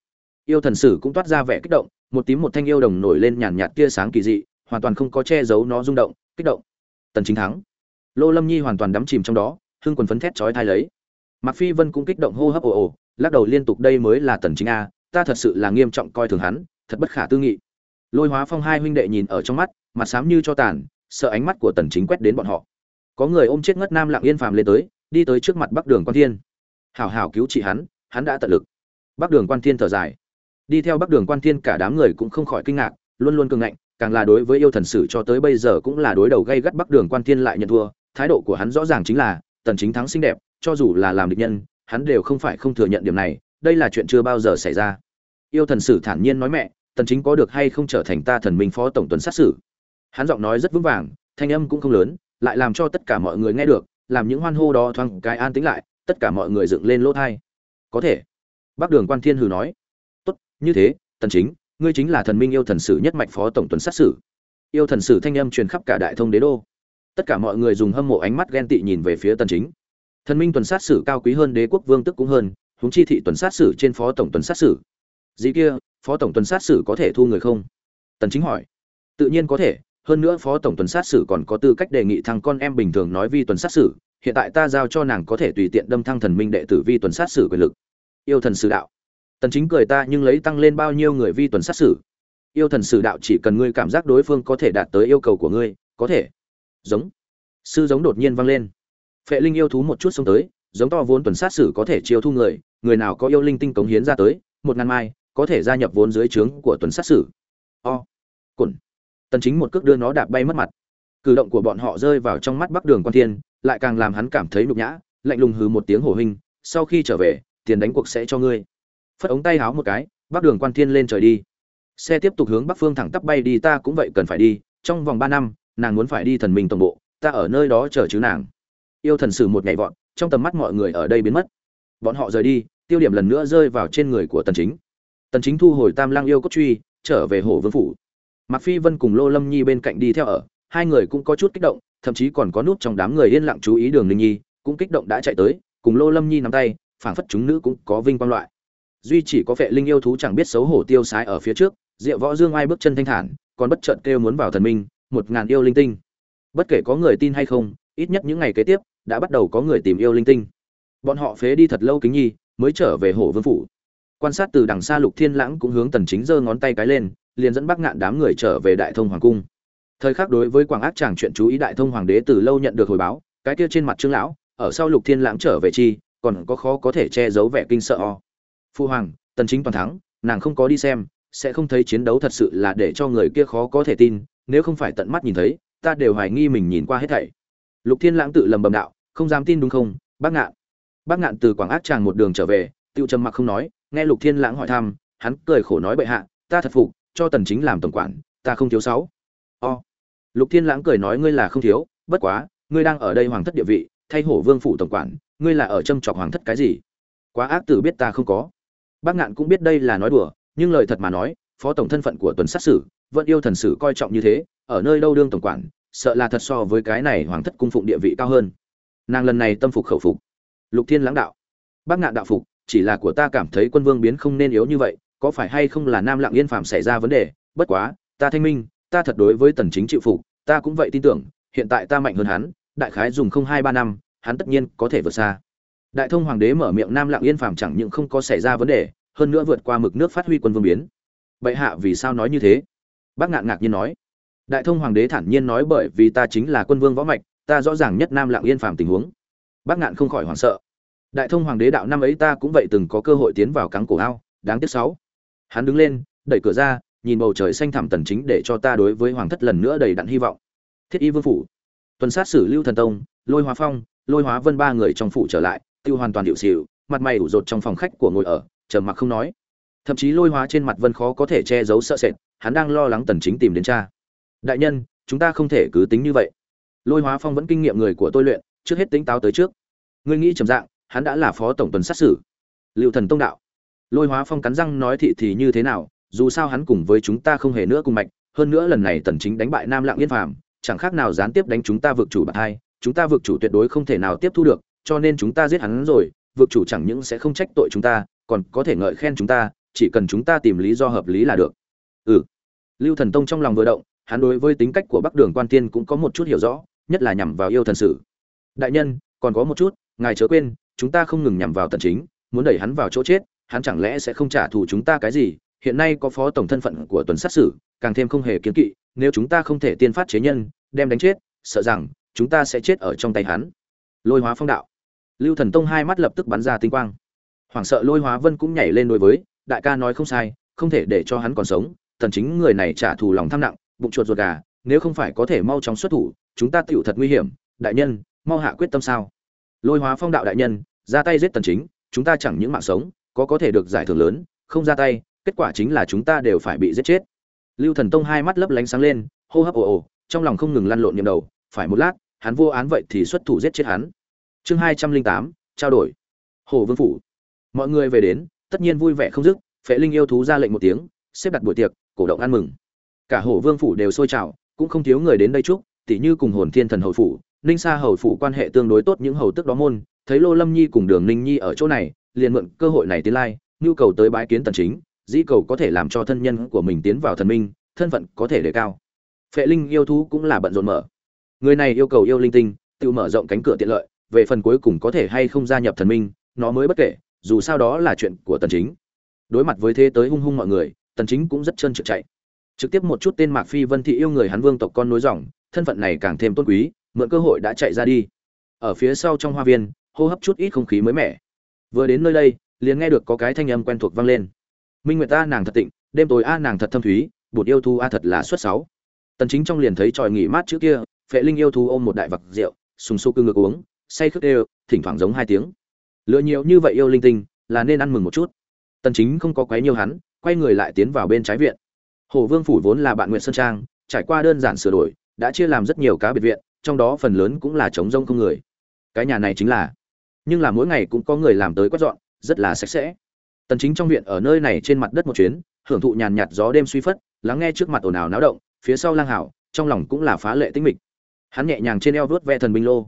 Yêu thần sử cũng toát ra vẻ kích động một tím một thanh yêu đồng nổi lên nhàn nhạt tia sáng kỳ dị hoàn toàn không có che giấu nó rung động kích động. Tần chính thắng. Lô lâm nhi hoàn toàn đắm chìm trong đó hương quần phấn thét chói thai lấy. Mặc Phi Vân cũng kích động hô hấp ồ ồ, lắc đầu liên tục đây mới là tần chính a, ta thật sự là nghiêm trọng coi thường hắn, thật bất khả tư nghị. Lôi Hóa Phong hai huynh đệ nhìn ở trong mắt, mặt xám như cho tàn, sợ ánh mắt của tần chính quét đến bọn họ. Có người ôm chết ngất nam lặng yên phàm lên tới, đi tới trước mặt Bắc Đường Quan Thiên. Hảo hảo cứu trị hắn, hắn đã tận lực. Bắc Đường Quan Thiên thở dài. Đi theo Bắc Đường Quan Thiên cả đám người cũng không khỏi kinh ngạc, luôn luôn cường ngạnh, càng là đối với yêu thần sử cho tới bây giờ cũng là đối đầu gây gắt Bắc Đường Quan Thiên lại nhận thua, thái độ của hắn rõ ràng chính là tần chính thắng xinh đẹp, cho dù là làm địch nhân, hắn đều không phải không thừa nhận điểm này, đây là chuyện chưa bao giờ xảy ra. Yêu thần sử thản nhiên nói mẹ, tần chính có được hay không trở thành ta thần minh phó tổng tuần sát xử? Hắn giọng nói rất vững vàng, thanh âm cũng không lớn, lại làm cho tất cả mọi người nghe được, làm những hoan hô đó thoáng cái an tĩnh lại, tất cả mọi người dựng lên lỗ tai. Có thể. Bắc Đường Quan Thiên hừ nói, tốt, như thế, tần chính, ngươi chính là thần minh yêu thần sử nhất mạch phó tổng tuần sát sử. Yêu thần sử thanh âm truyền khắp cả đại thông đế đô. Tất cả mọi người dùng hâm mộ ánh mắt ghen tị nhìn về phía tần chính thần minh tuần sát sử cao quý hơn đế quốc vương tức cũng hơn huống chi thị tuần sát sử trên phó tổng tuần sát sử gì kia, phó tổng tuần sát sử có thể thu người không? Tần chính hỏi. Tự nhiên có thể, hơn nữa phó tổng tuần sát sử còn có tư cách đề nghị thằng con em bình thường nói vi tuần sát sử, hiện tại ta giao cho nàng có thể tùy tiện đâm thăng thần minh đệ tử vi tuần sát sử quyền lực. Yêu thần sử đạo. Tần chính cười ta, nhưng lấy tăng lên bao nhiêu người vi tuần sát sử? Yêu thần sử đạo chỉ cần ngươi cảm giác đối phương có thể đạt tới yêu cầu của ngươi, có thể. Giống. Sư giống đột nhiên vang lên. Phệ linh yêu thú một chút xông tới, giống to vốn tuần sát sử có thể chiêu thu người người nào có yêu linh tinh cống hiến ra tới, một ngàn mai có thể gia nhập vốn dưới trướng của tuần sát sử o. Cồn tần chính một cước đưa nó đạp bay mất mặt. Cử động của bọn họ rơi vào trong mắt bắc đường quan thiên, lại càng làm hắn cảm thấy nhục nhã, lạnh lùng hừ một tiếng hổ hình, sau khi trở về, tiền đánh cuộc sẽ cho ngươi. Phất ống tay háo một cái, bắc đường quan thiên lên trời đi. Xe tiếp tục hướng bắc phương thẳng tắp bay đi, ta cũng vậy cần phải đi, trong vòng 3 năm, nàng muốn phải đi thần minh tổng bộ, ta ở nơi đó chờ chứ nàng. Yêu thần sử một ngày vọt, trong tầm mắt mọi người ở đây biến mất. Bọn họ rời đi, tiêu điểm lần nữa rơi vào trên người của tần chính tần chính thu hồi tam lang yêu cốt truy, trở về hồ vương phủ. Mạc phi vân cùng lô lâm nhi bên cạnh đi theo ở, hai người cũng có chút kích động, thậm chí còn có nút trong đám người yên lặng chú ý đường linh nhi, cũng kích động đã chạy tới, cùng lô lâm nhi nắm tay, phảng phất chúng nữ cũng có vinh quang loại. Duy chỉ có vệ linh yêu thú chẳng biết xấu hổ tiêu sái ở phía trước, diệu võ dương ai bước chân thanh thản, còn bất chợt kêu muốn vào thần minh, một ngàn yêu linh tinh. Bất kể có người tin hay không, ít nhất những ngày kế tiếp, đã bắt đầu có người tìm yêu linh tinh. Bọn họ phế đi thật lâu kính nhi, mới trở về hồ vương phủ quan sát từ đằng xa lục thiên lãng cũng hướng tần chính giơ ngón tay cái lên, liền dẫn bắc ngạn đám người trở về đại thông hoàng cung. Thời khắc đối với quảng ác chàng chuyện chú ý đại thông hoàng đế từ lâu nhận được hồi báo, cái kia trên mặt trương lão, ở sau lục thiên lãng trở về chi, còn có khó có thể che giấu vẻ kinh sợ o. Phu hoàng, tần chính toàn thắng, nàng không có đi xem, sẽ không thấy chiến đấu thật sự là để cho người kia khó có thể tin, nếu không phải tận mắt nhìn thấy, ta đều hoài nghi mình nhìn qua hết thảy. Lục thiên lãng tự lầm bầm đạo, không dám tin đúng không bác ngạn? Bác ngạn từ quảng ác chàng một đường trở về, tiêu trầm mặc không nói nghe lục thiên lãng hỏi thăm, hắn cười khổ nói bệ hạ, ta thật phục, cho tần chính làm tổng quản, ta không thiếu sáu. O. Lục thiên lãng cười nói, ngươi là không thiếu, bất quá, ngươi đang ở đây hoàng thất địa vị, thay hổ vương phủ tổng quản, ngươi là ở châm chọc hoàng thất cái gì? Quá ác tử biết ta không có. Bác ngạn cũng biết đây là nói đùa, nhưng lời thật mà nói, phó tổng thân phận của tuần sát sử, vẫn yêu thần sử coi trọng như thế, ở nơi đâu đương tổng quản, sợ là thật so với cái này hoàng thất cung phụng địa vị cao hơn. Nàng lần này tâm phục khẩu phục. Lục thiên lãng đạo. Bác ngạn đạo phục chỉ là của ta cảm thấy quân vương biến không nên yếu như vậy, có phải hay không là nam lặng yên phàm xảy ra vấn đề? Bất quá, ta thanh minh, ta thật đối với tần chính chịu phục, ta cũng vậy tin tưởng, hiện tại ta mạnh hơn hắn, đại khái dùng không hai ba năm, hắn tất nhiên có thể vượt xa. Đại thông hoàng đế mở miệng nam lặng yên phàm chẳng những không có xảy ra vấn đề, hơn nữa vượt qua mực nước phát huy quân vương biến. Bệ hạ vì sao nói như thế? Bác ngạn ngạc nhiên nói. Đại thông hoàng đế thản nhiên nói bởi vì ta chính là quân vương võ mạch, ta rõ ràng nhất nam lạng yên phàm tình huống. Bác ngạn không khỏi hoảng sợ đại thông hoàng đế đạo năm ấy ta cũng vậy từng có cơ hội tiến vào cắn cổ ao, đáng tiếc sáu. Hắn đứng lên, đẩy cửa ra, nhìn bầu trời xanh thẳm tần chính để cho ta đối với hoàng thất lần nữa đầy đặn hy vọng. Thiết y vương phủ. Tuần sát xử lưu thần tông, lôi hóa phong, lôi hóa vân ba người trong phủ trở lại, tiêu hoàn toàn điệu xỉu mặt mày ủ rột trong phòng khách của ngồi ở, trầm mặc không nói. Thậm chí lôi hóa trên mặt vân khó có thể che giấu sợ sệt, hắn đang lo lắng tần chính tìm đến cha. Đại nhân, chúng ta không thể cứ tính như vậy. Lôi hóa phong vẫn kinh nghiệm người của tôi luyện, trước hết tính táo tới trước. Ngươi nghĩ trầm dạng hắn đã là phó tổng tuần sát xử. Liệu thần tông đạo. Lôi hóa phong cắn răng nói thị thì như thế nào, dù sao hắn cùng với chúng ta không hề nữa cùng mạch, hơn nữa lần này tần chính đánh bại nam lạng yên phàm, chẳng khác nào gián tiếp đánh chúng ta vượt chủ bạc hai, chúng ta vượt chủ tuyệt đối không thể nào tiếp thu được, cho nên chúng ta giết hắn rồi vượt chủ chẳng những sẽ không trách tội chúng ta, còn có thể ngợi khen chúng ta, chỉ cần chúng ta tìm lý do hợp lý là được. Ừ. Lưu thần tông trong lòng vừa động, hắn đối với tính cách của bắc đường quan tiên cũng có một chút hiểu rõ, nhất là nhằm vào yêu thần sử. Đại nhân, còn có một chút, ngài chớ quên chúng ta không ngừng nhằm vào tần chính, muốn đẩy hắn vào chỗ chết, hắn chẳng lẽ sẽ không trả thù chúng ta cái gì? Hiện nay có phó tổng thân phận của tuần sát sử càng thêm không hề kiến kỵ, nếu chúng ta không thể tiên phát chế nhân, đem đánh chết, sợ rằng chúng ta sẽ chết ở trong tay hắn. Lôi hóa phong đạo. Lưu thần tông hai mắt lập tức bắn ra tinh quang. Hoảng sợ lôi hóa vân cũng nhảy lên đối với, đại ca nói không sai, không thể để cho hắn còn sống, tần chính người này trả thù lòng tham nặng, bụng chuột ruột gà, nếu không phải có thể mau chóng xuất thủ, chúng ta tựu thật nguy hiểm, đại nhân, mau hạ quyết tâm sao? Lôi hóa phong đạo đại nhân, ra tay giết tần chính, chúng ta chẳng những mạng sống, có có thể được giải thưởng lớn, không ra tay, kết quả chính là chúng ta đều phải bị giết chết. Lưu thần tông hai mắt lấp lánh sáng lên, hô hấp ồ ồ, trong lòng không ngừng lăn lộn niệm đầu, phải một lát, hắn vô án vậy thì xuất thủ giết chết hắn. Chương hai trăm linh tám, trao đổi. Hồ vương phủ. Mọi người về đến, tất nhiên vui vẻ không dứt, phệ linh yêu thú ra lệnh một tiếng, xếp đặt buổi tiệc, cổ động ăn mừng. Cả hồ vương phủ đều sôi trào, cũng không thiếu người đến đây chúc, tỉ như cùng hồn thiên thần Hồi phủ ninh sa hầu phủ quan hệ tương đối tốt những hầu tức đó môn, thấy lô lâm nhi cùng đường ninh nhi ở chỗ này, liền mượn cơ hội này tiến lai, nhu cầu tới bái kiến tần chính, dĩ cầu có thể làm cho thân nhân của mình tiến vào thần minh, thân phận có thể đề cao. Phệ linh yêu thú cũng là bận rộn mở. Người này yêu cầu yêu linh tinh, tự mở rộng cánh cửa tiện lợi, về phần cuối cùng có thể hay không gia nhập thần minh, nó mới bất kể, dù sao đó là chuyện của tần chính. Đối mặt với thế tới hung hung mọi người, tần chính cũng rất chân trượt chạy. Trực tiếp một chút tên mạc phi vân thị yêu người hắn vương tộc con nối dòng, thân phận này càng thêm tôn quý mượn cơ hội đã chạy ra đi. Ở phía sau trong hoa viên, hô hấp chút ít không khí mới mẻ. Vừa đến nơi đây, liền nghe được có cái thanh âm quen thuộc vang lên. Minh nguyệt ta nàng thật tịnh, đêm tối a, nàng thật thâm thúy bột yêu thu a thật là xuất sáu. Tần chính trong liền thấy tròi nghỉ mát trước kia, phệ linh yêu thu ôm một đại vạc rượu, sùng sục cư ngược uống, say khướt đều, thỉnh thoảng giống hai tiếng. Lựa nhiều như vậy yêu linh tinh, là nên ăn mừng một chút. Tần chính không có quấy nhiều hắn, quay người lại tiến vào bên trái viện. Hồ vương phủ vốn là bạn nguyệt sơn trang, trải qua đơn giản sửa đổi, đã chia làm rất nhiều cá biệt viện trong đó phần lớn cũng là trống rông không người. Cái nhà này chính là, nhưng là mỗi ngày cũng có người làm tới quét dọn, rất là sạch sẽ. Tần chính trong viện ở nơi này trên mặt đất một chuyến, hưởng thụ nhàn nhạt gió đêm suy phất, lắng nghe trước mặt ồn ào náo động, phía sau lang hảo, trong lòng cũng là phá lệ tinh mịch. Hắn nhẹ nhàng trên eo vớt ve thần binh lô.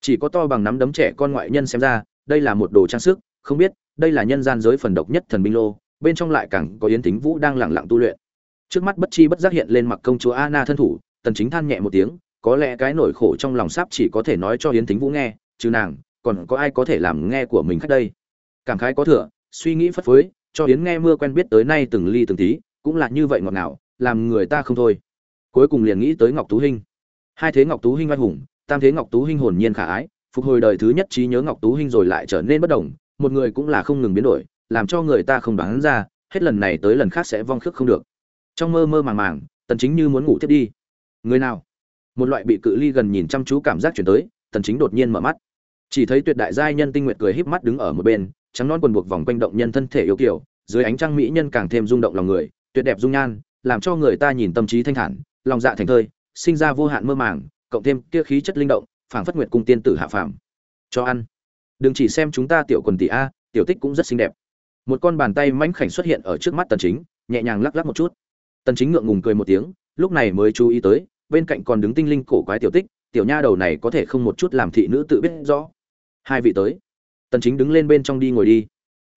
Chỉ có to bằng nắm đấm trẻ con ngoại nhân xem ra, đây là một đồ trang sức, không biết, đây là nhân gian giới phần độc nhất thần binh lô, bên trong lại càng có yến tính vũ đang lặng lặng tu luyện. Trước mắt bất chi bất giác hiện lên mặc công chúa Anna thân thủ, tần chính than nhẹ một tiếng có lẽ cái nỗi khổ trong lòng sắp chỉ có thể nói cho yến Thính vũ nghe chứ nàng còn có ai có thể làm nghe của mình khách đây? Cảm khái có thừa suy nghĩ phất phới cho yến nghe mưa quen biết tới nay từng ly từng tí cũng là như vậy ngọt ngào làm người ta không thôi. Cuối cùng liền nghĩ tới ngọc tú hinh. Hai thế ngọc tú hinh oai hùng tam thế ngọc tú hinh hồn nhiên khả ái phục hồi đời thứ nhất trí nhớ ngọc tú hinh rồi lại trở nên bất động, một người cũng là không ngừng biến đổi làm cho người ta không đoán ra hết lần này tới lần khác sẽ vong khước không được. Trong mơ mơ màng màng tần chính như muốn ngủ tiếp đi. Người nào? Một loại bị cự ly gần nhìn chăm chú cảm giác chuyển tới, tần chính đột nhiên mở mắt. Chỉ thấy tuyệt đại giai nhân tinh nguyệt cười híp mắt đứng ở một bên, trắng non quần buộc vòng quanh động nhân thân thể yêu kiều, dưới ánh trăng mỹ nhân càng thêm rung động lòng người, tuyệt đẹp dung nhan, làm cho người ta nhìn tâm trí thanh thản, lòng dạ thành thơi, sinh ra vô hạn mơ màng, cộng thêm kia khí chất linh động, phảng phất nguyệt cung tiên tử hạ phàm. Cho ăn. Đừng chỉ xem chúng ta tiểu quần tỷ a, tiểu tích cũng rất xinh đẹp. Một con bàn tay mãnh khảnh xuất hiện ở trước mắt tần chính, nhẹ nhàng lắc lắc một chút. Tần chính ngượng ngùng cười một tiếng, lúc này mới chú ý tới bên cạnh còn đứng tinh linh cổ quái tiểu tích, tiểu nha đầu này có thể không một chút làm thị nữ tự biết rõ. Hai vị tới. Tần chính đứng lên bên trong đi ngồi đi.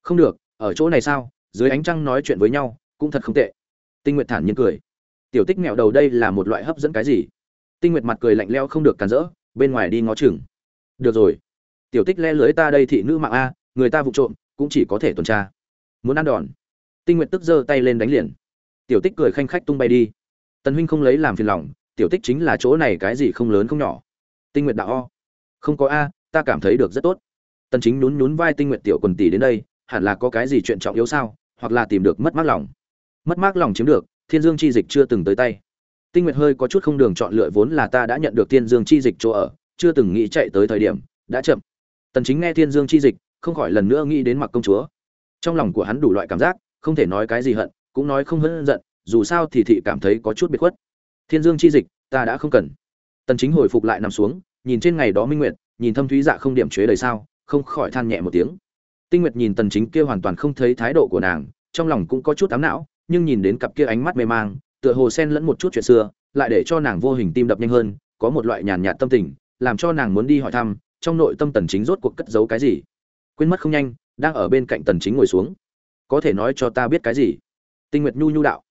Không được, ở chỗ này sao? Dưới ánh trăng nói chuyện với nhau, cũng thật không tệ. Tinh nguyệt thản nhiên cười. Tiểu tích mẹo đầu đây là một loại hấp dẫn cái gì? Tinh nguyệt mặt cười lạnh leo không được cản rỡ, bên ngoài đi ngó chừng. Được rồi. Tiểu tích le lưới ta đây thị nữ mạng a, người ta vụ trộm, cũng chỉ có thể tuần tra. Muốn ăn đòn. Tinh nguyệt tức giơ tay lên đánh liền. Tiểu tích cười khanh khách tung bay đi. Tần huynh không lấy làm phiền lòng tiểu tích chính là chỗ này cái gì không lớn không nhỏ. Tinh nguyện đạo o. Không có a, ta cảm thấy được rất tốt. Tần chính nhún nhún vai tinh nguyện tiểu quần tỷ đến đây, hẳn là có cái gì chuyện trọng yếu sao, hoặc là tìm được mất mát lòng. Mất mát lòng chiếm được, thiên dương chi dịch chưa từng tới tay. Tinh nguyệt hơi có chút không đường chọn lựa vốn là ta đã nhận được thiên dương chi dịch chỗ ở, chưa từng nghĩ chạy tới thời điểm, đã chậm. Tần chính nghe thiên dương chi dịch, không khỏi lần nữa nghĩ đến mặc công chúa. Trong lòng của hắn đủ loại cảm giác, không thể nói cái gì hận, cũng nói không hân giận, dù sao thì thị cảm thấy có chút biệt khuất thiên dương chi dịch, ta đã không cần. Tần chính hồi phục lại nằm xuống, nhìn trên ngày đó minh nguyệt, nhìn thâm thúy dạ không điểm chế đời sao, không khỏi than nhẹ một tiếng. Tinh nguyệt nhìn tần chính kia hoàn toàn không thấy thái độ của nàng, trong lòng cũng có chút ám não, nhưng nhìn đến cặp kia ánh mắt mê mang, tựa hồ xen lẫn một chút chuyện xưa, lại để cho nàng vô hình tim đập nhanh hơn, có một loại nhàn nhạt tâm tình, làm cho nàng muốn đi hỏi thăm, trong nội tâm tần chính rốt cuộc cất giấu cái gì. Quên mất không nhanh, đang ở bên cạnh tần chính ngồi xuống. Có thể nói cho ta biết cái gì? Tinh nguyệt nhu nhu đạo.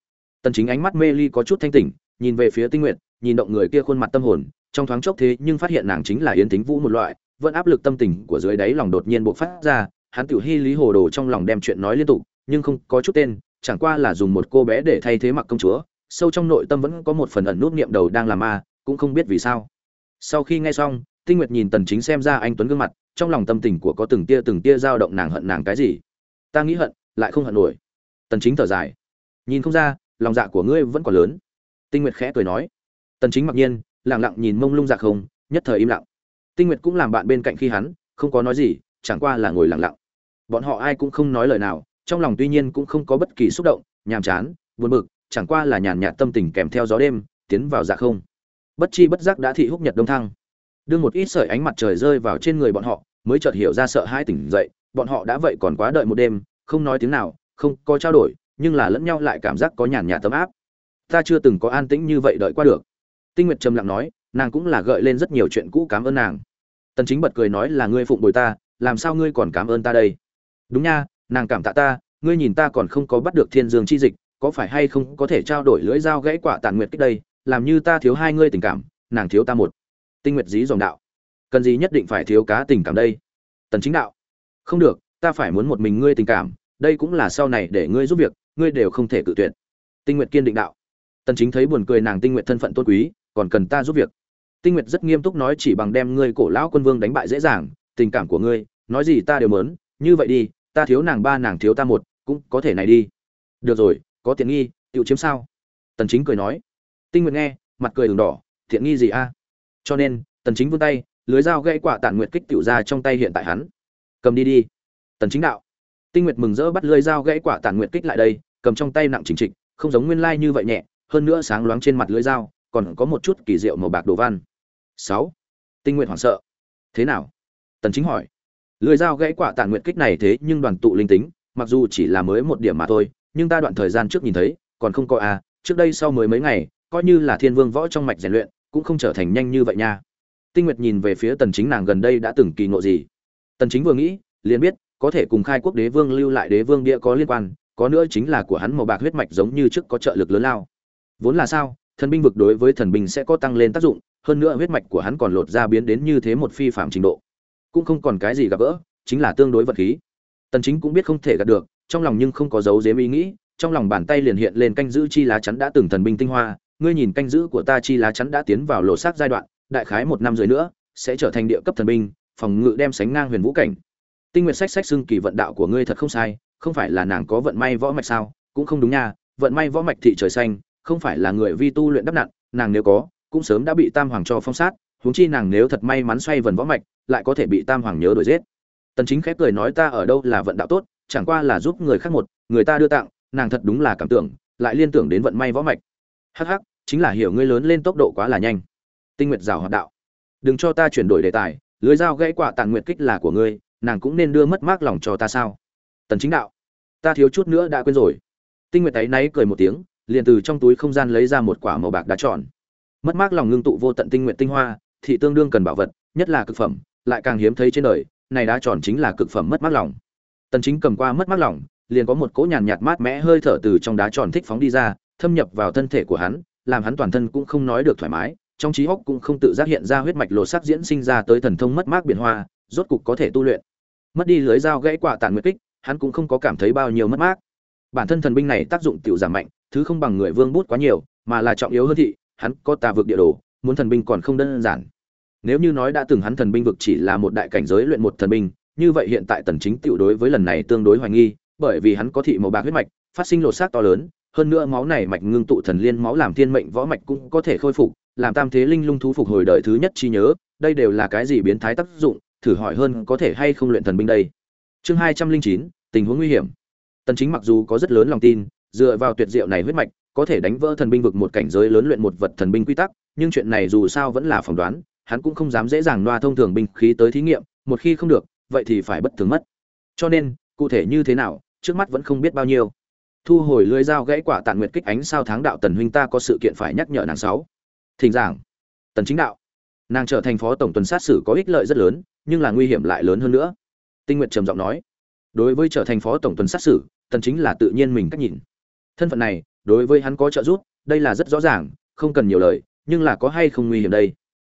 Tần chính ánh mắt mê ly có chút thanh tỉnh nhìn về phía tinh nguyệt, nhìn động người kia khuôn mặt tâm hồn, trong thoáng chốc thế nhưng phát hiện nàng chính là yến thính vũ một loại, vẫn áp lực tâm tình của dưới đáy lòng đột nhiên bộc phát ra, hắn tiểu hy lý hồ đồ trong lòng đem chuyện nói liên tục, nhưng không có chút tên, chẳng qua là dùng một cô bé để thay thế mặc công chúa, sâu trong nội tâm vẫn có một phần ẩn nút niệm đầu đang làm ma, cũng không biết vì sao. Sau khi nghe xong, tinh nguyệt nhìn tần chính xem ra anh tuấn gương mặt, trong lòng tâm tình của có từng tia từng tia dao động nàng hận nàng cái gì. Ta nghĩ hận, lại không hận nổi. Tần chính thở dài. Nhìn không ra, lòng dạ của ngươi vẫn còn lớn tinh nguyệt khẽ cười nói. Tần chính mặc nhiên, lặng lặng nhìn mông lung dạ không, nhất thời im lặng. Tinh nguyệt cũng làm bạn bên cạnh khi hắn, không có nói gì, chẳng qua là ngồi lặng lặng. Bọn họ ai cũng không nói lời nào, trong lòng tuy nhiên cũng không có bất kỳ xúc động, nhàm chán, buồn bực, chẳng qua là nhàn nhạt tâm tình kèm theo gió đêm, tiến vào dạ không. Bất chi bất giác đã thị húc nhật đông thăng. Đương một ít sợi ánh mặt trời rơi vào trên người bọn họ, mới chợt hiểu ra sợ hai tỉnh dậy, bọn họ đã vậy còn quá đợi một đêm, không nói tiếng nào, không có trao đổi, nhưng là lẫn nhau lại cảm giác có nhàn nhạt tấm áp ta chưa từng có an tĩnh như vậy đợi qua được. Tinh nguyệt trầm lặng nói, nàng cũng là gợi lên rất nhiều chuyện cũ cảm ơn nàng. Tần chính bật cười nói là ngươi phụng bồi ta, làm sao ngươi còn cảm ơn ta đây? Đúng nha, nàng cảm tạ ta, ngươi nhìn ta còn không có bắt được thiên dương chi dịch, có phải hay không có thể trao đổi lưỡi dao gãy quả tàn nguyệt cách đây? Làm như ta thiếu hai ngươi tình cảm, nàng thiếu ta một. Tinh nguyệt dí dòng đạo. Cần gì nhất định phải thiếu cá tình cảm đây? Tần chính đạo. Không được, ta phải muốn một mình ngươi tình cảm, đây cũng là sau này để ngươi giúp việc, ngươi đều không thể cự tuyệt. Tinh nguyệt kiên định đạo tần chính thấy buồn cười nàng tinh nguyệt thân phận tôn quý, còn cần ta giúp việc. Tinh nguyệt rất nghiêm túc nói chỉ bằng đem ngươi cổ lão quân vương đánh bại dễ dàng, tình cảm của ngươi, nói gì ta đều muốn như vậy đi, ta thiếu nàng ba nàng thiếu ta một, cũng có thể này đi. Được rồi, có tiện nghi, tiểu chiếm sao? Tần chính cười nói. Tinh nguyệt nghe, mặt cười đường đỏ, tiện nghi gì a? Cho nên, tần chính vươn tay, lưới dao gãy quả tản nguyệt kích tiểu ra trong tay hiện tại hắn. Cầm đi đi. Tần chính đạo. Tinh nguyệt mừng rỡ bắt lưới dao gãy quả tản nguyệt kích lại đây, cầm trong tay nặng chỉnh trịch, không giống nguyên lai like như vậy nhẹ hơn nữa sáng loáng trên mặt lưỡi dao còn có một chút kỳ diệu màu bạc đồ văn. Sáu. Tinh nguyện hoảng sợ. Thế nào? Tần chính hỏi. Lưỡi dao gãy quả tản nguyện kích này thế nhưng đoàn tụ linh tính mặc dù chỉ là mới một điểm mà thôi nhưng ta đoạn thời gian trước nhìn thấy còn không có a à, trước đây sau mới mấy ngày coi như là thiên vương võ trong mạch rèn luyện cũng không trở thành nhanh như vậy nha. Tinh nguyệt nhìn về phía tần chính nàng gần đây đã từng kỳ ngộ gì. Tần chính vừa nghĩ liền biết có thể cùng khai quốc đế vương lưu lại đế vương địa có liên quan có nữa chính là của hắn màu bạc huyết mạch giống như trước có trợ lực lớn lao vốn là sao, thần binh vực đối với thần binh sẽ có tăng lên tác dụng, hơn nữa huyết mạch của hắn còn lột ra biến đến như thế một phi phạm trình độ. Cũng không còn cái gì gặp gỡ, chính là tương đối vật khí. Tần chính cũng biết không thể gạt được, trong lòng nhưng không có dấu dếm ý nghĩ, trong lòng bàn tay liền hiện lên canh giữ chi lá chắn đã từng thần binh tinh hoa. Ngươi nhìn canh giữ của ta chi lá chắn đã tiến vào lộ xác giai đoạn, đại khái một năm rưỡi nữa, sẽ trở thành địa cấp thần binh, phòng ngự đem sánh ngang huyền vũ cảnh. Tinh nguyệt sách sách xưng kỳ vận đạo của ngươi thật không sai, không phải là nàng có vận may võ mạch sao? Cũng không đúng nha, vận may võ mạch thị trời xanh không phải là người vi tu luyện đắp nặn, nàng nếu có, cũng sớm đã bị tam hoàng cho phong sát, huống chi nàng nếu thật may mắn xoay vần võ mạch, lại có thể bị tam hoàng nhớ đuổi giết. Tần chính khép cười nói ta ở đâu là vận đạo tốt, chẳng qua là giúp người khác một, người ta đưa tặng, nàng thật đúng là cảm tưởng, lại liên tưởng đến vận may võ mạch. Hắc hắc, chính là hiểu ngươi lớn lên tốc độ quá là nhanh. Tinh nguyệt rào hoạt đạo. Đừng cho ta chuyển đổi đề tài, lưới dao gãy quả tàn nguyệt kích là của ngươi, nàng cũng nên đưa mất mát lòng cho ta sao? Tần chính đạo. Ta thiếu chút nữa đã quên rồi. Tinh nguyệt ấy náy cười một tiếng liền từ trong túi không gian lấy ra một quả màu bạc đá tròn. Mất mát lòng ngưng tụ vô tận tinh nguyện tinh hoa thì tương đương cần bảo vật, nhất là cực phẩm, lại càng hiếm thấy trên đời, này đá tròn chính là cực phẩm mất mát lòng. Tần chính cầm qua mất mát lòng, liền có một cỗ nhàn nhạt mát mẽ hơi thở từ trong đá tròn thích phóng đi ra, thâm nhập vào thân thể của hắn, làm hắn toàn thân cũng không nói được thoải mái, trong trí óc cũng không tự giác hiện ra huyết mạch lột sắc diễn sinh ra tới thần thông mất mát biển hoa, rốt cục có thể tu luyện. Mất đi lưới dao gãy quả tàn nguyệt kích, hắn cũng không có cảm thấy bao nhiêu mất mát. Bản thân thần binh này tác dụng tiểu giảm mạnh thứ không bằng người vương bút quá nhiều, mà là trọng yếu hơn thị, hắn có tà vực địa đồ, muốn thần binh còn không đơn giản. Nếu như nói đã từng hắn thần binh vực chỉ là một đại cảnh giới luyện một thần binh, như vậy hiện tại tần chính tiểu đối với lần này tương đối hoài nghi, bởi vì hắn có thị màu bạc huyết mạch, phát sinh lột xác to lớn, hơn nữa máu này mạch ngưng tụ thần liên máu làm thiên mệnh võ mạch cũng có thể khôi phục, làm tam thế linh lung thú phục hồi đời thứ nhất chi nhớ, đây đều là cái gì biến thái tác dụng, thử hỏi hơn có thể hay không luyện thần binh đây. Chương hai trăm linh chín, tình huống nguy hiểm. Tần chính mặc dù có rất lớn lòng tin dựa vào tuyệt diệu này huyết mạch, có thể đánh vỡ thần binh vực một cảnh giới lớn luyện một vật thần binh quy tắc, nhưng chuyện này dù sao vẫn là phỏng đoán, hắn cũng không dám dễ dàng loa thông thường binh khí tới thí nghiệm, một khi không được, vậy thì phải bất thường mất. Cho nên, cụ thể như thế nào, trước mắt vẫn không biết bao nhiêu. Thu hồi lưới dao gãy quả tàn nguyệt kích ánh sao tháng đạo tần huynh ta có sự kiện phải nhắc nhở nàng sáu. Thỉnh giảng. Tần chính đạo. Nàng trở thành phó tổng tuần sát xử có ích lợi rất lớn, nhưng là nguy hiểm lại lớn hơn nữa. Tinh nguyệt trầm giọng nói. Đối với trở thành phó tổng tuần sát xử tần chính là tự nhiên mình cách nhìn thân phận này, đối với hắn có trợ giúp, đây là rất rõ ràng, không cần nhiều lời, nhưng là có hay không nguy hiểm đây?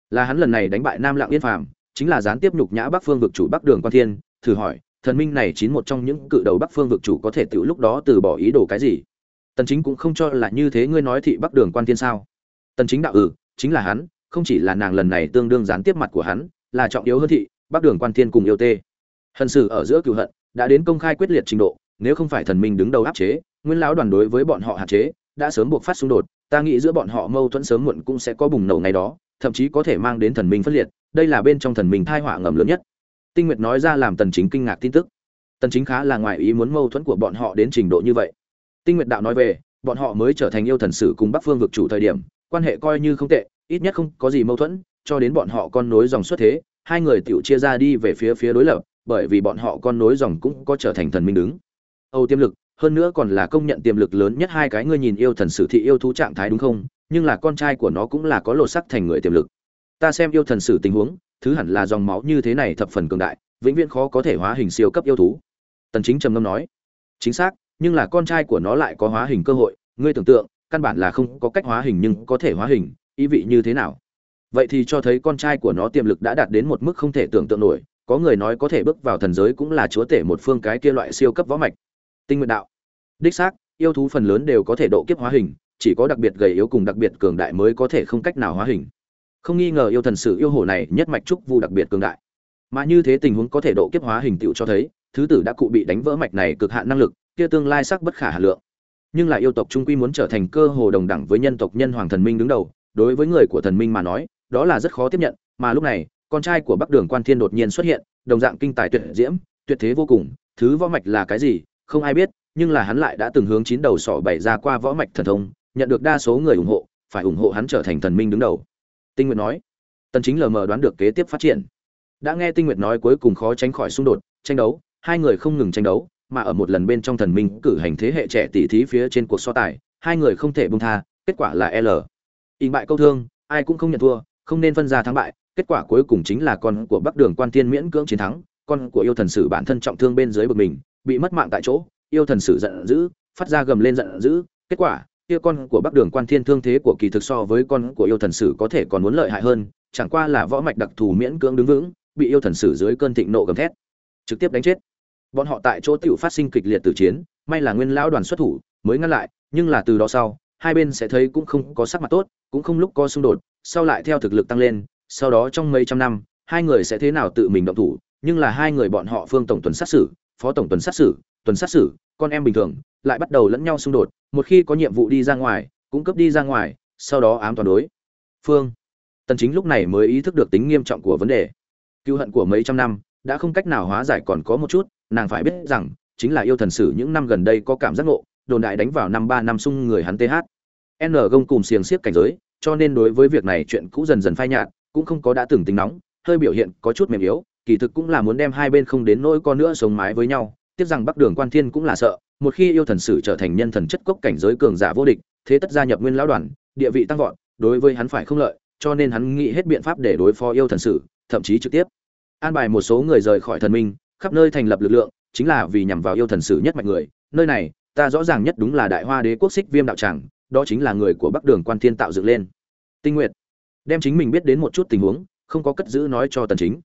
Là hắn lần này đánh bại nam lạng yên phàm, chính là gián tiếp nhục nhã bắc phương vực chủ bắc đường quan thiên, thử hỏi, thần minh này chín một trong những cự đầu bắc phương vực chủ có thể tự lúc đó từ bỏ ý đồ cái gì? Tần chính cũng không cho là như thế ngươi nói thị bắc đường quan thiên sao? Tần chính đạo ừ chính là hắn, không chỉ là nàng lần này tương đương gián tiếp mặt của hắn, là trọng yếu hơn thị, bắc đường quan thiên cùng yêu tê. Hận sự ở giữa cửu hận, đã đến công khai quyết liệt trình độ nếu không phải thần minh đứng đầu áp chế, nguyên lão đoàn đối với bọn họ hạn chế, đã sớm buộc phát xung đột, ta nghĩ giữa bọn họ mâu thuẫn sớm muộn cũng sẽ có bùng nổ ngày đó, thậm chí có thể mang đến thần minh phân liệt, đây là bên trong thần minh thai họa ngầm lớn nhất. Tinh nguyệt nói ra làm tần chính kinh ngạc tin tức. Tần chính khá là ngoài ý muốn mâu thuẫn của bọn họ đến trình độ như vậy. Tinh nguyệt đạo nói về, bọn họ mới trở thành yêu thần sử cùng bắc phương vực chủ thời điểm, quan hệ coi như không tệ, ít nhất không có gì mâu thuẫn, cho đến bọn họ con nối dòng xuất thế, hai người tiểu chia ra đi về phía phía đối lập, bởi vì bọn họ con nối dòng cũng có trở thành thần minh đứng âu tiềm lực, hơn nữa còn là công nhận tiềm lực lớn nhất hai cái ngươi nhìn yêu thần sử thị yêu thú trạng thái đúng không? Nhưng là con trai của nó cũng là có lộ sắc thành người tiềm lực. Ta xem yêu thần sử tình huống, thứ hẳn là dòng máu như thế này thập phần cường đại, vĩnh viễn khó có thể hóa hình siêu cấp yêu thú. Tần chính trầm ngâm nói, chính xác, nhưng là con trai của nó lại có hóa hình cơ hội, ngươi tưởng tượng, căn bản là không có cách hóa hình nhưng có thể hóa hình, ý vị như thế nào? Vậy thì cho thấy con trai của nó tiềm lực đã đạt đến một mức không thể tưởng tượng nổi, có người nói có thể bước vào thần giới cũng là chúa tể một phương cái kia loại siêu cấp võ mạch tinh nguyện đạo. Đích xác, yêu thú phần lớn đều có thể độ kiếp hóa hình, chỉ có đặc biệt gầy yếu cùng đặc biệt cường đại mới có thể không cách nào hóa hình. Không nghi ngờ yêu thần sử yêu hồ này nhất mạch trúc vu đặc biệt cường đại. Mà như thế tình huống có thể độ kiếp hóa hình tựu cho thấy, thứ tử đã cụ bị đánh vỡ mạch này cực hạn năng lực, kia tương lai sắc bất khả hà lượng. Nhưng là yêu tộc trung quy muốn trở thành cơ hồ đồng đẳng với nhân tộc nhân hoàng thần minh đứng đầu, đối với người của thần minh mà nói, đó là rất khó tiếp nhận, mà lúc này, con trai của bắc đường quan thiên đột nhiên xuất hiện, đồng dạng kinh tài tuyệt diễm, tuyệt thế vô cùng, thứ võ mạch là cái gì không ai biết, nhưng là hắn lại đã từng hướng chín đầu sọ bày ra qua võ mạch thần thông, nhận được đa số người ủng hộ, phải ủng hộ hắn trở thành thần minh đứng đầu. Tinh nguyệt nói, tần chính lờ mờ đoán được kế tiếp phát triển. Đã nghe tinh nguyệt nói cuối cùng khó tránh khỏi xung đột, tranh đấu, hai người không ngừng tranh đấu, mà ở một lần bên trong thần minh cử hành thế hệ trẻ tỷ thí phía trên cuộc so tài, hai người không thể buông tha, kết quả là l. In bại câu thương, ai cũng không nhận thua, không nên phân ra thắng bại, kết quả cuối cùng chính là con của bắc đường quan tiên miễn cưỡng chiến thắng, con của yêu thần sử bản thân trọng thương bên dưới bực mình bị mất mạng tại chỗ, yêu thần sử giận dữ, phát ra gầm lên giận dữ, kết quả, kia con của bắc đường quan thiên thương thế của kỳ thực so với con của yêu thần sử có thể còn muốn lợi hại hơn, chẳng qua là võ mạch đặc thù miễn cưỡng đứng vững, bị yêu thần sử dưới cơn thịnh nộ gầm thét, trực tiếp đánh chết. Bọn họ tại chỗ tiểu phát sinh kịch liệt tử chiến, may là nguyên lão đoàn xuất thủ, mới ngăn lại, nhưng là từ đó sau, hai bên sẽ thấy cũng không có sắc mặt tốt, cũng không lúc có xung đột, sau lại theo thực lực tăng lên, sau đó trong mấy trăm năm, hai người sẽ thế nào tự mình động thủ, nhưng là hai người bọn họ phương tổng tuần sát xử phó tổng tuần sát xử, tuần sát xử, con em bình thường, lại bắt đầu lẫn nhau xung đột, một khi có nhiệm vụ đi ra ngoài, cũng cấp đi ra ngoài, sau đó ám toàn đối. Phương, tần chính lúc này mới ý thức được tính nghiêm trọng của vấn đề. Cựu hận của mấy trăm năm, đã không cách nào hóa giải còn có một chút, nàng phải biết rằng, chính là yêu thần sử những năm gần đây có cảm giác ngộ, đồn đại đánh vào năm ba năm sung người hắn th n gông cùng xiềng xiếc cảnh giới, cho nên đối với việc này chuyện cũ dần dần phai nhạt, cũng không có đã từng tính nóng, hơi biểu hiện có chút mềm yếu kỳ thực cũng là muốn đem hai bên không đến nỗi con nữa sống mái với nhau, tiếc rằng bắc đường quan thiên cũng là sợ, một khi yêu thần sử trở thành nhân thần chất cốc cảnh giới cường giả vô địch, thế tất gia nhập nguyên lão đoàn, địa vị tăng vọt, đối với hắn phải không lợi, cho nên hắn nghĩ hết biện pháp để đối phó yêu thần sử, thậm chí trực tiếp an bài một số người rời khỏi thần minh, khắp nơi thành lập lực lượng, chính là vì nhằm vào yêu thần sử nhất mạnh người. Nơi này, ta rõ ràng nhất đúng là đại hoa đế quốc xích viêm đạo tràng, đó chính là người của bắc đường quan thiên tạo dựng lên. Tinh nguyệt, đem chính mình biết đến một chút tình huống, không có cất giữ nói cho tần chính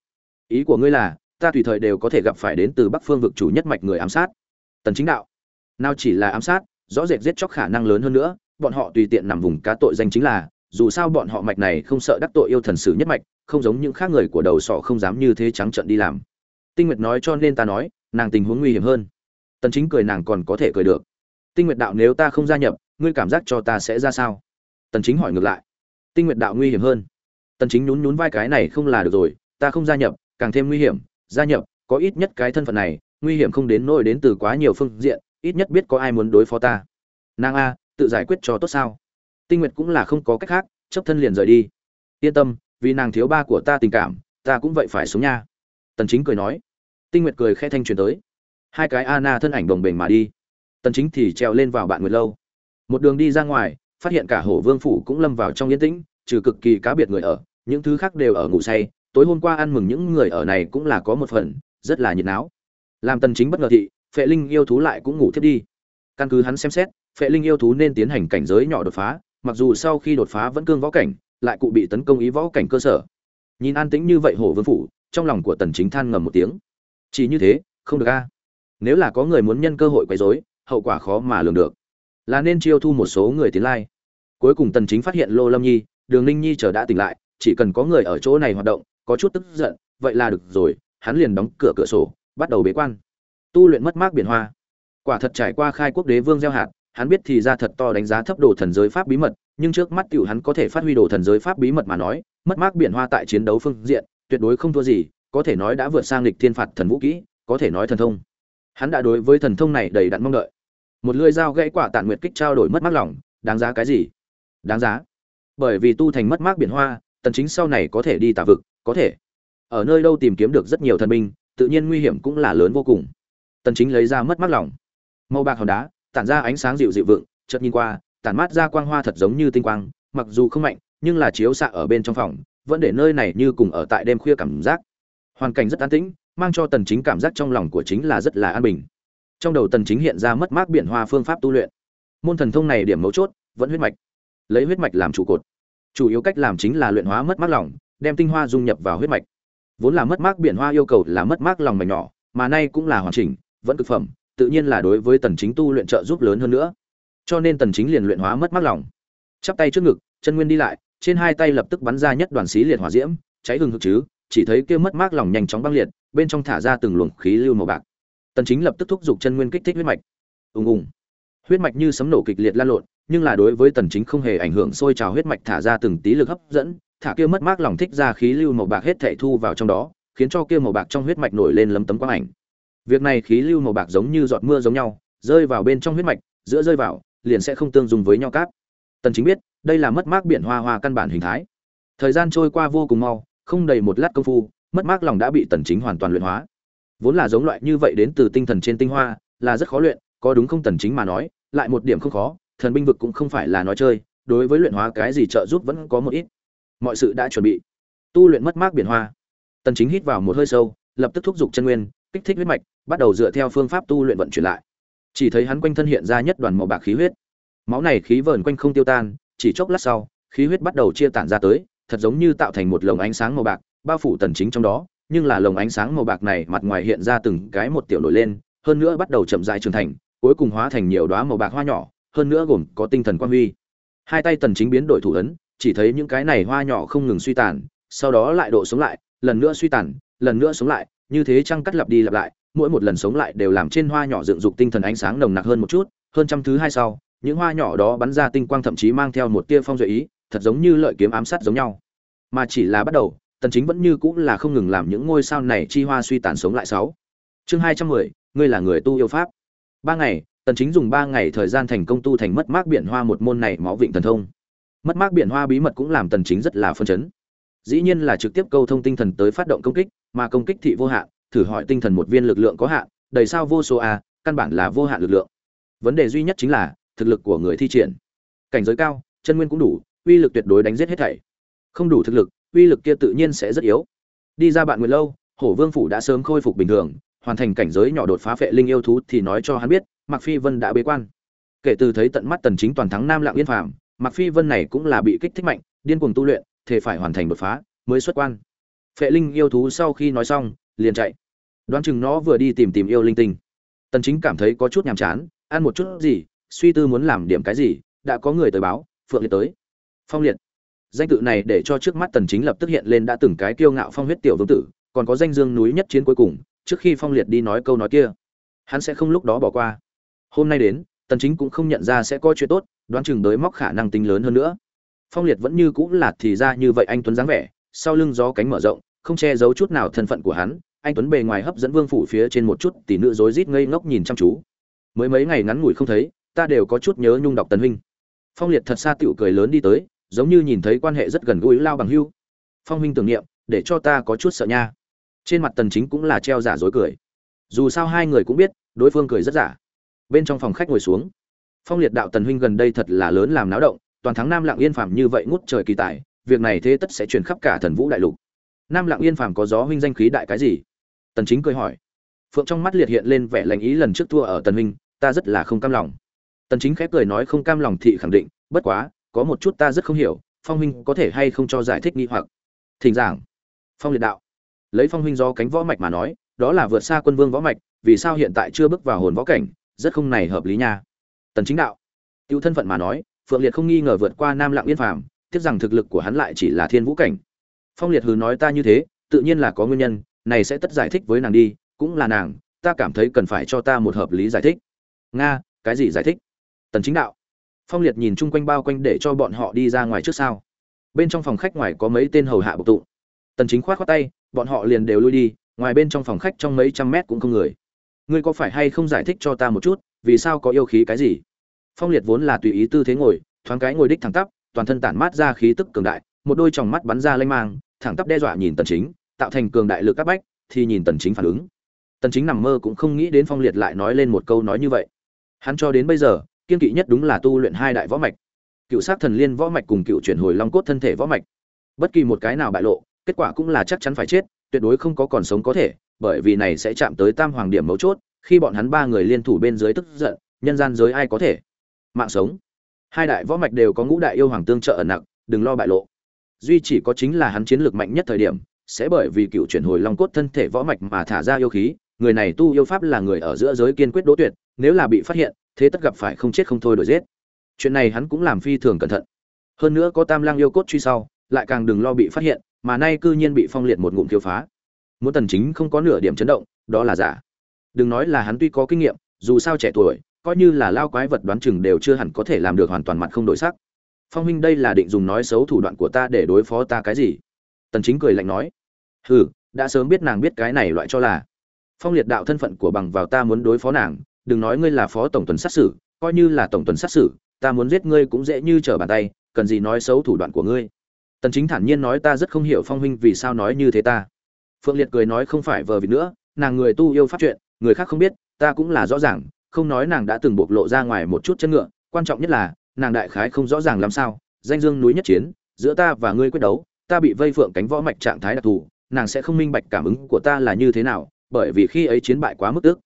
ý của ngươi là, ta tùy thời đều có thể gặp phải đến từ bắc phương vực chủ nhất mạch người ám sát. Tần chính đạo, nào chỉ là ám sát, rõ rệt giết chóc khả năng lớn hơn nữa, bọn họ tùy tiện nằm vùng cá tội danh chính là, dù sao bọn họ mạch này không sợ đắc tội yêu thần sử nhất mạch, không giống những khác người của đầu sọ không dám như thế trắng trợn đi làm. Tinh nguyệt nói cho nên ta nói, nàng tình huống nguy hiểm hơn. Tần chính cười nàng còn có thể cười được. Tinh nguyệt đạo nếu ta không gia nhập, ngươi cảm giác cho ta sẽ ra sao? Tần chính hỏi ngược lại. Tinh nguyệt đạo nguy hiểm hơn. Tần chính nhún nhún vai cái này không là được rồi, ta không gia nhập càng thêm nguy hiểm, gia nhập, có ít nhất cái thân phận này, nguy hiểm không đến nỗi đến từ quá nhiều phương diện, ít nhất biết có ai muốn đối phó ta. Nàng a, tự giải quyết cho tốt sao? Tinh nguyệt cũng là không có cách khác chấp thân liền rời đi. Yên tâm, vì nàng thiếu ba của ta tình cảm, ta cũng vậy phải sống nha. Tần chính cười nói. Tinh nguyệt cười khẽ thanh truyền tới. Hai cái Anna thân ảnh đồng bền mà đi. Tần chính thì treo lên vào bạn nguyệt lâu. Một đường đi ra ngoài, phát hiện cả hổ vương phủ cũng lâm vào trong yên tĩnh, trừ cực kỳ cá biệt người ở, những thứ khác đều ở ngủ say tối hôm qua ăn mừng những người ở này cũng là có một phần, rất là nhiệt náo. Làm tần chính bất ngờ thị, phệ linh yêu thú lại cũng ngủ thiết đi. Căn cứ hắn xem xét, phệ linh yêu thú nên tiến hành cảnh giới nhỏ đột phá, mặc dù sau khi đột phá vẫn cương võ cảnh, lại cụ bị tấn công ý võ cảnh cơ sở. Nhìn an tĩnh như vậy hổ vương phủ, trong lòng của tần chính than ngầm một tiếng. Chỉ như thế, không được a. Nếu là có người muốn nhân cơ hội quấy rối, hậu quả khó mà lường được. Là nên chiêu thu một số người tiến lai. Cuối cùng tần chính phát hiện lô lâm nhi, đường ninh nhi chờ đã tỉnh lại chỉ cần có người ở chỗ này hoạt động, có chút tức giận, vậy là được rồi, hắn liền đóng cửa cửa sổ, bắt đầu bế quan. Tu luyện mất mát biển hoa. Quả thật trải qua khai quốc đế vương gieo hạt, hắn biết thì ra thật to đánh giá thấp đồ thần giới pháp bí mật, nhưng trước mắt tiểu hắn có thể phát huy đồ thần giới pháp bí mật mà nói, mất mát biển hoa tại chiến đấu phương diện, tuyệt đối không thua gì, có thể nói đã vượt sang lịch thiên phạt thần vũ kỹ, có thể nói thần thông. Hắn đã đối với thần thông này đầy đặn mong đợi. Một lưỡi dao gãy quả tản nguyệt kích trao đổi mất mát lòng, đáng giá cái gì? Đáng giá. Bởi vì tu thành mất mát biển hoa tần chính sau này có thể đi tà vực, có thể. Ở nơi đâu tìm kiếm được rất nhiều thần binh, tự nhiên nguy hiểm cũng là lớn vô cùng. Tần chính lấy ra mất mát lòng. Màu bạc hòn đá, tản ra ánh sáng dịu dịu vượng, chợt nhìn qua, tản mát ra quang hoa thật giống như tinh quang, mặc dù không mạnh, nhưng là chiếu xạ ở bên trong phòng, vẫn để nơi này như cùng ở tại đêm khuya cảm giác. Hoàn cảnh rất an tĩnh, mang cho tần chính cảm giác trong lòng của chính là rất là an bình. Trong đầu tần chính hiện ra mất mát biển hoa phương pháp tu luyện. Môn thần thông này điểm mấu chốt, vẫn huyết mạch. Lấy huyết mạch làm trụ cột chủ yếu cách làm chính là luyện hóa mất mát lòng đem tinh hoa dung nhập vào huyết mạch. Vốn là mất mát biển hoa yêu cầu là mất mát lòng mạch nhỏ mà nay cũng là hoàn chỉnh vẫn cực phẩm tự nhiên là đối với tần chính tu luyện trợ giúp lớn hơn nữa. Cho nên tần chính liền luyện hóa mất mát lòng. Chắp tay trước ngực chân nguyên đi lại trên hai tay lập tức bắn ra nhất đoàn xí liệt hỏa diễm cháy hừng hực chứ chỉ thấy kia mất mát lòng nhanh chóng băng liệt bên trong thả ra từng luồng khí lưu màu bạc. Tần chính lập tức thúc giục chân nguyên kích thích huyết mạch. Ung ung, huyết mạch như sấm nổ kịch liệt lan lộn nhưng là đối với tần chính không hề ảnh hưởng sôi trào huyết mạch thả ra từng tí lực hấp dẫn, thả kia mất mát lòng thích ra khí lưu màu bạc hết thảy thu vào trong đó, khiến cho kia màu bạc trong huyết mạch nổi lên lấm tấm quang ảnh. Việc này khí lưu màu bạc giống như giọt mưa giống nhau, rơi vào bên trong huyết mạch, giữa rơi vào, liền sẽ không tương dung với nhau cát. tần chính biết, đây là mất mát biển hoa hoa căn bản hình thái. Thời gian trôi qua vô cùng mau, không đầy một lát công phu, mất mát lòng đã bị tần chính hoàn toàn luyện hóa. Vốn là giống loại như vậy đến từ tinh thần trên tinh hoa, là rất khó luyện, có đúng không tần chính mà nói, lại một điểm không khó thần binh vực cũng không phải là nói chơi, đối với luyện hóa cái gì trợ giúp vẫn có một ít. Mọi sự đã chuẩn bị. Tu luyện mất mát biển hoa. Tần chính hít vào một hơi sâu, lập tức thúc giục chân nguyên, kích thích huyết mạch, bắt đầu dựa theo phương pháp tu luyện vận chuyển lại. Chỉ thấy hắn quanh thân hiện ra nhất đoàn màu bạc khí huyết. Máu này khí vờn quanh không tiêu tan, chỉ chốc lát sau, khí huyết bắt đầu chia tản ra tới, thật giống như tạo thành một lồng ánh sáng màu bạc, bao phủ tần chính trong đó, nhưng là lồng ánh sáng màu bạc này mặt ngoài hiện ra từng cái một tiểu nổi lên, hơn nữa bắt đầu chậm rãi trưởng thành, cuối cùng hóa thành nhiều đóa màu bạc hoa nhỏ hơn nữa gồm có tinh thần quang huy. Hai tay tần chính biến đổi thủ ấn chỉ thấy những cái này hoa nhỏ không ngừng suy tàn sau đó lại độ sống lại lần nữa suy tàn lần nữa sống lại như thế trăng cắt lặp đi lặp lại mỗi một lần sống lại đều làm trên hoa nhỏ dựng dục tinh thần ánh sáng nồng nặc hơn một chút hơn trăm thứ hai sau những hoa nhỏ đó bắn ra tinh quang thậm chí mang theo một tia phong duệ ý thật giống như lợi kiếm ám sát giống nhau. Mà chỉ là bắt đầu tần chính vẫn như cũng là không ngừng làm những ngôi sao này chi hoa suy tàn sống lại sáu. Chương 210, ngươi là người tu yêu pháp. Ba ngày tần chính dùng ba ngày thời gian thành công tu thành mất mát biển hoa một môn này máu vịnh thần thông. Mất mát biển hoa bí mật cũng làm tần chính rất là phân chấn. Dĩ nhiên là trực tiếp câu thông tinh thần tới phát động công kích, mà công kích thị vô hạn, thử hỏi tinh thần một viên lực lượng có hạn, đầy sao vô số a, căn bản là vô hạn lực lượng. Vấn đề duy nhất chính là, thực lực của người thi triển. Cảnh giới cao, chân nguyên cũng đủ, uy lực tuyệt đối đánh giết hết thảy. Không đủ thực lực, uy lực kia tự nhiên sẽ rất yếu. Đi ra bạn nguyện lâu, hổ vương phủ đã sớm khôi phục bình thường, hoàn thành cảnh giới nhỏ đột phá phệ linh yêu thú thì nói cho hắn biết Mạc Phi Vân đã bế quan. Kể từ thấy tận mắt Tần Chính toàn thắng Nam Lạng Yên Phàm, Mạc Phi Vân này cũng là bị kích thích mạnh, điên cuồng tu luyện, thể phải hoàn thành đột phá mới xuất quan. Phệ Linh yêu thú sau khi nói xong, liền chạy. Đoán chừng nó vừa đi tìm tìm yêu linh tinh. Tần Chính cảm thấy có chút nhàm chán, ăn một chút gì, suy tư muốn làm điểm cái gì, đã có người tới báo, Phượng Liệt tới. Phong Liệt. Danh tự này để cho trước mắt Tần Chính lập tức hiện lên đã từng cái kiêu ngạo phong huyết tiểu vương tử, còn có danh dương núi nhất chiến cuối cùng, trước khi Phong Liệt đi nói câu nói kia, hắn sẽ không lúc đó bỏ qua hôm nay đến, tần chính cũng không nhận ra sẽ có chuyện tốt, đoán chừng đối móc khả năng tính lớn hơn nữa. Phong liệt vẫn như cũng là thì ra như vậy anh tuấn dáng vẻ, sau lưng gió cánh mở rộng, không che giấu chút nào thân phận của hắn, anh tuấn bề ngoài hấp dẫn vương phủ phía trên một chút, tỷ nữ rối rít ngây ngốc nhìn chăm chú. Mới mấy ngày ngắn ngủi không thấy, ta đều có chút nhớ nhung đọc tần huynh. Phong liệt thật xa tiểu cười lớn đi tới, giống như nhìn thấy quan hệ rất gần gũi lao bằng hưu. Phong huynh tưởng niệm, để cho ta có chút sợ nha. Trên mặt tần chính cũng là treo giả dối cười. Dù sao hai người cũng biết, đối phương cười rất giả bên trong phòng khách ngồi xuống. Phong liệt đạo tần huynh gần đây thật là lớn làm náo động, toàn thắng nam lạng yên phàm như vậy ngút trời kỳ tài, việc này thế tất sẽ truyền khắp cả thần vũ đại lục. Nam lạng yên phàm có gió huynh danh khí đại cái gì? Tần chính cười hỏi. Phượng trong mắt liệt hiện lên vẻ lành ý lần trước thua ở tần huynh, ta rất là không cam lòng. Tần chính khép cười nói không cam lòng thị khẳng định, bất quá, có một chút ta rất không hiểu, phong huynh có thể hay không cho giải thích nghi hoặc. Thỉnh giảng. Phong liệt đạo. Lấy phong huynh do cánh võ mạch mà nói, đó là vượt xa quân vương võ mạch, vì sao hiện tại chưa bước vào hồn võ cảnh rất không này hợp lý nha. Tần chính đạo. Tiêu thân phận mà nói, phượng liệt không nghi ngờ vượt qua nam lạng yên phàm, tiếc rằng thực lực của hắn lại chỉ là thiên vũ cảnh. Phong liệt hừ nói ta như thế, tự nhiên là có nguyên nhân, này sẽ tất giải thích với nàng đi, cũng là nàng, ta cảm thấy cần phải cho ta một hợp lý giải thích. Nga, cái gì giải thích? Tần chính đạo. Phong liệt nhìn chung quanh bao quanh để cho bọn họ đi ra ngoài trước sao. Bên trong phòng khách ngoài có mấy tên hầu hạ bộc tụ. Tần chính khoát khoát tay, bọn họ liền đều lui đi, ngoài bên trong phòng khách trong mấy trăm mét cũng không người ngươi có phải hay không giải thích cho ta một chút, vì sao có yêu khí cái gì? Phong liệt vốn là tùy ý tư thế ngồi, thoáng cái ngồi đích thẳng tắp, toàn thân tản mát ra khí tức cường đại, một đôi tròng mắt bắn ra lanh mang, thẳng tắp đe dọa nhìn tần chính, tạo thành cường đại lực áp bách, thì nhìn tần chính phản ứng. Tần chính nằm mơ cũng không nghĩ đến phong liệt lại nói lên một câu nói như vậy. Hắn cho đến bây giờ, kiên kỵ nhất đúng là tu luyện hai đại võ mạch, cựu sát thần liên võ mạch cùng cựu chuyển hồi long cốt thân thể võ mạch. Bất kỳ một cái nào bại lộ, kết quả cũng là chắc chắn phải chết, tuyệt đối không có còn sống có thể bởi vì này sẽ chạm tới tam hoàng điểm mấu chốt, khi bọn hắn ba người liên thủ bên dưới tức giận, nhân gian giới ai có thể mạng sống. Hai đại võ mạch đều có ngũ đại yêu hoàng tương trợ ẩn nặng đừng lo bại lộ. Duy chỉ có chính là hắn chiến lược mạnh nhất thời điểm, sẽ bởi vì cựu chuyển hồi long cốt thân thể võ mạch mà thả ra yêu khí, người này tu yêu pháp là người ở giữa giới kiên quyết đỗ tuyệt, nếu là bị phát hiện, thế tất gặp phải không chết không thôi đổi giết. Chuyện này hắn cũng làm phi thường cẩn thận. Hơn nữa có tam lang yêu cốt truy sau, lại càng đừng lo bị phát hiện, mà nay cư nhiên bị phong liệt một ngụm thiếu phá muốn tần chính không có nửa điểm chấn động, đó là giả. Đừng nói là hắn tuy có kinh nghiệm, dù sao trẻ tuổi, coi như là lao quái vật đoán chừng đều chưa hẳn có thể làm được hoàn toàn mặt không đổi sắc. Phong huynh đây là định dùng nói xấu thủ đoạn của ta để đối phó ta cái gì? Tần chính cười lạnh nói. Hừ, đã sớm biết nàng biết cái này loại cho là. Phong liệt đạo thân phận của bằng vào ta muốn đối phó nàng, đừng nói ngươi là phó tổng tuần sát xử, coi như là tổng tuần sát xử, ta muốn giết ngươi cũng dễ như trở bàn tay, cần gì nói xấu thủ đoạn của ngươi? Tần chính thản nhiên nói ta rất không hiểu phong huynh vì sao nói như thế ta phượng liệt cười nói không phải vờ vịt nữa, nàng người tu yêu pháp chuyện, người khác không biết, ta cũng là rõ ràng, không nói nàng đã từng bộc lộ ra ngoài một chút chân ngựa, quan trọng nhất là, nàng đại khái không rõ ràng làm sao, danh dương núi nhất chiến, giữa ta và ngươi quyết đấu, ta bị vây phượng cánh võ mạch trạng thái đặc thù, nàng sẽ không minh bạch cảm ứng của ta là như thế nào, bởi vì khi ấy chiến bại quá mức tức.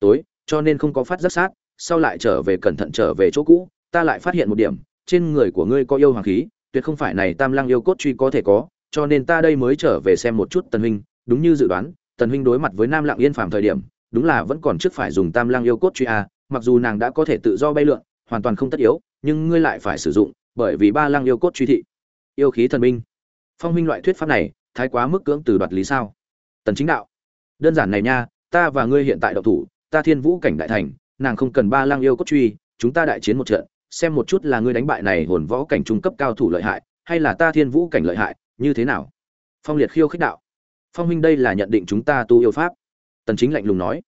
Tối, cho nên không có phát giác sát, sau lại trở về cẩn thận trở về chỗ cũ, ta lại phát hiện một điểm, trên người của ngươi có yêu hoàng khí, tuyệt không phải này tam lăng yêu cốt truy có thể có, cho nên ta đây mới trở về xem một chút tần huynh đúng như dự đoán, tần huynh đối mặt với nam lặng yên phàm thời điểm, đúng là vẫn còn trước phải dùng tam lăng yêu cốt truy a, mặc dù nàng đã có thể tự do bay lượn, hoàn toàn không tất yếu, nhưng ngươi lại phải sử dụng, bởi vì ba lăng yêu cốt truy thị. Yêu khí thần minh. Phong minh loại thuyết pháp này, thái quá mức cưỡng từ đoạt lý sao? Tần chính đạo. Đơn giản này nha, ta và ngươi hiện tại đậu thủ, ta thiên vũ cảnh đại thành, nàng không cần ba lăng yêu cốt truy, chúng ta đại chiến một trận, xem một chút là ngươi đánh bại này hồn võ cảnh trung cấp cao thủ lợi hại, hay là ta thiên vũ cảnh lợi hại, như thế nào? Phong liệt khiêu khích đạo phong huynh đây là nhận định chúng ta tu yêu pháp. Tần chính lạnh lùng nói.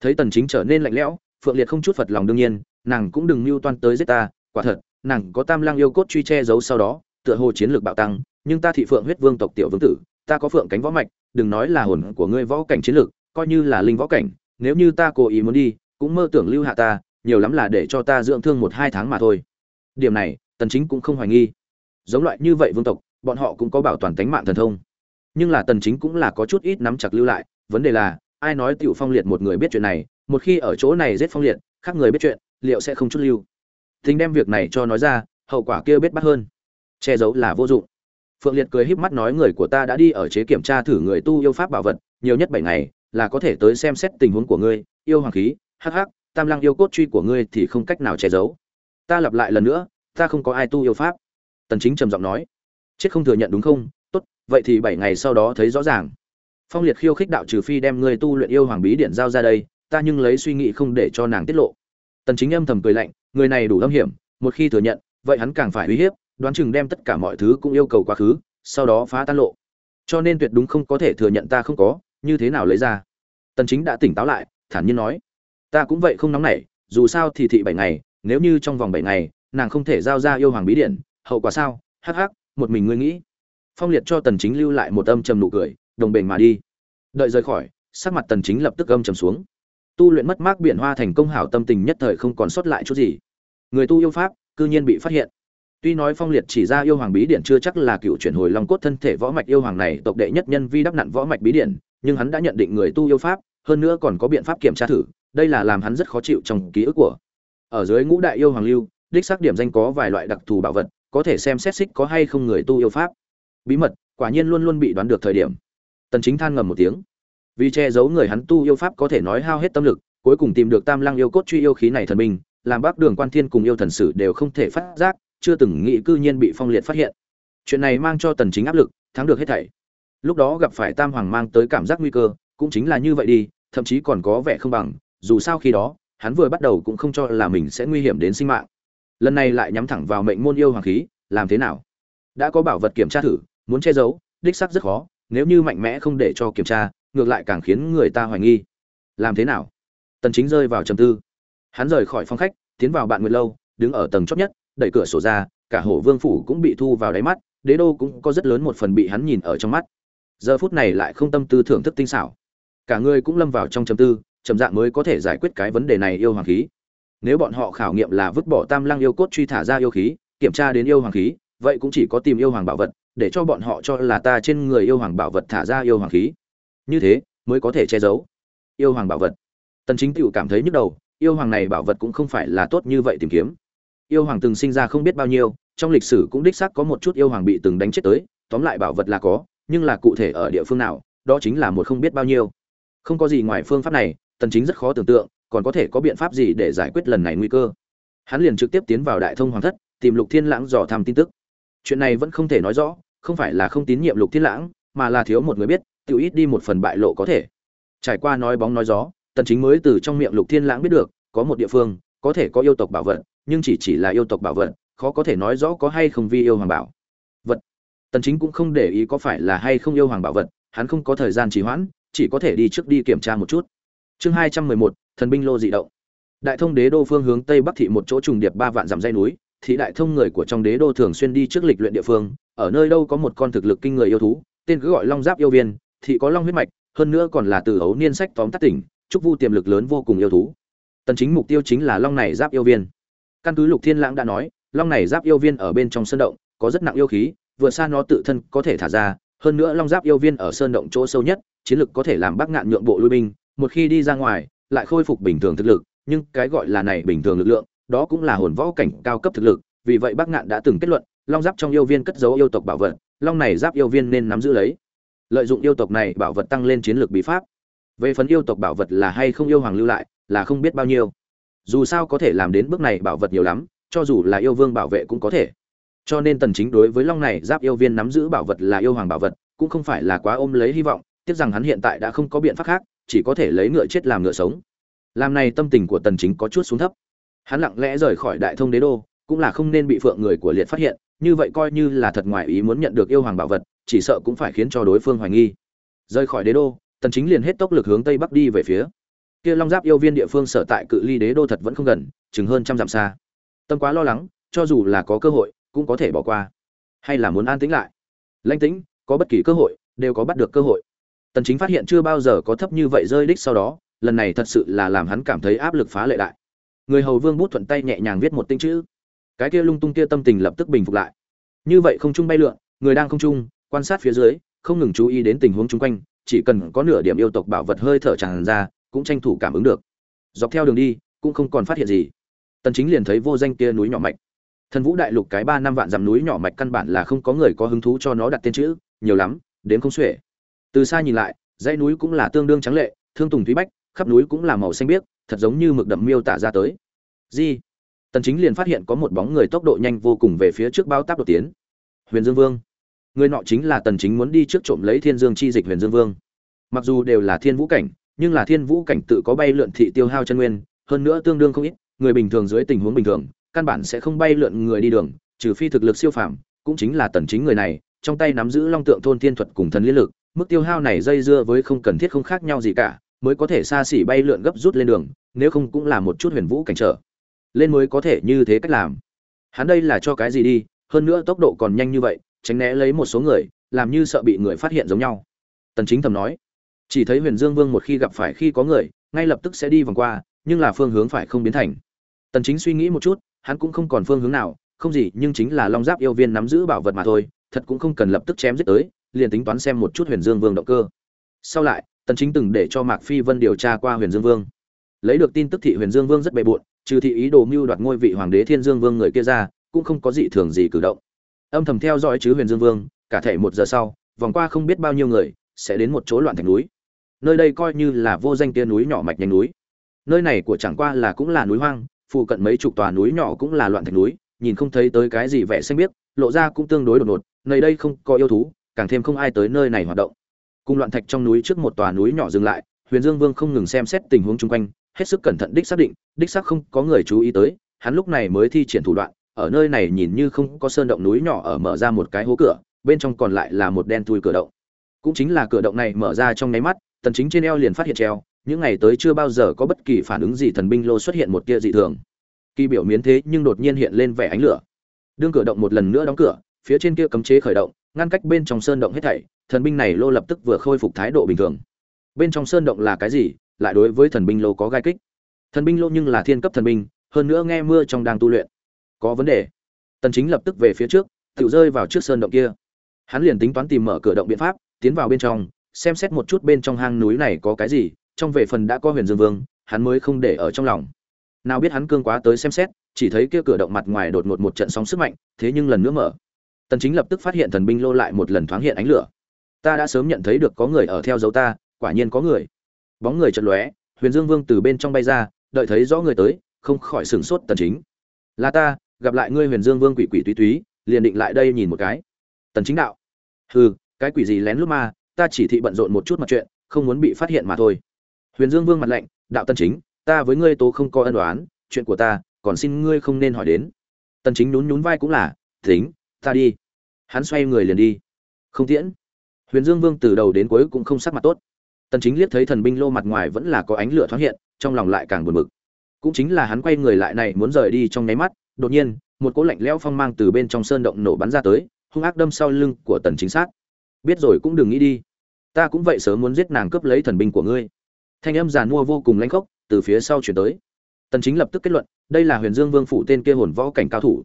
Thấy tần chính trở nên lạnh lẽo, phượng liệt không chút phật lòng đương nhiên, nàng cũng đừng mưu toan tới giết ta, quả thật, nàng có tam lang yêu cốt truy che giấu sau đó, tựa hồ chiến lược bạo tăng, nhưng ta thị phượng huyết vương tộc tiểu vương tử, ta có phượng cánh võ mạch, đừng nói là hồn của ngươi võ cảnh chiến lược, coi như là linh võ cảnh, nếu như ta cố ý muốn đi, cũng mơ tưởng lưu hạ ta, nhiều lắm là để cho ta dưỡng thương một hai tháng mà thôi. Điểm này, tần chính cũng không hoài nghi. Giống loại như vậy vương tộc, bọn họ cũng có bảo toàn tính mạng thần thông nhưng là tần chính cũng là có chút ít nắm chặt lưu lại, vấn đề là, ai nói tiểu phong liệt một người biết chuyện này, một khi ở chỗ này giết phong liệt, khác người biết chuyện, liệu sẽ không chút lưu. Tính đem việc này cho nói ra, hậu quả kia biết bắt hơn. Che giấu là vô dụng. Phượng liệt cười híp mắt nói người của ta đã đi ở chế kiểm tra thử người tu yêu pháp bảo vật, nhiều nhất bảy ngày, là có thể tới xem xét tình huống của ngươi, yêu hoàng khí, hắc hắc, tam lăng yêu cốt truy của ngươi thì không cách nào che giấu. Ta lặp lại lần nữa, ta không có ai tu yêu pháp. Tần chính trầm giọng nói. Chết không thừa nhận đúng không? Vậy thì bảy ngày sau đó thấy rõ ràng. Phong liệt khiêu khích đạo trừ phi đem ngươi tu luyện yêu hoàng bí điện giao ra đây, ta nhưng lấy suy nghĩ không để cho nàng tiết lộ. Tần chính âm thầm cười lạnh, người này đủ âm hiểm, một khi thừa nhận, vậy hắn càng phải uy hiếp, đoán chừng đem tất cả mọi thứ cũng yêu cầu quá khứ, sau đó phá tan lộ. Cho nên tuyệt đúng không có thể thừa nhận ta không có, như thế nào lấy ra? Tần chính đã tỉnh táo lại, thản nhiên nói, ta cũng vậy không nóng nảy, dù sao thì thị bảy ngày, nếu như trong vòng bảy ngày, nàng không thể giao ra yêu hoàng bí điển hậu quả sao? Hắc hắc, một mình ngươi nghĩ phong liệt cho tần chính lưu lại một âm trầm nụ cười, đồng bền mà đi. Đợi rời khỏi, sắc mặt tần chính lập tức âm trầm xuống. Tu luyện mất mát biển hoa thành công hảo tâm tình nhất thời không còn sót lại chút gì. Người tu yêu pháp, cư nhiên bị phát hiện. Tuy nói phong liệt chỉ ra yêu hoàng bí điển chưa chắc là cựu chuyển hồi long cốt thân thể võ mạch yêu hoàng này tộc đệ nhất nhân vi đắp nặn võ mạch bí điển, nhưng hắn đã nhận định người tu yêu pháp, hơn nữa còn có biện pháp kiểm tra thử, đây là làm hắn rất khó chịu trong ký ức của. Ở dưới ngũ đại yêu hoàng lưu, đích xác điểm danh có vài loại đặc thù bảo vật, có thể xem xét xích có hay không người tu yêu pháp bí mật, quả nhiên luôn luôn bị đoán được thời điểm. Tần chính than ngầm một tiếng. Vì che giấu người hắn tu yêu pháp có thể nói hao hết tâm lực, cuối cùng tìm được tam lăng yêu cốt truy yêu khí này thần minh, làm bác đường quan thiên cùng yêu thần sử đều không thể phát giác, chưa từng nghĩ cư nhiên bị phong liệt phát hiện. Chuyện này mang cho tần chính áp lực, thắng được hết thảy. Lúc đó gặp phải tam hoàng mang tới cảm giác nguy cơ, cũng chính là như vậy đi, thậm chí còn có vẻ không bằng, dù sao khi đó, hắn vừa bắt đầu cũng không cho là mình sẽ nguy hiểm đến sinh mạng. Lần này lại nhắm thẳng vào mệnh môn yêu hoàng khí, làm thế nào? Đã có bảo vật kiểm tra thử muốn che giấu, đích xác rất khó, nếu như mạnh mẽ không để cho kiểm tra, ngược lại càng khiến người ta hoài nghi. Làm thế nào? Tần chính rơi vào trầm tư. Hắn rời khỏi phòng khách, tiến vào bạn nguyệt lâu, đứng ở tầng chót nhất, đẩy cửa sổ ra, cả hổ vương phủ cũng bị thu vào đáy mắt, đế đô cũng có rất lớn một phần bị hắn nhìn ở trong mắt. Giờ phút này lại không tâm tư thưởng thức tinh xảo. Cả người cũng lâm vào trong trầm tư trầm dạng mới có thể giải quyết cái vấn đề này yêu hoàng khí. Nếu bọn họ khảo nghiệm là vứt bỏ tam lăng yêu cốt truy thả ra yêu khí, kiểm tra đến yêu hoàng khí vậy cũng chỉ có tìm yêu hoàng bảo vật, để cho bọn họ cho là ta trên người yêu hoàng bảo vật thả ra yêu hoàng khí. Như thế, mới có thể che giấu yêu hoàng bảo vật. Tần chính tựu cảm thấy nhức đầu, yêu hoàng này bảo vật cũng không phải là tốt như vậy tìm kiếm. Yêu hoàng từng sinh ra không biết bao nhiêu, trong lịch sử cũng đích xác có một chút yêu hoàng bị từng đánh chết tới, tóm lại bảo vật là có, nhưng là cụ thể ở địa phương nào, đó chính là một không biết bao nhiêu. Không có gì ngoài phương pháp này, tần chính rất khó tưởng tượng, còn có thể có biện pháp gì để giải quyết lần này nguy cơ. Hắn liền trực tiếp tiến vào đại thông hoàng thất, tìm lục thiên lãng dò thăm tin tức chuyện này vẫn không thể nói rõ không phải là không tín nhiệm lục thiên lãng mà là thiếu một người biết tự ít đi một phần bại lộ có thể. Trải qua nói bóng nói gió tần chính mới từ trong miệng lục thiên lãng biết được có một địa phương có thể có yêu tộc bảo vật nhưng chỉ chỉ là yêu tộc bảo vật khó có thể nói rõ có hay không vi yêu hoàng bảo. Vật. Tần chính cũng không để ý có phải là hay không yêu hoàng bảo vật hắn không có thời gian trì hoãn chỉ có thể đi trước đi kiểm tra một chút. Chương 211, thần binh lô dị động. Đại thông đế đô phương hướng tây bắc thị một chỗ trùng điệp ba vạn dặm dây núi thị đại thông người của trong đế đô thường xuyên đi trước lịch luyện địa phương, ở nơi đâu có một con thực lực kinh người yêu thú, tên cứ gọi long giáp yêu viên, thị có long huyết mạch, hơn nữa còn là từ ấu niên sách tóm tắt tỉnh trúc vu tiềm lực lớn vô cùng yêu thú. Tần chính mục tiêu chính là long này giáp yêu viên. Căn cứ lục thiên lãng đã nói, long này giáp yêu viên ở bên trong sơn động, có rất nặng yêu khí, vừa xa nó tự thân có thể thả ra, hơn nữa long giáp yêu viên ở sơn động chỗ sâu nhất, chiến lực có thể làm bắc ngạn nhượng bộ lui binh, một khi đi ra ngoài, lại khôi phục bình thường thực lực, nhưng cái gọi là này bình thường lực lượng đó cũng là hồn võ cảnh cao cấp thực lực, vì vậy Bắc ngạn đã từng kết luận, long giáp trong yêu viên cất giấu yêu tộc bảo vật, long này giáp yêu viên nên nắm giữ lấy. Lợi dụng yêu tộc này bảo vật tăng lên chiến lược bí pháp. Về phần yêu tộc bảo vật là hay không yêu hoàng lưu lại, là không biết bao nhiêu. Dù sao có thể làm đến bước này bảo vật nhiều lắm, cho dù là yêu vương bảo vệ cũng có thể. Cho nên tần chính đối với long này giáp yêu viên nắm giữ bảo vật là yêu hoàng bảo vật, cũng không phải là quá ôm lấy hy vọng, tiếc rằng hắn hiện tại đã không có biện pháp khác, chỉ có thể lấy ngựa chết làm ngựa sống. Làm này tâm tình của tần chính có chút xuống thấp hắn lặng lẽ rời khỏi đại thông đế đô, cũng là không nên bị phượng người của liệt phát hiện, như vậy coi như là thật ngoài ý muốn nhận được yêu hoàng bảo vật, chỉ sợ cũng phải khiến cho đối phương hoài nghi. Rời khỏi đế đô, tần chính liền hết tốc lực hướng tây bắc đi về phía. Kia long giáp yêu viên địa phương sở tại cự ly đế đô thật vẫn không gần, chừng hơn trăm dặm xa. Tâm quá lo lắng, cho dù là có cơ hội, cũng có thể bỏ qua. Hay là muốn an tĩnh lại? Lãnh tĩnh, có bất kỳ cơ hội, đều có bắt được cơ hội. Tần chính phát hiện chưa bao giờ có thấp như vậy rơi đích sau đó, lần này thật sự là làm hắn cảm thấy áp lực phá lệ đại người hầu vương bút thuận tay nhẹ nhàng viết một tinh chữ. Cái kia lung tung kia tâm tình lập tức bình phục lại. Như vậy không trung bay lượn, người đang không trung quan sát phía dưới, không ngừng chú ý đến tình huống chung quanh, chỉ cần có nửa điểm yêu tộc bảo vật hơi thở tràn ra, cũng tranh thủ cảm ứng được. Dọc theo đường đi, cũng không còn phát hiện gì. Tần chính liền thấy vô danh kia núi nhỏ mạch. Thần vũ đại lục cái ba năm vạn dặm núi nhỏ mạch căn bản là không có người có hứng thú cho nó đặt tên chữ, nhiều lắm đến không xuể. Từ xa nhìn lại, dãy núi cũng là tương đương trắng lệ, thương tùng thúy bách, khắp núi cũng là màu xanh biếc thật giống như mực đậm miêu tả ra tới. Gì tần chính liền phát hiện có một bóng người tốc độ nhanh vô cùng về phía trước bao táp đột tiến. Huyền dương vương. Người nọ chính là tần chính muốn đi trước trộm lấy thiên dương chi dịch huyền dương vương. Mặc dù đều là thiên vũ cảnh, nhưng là thiên vũ cảnh tự có bay lượn thị tiêu hao chân nguyên, hơn nữa tương đương không ít, người bình thường dưới tình huống bình thường, căn bản sẽ không bay lượn người đi đường, trừ phi thực lực siêu phàm, cũng chính là tần chính người này, trong tay nắm giữ long tượng thôn thiên thuật cùng thần liên lực, mức tiêu hao này dây dưa với không cần thiết không khác nhau gì cả, mới có thể xa xỉ bay lượn gấp rút lên đường nếu không cũng là một chút huyền vũ cảnh trở. Lên mới có thể như thế cách làm. Hắn đây là cho cái gì đi, hơn nữa tốc độ còn nhanh như vậy, tránh né lấy một số người, làm như sợ bị người phát hiện giống nhau. Tần chính thầm nói, chỉ thấy huyền dương vương một khi gặp phải khi có người, ngay lập tức sẽ đi vòng qua, nhưng là phương hướng phải không biến thành. Tần chính suy nghĩ một chút, hắn cũng không còn phương hướng nào, không gì, nhưng chính là long giáp yêu viên nắm giữ bảo vật mà thôi, thật cũng không cần lập tức chém giết tới, liền tính toán xem một chút huyền dương vương động cơ. Sau lại, tần chính từng để cho mạc phi vân điều tra qua huyền dương vương lấy được tin tức thị huyền dương vương rất bề bộn, trừ thị ý đồ mưu đoạt ngôi vị hoàng đế thiên dương vương người kia ra, cũng không có gì thường gì cử động. Âm thầm theo dõi chứ huyền dương vương, cả thể một giờ sau, vòng qua không biết bao nhiêu người, sẽ đến một chỗ loạn thành núi. Nơi đây coi như là vô danh tia núi nhỏ mạch nhánh núi. Nơi này của chẳng qua là cũng là núi hoang, phụ cận mấy chục tòa núi nhỏ cũng là loạn thành núi, nhìn không thấy tới cái gì vẻ xanh biếc, lộ ra cũng tương đối đột ngột, nơi đây không có yêu thú, càng thêm không ai tới nơi này hoạt động. Cùng loạn thạch trong núi trước một tòa núi nhỏ dừng lại, huyền dương vương không ngừng xem xét tình huống chung quanh hết sức cẩn thận đích xác định, đích xác không có người chú ý tới, hắn lúc này mới thi triển thủ đoạn, ở nơi này nhìn như không có sơn động núi nhỏ ở mở ra một cái hố cửa, bên trong còn lại là một đen thui cửa động. Cũng chính là cửa động này mở ra trong nháy mắt, tần chính trên eo liền phát hiện treo, những ngày tới chưa bao giờ có bất kỳ phản ứng gì thần binh lô xuất hiện một tia dị thường. Kỳ biểu miến thế nhưng đột nhiên hiện lên vẻ ánh lửa. Đương cửa động một lần nữa đóng cửa, phía trên kia cấm chế khởi động, ngăn cách bên trong sơn động hết thảy, thần binh này lô lập tức vừa khôi phục thái độ bình thường. Bên trong sơn động là cái gì? Lại đối với thần binh lô có gai kích. Thần binh lô nhưng là thiên cấp thần binh, hơn nữa nghe mưa trong đang tu luyện. Có vấn đề. Tần chính lập tức về phía trước, tự rơi vào trước sơn động kia. Hắn liền tính toán tìm mở cửa động biện pháp, tiến vào bên trong, xem xét một chút bên trong hang núi này có cái gì, trong về phần đã có huyền dương vương, hắn mới không để ở trong lòng. Nào biết hắn cương quá tới xem xét, chỉ thấy kia cửa động mặt ngoài đột ngột một trận sóng sức mạnh, thế nhưng lần nữa mở. Tần chính lập tức phát hiện thần binh lô lại một lần thoáng hiện ánh lửa. Ta đã sớm nhận thấy được có người ở theo dấu ta, quả nhiên có người bóng người chật lóe, huyền dương vương từ bên trong bay ra, đợi thấy rõ người tới, không khỏi sửng sốt tần chính. Là ta, gặp lại ngươi huyền dương vương quỷ quỷ túy túy, liền định lại đây nhìn một cái. Tần chính đạo. Hừ, cái quỷ gì lén lút ma, ta chỉ thị bận rộn một chút mặt chuyện, không muốn bị phát hiện mà thôi. Huyền dương vương mặt lạnh, đạo tần chính, ta với ngươi tố không có ân đoán chuyện của ta, còn xin ngươi không nên hỏi đến. Tần chính nhún nhún vai cũng là, tính, ta đi. Hắn xoay người liền đi. Không tiễn. Huyền dương vương từ đầu đến cuối cũng không sắc mặt tốt tần chính liếc thấy thần binh lô mặt ngoài vẫn là có ánh lửa thoáng hiện, trong lòng lại càng buồn bực. Cũng chính là hắn quay người lại này muốn rời đi trong nháy mắt, đột nhiên, một cỗ lạnh lẽo phong mang từ bên trong sơn động nổ bắn ra tới, hung ác đâm sau lưng của tần chính sát. Biết rồi cũng đừng nghĩ đi. Ta cũng vậy sớm muốn giết nàng cướp lấy thần binh của ngươi. Thanh âm giàn mua vô cùng lãnh khốc từ phía sau chuyển tới. Tần chính lập tức kết luận, đây là huyền dương vương phủ tên kia hồn võ cảnh cao thủ.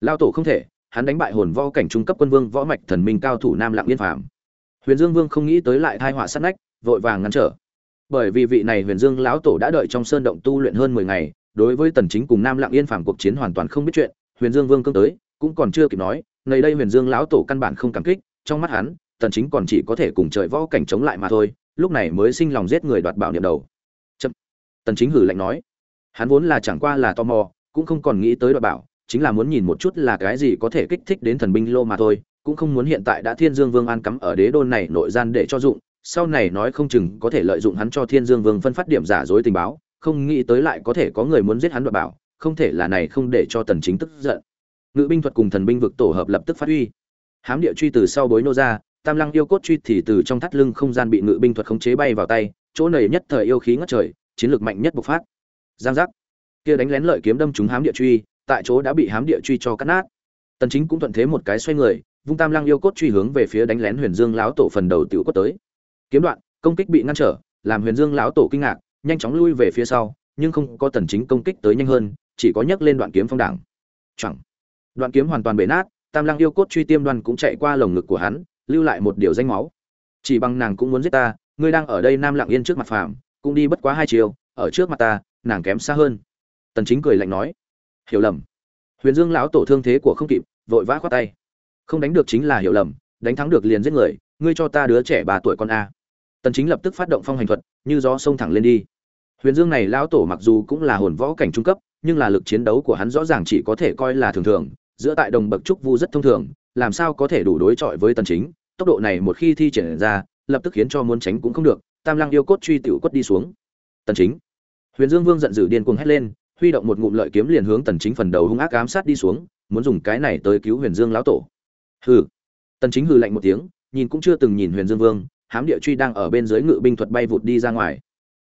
Lao tổ không thể, hắn đánh bại hồn võ cảnh trung cấp quân vương võ mạch thần minh cao thủ nam lặng yên phàm. Huyền dương vương không nghĩ tới lại thai họa sát nách vội vàng ngăn trở. Bởi vì vị này huyền dương lão tổ đã đợi trong sơn động tu luyện hơn 10 ngày, đối với tần chính cùng nam lặng yên phàm cuộc chiến hoàn toàn không biết chuyện, huyền dương vương cương tới, cũng còn chưa kịp nói, nơi đây huyền dương lão tổ căn bản không cảm kích, trong mắt hắn, tần chính còn chỉ có thể cùng trời võ cảnh chống lại mà thôi, lúc này mới sinh lòng giết người đoạt bảo niệm đầu. Chậm. tần chính hử lạnh nói. Hắn vốn là chẳng qua là tò mò, cũng không còn nghĩ tới đoạt bảo, chính là muốn nhìn một chút là cái gì có thể kích thích đến thần binh lô mà thôi, cũng không muốn hiện tại đã thiên dương vương an cắm ở đế đôn này nội gian để cho dụng sau này nói không chừng có thể lợi dụng hắn cho thiên dương vương phân phát điểm giả dối tình báo, không nghĩ tới lại có thể có người muốn giết hắn đoạt bảo, không thể là này không để cho tần chính tức giận. Ngự binh thuật cùng thần binh vực tổ hợp lập tức phát huy. Hám địa truy từ sau bối nô ra, tam lăng yêu cốt truy thì từ trong thắt lưng không gian bị ngự binh thuật khống chế bay vào tay, chỗ này nhất thời yêu khí ngất trời, chiến lược mạnh nhất bộc phát. Giang giác. Kia đánh lén lợi kiếm đâm trúng hám địa truy, tại chỗ đã bị hám địa truy cho cắt nát. Tần chính cũng thuận thế một cái xoay người, vung tam lăng yêu cốt truy hướng về phía đánh lén huyền dương lão tổ phần đầu tiểu cốt tới kiếm đoạn, công kích bị ngăn trở, làm huyền dương lão tổ kinh ngạc, nhanh chóng lui về phía sau, nhưng không có tần chính công kích tới nhanh hơn, chỉ có nhấc lên đoạn kiếm phong đảng. Chẳng đoạn kiếm hoàn toàn bể nát, tam lăng yêu cốt truy tiêm đoàn cũng chạy qua lồng ngực của hắn, lưu lại một điều danh máu. Chỉ bằng nàng cũng muốn giết ta, ngươi đang ở đây nam lặng yên trước mặt phàm, cũng đi bất quá hai chiều, ở trước mặt ta, nàng kém xa hơn. Tần chính cười lạnh nói. Hiểu lầm. Huyền dương lão tổ thương thế của không kịp, vội vã khoát tay. Không đánh được chính là hiểu lầm, đánh thắng được liền giết người, ngươi cho ta đứa trẻ ba tuổi con a tần chính lập tức phát động phong hành thuật, như gió sông thẳng lên đi. Huyền dương này lão tổ mặc dù cũng là hồn võ cảnh trung cấp, nhưng là lực chiến đấu của hắn rõ ràng chỉ có thể coi là thường thường, giữa tại đồng bậc trúc vu rất thông thường, làm sao có thể đủ đối chọi với tần chính, tốc độ này một khi thi triển ra, lập tức khiến cho muốn tránh cũng không được, tam lăng yêu cốt truy tiểu quất đi xuống. Tần chính. Huyền dương vương giận dữ điên cuồng hét lên, huy động một ngụm lợi kiếm liền hướng tần chính phần đầu hung ác ám sát đi xuống, muốn dùng cái này tới cứu huyền dương lão tổ. Hừ. Tần chính hừ lạnh một tiếng, nhìn cũng chưa từng nhìn huyền dương vương hám địa truy đang ở bên dưới ngự binh thuật bay vụt đi ra ngoài.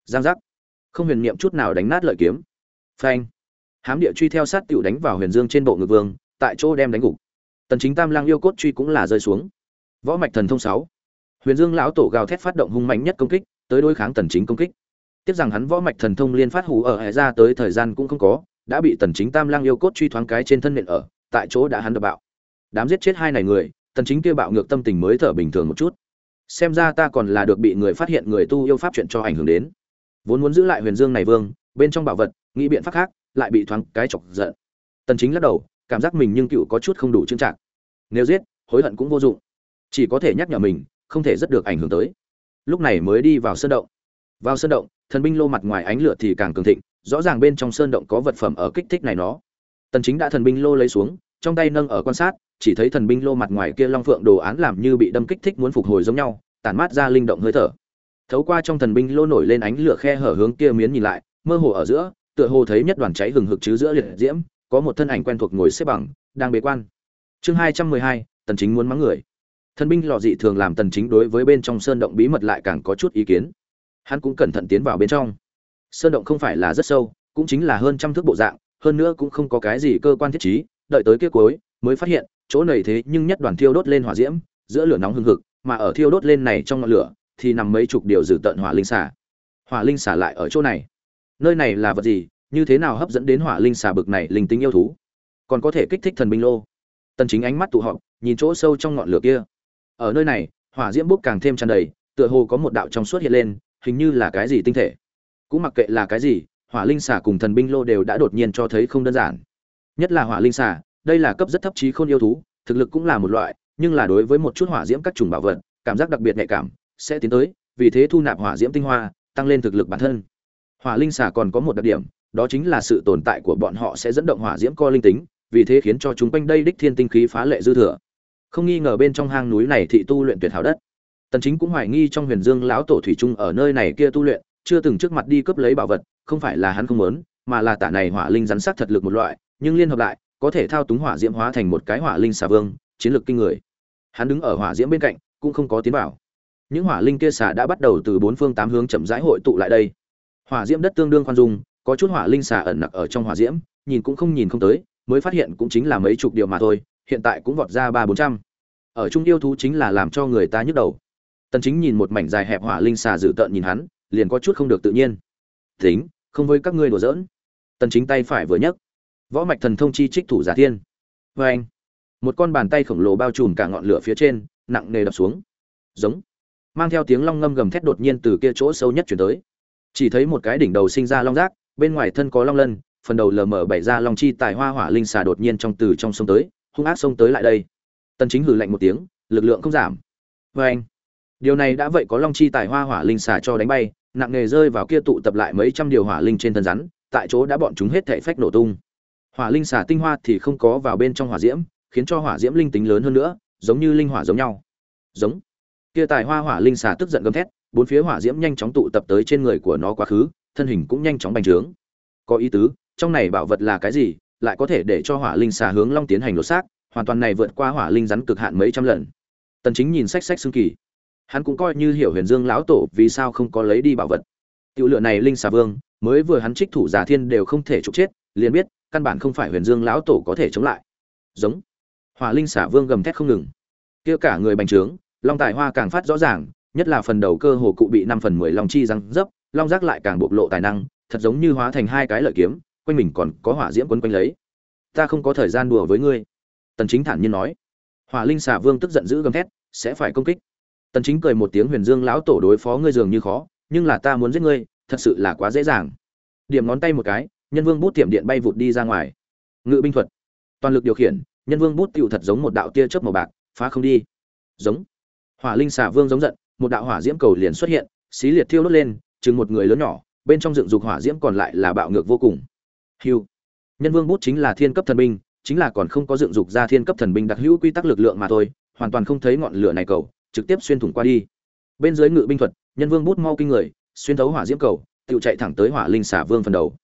Giang giác. Không huyền niệm chút nào đánh nát lợi kiếm. Phanh. Hám địa truy theo sát tiểu đánh vào huyền dương trên bộ ngự vương, tại chỗ đem đánh gục. Tần chính tam lang yêu cốt truy cũng là rơi xuống. Võ mạch thần thông 6. huyền dương lão tổ gào thét phát động hung mạnh nhất công kích, tới đối kháng tần chính công kích. Tiếp rằng hắn võ mạch thần thông liên phát hủ ở hệ ra tới thời gian cũng không có, đã bị tần chính tam lang yêu cốt truy thoáng cái trên thân nện ở, tại chỗ đã hắn đập bạo. Đám giết chết hai này người, tần chính kia bạo ngược tâm tình mới thở bình thường một chút xem ra ta còn là được bị người phát hiện người tu yêu pháp chuyện cho ảnh hưởng đến. Vốn muốn giữ lại huyền dương này vương, bên trong bảo vật, nghĩ biện pháp khác, lại bị thoáng cái chọc giận. Tần chính lắc đầu, cảm giác mình nhưng cựu có chút không đủ trưng trạng nếu giết, hối hận cũng vô dụng. Chỉ có thể nhắc nhở mình, không thể rất được ảnh hưởng tới. Lúc này mới đi vào sơn động. Vào sơn động, thần binh lô mặt ngoài ánh lửa thì càng cường thịnh, rõ ràng bên trong sơn động có vật phẩm ở kích thích này nó. Tần chính đã thần binh lô lấy xuống, trong tay nâng ở quan sát chỉ thấy thần binh lô mặt ngoài kia long phượng đồ án làm như bị đâm kích thích muốn phục hồi giống nhau, tản mát ra linh động hơi thở. Thấu qua trong thần binh lô nổi lên ánh lửa khe hở hướng kia miến nhìn lại, mơ hồ ở giữa, tựa hồ thấy nhất đoàn cháy hừng hực chứ giữa liệt diễm, có một thân ảnh quen thuộc ngồi xếp bằng, đang bế quan. Chương hai trăm mười hai, tần chính muốn mắng người. Thần binh lò dị thường làm tần chính đối với bên trong sơn động bí mật lại càng có chút ý kiến. Hắn cũng cẩn thận tiến vào bên trong. Sơn động không phải là rất sâu, cũng chính là hơn trăm thước bộ dạng, hơn nữa cũng không có cái gì cơ quan thiết trí, đợi tới kia cuối mới phát hiện, chỗ này thế nhưng nhất đoàn thiêu đốt lên hỏa diễm, giữa lửa nóng hừng hực, mà ở thiêu đốt lên này trong ngọn lửa, thì nằm mấy chục điều dự tận hỏa linh xà. Hỏa linh xà lại ở chỗ này. Nơi này là vật gì, như thế nào hấp dẫn đến hỏa linh xà bực này linh tính yêu thú? Còn có thể kích thích thần binh lô. Tần chính ánh mắt tụ họp, nhìn chỗ sâu trong ngọn lửa kia. Ở nơi này, hỏa diễm bốc càng thêm tràn đầy, tựa hồ có một đạo trong suốt hiện lên, hình như là cái gì tinh thể. Cũng mặc kệ là cái gì, hỏa linh xà cùng thần binh lô đều đã đột nhiên cho thấy không đơn giản. Nhất là hỏa linh xà đây là cấp rất thấp trí khôn yêu thú, thực lực cũng là một loại, nhưng là đối với một chút hỏa diễm các trùng bảo vật, cảm giác đặc biệt nhạy cảm, sẽ tiến tới, vì thế thu nạp hỏa diễm tinh hoa, tăng lên thực lực bản thân. Hỏa linh xà còn có một đặc điểm, đó chính là sự tồn tại của bọn họ sẽ dẫn động hỏa diễm co linh tính, vì thế khiến cho chúng quanh đây đích thiên tinh khí phá lệ dư thừa. Không nghi ngờ bên trong hang núi này thị tu luyện tuyệt hảo đất. Tần chính cũng hoài nghi trong huyền dương lão tổ thủy trung ở nơi này kia tu luyện, chưa từng trước mặt đi cướp lấy bảo vật, không phải là hắn không muốn, mà là tả này hỏa linh rắn sắc thật lực một loại, nhưng liên hợp lại có thể thao túng hỏa diễm hóa thành một cái hỏa linh xà vương, chiến lược kinh người. Hắn đứng ở hỏa diễm bên cạnh, cũng không có tiến vào. Những hỏa linh kia xà đã bắt đầu từ bốn phương tám hướng chậm rãi hội tụ lại đây. Hỏa diễm đất tương đương khoan dung, có chút hỏa linh xà ẩn nặc ở trong hỏa diễm, nhìn cũng không nhìn không tới, mới phát hiện cũng chính là mấy chục điều mà thôi, hiện tại cũng vọt ra ba bốn trăm. Ở trung yêu thú chính là làm cho người ta nhức đầu. Tần chính nhìn một mảnh dài hẹp hỏa linh xà dự tợn nhìn hắn, liền có chút không được tự nhiên. Tính, không với các ngươi đùa giỡn. Tần chính tay phải vừa nhấc võ mạch thần thông chi trích thủ giả thiên. Vê anh, một con bàn tay khổng lồ bao trùm cả ngọn lửa phía trên, nặng nề đập xuống. Giống. Mang theo tiếng long ngâm gầm thét đột nhiên từ kia chỗ sâu nhất chuyển tới. Chỉ thấy một cái đỉnh đầu sinh ra long rác bên ngoài thân có long lân, phần đầu lờ mờ bảy ra long chi tài hoa hỏa linh xà đột nhiên trong từ trong sông tới, hung ác sông tới lại đây. Tần chính hừ lạnh một tiếng, lực lượng không giảm. Vê anh, điều này đã vậy có long chi tài hoa hỏa linh xà cho đánh bay, nặng nề rơi vào kia tụ tập lại mấy trăm điều hỏa linh trên thân rắn, tại chỗ đã bọn chúng hết thảy phách nổ tung hỏa linh xà tinh hoa thì không có vào bên trong hỏa diễm, khiến cho hỏa diễm linh tính lớn hơn nữa, giống như linh hỏa giống nhau. Giống. Kia tài hoa hỏa linh xà tức giận gầm thét, bốn phía hỏa diễm nhanh chóng tụ tập tới trên người của nó quá khứ, thân hình cũng nhanh chóng bành trướng. Có ý tứ, trong này bảo vật là cái gì, lại có thể để cho hỏa linh xà hướng long tiến hành lột xác, hoàn toàn này vượt qua hỏa linh rắn cực hạn mấy trăm lần. Tần chính nhìn sách sách xương kỳ. Hắn cũng coi như hiểu huyền dương lão tổ vì sao không có lấy đi bảo vật. Tiểu lựa này linh xà vương, mới vừa hắn trích thủ giả thiên đều không thể trục chết, liền biết căn bản không phải huyền dương lão tổ có thể chống lại. Giống. Hỏa linh Xả vương gầm thét không ngừng. Kia cả người bành trướng, long tài hoa càng phát rõ ràng, nhất là phần đầu cơ hồ cụ bị năm phần mười long chi răng dấp, long giác lại càng bộc lộ tài năng, thật giống như hóa thành hai cái lợi kiếm, quanh mình còn có hỏa diễm quấn quanh lấy. Ta không có thời gian đùa với ngươi. Tần chính thản nhiên nói. Hỏa linh Xả vương tức giận dữ gầm thét, sẽ phải công kích. Tần chính cười một tiếng huyền dương lão tổ đối phó ngươi dường như khó, nhưng là ta muốn giết ngươi, thật sự là quá dễ dàng. Điểm ngón tay một cái nhân vương bút tiệm điện bay vụt đi ra ngoài ngự binh thuật toàn lực điều khiển nhân vương bút tựu thật giống một đạo tia chớp màu bạc phá không đi giống hỏa linh xà vương giống giận một đạo hỏa diễm cầu liền xuất hiện xí liệt thiêu đốt lên chừng một người lớn nhỏ bên trong dựng dục hỏa diễm còn lại là bạo ngược vô cùng Hưu. Nhân Vương bút chính là thiên cấp thần binh, chính là còn không có dựng dục ra thiên cấp thần binh đặc hữu quy tắc lực lượng mà thôi, hoàn toàn không thấy ngọn lửa này cầu, trực tiếp xuyên thủng qua đi. Bên dưới ngự binh thuật, Nhân Vương bút mau kinh người, xuyên thấu hỏa diễm cầu, tiêu chạy thẳng tới hỏa linh xả vương phần đầu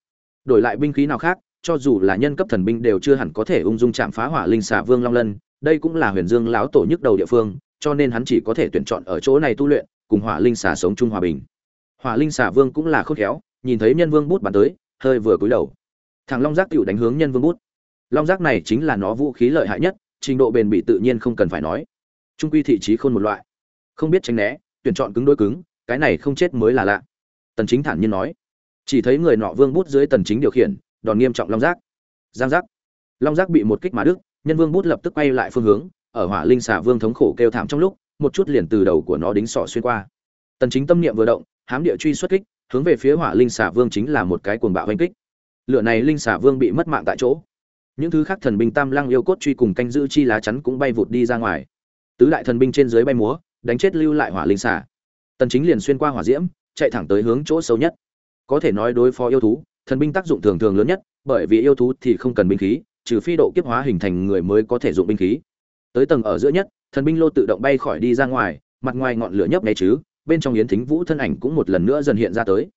đổi lại binh khí nào khác, cho dù là nhân cấp thần binh đều chưa hẳn có thể ung dung chạm phá hỏa linh xà vương long lân, đây cũng là huyền dương lão tổ nhức đầu địa phương, cho nên hắn chỉ có thể tuyển chọn ở chỗ này tu luyện, cùng hỏa linh xà sống chung hòa bình. Hỏa linh xà vương cũng là khôn khéo, nhìn thấy nhân vương bút bắn tới, hơi vừa cúi đầu. Thằng long giác tựu đánh hướng nhân vương bút. Long giác này chính là nó vũ khí lợi hại nhất, trình độ bền bị tự nhiên không cần phải nói. Trung quy thị trí khôn một loại. Không biết tránh né, tuyển chọn cứng đôi cứng, cái này không chết mới là lạ. Tần chính thản nhiên nói chỉ thấy người nọ vương bút dưới tần chính điều khiển, đòn nghiêm trọng long giác. Giang giác. Long giác bị một kích mà đứt, nhân vương bút lập tức quay lại phương hướng, ở hỏa linh xà vương thống khổ kêu thảm trong lúc, một chút liền từ đầu của nó đính sọ xuyên qua. Tần chính tâm niệm vừa động, hám địa truy xuất kích, hướng về phía hỏa linh xà vương chính là một cái cuồng bạo hành kích. Lửa này linh xà vương bị mất mạng tại chỗ. Những thứ khác thần binh tam lăng yêu cốt truy cùng canh giữ chi lá chắn cũng bay vụt đi ra ngoài. Tứ đại thần binh trên dưới bay múa, đánh chết lưu lại hỏa linh xà. Tần chính liền xuyên qua hỏa diễm, chạy thẳng tới hướng chỗ sâu nhất có thể nói đối phó yêu thú, thần binh tác dụng thường thường lớn nhất, bởi vì yêu thú thì không cần binh khí, trừ phi độ kiếp hóa hình thành người mới có thể dụng binh khí. Tới tầng ở giữa nhất, thần binh lô tự động bay khỏi đi ra ngoài, mặt ngoài ngọn lửa nhấp nháy chứ, bên trong yến thính vũ thân ảnh cũng một lần nữa dần hiện ra tới.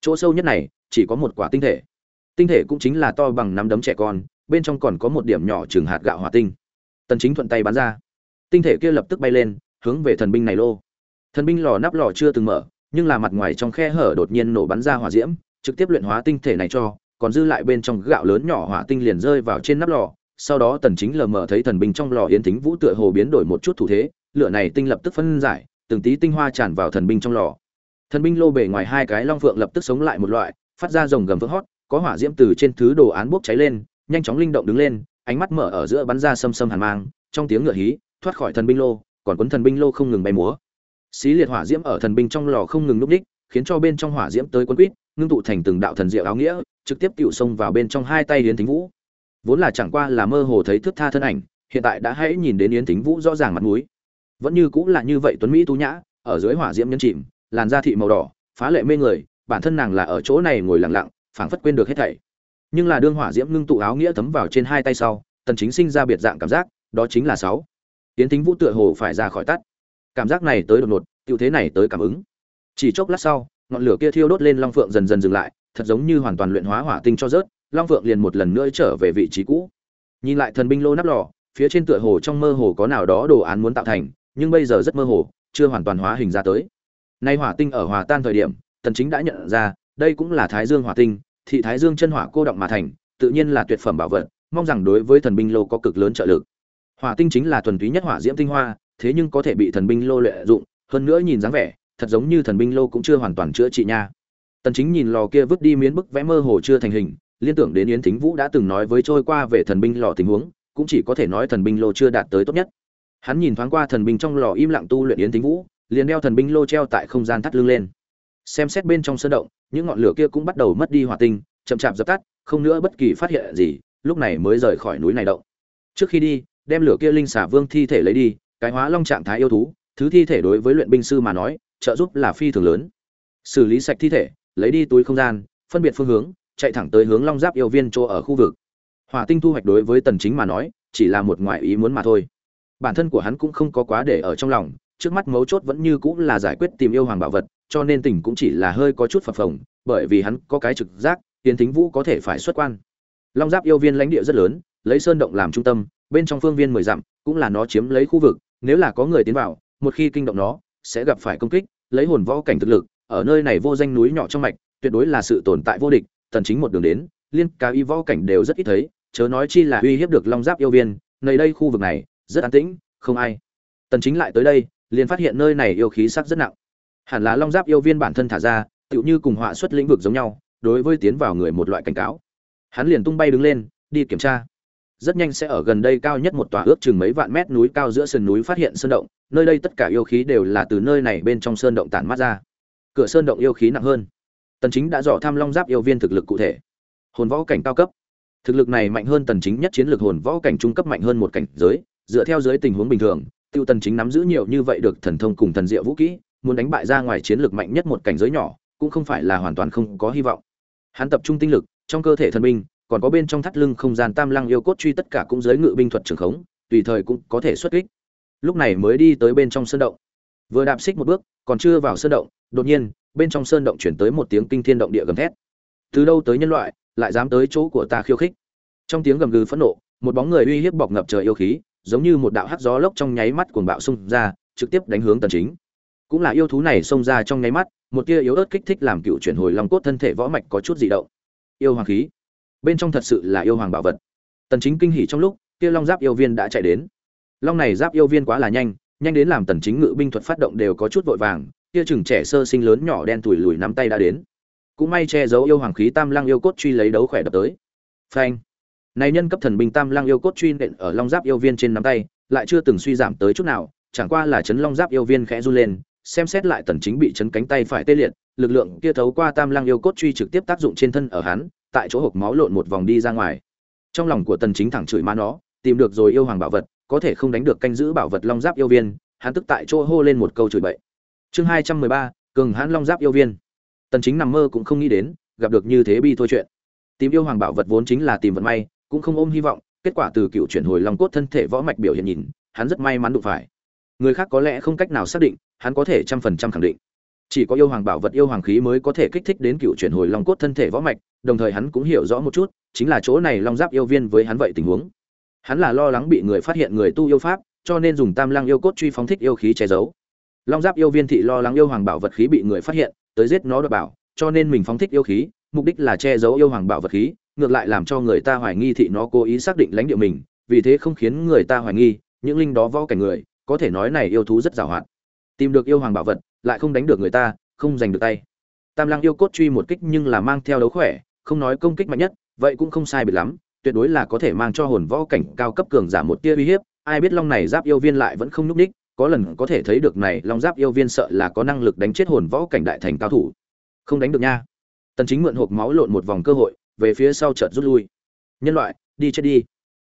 Chỗ sâu nhất này, chỉ có một quả tinh thể. Tinh thể cũng chính là to bằng nắm đấm trẻ con, bên trong còn có một điểm nhỏ chừng hạt gạo hỏa tinh. Tần chính thuận tay bắn ra. Tinh thể kia lập tức bay lên, hướng về thần binh này lô. Thần binh lò nắp lò chưa từng mở nhưng là mặt ngoài trong khe hở đột nhiên nổ bắn ra hỏa diễm, trực tiếp luyện hóa tinh thể này cho, còn dư lại bên trong gạo lớn nhỏ hỏa tinh liền rơi vào trên nắp lò, sau đó tần chính lờ mờ thấy thần binh trong lò yến thính vũ tựa hồ biến đổi một chút thủ thế, lửa này tinh lập tức phân giải, từng tí tinh hoa tràn vào thần binh trong lò. Thần binh lô bề ngoài hai cái long phượng lập tức sống lại một loại, phát ra rồng gầm vỡ hót, có hỏa diễm từ trên thứ đồ án bốc cháy lên, nhanh chóng linh động đứng lên, ánh mắt mở ở giữa bắn ra sâm sâm hàn mang, trong tiếng ngựa hí, thoát khỏi thần binh lô, còn cuốn thần binh lô không ngừng bay múa xí liệt hỏa diễm ở thần binh trong lò không ngừng núp đích khiến cho bên trong hỏa diễm tới quân quýt, ngưng tụ thành từng đạo thần diệu áo nghĩa, trực tiếp tựu xông vào bên trong hai tay yến thính vũ. Vốn là chẳng qua là mơ hồ thấy thước tha thân ảnh, hiện tại đã hãy nhìn đến yến thính vũ rõ ràng mặt mũi. Vẫn như cũng là như vậy tuấn mỹ tú nhã, ở dưới hỏa diễm nhân chìm, làn da thị màu đỏ, phá lệ mê người, bản thân nàng là ở chỗ này ngồi lặng lặng, phảng phất quên được hết thảy. Nhưng là đương hỏa diễm ngưng tụ áo nghĩa thấm vào trên hai tay sau, tần chính sinh ra biệt dạng cảm giác, đó chính là sáu. Yến Thính vũ tựa hồ phải ra khỏi tắt cảm giác này tới đột ngột tiêu thế này tới cảm ứng. Chỉ chốc lát sau, ngọn lửa kia thiêu đốt lên long phượng dần dần dừng lại, thật giống như hoàn toàn luyện hóa hỏa tinh cho rớt, long phượng liền một lần nữa trở về vị trí cũ. Nhìn lại thần binh lô nắp lò, phía trên tựa hồ trong mơ hồ có nào đó đồ án muốn tạo thành, nhưng bây giờ rất mơ hồ, chưa hoàn toàn hóa hình ra tới. Nay hỏa tinh ở hòa tan thời điểm tần chính đã nhận ra, đây cũng là thái dương hỏa tinh, thị thái dương chân hỏa cô động mà thành, tự nhiên là tuyệt phẩm bảo vật, mong rằng đối với thần binh lô có cực lớn trợ lực. Hỏa tinh chính là thuần túy nhất hỏa diễm tinh hoa thế nhưng có thể bị thần binh lô lợi dụng, hơn nữa nhìn dáng vẻ, thật giống như thần binh lô cũng chưa hoàn toàn chữa trị nha. Tần chính nhìn lò kia vứt đi miến bức vẽ mơ hồ chưa thành hình, liên tưởng đến yến thính vũ đã từng nói với trôi qua về thần binh lò tình huống, cũng chỉ có thể nói thần binh lô chưa đạt tới tốt nhất. Hắn nhìn thoáng qua thần binh trong lò im lặng tu luyện yến thính vũ, liền đeo thần binh lô treo tại không gian thắt lưng lên. Xem xét bên trong sơn động, những ngọn lửa kia cũng bắt đầu mất đi hỏa tinh, chậm chạp dập tắt, không nữa bất kỳ phát hiện gì, lúc này mới rời khỏi núi này động. Trước khi đi, đem lửa kia linh xả vương thi thể lấy đi cái hóa long trạng thái yêu thú, thứ thi thể đối với luyện binh sư mà nói, trợ giúp là phi thường lớn. Xử lý sạch thi thể, lấy đi túi không gian, phân biệt phương hướng, chạy thẳng tới hướng long giáp yêu viên chỗ ở khu vực. Hỏa tinh thu hoạch đối với tần chính mà nói, chỉ là một ngoại ý muốn mà thôi. Bản thân của hắn cũng không có quá để ở trong lòng, trước mắt mấu chốt vẫn như cũng là giải quyết tìm yêu hoàng bảo vật, cho nên tình cũng chỉ là hơi có chút phập phồng, bởi vì hắn có cái trực giác tiến thính vũ có thể phải xuất quan. Long giáp yêu viên lãnh địa rất lớn, lấy sơn động làm trung tâm, bên trong phương viên mười dặm, cũng là nó chiếm lấy khu vực nếu là có người tiến vào, một khi kinh động nó, sẽ gặp phải công kích, lấy hồn võ cảnh thực lực, ở nơi này vô danh núi nhỏ trong mạch, tuyệt đối là sự tồn tại vô địch, tần chính một đường đến, liên cá y võ cảnh đều rất ít thấy, chớ nói chi là uy hiếp được long giáp yêu viên, nơi đây khu vực này, rất an tĩnh, không ai. Tần chính lại tới đây, liền phát hiện nơi này yêu khí sắc rất nặng. Hẳn là long giáp yêu viên bản thân thả ra, tựu như cùng họa xuất lĩnh vực giống nhau, đối với tiến vào người một loại cảnh cáo. Hắn liền tung bay đứng lên, đi kiểm tra rất nhanh sẽ ở gần đây cao nhất một tòa ước chừng mấy vạn mét núi cao giữa sườn núi phát hiện sơn động, nơi đây tất cả yêu khí đều là từ nơi này bên trong sơn động tản mát ra. Cửa sơn động yêu khí nặng hơn. Tần chính đã dò tham long giáp yêu viên thực lực cụ thể. Hồn võ cảnh cao cấp. Thực lực này mạnh hơn tần chính nhất chiến lược hồn võ cảnh trung cấp mạnh hơn một cảnh giới, dựa theo dưới tình huống bình thường, tiêu tần chính nắm giữ nhiều như vậy được thần thông cùng thần diệu vũ kỹ, muốn đánh bại ra ngoài chiến lược mạnh nhất một cảnh giới nhỏ, cũng không phải là hoàn toàn không có hy vọng. Hắn tập trung tinh lực, trong cơ thể thần binh còn có bên trong thắt lưng không gian tam lăng yêu cốt truy tất cả cũng giới ngự binh thuật trường khống, tùy thời cũng có thể xuất kích. Lúc này mới đi tới bên trong sơn động. Vừa đạp xích một bước, còn chưa vào sơn động, đột nhiên, bên trong sơn động chuyển tới một tiếng kinh thiên động địa gầm thét. Từ đâu tới nhân loại, lại dám tới chỗ của ta khiêu khích? Trong tiếng gầm gừ phẫn nộ, một bóng người uy hiếp bọc ngập trời yêu khí, giống như một đạo hắc gió lốc trong nháy mắt cuồng bạo xung ra, trực tiếp đánh hướng tần chính. Cũng là yêu thú này xông ra trong nháy mắt, một tia yếu ớt kích thích làm cựu chuyển hồi long cốt thân thể võ mạch có chút dị động. Yêu hoàng khí bên trong thật sự là yêu hoàng bảo vật. Tần chính kinh hỉ trong lúc, kia long giáp yêu viên đã chạy đến. Long này giáp yêu viên quá là nhanh nhanh đến làm tần chính ngự binh thuật phát động đều có chút vội vàng, kia chừng trẻ sơ sinh lớn nhỏ đen tuổi lùi nắm tay đã đến. Cũng may che giấu yêu hoàng khí tam lăng yêu cốt truy lấy đấu khỏe đập tới. Phanh. Này nhân cấp thần binh tam lăng yêu cốt truy nện ở long giáp yêu viên trên nắm tay, lại chưa từng suy giảm tới chút nào, chẳng qua là chấn long giáp yêu viên khẽ run lên, xem xét lại tần chính bị chấn cánh tay phải tê liệt, lực lượng kia thấu qua tam lăng yêu cốt truy trực tiếp tác dụng trên thân ở hắn tại chỗ hộp máu lộn một vòng đi ra ngoài. Trong lòng của tần chính thẳng chửi má nó tìm được rồi yêu hoàng bảo vật có thể không đánh được canh giữ bảo vật long giáp yêu viên hắn tức tại chỗ hô lên một câu chửi bậy. Chương 213, cường hãn long giáp yêu viên. Tần chính nằm mơ cũng không nghĩ đến gặp được như thế bi thôi chuyện. Tìm yêu hoàng bảo vật vốn chính là tìm vận may cũng không ôm hy vọng kết quả từ cựu chuyển hồi long cốt thân thể võ mạch biểu hiện nhìn hắn rất may mắn đụng phải. Người khác có lẽ không cách nào xác định hắn có thể trăm phần trăm khẳng định chỉ có yêu hoàng bảo vật yêu hoàng khí mới có thể kích thích đến cựu chuyển hồi long cốt thân thể võ mạch, đồng thời hắn cũng hiểu rõ một chút, chính là chỗ này long giáp yêu viên với hắn vậy tình huống. Hắn là lo lắng bị người phát hiện người tu yêu pháp, cho nên dùng tam lăng yêu cốt truy phóng thích yêu khí che giấu. Long giáp yêu viên thị lo lắng yêu hoàng bảo vật khí bị người phát hiện, tới giết nó đ bảo, cho nên mình phóng thích yêu khí, mục đích là che giấu yêu hoàng bảo vật khí, ngược lại làm cho người ta hoài nghi thị nó cố ý xác định lãnh địa mình, vì thế không khiến người ta hoài nghi, những linh đó võ cảnh người, có thể nói này yêu thú rất giàu hoạt tìm được yêu hoàng bảo vật lại không đánh được người ta, không giành được tay. Tam lăng yêu cốt truy một kích nhưng là mang theo đấu khỏe, không nói công kích mạnh nhất, vậy cũng không sai biệt lắm, tuyệt đối là có thể mang cho hồn võ cảnh cao cấp cường giả một tia uy hiếp, ai biết long này giáp yêu viên lại vẫn không núc đích có lần có thể thấy được này long giáp yêu viên sợ là có năng lực đánh chết hồn võ cảnh đại thành cao thủ. Không đánh được nha. Tần chính mượn hộp máu lộn một vòng cơ hội, về phía sau chợt rút lui. Nhân loại, đi chết đi.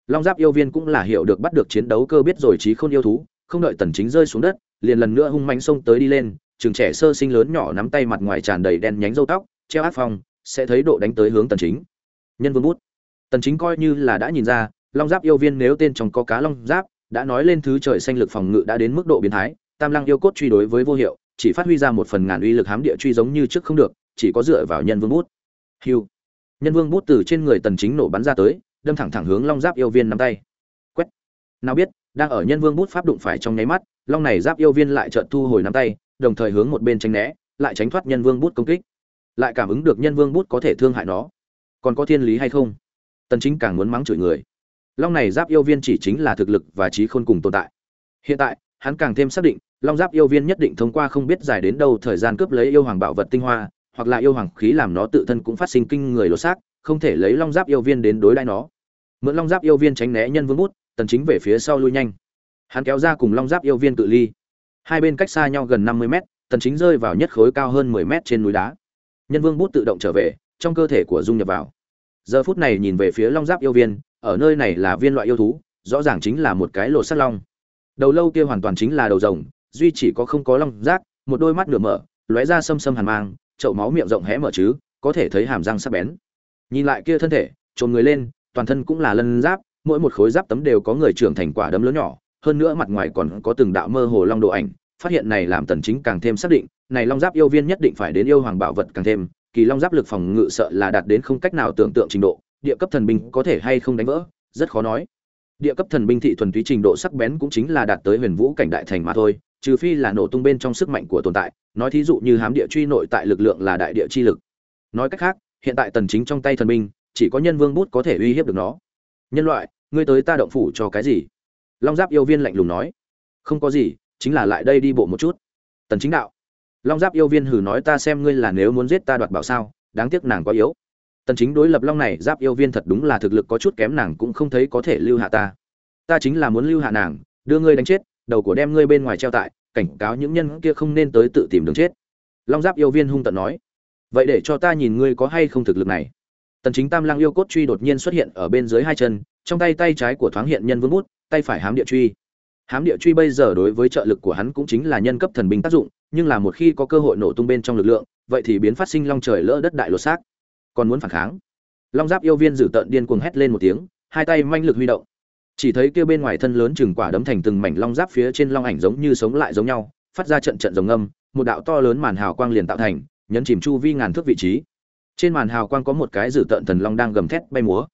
Long giáp yêu viên cũng là hiểu được bắt được chiến đấu cơ biết rồi trí không yêu thú, không đợi tần chính rơi xuống đất liền lần nữa hung mãnh xông tới đi lên, trường trẻ sơ sinh lớn nhỏ nắm tay mặt ngoài tràn đầy đen nhánh râu tóc, treo áp phong, sẽ thấy độ đánh tới hướng tần chính. Nhân vương bút. Tần chính coi như là đã nhìn ra, long giáp yêu viên nếu tên trong có cá long giáp, đã nói lên thứ trời xanh lực phòng ngự đã đến mức độ biến thái, tam lăng yêu cốt truy đối với vô hiệu, chỉ phát huy ra một phần ngàn uy lực hám địa truy giống như trước không được, chỉ có dựa vào nhân vương bút. Hưu. Nhân vương bút từ trên người tần chính nổ bắn ra tới, đâm thẳng thẳng hướng long giáp yêu viên nắm tay. Quét. Nào biết, đang ở nhân vương bút pháp đụng phải trong nháy mắt long này giáp yêu viên lại chợt thu hồi nắm tay, đồng thời hướng một bên tránh né, lại tránh thoát nhân vương bút công kích. Lại cảm ứng được nhân vương bút có thể thương hại nó. Còn có thiên lý hay không? Tần chính càng muốn mắng chửi người. Long này giáp yêu viên chỉ chính là thực lực và trí khôn cùng tồn tại. Hiện tại, hắn càng thêm xác định, long giáp yêu viên nhất định thông qua không biết dài đến đâu thời gian cướp lấy yêu hoàng bảo vật tinh hoa, hoặc là yêu hoàng khí làm nó tự thân cũng phát sinh kinh người lột xác, không thể lấy long giáp yêu viên đến đối đãi nó. Mượn long giáp yêu viên tránh né nhân vương bút, tần chính về phía sau lui nhanh hắn kéo ra cùng long giáp yêu viên cự ly. Hai bên cách xa nhau gần 50 mét, tần chính rơi vào nhất khối cao hơn 10 mét trên núi đá. Nhân vương bút tự động trở về, trong cơ thể của dung nhập vào. Giờ phút này nhìn về phía long giáp yêu viên, ở nơi này là viên loại yêu thú, rõ ràng chính là một cái lột sắt long. Đầu lâu kia hoàn toàn chính là đầu rồng, duy chỉ có không có long giác một đôi mắt nửa mở, lóe ra sâm sâm hàn mang, chậu máu miệng rộng hé mở chứ, có thể thấy hàm răng sắc bén. Nhìn lại kia thân thể trồn người lên, toàn thân cũng là lân giáp, mỗi một khối giáp tấm đều có người trưởng thành quả đấm lớn nhỏ hơn nữa mặt ngoài còn có từng đạo mơ hồ long độ ảnh, phát hiện này làm tần chính càng thêm xác định, này long giáp yêu viên nhất định phải đến yêu hoàng bảo vật càng thêm, kỳ long giáp lực phòng ngự sợ là đạt đến không cách nào tưởng tượng trình độ, địa cấp thần binh có thể hay không đánh vỡ, rất khó nói. Địa cấp thần binh thị thuần túy trình độ sắc bén cũng chính là đạt tới huyền vũ cảnh đại thành mà thôi, trừ phi là nổ tung bên trong sức mạnh của tồn tại, nói thí dụ như hám địa truy nội tại lực lượng là đại địa chi lực. Nói cách khác, hiện tại tần chính trong tay thần binh, chỉ có nhân vương bút có thể uy hiếp được nó. Nhân loại, ngươi tới ta động phủ cho cái gì? Long giáp yêu viên lạnh lùng nói. Không có gì, chính là lại đây đi bộ một chút. Tần chính đạo. Long giáp yêu viên hừ nói ta xem ngươi là nếu muốn giết ta đoạt bảo sao, đáng tiếc nàng quá yếu. Tần chính đối lập long này, giáp yêu viên thật đúng là thực lực có chút kém nàng cũng không thấy có thể lưu hạ ta. Ta chính là muốn lưu hạ nàng, đưa ngươi đánh chết, đầu của đem ngươi bên ngoài treo tại, cảnh cáo những nhân kia không nên tới tự tìm đường chết. Long giáp yêu viên hung tận nói. Vậy để cho ta nhìn ngươi có hay không thực lực này. Tần chính tam lang yêu cốt truy đột nhiên xuất hiện ở bên dưới hai chân, trong tay tay trái của thoáng hiện nhân vương bút tay phải hám địa truy. Hám địa truy bây giờ đối với trợ lực của hắn cũng chính là nhân cấp thần binh tác dụng, nhưng là một khi có cơ hội nổ tung bên trong lực lượng, vậy thì biến phát sinh long trời lỡ đất đại lột xác. Còn muốn phản kháng? Long giáp yêu viên dử tợn điên cuồng hét lên một tiếng, hai tay manh lực huy động. Chỉ thấy kia bên ngoài thân lớn chừng quả đấm thành từng mảnh long giáp phía trên long ảnh giống như sống lại giống nhau, phát ra trận trận rồng ngâm, một đạo to lớn màn hào quang liền tạo thành, nhấn chìm chu vi ngàn thước vị trí. Trên màn hào quang có một cái dử tợn thần long đang gầm thét bay múa.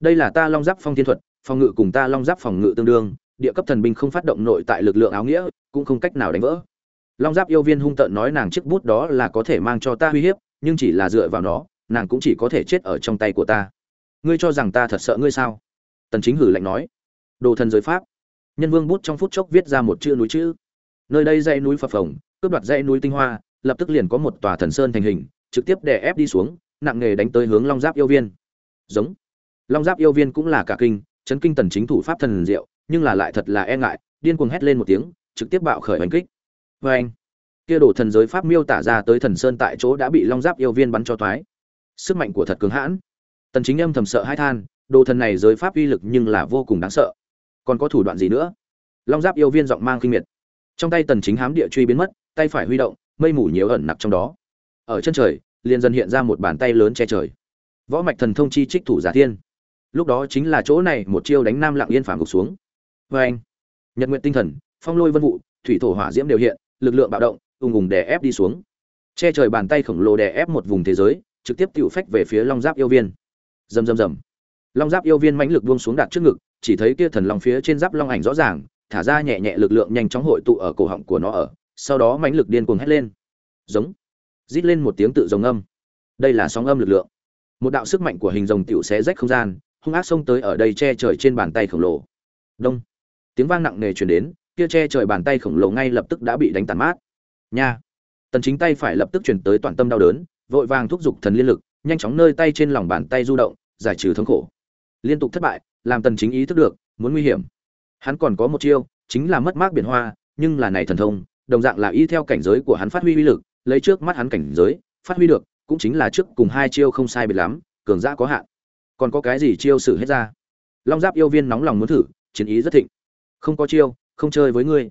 Đây là ta long giáp phong thiên thuật phòng ngự cùng ta long giáp phòng ngự tương đương, địa cấp thần binh không phát động nội tại lực lượng áo nghĩa, cũng không cách nào đánh vỡ. Long giáp yêu viên hung tợn nói nàng chiếc bút đó là có thể mang cho ta uy hiếp, nhưng chỉ là dựa vào nó, nàng cũng chỉ có thể chết ở trong tay của ta. Ngươi cho rằng ta thật sợ ngươi sao? Tần chính hử lạnh nói. Đồ thần giới pháp. Nhân vương bút trong phút chốc viết ra một chữ núi chữ. Nơi đây dãy núi phập phồng, cướp đoạt dãy núi tinh hoa, lập tức liền có một tòa thần sơn thành hình, trực tiếp đè ép đi xuống, nặng nghề đánh tới hướng long giáp yêu viên. Giống. Long giáp yêu viên cũng là cả kinh chấn kinh tần chính thủ pháp thần diệu, nhưng là lại thật là e ngại, điên cuồng hét lên một tiếng, trực tiếp bạo khởi đánh kích. Với anh kia đổ thần giới pháp miêu tả ra tới thần sơn tại chỗ đã bị long giáp yêu viên bắn cho thoái sức mạnh của thật cứng hãn. Tần chính âm thầm sợ hai than, đồ thần này giới pháp uy lực nhưng là vô cùng đáng sợ. Còn có thủ đoạn gì nữa? Long giáp yêu viên giọng mang kinh miệt. Trong tay tần chính hám địa truy biến mất, tay phải huy động, mây mù nhiều ẩn nặc trong đó. Ở chân trời, liền dần hiện ra một bàn tay lớn che trời. Võ mạch thần thông chi trích thủ giả thiên lúc đó chính là chỗ này một chiêu đánh nam lặng yên phản gục xuống. Với anh, nhật nguyện tinh thần, phong lôi vân vụ thủy thổ hỏa diễm đều hiện, lực lượng bạo động, ùng ùng đè ép đi xuống. Che trời bàn tay khổng lồ đè ép một vùng thế giới, trực tiếp tự phách về phía long giáp yêu viên. Rầm rầm rầm. Long giáp yêu viên mãnh lực buông xuống đặt trước ngực, chỉ thấy kia thần long phía trên giáp long ảnh rõ ràng, thả ra nhẹ nhẹ lực lượng nhanh chóng hội tụ ở cổ họng của nó ở, sau đó mãnh lực điên cuồng hét lên. Giống. Rít lên một tiếng tự rồng âm. Đây là sóng âm lực lượng. Một đạo sức mạnh của hình rồng tiểu xé rách không gian hung ác xông tới ở đây che trời trên bàn tay khổng lồ. Đông. Tiếng vang nặng nề truyền đến, kia che trời bàn tay khổng lồ ngay lập tức đã bị đánh tàn mát. Nha. Tần chính tay phải lập tức truyền tới toàn tâm đau đớn, vội vàng thúc giục thần liên lực, nhanh chóng nơi tay trên lòng bàn tay du động, giải trừ thống khổ. Liên tục thất bại, làm tần chính ý thức được, muốn nguy hiểm. Hắn còn có một chiêu, chính là mất mát biển hoa, nhưng là này thần thông, đồng dạng là y theo cảnh giới của hắn phát huy uy lực, lấy trước mắt hắn cảnh giới, phát huy được, cũng chính là trước cùng hai chiêu không sai biệt lắm, cường giả có hạn còn có cái gì chiêu sử hết ra? Long giáp yêu viên nóng lòng muốn thử, chiến ý rất thịnh. Không có chiêu, không chơi với ngươi.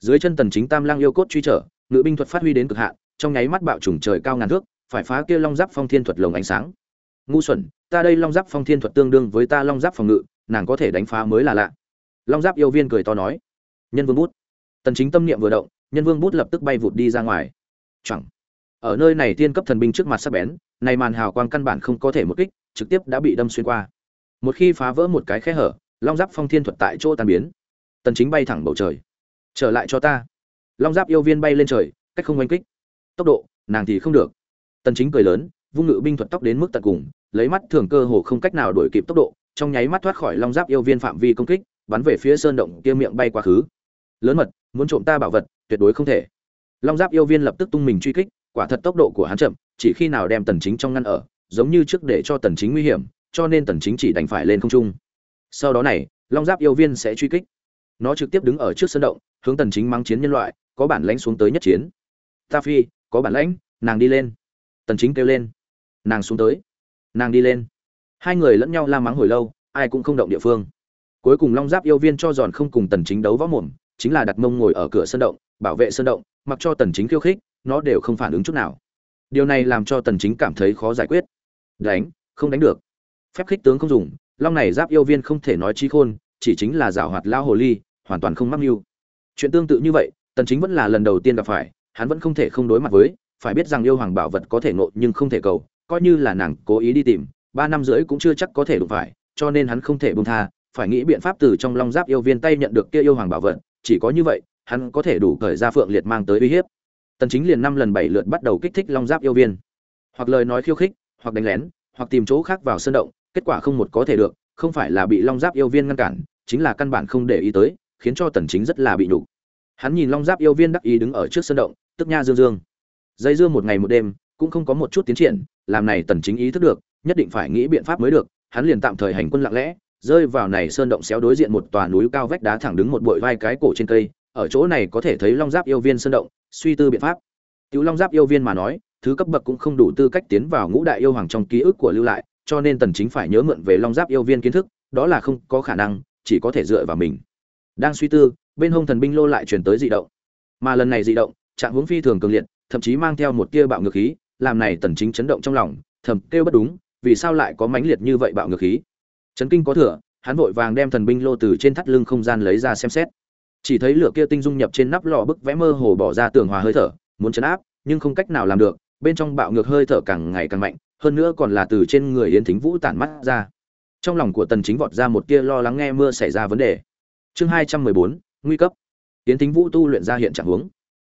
Dưới chân tần chính tam lang yêu cốt truy trở, ngự binh thuật phát huy đến cực hạn, trong nháy mắt bạo trùng trời cao ngàn thước, phải phá kia long giáp phong thiên thuật lồng ánh sáng. Ngu xuẩn, ta đây long giáp phong thiên thuật tương đương với ta long giáp phòng ngự, nàng có thể đánh phá mới là lạ. Long giáp yêu viên cười to nói. Nhân vương bút. Tần chính tâm niệm vừa động, nhân vương bút lập tức bay vụt đi ra ngoài. Chẳng. Ở nơi này tiên cấp thần binh trước mặt sắc bén, này màn hào quang căn bản không có thể một kích trực tiếp đã bị đâm xuyên qua. Một khi phá vỡ một cái khe hở, long giáp phong thiên thuật tại chỗ tan biến. Tần chính bay thẳng bầu trời. Trở lại cho ta. Long giáp yêu viên bay lên trời, cách không oanh kích. Tốc độ, nàng thì không được. Tần chính cười lớn, vung ngự binh thuật tốc đến mức tận cùng, lấy mắt thường cơ hồ không cách nào đuổi kịp tốc độ, trong nháy mắt thoát khỏi long giáp yêu viên phạm vi công kích, bắn về phía sơn động kia miệng bay quá khứ. Lớn mật, muốn trộm ta bảo vật, tuyệt đối không thể. Long giáp yêu viên lập tức tung mình truy kích, quả thật tốc độ của hắn chậm, chỉ khi nào đem tần chính trong ngăn ở giống như trước để cho tần chính nguy hiểm, cho nên tần chính chỉ đành phải lên không trung. Sau đó này, long giáp yêu viên sẽ truy kích. Nó trực tiếp đứng ở trước sân động, hướng tần chính mang chiến nhân loại, có bản lãnh xuống tới nhất chiến. Ta phi, có bản lãnh, nàng đi lên. Tần chính kêu lên. Nàng xuống tới. Nàng đi lên. Hai người lẫn nhau la mắng hồi lâu, ai cũng không động địa phương. Cuối cùng long giáp yêu viên cho giòn không cùng tần chính đấu võ mồm, chính là đặt mông ngồi ở cửa sân động, bảo vệ sân động, mặc cho tần chính khiêu khích, nó đều không phản ứng chút nào. Điều này làm cho tần chính cảm thấy khó giải quyết đánh, không đánh được. Phép khích tướng không dùng, long này giáp yêu viên không thể nói trí khôn, chỉ chính là giảo hoạt lao hồ ly, hoàn toàn không mắc mưu. Chuyện tương tự như vậy, tần chính vẫn là lần đầu tiên gặp phải, hắn vẫn không thể không đối mặt với, phải biết rằng yêu hoàng bảo vật có thể ngộ nhưng không thể cầu, coi như là nàng cố ý đi tìm, ba năm rưỡi cũng chưa chắc có thể đụng phải, cho nên hắn không thể buông tha, phải nghĩ biện pháp từ trong long giáp yêu viên tay nhận được kia yêu hoàng bảo vật, chỉ có như vậy, hắn có thể đủ cởi ra phượng liệt mang tới uy hiếp. Tần chính liền năm lần bảy lượt bắt đầu kích thích long giáp yêu viên. Hoặc lời nói khiêu khích hoặc đánh lén hoặc tìm chỗ khác vào sơn động kết quả không một có thể được không phải là bị long giáp yêu viên ngăn cản chính là căn bản không để ý tới khiến cho tần chính rất là bị nhục. Hắn nhìn long giáp yêu viên đắc ý đứng ở trước sơn động tức nha dương dương. Dây dưa một ngày một đêm cũng không có một chút tiến triển làm này tần chính ý thức được nhất định phải nghĩ biện pháp mới được hắn liền tạm thời hành quân lặng lẽ rơi vào này sơn động xéo đối diện một tòa núi cao vách đá thẳng đứng một bụi vai cái cổ trên cây ở chỗ này có thể thấy long giáp yêu viên sơn động suy tư biện pháp. Tiểu Long Giáp yêu viên mà nói, thứ cấp bậc cũng không đủ tư cách tiến vào ngũ đại yêu hoàng trong ký ức của lưu lại, cho nên Tần Chính phải nhớ mượn về Long Giáp yêu viên kiến thức, đó là không có khả năng, chỉ có thể dựa vào mình. Đang suy tư, bên hông thần binh lô lại truyền tới dị động. Mà lần này dị động, trạng hướng phi thường cường liệt, thậm chí mang theo một tia bạo ngược khí, làm này Tần Chính chấn động trong lòng, thầm kêu bất đúng, vì sao lại có mãnh liệt như vậy bạo ngược khí? Chấn kinh có thừa, hắn vội vàng đem thần binh lô từ trên thắt lưng không gian lấy ra xem xét. Chỉ thấy lửa kia tinh dung nhập trên nắp lò bức vẽ mơ hồ bỏ ra tường hòa hơi thở, muốn chấn áp nhưng không cách nào làm được bên trong bạo ngược hơi thở càng ngày càng mạnh hơn nữa còn là từ trên người yến thính vũ tản mắt ra. Trong lòng của tần chính vọt ra một tia lo lắng nghe mưa xảy ra vấn đề. Chương 214, nguy cấp. Yến thính vũ tu luyện ra hiện trạng huống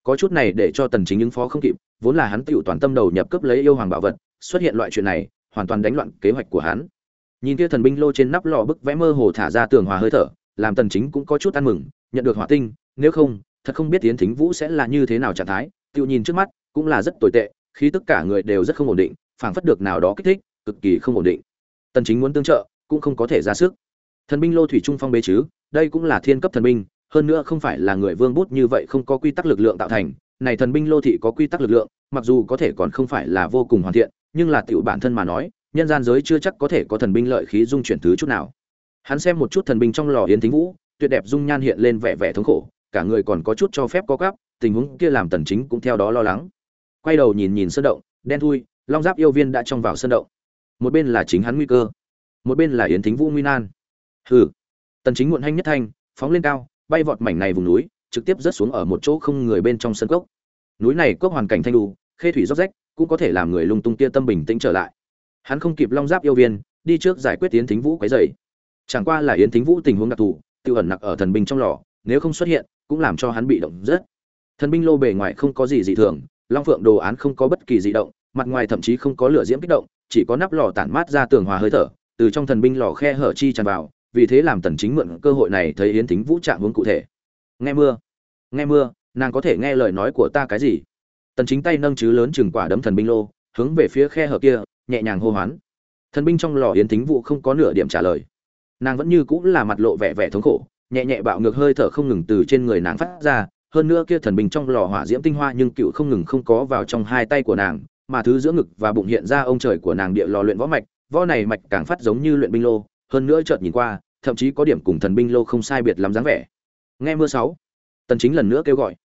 có chút này để cho tần chính ứng phó không kịp vốn là hắn tiểu toàn tâm đầu nhập cấp lấy yêu hoàng bảo vật xuất hiện loại chuyện này hoàn toàn đánh loạn kế hoạch của hắn. Nhìn kia thần binh lô trên nắp lò bức vẽ mơ hồ thả ra tường hòa hơi thở làm tần chính cũng có chút ăn mừng nhận được hỏa tinh nếu không thật không biết tiến thính vũ sẽ là như thế nào trạng thái tiêu nhìn trước mắt cũng là rất tồi tệ khi tất cả người đều rất không ổn định, phảng phất được nào đó kích thích, cực kỳ không ổn định. Tần chính muốn tương trợ, cũng không có thể ra sức. Thần binh lô thủy trung phong bế chứ, đây cũng là thiên cấp thần binh, hơn nữa không phải là người vương bút như vậy không có quy tắc lực lượng tạo thành. Này thần binh lô thị có quy tắc lực lượng, mặc dù có thể còn không phải là vô cùng hoàn thiện, nhưng là tiểu bản thân mà nói, nhân gian giới chưa chắc có thể có thần binh lợi khí dung chuyển thứ chút nào. Hắn xem một chút thần binh trong lò yến thính vũ, tuyệt đẹp dung nhan hiện lên vẻ vẻ thống khổ, cả người còn có chút cho phép có gắp tình huống kia làm tần chính cũng theo đó lo lắng quay đầu nhìn nhìn sơn động, đen thui, long giáp yêu viên đã trong vào sơn động. Một bên là chính hắn nguy cơ, một bên là yến thính vũ nguy nan. Hừ, tần chính muộn hanh nhất thanh, phóng lên cao, bay vọt mảnh này vùng núi, trực tiếp rớt xuống ở một chỗ không người bên trong sân cốc. Núi này cốc hoàn cảnh thanh đu khê thủy róc rách, cũng có thể làm người lung tung kia tâm bình tĩnh trở lại. Hắn không kịp long giáp yêu viên, đi trước giải quyết yến thính vũ quấy rầy. Chẳng qua là yến thính vũ tình huống đặc thù, tiêu ẩn nặc ở thần binh trong lò, nếu không xuất hiện, cũng làm cho hắn bị động rất thần binh lô bề ngoài không có gì dị thường long phượng đồ án không có bất kỳ dị động, mặt ngoài thậm chí không có lửa diễm kích động, chỉ có nắp lò tản mát ra tường hòa hơi thở, từ trong thần binh lò khe hở chi tràn vào, vì thế làm tần chính mượn cơ hội này thấy yến thính vũ trạng hướng cụ thể. Nghe mưa nghe mưa, nàng có thể nghe lời nói của ta cái gì? Tần chính tay nâng chứ lớn chừng quả đấm thần binh lô, hướng về phía khe hở kia, nhẹ nhàng hô hoán. Thần binh trong lò yến thính vũ không có nửa điểm trả lời. Nàng vẫn như cũng là mặt lộ vẻ vẻ thống khổ, nhẹ nhẹ bạo ngược hơi thở không ngừng từ trên người nàng phát ra hơn nữa kia thần binh trong lò hỏa diễm tinh hoa nhưng cựu không ngừng không có vào trong hai tay của nàng, mà thứ giữa ngực và bụng hiện ra ông trời của nàng địa lò luyện võ mạch, võ này mạch càng phát giống như luyện binh lô, hơn nữa chợt nhìn qua, thậm chí có điểm cùng thần binh lô không sai biệt lắm dáng vẻ. Nghe mưa sáu, tần chính lần nữa kêu gọi.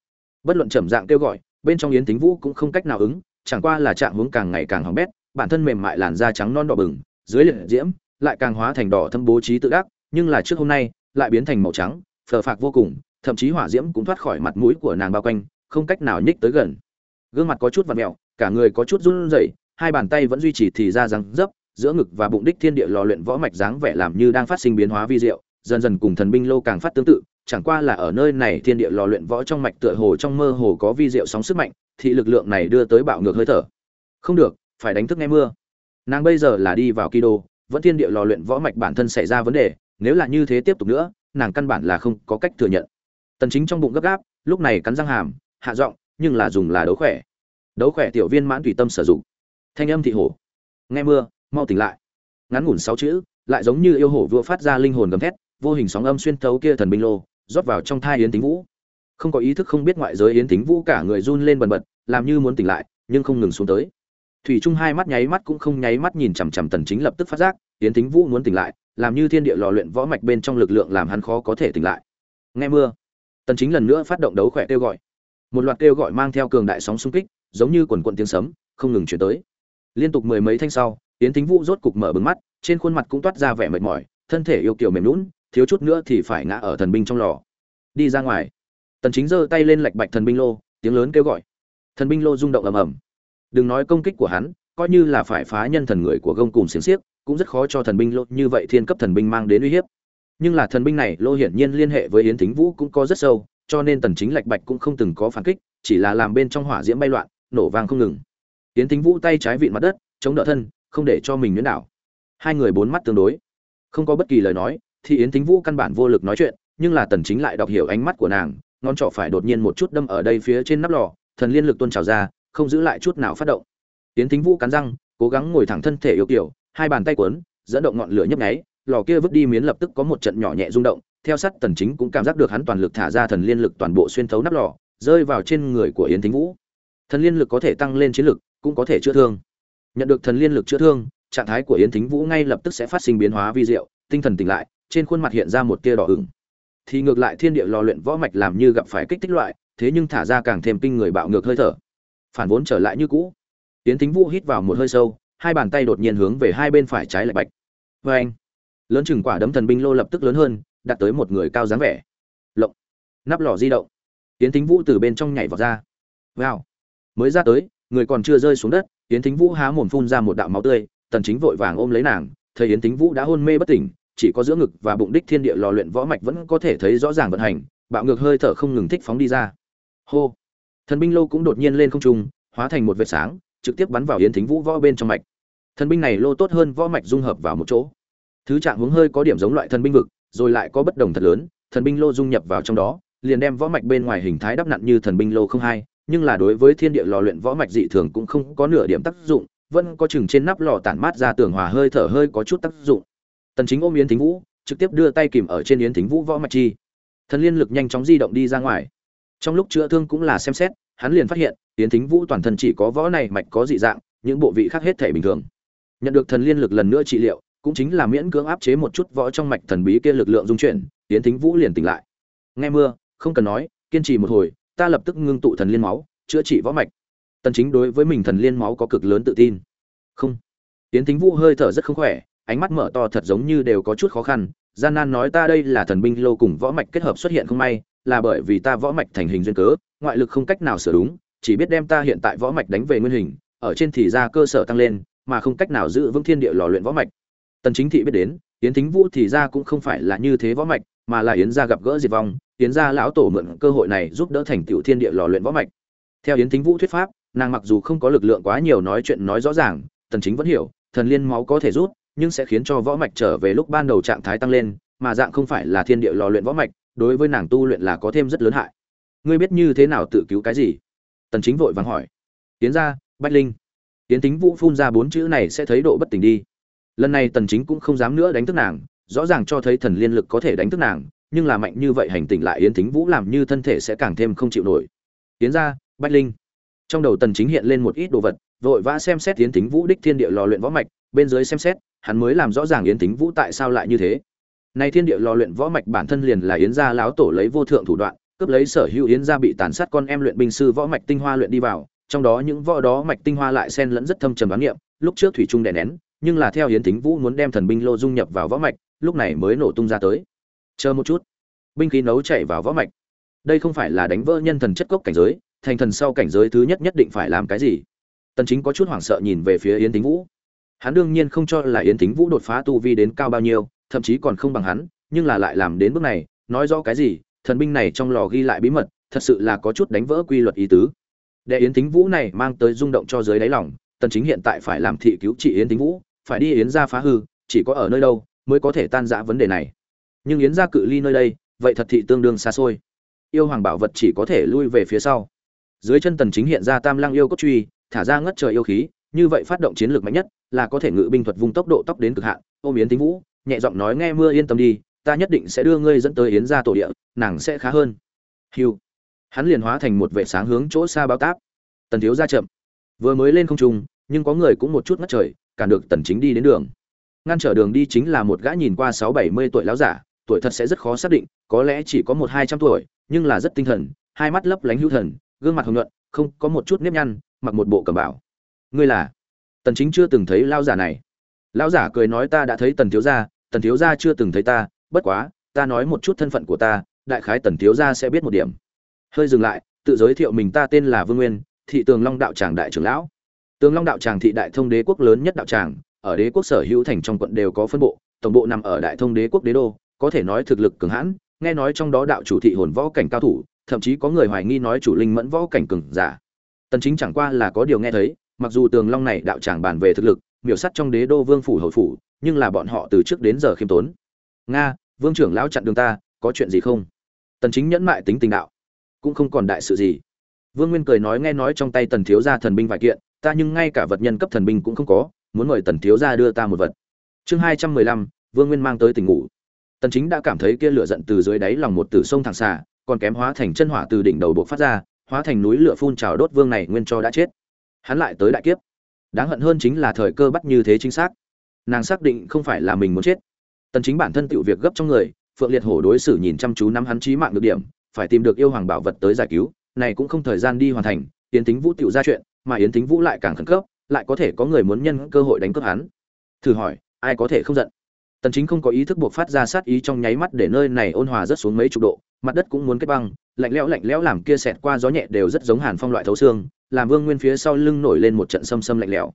Bất luận trầm dạng kêu gọi, bên trong yến tính vũ cũng không cách nào ứng, chẳng qua là trạng hướng càng ngày càng hỏng bét, bản thân mềm mại làn da trắng non đỏ bừng, dưới liệt diễm, lại càng hóa thành đỏ thâm bố trí tự đắc, nhưng là trước hôm nay, lại biến thành màu trắng, phờ phạc vô cùng thậm chí hỏa diễm cũng thoát khỏi mặt mũi của nàng bao quanh, không cách nào nhích tới gần. Gương mặt có chút vặn mẹo, cả người có chút run rẩy, hai bàn tay vẫn duy trì thì ra răng dấp, giữa ngực và bụng đích thiên địa lò luyện võ mạch dáng vẻ làm như đang phát sinh biến hóa vi diệu, dần dần cùng thần binh lô càng phát tương tự, chẳng qua là ở nơi này thiên địa lò luyện võ trong mạch tựa hồ trong mơ hồ có vi diệu sóng sức mạnh, thì lực lượng này đưa tới bạo ngược hơi thở. Không được, phải đánh thức nghe mưa. Nàng bây giờ là đi vào kỳ đô vẫn thiên địa lò luyện võ mạch bản thân xảy ra vấn đề, nếu là như thế tiếp tục nữa, nàng căn bản là không có cách thừa nhận tần chính trong bụng gấp gáp, lúc này cắn răng hàm, hạ giọng, nhưng là dùng là đấu khỏe. Đấu khỏe tiểu viên mãn tùy tâm sử dụng. Thanh âm thị hổ. Nghe mưa, mau tỉnh lại. Ngắn ngủn sáu chữ, lại giống như yêu hổ vừa phát ra linh hồn gầm thét, vô hình sóng âm xuyên thấu kia thần binh lô, rót vào trong thai yến tính vũ. Không có ý thức không biết ngoại giới yến tính vũ cả người run lên bần bật, làm như muốn tỉnh lại, nhưng không ngừng xuống tới. Thủy trung hai mắt nháy mắt cũng không nháy mắt nhìn chằm chằm tần chính lập tức phát giác, yến tính vũ muốn tỉnh lại, làm như thiên địa lò luyện võ mạch bên trong lực lượng làm hắn khó có thể tỉnh lại. Nghe mưa tần chính lần nữa phát động đấu khỏe kêu gọi. Một loạt kêu gọi mang theo cường đại sóng xung kích, giống như quần quần tiếng sấm, không ngừng chuyển tới. Liên tục mười mấy thanh sau, yến Thính vũ rốt cục mở bừng mắt, trên khuôn mặt cũng toát ra vẻ mệt mỏi, thân thể yêu kiều mềm lún thiếu chút nữa thì phải ngã ở thần binh trong lò. Đi ra ngoài. Tần chính giơ tay lên lạch bạch thần binh lô, tiếng lớn kêu gọi. Thần binh lô rung động ầm ầm. Đừng nói công kích của hắn, coi như là phải phá nhân thần người của gông cùng xiềng xiếc, cũng rất khó cho thần binh lô như vậy thiên cấp thần binh mang đến uy hiếp nhưng là thần binh này, lô hiển nhiên liên hệ với yến thính vũ cũng có rất sâu, cho nên tần chính lạch bạch cũng không từng có phản kích, chỉ là làm bên trong hỏa diễm bay loạn, nổ vang không ngừng. Yến thính vũ tay trái vịn mặt đất, chống đỡ thân, không để cho mình nhuyễn đảo. Hai người bốn mắt tương đối. Không có bất kỳ lời nói, thì yến thính vũ căn bản vô lực nói chuyện, nhưng là tần chính lại đọc hiểu ánh mắt của nàng, ngón trỏ phải đột nhiên một chút đâm ở đây phía trên nắp lò, thần liên lực tuôn trào ra, không giữ lại chút nào phát động. Yến thính vũ cắn răng, cố gắng ngồi thẳng thân thể yêu kiểu, hai bàn tay quấn dẫn động ngọn lửa nhấp nháy lò kia vứt đi miến lập tức có một trận nhỏ nhẹ rung động, theo sát tần chính cũng cảm giác được hắn toàn lực thả ra thần liên lực toàn bộ xuyên thấu nắp lò, rơi vào trên người của yến thính vũ. Thần liên lực có thể tăng lên chiến lực, cũng có thể chữa thương. Nhận được thần liên lực chữa thương, trạng thái của yến thính vũ ngay lập tức sẽ phát sinh biến hóa vi diệu, tinh thần tỉnh lại, trên khuôn mặt hiện ra một tia đỏ ửng. Thì ngược lại thiên địa lò luyện võ mạch làm như gặp phải kích thích loại, thế nhưng thả ra càng thêm kinh người bạo ngược hơi thở. Phản vốn trở lại như cũ. Yến thính vũ hít vào một hơi sâu, hai bàn tay đột nhiên hướng về hai bên phải trái lại bạch. Vê anh lớn chừng quả đấm thần binh lô lập tức lớn hơn, đạt tới một người cao dáng vẻ. Lộng. Nắp lò di động. Yến thính vũ từ bên trong nhảy vào ra. Wow mới ra tới, người còn chưa rơi xuống đất, yến thính vũ há mồm phun ra một đạo máu tươi, tần chính vội vàng ôm lấy nàng, thấy yến thính vũ đã hôn mê bất tỉnh, chỉ có giữa ngực và bụng đích thiên địa lò luyện võ mạch vẫn có thể thấy rõ ràng vận hành, bạo ngược hơi thở không ngừng thích phóng đi ra. Hô. Thần binh lô cũng đột nhiên lên không trung, hóa thành một vệt sáng, trực tiếp bắn vào yến thính vũ võ bên trong mạch. Thần binh này lô tốt hơn võ mạch dung hợp vào một chỗ thứ trạng hướng hơi có điểm giống loại thần binh vực, rồi lại có bất đồng thật lớn, thần binh lô dung nhập vào trong đó, liền đem võ mạch bên ngoài hình thái đắp nặn như thần binh lô không hai, nhưng là đối với thiên địa lò luyện võ mạch dị thường cũng không có nửa điểm tác dụng, vẫn có chừng trên nắp lò tản mát ra tường hòa hơi thở hơi có chút tác dụng. Tần chính ôm yến thính vũ, trực tiếp đưa tay kìm ở trên yến thính vũ võ mạch chi. Thần liên lực nhanh chóng di động đi ra ngoài. Trong lúc chữa thương cũng là xem xét, hắn liền phát hiện, yến thính vũ toàn thân chỉ có võ này mạch có dị dạng, những bộ vị khác hết thể bình thường. Nhận được thần liên lực lần nữa trị liệu cũng chính là miễn cưỡng áp chế một chút võ trong mạch thần bí kia lực lượng dung chuyển tiến thính vũ liền tỉnh lại. Nghe mưa, không cần nói, kiên trì một hồi, ta lập tức ngưng tụ thần liên máu, chữa trị võ mạch. Tần chính đối với mình thần liên máu có cực lớn tự tin. Không. Tiến thính vũ hơi thở rất không khỏe, ánh mắt mở to thật giống như đều có chút khó khăn. Gian nan nói ta đây là thần binh lô cùng võ mạch kết hợp xuất hiện không may, là bởi vì ta võ mạch thành hình duyên cớ, ngoại lực không cách nào sửa đúng, chỉ biết đem ta hiện tại võ mạch đánh về nguyên hình, ở trên thì ra cơ sở tăng lên, mà không cách nào giữ vững thiên địa lò luyện võ mạch tần chính thị biết đến, yến thính vũ thì ra cũng không phải là như thế võ mạch, mà là yến gia gặp gỡ diệt vong, yến gia lão tổ mượn cơ hội này giúp đỡ thành tiểu thiên địa lò luyện võ mạch. Theo yến thính vũ thuyết pháp, nàng mặc dù không có lực lượng quá nhiều nói chuyện nói rõ ràng, tần chính vẫn hiểu, thần liên máu có thể rút, nhưng sẽ khiến cho võ mạch trở về lúc ban đầu trạng thái tăng lên, mà dạng không phải là thiên địa lò luyện võ mạch, đối với nàng tu luyện là có thêm rất lớn hại. Ngươi biết như thế nào tự cứu cái gì? Tần chính vội vàng hỏi. Tiến ra bách linh. Tiến tính vũ phun ra bốn chữ này sẽ thấy độ bất tỉnh đi lần này tần chính cũng không dám nữa đánh thức nàng, rõ ràng cho thấy thần liên lực có thể đánh thức nàng, nhưng là mạnh như vậy hành tỉnh lại yến thính vũ làm như thân thể sẽ càng thêm không chịu nổi. Tiến ra, bách linh. Trong đầu tần chính hiện lên một ít đồ vật, vội vã xem xét yến thính vũ đích thiên địa lò luyện võ mạch, bên dưới xem xét, hắn mới làm rõ ràng yến thính vũ tại sao lại như thế. Nay thiên địa lò luyện võ mạch bản thân liền là yến gia láo tổ lấy vô thượng thủ đoạn, cướp lấy sở hữu yến gia bị tàn sát con em luyện binh sư võ mạch tinh hoa luyện đi vào, trong đó những võ đó mạch tinh hoa lại xen lẫn rất thâm trầm đoán niệm lúc trước thủy trung đè nén nhưng là theo yến Thính vũ muốn đem thần binh lô dung nhập vào võ mạch, lúc này mới nổ tung ra tới. Chờ một chút. Binh khí nấu chảy vào võ mạch. Đây không phải là đánh vỡ nhân thần chất cốc cảnh giới, thành thần sau cảnh giới thứ nhất nhất định phải làm cái gì? Tần chính có chút hoảng sợ nhìn về phía yến Thính vũ. Hắn đương nhiên không cho là yến Thính vũ đột phá tu vi đến cao bao nhiêu, thậm chí còn không bằng hắn, nhưng là lại làm đến bước này, nói rõ cái gì, thần binh này trong lò ghi lại bí mật, thật sự là có chút đánh vỡ quy luật ý tứ. Để yến Thính vũ này mang tới rung động cho dưới đáy lòng, tần chính hiện tại phải làm thị cứu trị yến Thính vũ phải đi yến gia phá hư, chỉ có ở nơi đâu mới có thể tan rã vấn đề này. Nhưng yến gia cự ly nơi đây, vậy thật thị tương đương xa xôi. Yêu hoàng bảo vật chỉ có thể lui về phía sau. Dưới chân tần chính hiện ra tam lang yêu cốt truy, thả ra ngất trời yêu khí, như vậy phát động chiến lược mạnh nhất là có thể ngự binh thuật vung tốc độ tốc đến cực hạn. Ôm yến tính vũ, nhẹ giọng nói nghe mưa yên tâm đi, ta nhất định sẽ đưa ngươi dẫn tới yến gia tổ địa, nàng sẽ khá hơn. Hiu. Hắn liền hóa thành một vệ sáng hướng chỗ xa bao táp. Tần thiếu ra chậm. Vừa mới lên không trung, nhưng có người cũng một chút ngất trời cản được tần chính đi đến đường. Ngăn trở đường đi chính là một gã nhìn qua sáu bảy mươi tuổi lão giả, tuổi thật sẽ rất khó xác định, có lẽ chỉ có một hai trăm tuổi, nhưng là rất tinh thần, hai mắt lấp lánh hữu thần, gương mặt hồng nhuận, không có một chút nếp nhăn, mặc một bộ cẩm bảo ngươi là? Tần chính chưa từng thấy lão giả này. Lão giả cười nói ta đã thấy tần thiếu gia, tần thiếu gia chưa từng thấy ta, bất quá, ta nói một chút thân phận của ta, đại khái tần thiếu gia sẽ biết một điểm. Hơi dừng lại, tự giới thiệu mình ta tên là vương nguyên, thị tường long đạo tràng đại trưởng lão tường long đạo tràng thị đại thông đế quốc lớn nhất đạo tràng, ở đế quốc sở hữu thành trong quận đều có phân bộ, tổng bộ nằm ở đại thông đế quốc đế đô, có thể nói thực lực cường hãn, nghe nói trong đó đạo chủ thị hồn võ cảnh cao thủ, thậm chí có người hoài nghi nói chủ linh mẫn võ cảnh cường giả. Tần chính chẳng qua là có điều nghe thấy, mặc dù tường long này đạo tràng bàn về thực lực, miểu sát trong đế đô vương phủ hồi phủ, nhưng là bọn họ từ trước đến giờ khiêm tốn. Nga, vương trưởng lão chặn đường ta, có chuyện gì không? Tần chính nhẫn mại tính tình đạo. Cũng không còn đại sự gì. Vương nguyên cười nói nghe nói trong tay tần thiếu gia thần binh vài kiện ta nhưng ngay cả vật nhân cấp thần binh cũng không có muốn mời tần thiếu gia đưa ta một vật. Chương hai trăm mười lăm vương nguyên mang tới tỉnh ngủ. Tần chính đã cảm thấy kia lửa giận từ dưới đáy lòng một tử sông thẳng xả, còn kém hóa thành chân hỏa từ đỉnh đầu buộc phát ra hóa thành núi lửa phun trào đốt vương này nguyên cho đã chết. Hắn lại tới đại kiếp. Đáng hận hơn chính là thời cơ bắt như thế chính xác. Nàng xác định không phải là mình muốn chết. Tần chính bản thân tiểu việc gấp trong người phượng liệt hổ đối xử nhìn chăm chú nắm hắn chí mạng được điểm phải tìm được yêu hoàng bảo vật tới giải cứu này cũng không thời gian đi hoàn thành tiến tính vũ tiểu ra chuyện mà yến thính vũ lại càng khẩn cấp, lại có thể có người muốn nhân cơ hội đánh cướp hắn. Thử hỏi, ai có thể không giận? Tần chính không có ý thức buộc phát ra sát ý trong nháy mắt để nơi này ôn hòa rất xuống mấy chục độ, mặt đất cũng muốn kết băng, lạnh lẽo lạnh lẽo làm kia sẹt qua gió nhẹ đều rất giống hàn phong loại thấu xương, làm vương nguyên phía sau lưng nổi lên một trận xâm xâm lạnh lẽo.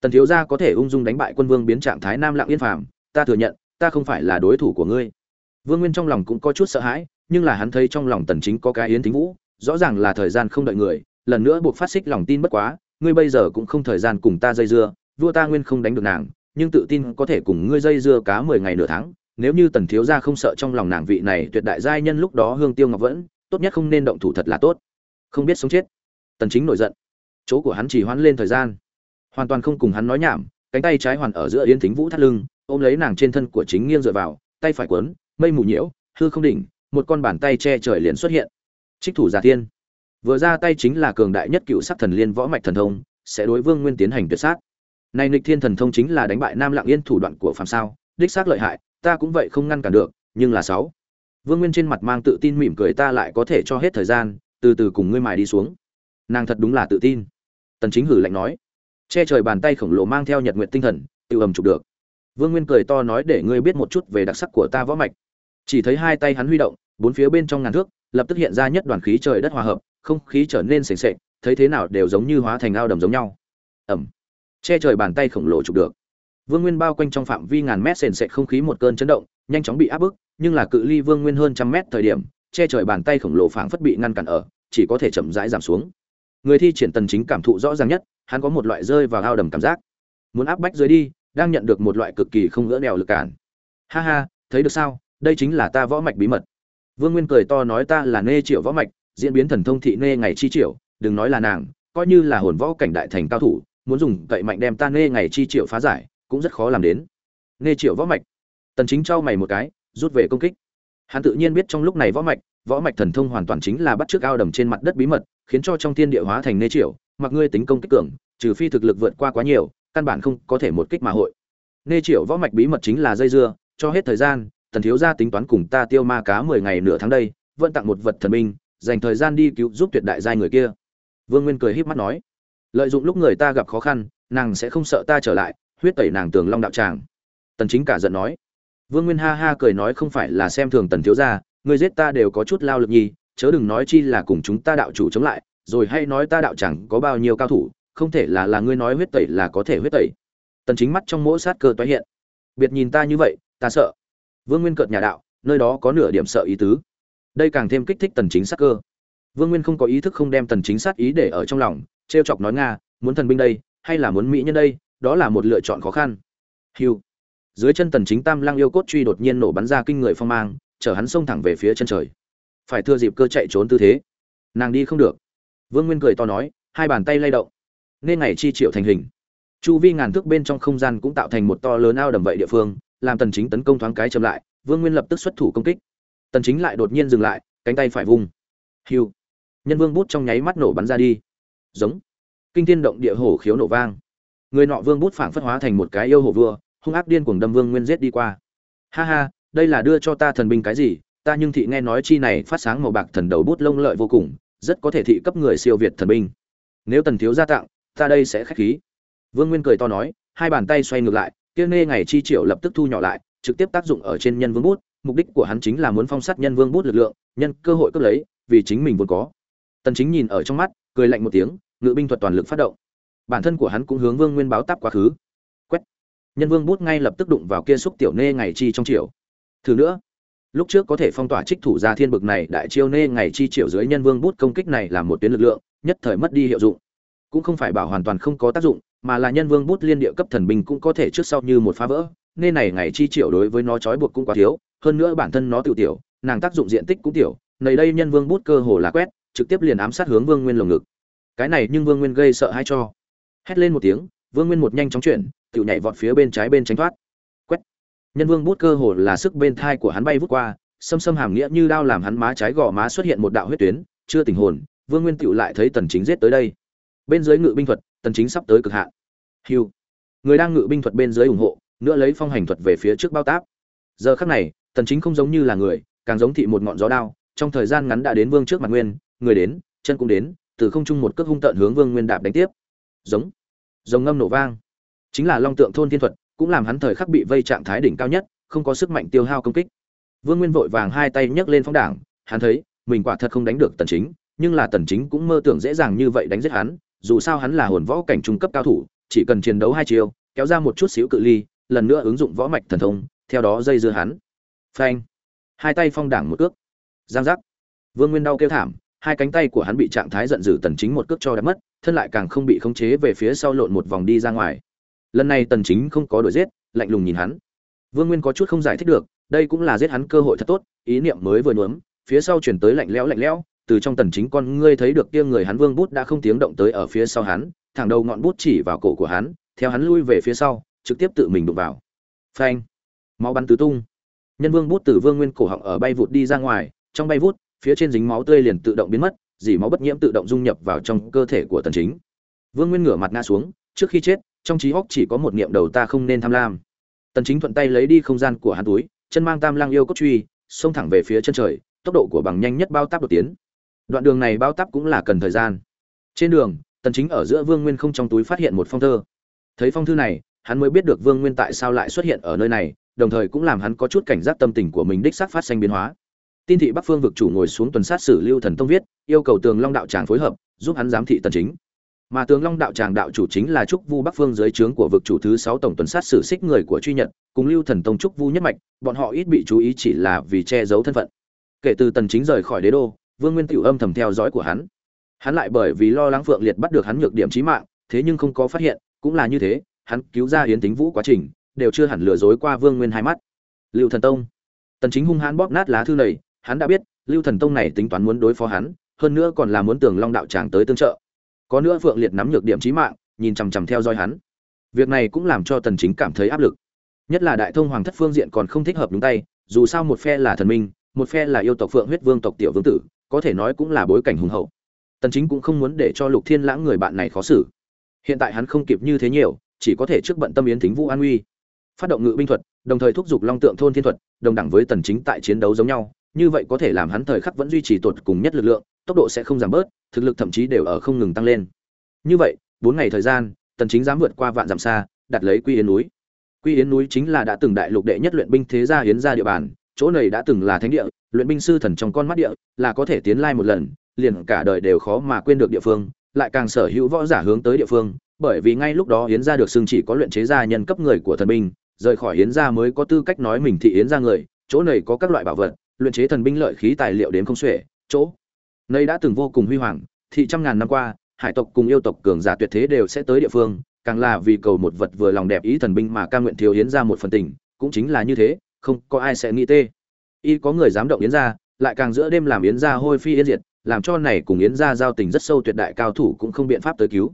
Tần thiếu gia có thể ung dung đánh bại quân vương biến trạng thái nam lặng yên phàm, ta thừa nhận, ta không phải là đối thủ của ngươi. Vương nguyên trong lòng cũng có chút sợ hãi, nhưng là hắn thấy trong lòng tần chính có cái yến thính vũ, rõ ràng là thời gian không đợi người lần nữa buộc phát xích lòng tin bất quá, ngươi bây giờ cũng không thời gian cùng ta dây dưa, vua ta nguyên không đánh được nàng, nhưng tự tin có thể cùng ngươi dây dưa cá 10 ngày nửa tháng, nếu như tần thiếu gia không sợ trong lòng nàng vị này tuyệt đại giai nhân lúc đó hương tiêu ngọc vẫn, tốt nhất không nên động thủ thật là tốt. Không biết sống chết. Tần chính nổi giận. Chỗ của hắn chỉ hoãn lên thời gian. Hoàn toàn không cùng hắn nói nhảm, cánh tay trái hoàn ở giữa yến thính vũ thắt lưng, ôm lấy nàng trên thân của chính nghiêng dựa vào, tay phải quấn, mây mù nhiễu, hư không đỉnh, một con bàn tay che trời liền xuất hiện. Trích thủ giả thiên vừa ra tay chính là cường đại nhất cựu sắc thần liên võ mạch thần thông, sẽ đối vương nguyên tiến hành tuyệt sát. Này nghịch thiên thần thông chính là đánh bại nam lạng yên thủ đoạn của phàm sao, đích xác lợi hại, ta cũng vậy không ngăn cản được, nhưng là sáu. Vương nguyên trên mặt mang tự tin mỉm cười ta lại có thể cho hết thời gian, từ từ cùng ngươi mài đi xuống. Nàng thật đúng là tự tin. Tần chính hử lạnh nói. Che trời bàn tay khổng lồ mang theo nhật nguyện tinh thần tự ầm chụp được. Vương nguyên cười to nói để ngươi biết một chút về đặc sắc của ta võ mạch. Chỉ thấy hai tay hắn huy động, bốn phía bên trong ngàn thước lập tức hiện ra nhất đoàn khí trời đất hòa hợp, không khí trở nên sền sệt, thấy thế nào đều giống như hóa thành ao đầm giống nhau. Ẩm che trời bàn tay khổng lồ chụp được. Vương nguyên bao quanh trong phạm vi ngàn mét sền sệt không khí một cơn chấn động, nhanh chóng bị áp bức, nhưng là cự ly vương nguyên hơn trăm mét thời điểm, che trời bàn tay khổng lồ phảng phất bị ngăn cản ở, chỉ có thể chậm rãi giảm xuống. Người thi triển tần chính cảm thụ rõ ràng nhất, hắn có một loại rơi vào ao đầm cảm giác. Muốn áp bách dưới đi, đang nhận được một loại cực kỳ không gỡ đèo lực cản. Ha ha, thấy được sao? Đây chính là ta võ mạch bí mật vương nguyên cười to nói ta là nê triệu võ mạch, diễn biến thần thông thị nê ngày chi triệu, đừng nói là nàng, coi như là hồn võ cảnh đại thành cao thủ, muốn dùng cậy mạnh đem ta nê ngày chi triệu phá giải, cũng rất khó làm đến. Nê triệu võ mạch. Tần chính trao mày một cái, rút về công kích. Hắn tự nhiên biết trong lúc này võ mạch võ mạch thần thông hoàn toàn chính là bắt trước ao đầm trên mặt đất bí mật, khiến cho trong thiên địa hóa thành nê triệu, mặc ngươi tính công kích cường, trừ phi thực lực vượt qua quá nhiều, căn bản không có thể một kích mà hội. Nê triệu võ mạch bí mật chính là dây dưa, cho hết thời gian tần thiếu gia tính toán cùng ta tiêu ma cá mười ngày nửa tháng đây vẫn tặng một vật thần minh, dành thời gian đi cứu giúp tuyệt đại giai người kia. Vương nguyên cười híp mắt nói. Lợi dụng lúc người ta gặp khó khăn nàng sẽ không sợ ta trở lại huyết tẩy nàng tường long đạo tràng. Tần chính cả giận nói. Vương nguyên ha ha cười nói không phải là xem thường tần thiếu gia người giết ta đều có chút lao lực nhi chớ đừng nói chi là cùng chúng ta đạo chủ chống lại rồi hay nói ta đạo chẳng có bao nhiêu cao thủ không thể là là ngươi nói huyết tẩy là có thể huyết tẩy. Tần chính mắt trong mỗi sát cơ toái hiện. Biệt nhìn ta như vậy ta sợ vương nguyên cợt nhà đạo, nơi đó có nửa điểm sợ ý tứ. Đây càng thêm kích thích tần chính sát cơ. Vương nguyên không có ý thức không đem tần chính sát ý để ở trong lòng treo chọc nói nga, muốn thần binh đây, hay là muốn mỹ nhân đây, đó là một lựa chọn khó khăn. Hưu. dưới chân tần chính tam lang yêu cốt truy đột nhiên nổ bắn ra kinh người phong mang, chở hắn xông thẳng về phía chân trời. Phải thưa dịp cơ chạy trốn tư thế. Nàng đi không được. Vương nguyên cười to nói, hai bàn tay lay động. Nên ngày chi triệu thành hình. Chu vi ngàn thước bên trong không gian cũng tạo thành một to lớn ao đầm vậy địa phương làm tần chính tấn công thoáng cái chậm lại, vương nguyên lập tức xuất thủ công kích. Tần chính lại đột nhiên dừng lại, cánh tay phải vung. Hiu nhân vương bút trong nháy mắt nổ bắn ra đi. Giống. Kinh thiên động địa hổ khiếu nổ vang. Người nọ vương bút phảng phất hóa thành một cái yêu hổ vua, hung ác điên cuồng đâm vương nguyên giết đi qua. Ha ha, đây là đưa cho ta thần binh cái gì? Ta nhưng thị nghe nói chi này phát sáng màu bạc thần đầu bút lông lợi vô cùng, rất có thể thị cấp người siêu việt thần binh. Nếu tần thiếu gia tặng, ta đây sẽ khách khí. Vương nguyên cười to nói, hai bàn tay xoay ngược lại kia nê ngày chi triệu lập tức thu nhỏ lại, trực tiếp tác dụng ở trên nhân vương bút, mục đích của hắn chính là muốn phong sát nhân vương bút lực lượng, nhân cơ hội cướp lấy, vì chính mình vốn có. Tần chính nhìn ở trong mắt, cười lạnh một tiếng, ngự binh thuật toàn lực phát động. Bản thân của hắn cũng hướng vương nguyên báo táp quá khứ. Quét. Nhân vương bút ngay lập tức đụng vào kia xúc tiểu nê ngày chi trong triệu thứ nữa. Lúc trước có thể phong tỏa trích thủ ra thiên bực này, đại chiêu nê ngày chi triệu dưới nhân vương bút công kích này là một tuyến lực lượng, nhất thời mất đi hiệu dụng. Cũng không phải bảo hoàn toàn không có tác dụng mà là nhân vương bút liên địa cấp thần binh cũng có thể trước sau như một phá vỡ, nên này ngày chi triệu đối với nó trói buộc cũng quá thiếu, hơn nữa bản thân nó tự tiểu, nàng tác dụng diện tích cũng tiểu nầy đây nhân vương bút cơ hồ là quét, trực tiếp liền ám sát hướng vương nguyên lồng ngực. Cái này nhưng vương nguyên gây sợ hay cho? Hét lên một tiếng, vương nguyên một nhanh chóng chuyển tự nhảy vọt phía bên trái bên tránh thoát. Quét. Nhân vương bút cơ hồ là sức bên thai của hắn bay vút qua, xâm xâm hàm nghĩa như đao làm hắn má trái gò má xuất hiện một đạo huyết tuyến, chưa tình hồn, vương nguyên tựu lại thấy tần chính giết tới đây. Bên dưới ngự binh thuật, tần chính sắp tới cực hạn hưu. Người đang ngự binh thuật bên dưới ủng hộ, nữa lấy phong hành thuật về phía trước bao táp. Giờ khắc này tần chính không giống như là người, càng giống thị một ngọn gió đao, trong thời gian ngắn đã đến vương trước mặt nguyên, người đến, chân cũng đến, từ không trung một cước hung tận hướng vương nguyên đạp đánh tiếp. Giống giống ngâm nổ vang. Chính là long tượng thôn thiên thuật, cũng làm hắn thời khắc bị vây trạng thái đỉnh cao nhất, không có sức mạnh tiêu hao công kích. Vương nguyên vội vàng hai tay nhấc lên phóng đảng, hắn thấy, mình quả thật không đánh được tần chính, nhưng là tần chính cũng mơ tưởng dễ dàng như vậy đánh giết hắn, dù sao hắn là hồn võ cảnh trung cấp cao thủ chỉ cần chiến đấu hai chiều kéo ra một chút xíu cự ly, lần nữa ứng dụng võ mạch thần thông, theo đó dây dưa hắn. Phanh. Hai tay phong đảng một cước. Giang giác. Vương nguyên đau kêu thảm, hai cánh tay của hắn bị trạng thái giận dữ tần chính một cước cho đã mất, thân lại càng không bị khống chế về phía sau lộn một vòng đi ra ngoài. Lần này tần chính không có đuổi giết, lạnh lùng nhìn hắn. Vương nguyên có chút không giải thích được, đây cũng là giết hắn cơ hội thật tốt, ý niệm mới vừa nhuốm, phía sau chuyển tới lạnh lẽo lạnh lẽo, từ trong tần chính con ngươi thấy được kia người hắn vương bút đã không tiếng động tới ở phía sau hắn thẳng đầu ngọn bút chỉ vào cổ của hắn, theo hắn lui về phía sau, trực tiếp tự mình đụng vào. Phanh! Máu bắn tứ tung. Nhân vương bút từ vương nguyên cổ họng ở bay vụt đi ra ngoài, trong bay vút phía trên dính máu tươi liền tự động biến mất, dỉ máu bất nhiễm tự động dung nhập vào trong cơ thể của tần chính. Vương nguyên ngửa mặt ngã xuống, trước khi chết, trong trí óc chỉ có một niệm đầu ta không nên tham lam. Tần chính thuận tay lấy đi không gian của hắn túi, chân mang tam lang yêu cốt truy, xông thẳng về phía chân trời, tốc độ của bằng nhanh nhất bao táp đột tiến. Đoạn đường này bao táp cũng là cần thời gian. Trên đường tần chính ở giữa vương nguyên không trong túi phát hiện một phong thơ. Thấy phong thư này, hắn mới biết được vương nguyên tại sao lại xuất hiện ở nơi này, đồng thời cũng làm hắn có chút cảnh giác tâm tình của mình đích xác phát sinh biến hóa. Tin thị bắc phương vực chủ ngồi xuống tuần sát xử lưu thần tông viết, yêu cầu tường long đạo tràng phối hợp, giúp hắn giám thị tần chính. Mà tường long đạo tràng đạo chủ chính là trúc vu bắc phương dưới trướng của vực chủ thứ sáu tổng tuần sát xử xích người của truy nhật, cùng lưu thần tông trúc vu nhất mạch, bọn họ ít bị chú ý chỉ là vì che giấu thân phận. Kể từ tần chính rời khỏi đế đô, vương nguyên tiểu âm thầm theo dõi của hắn hắn lại bởi vì lo lắng phượng liệt bắt được hắn nhược điểm chí mạng, thế nhưng không có phát hiện, cũng là như thế, hắn cứu ra yến tính vũ quá trình, đều chưa hẳn lừa dối qua vương nguyên hai mắt. Lưu thần tông. Tần chính hung hãn bóp nát lá thư này, hắn đã biết, lưu thần tông này tính toán muốn đối phó hắn, hơn nữa còn là muốn tưởng long đạo tràng tới tương trợ. Có nữa phượng liệt nắm nhược điểm chí mạng, nhìn chằm chằm theo dõi hắn. Việc này cũng làm cho tần chính cảm thấy áp lực. Nhất là đại thông hoàng thất phương diện còn không thích hợp đúng tay, dù sao một phe là thần minh, một phe là yêu tộc phượng huyết vương tộc tiểu vương tử, có thể nói cũng là bối cảnh hùng hậu tần chính cũng không muốn để cho lục thiên lãng người bạn này khó xử. Hiện tại hắn không kịp như thế nhiều, chỉ có thể trước bận tâm yến thính vũ an uy. Phát động ngự binh thuật, đồng thời thúc giục long tượng thôn thiên thuật, đồng đẳng với tần chính tại chiến đấu giống nhau, như vậy có thể làm hắn thời khắc vẫn duy trì tột cùng nhất lực lượng, tốc độ sẽ không giảm bớt, thực lực thậm chí đều ở không ngừng tăng lên. Như vậy, bốn ngày thời gian, tần chính dám vượt qua vạn dặm xa, đặt lấy quy yến núi. Quy yến núi chính là đã từng đại lục đệ nhất luyện binh thế gia yến gia địa bàn, chỗ này đã từng là thánh địa, luyện binh sư thần trong con mắt địa, là có thể tiến lai một lần liền cả đời đều khó mà quên được địa phương lại càng sở hữu võ giả hướng tới địa phương bởi vì ngay lúc đó yến gia được xưng chỉ có luyện chế gia nhân cấp người của thần binh rời khỏi yến gia mới có tư cách nói mình thị yến gia người chỗ này có các loại bảo vật luyện chế thần binh lợi khí tài liệu đến không xuể chỗ. Nơi đã từng vô cùng huy hoàng thị trăm ngàn năm qua hải tộc cùng yêu tộc cường giả tuyệt thế đều sẽ tới địa phương càng là vì cầu một vật vừa lòng đẹp ý thần binh mà ca nguyện thiếu yến gia một phần tình cũng chính là như thế không có ai sẽ nghĩ tê. Y có người dám động yến gia, lại càng giữa đêm làm yến gia hôi phi yến diệt làm cho này cùng yến gia giao tình rất sâu tuyệt đại cao thủ cũng không biện pháp tới cứu.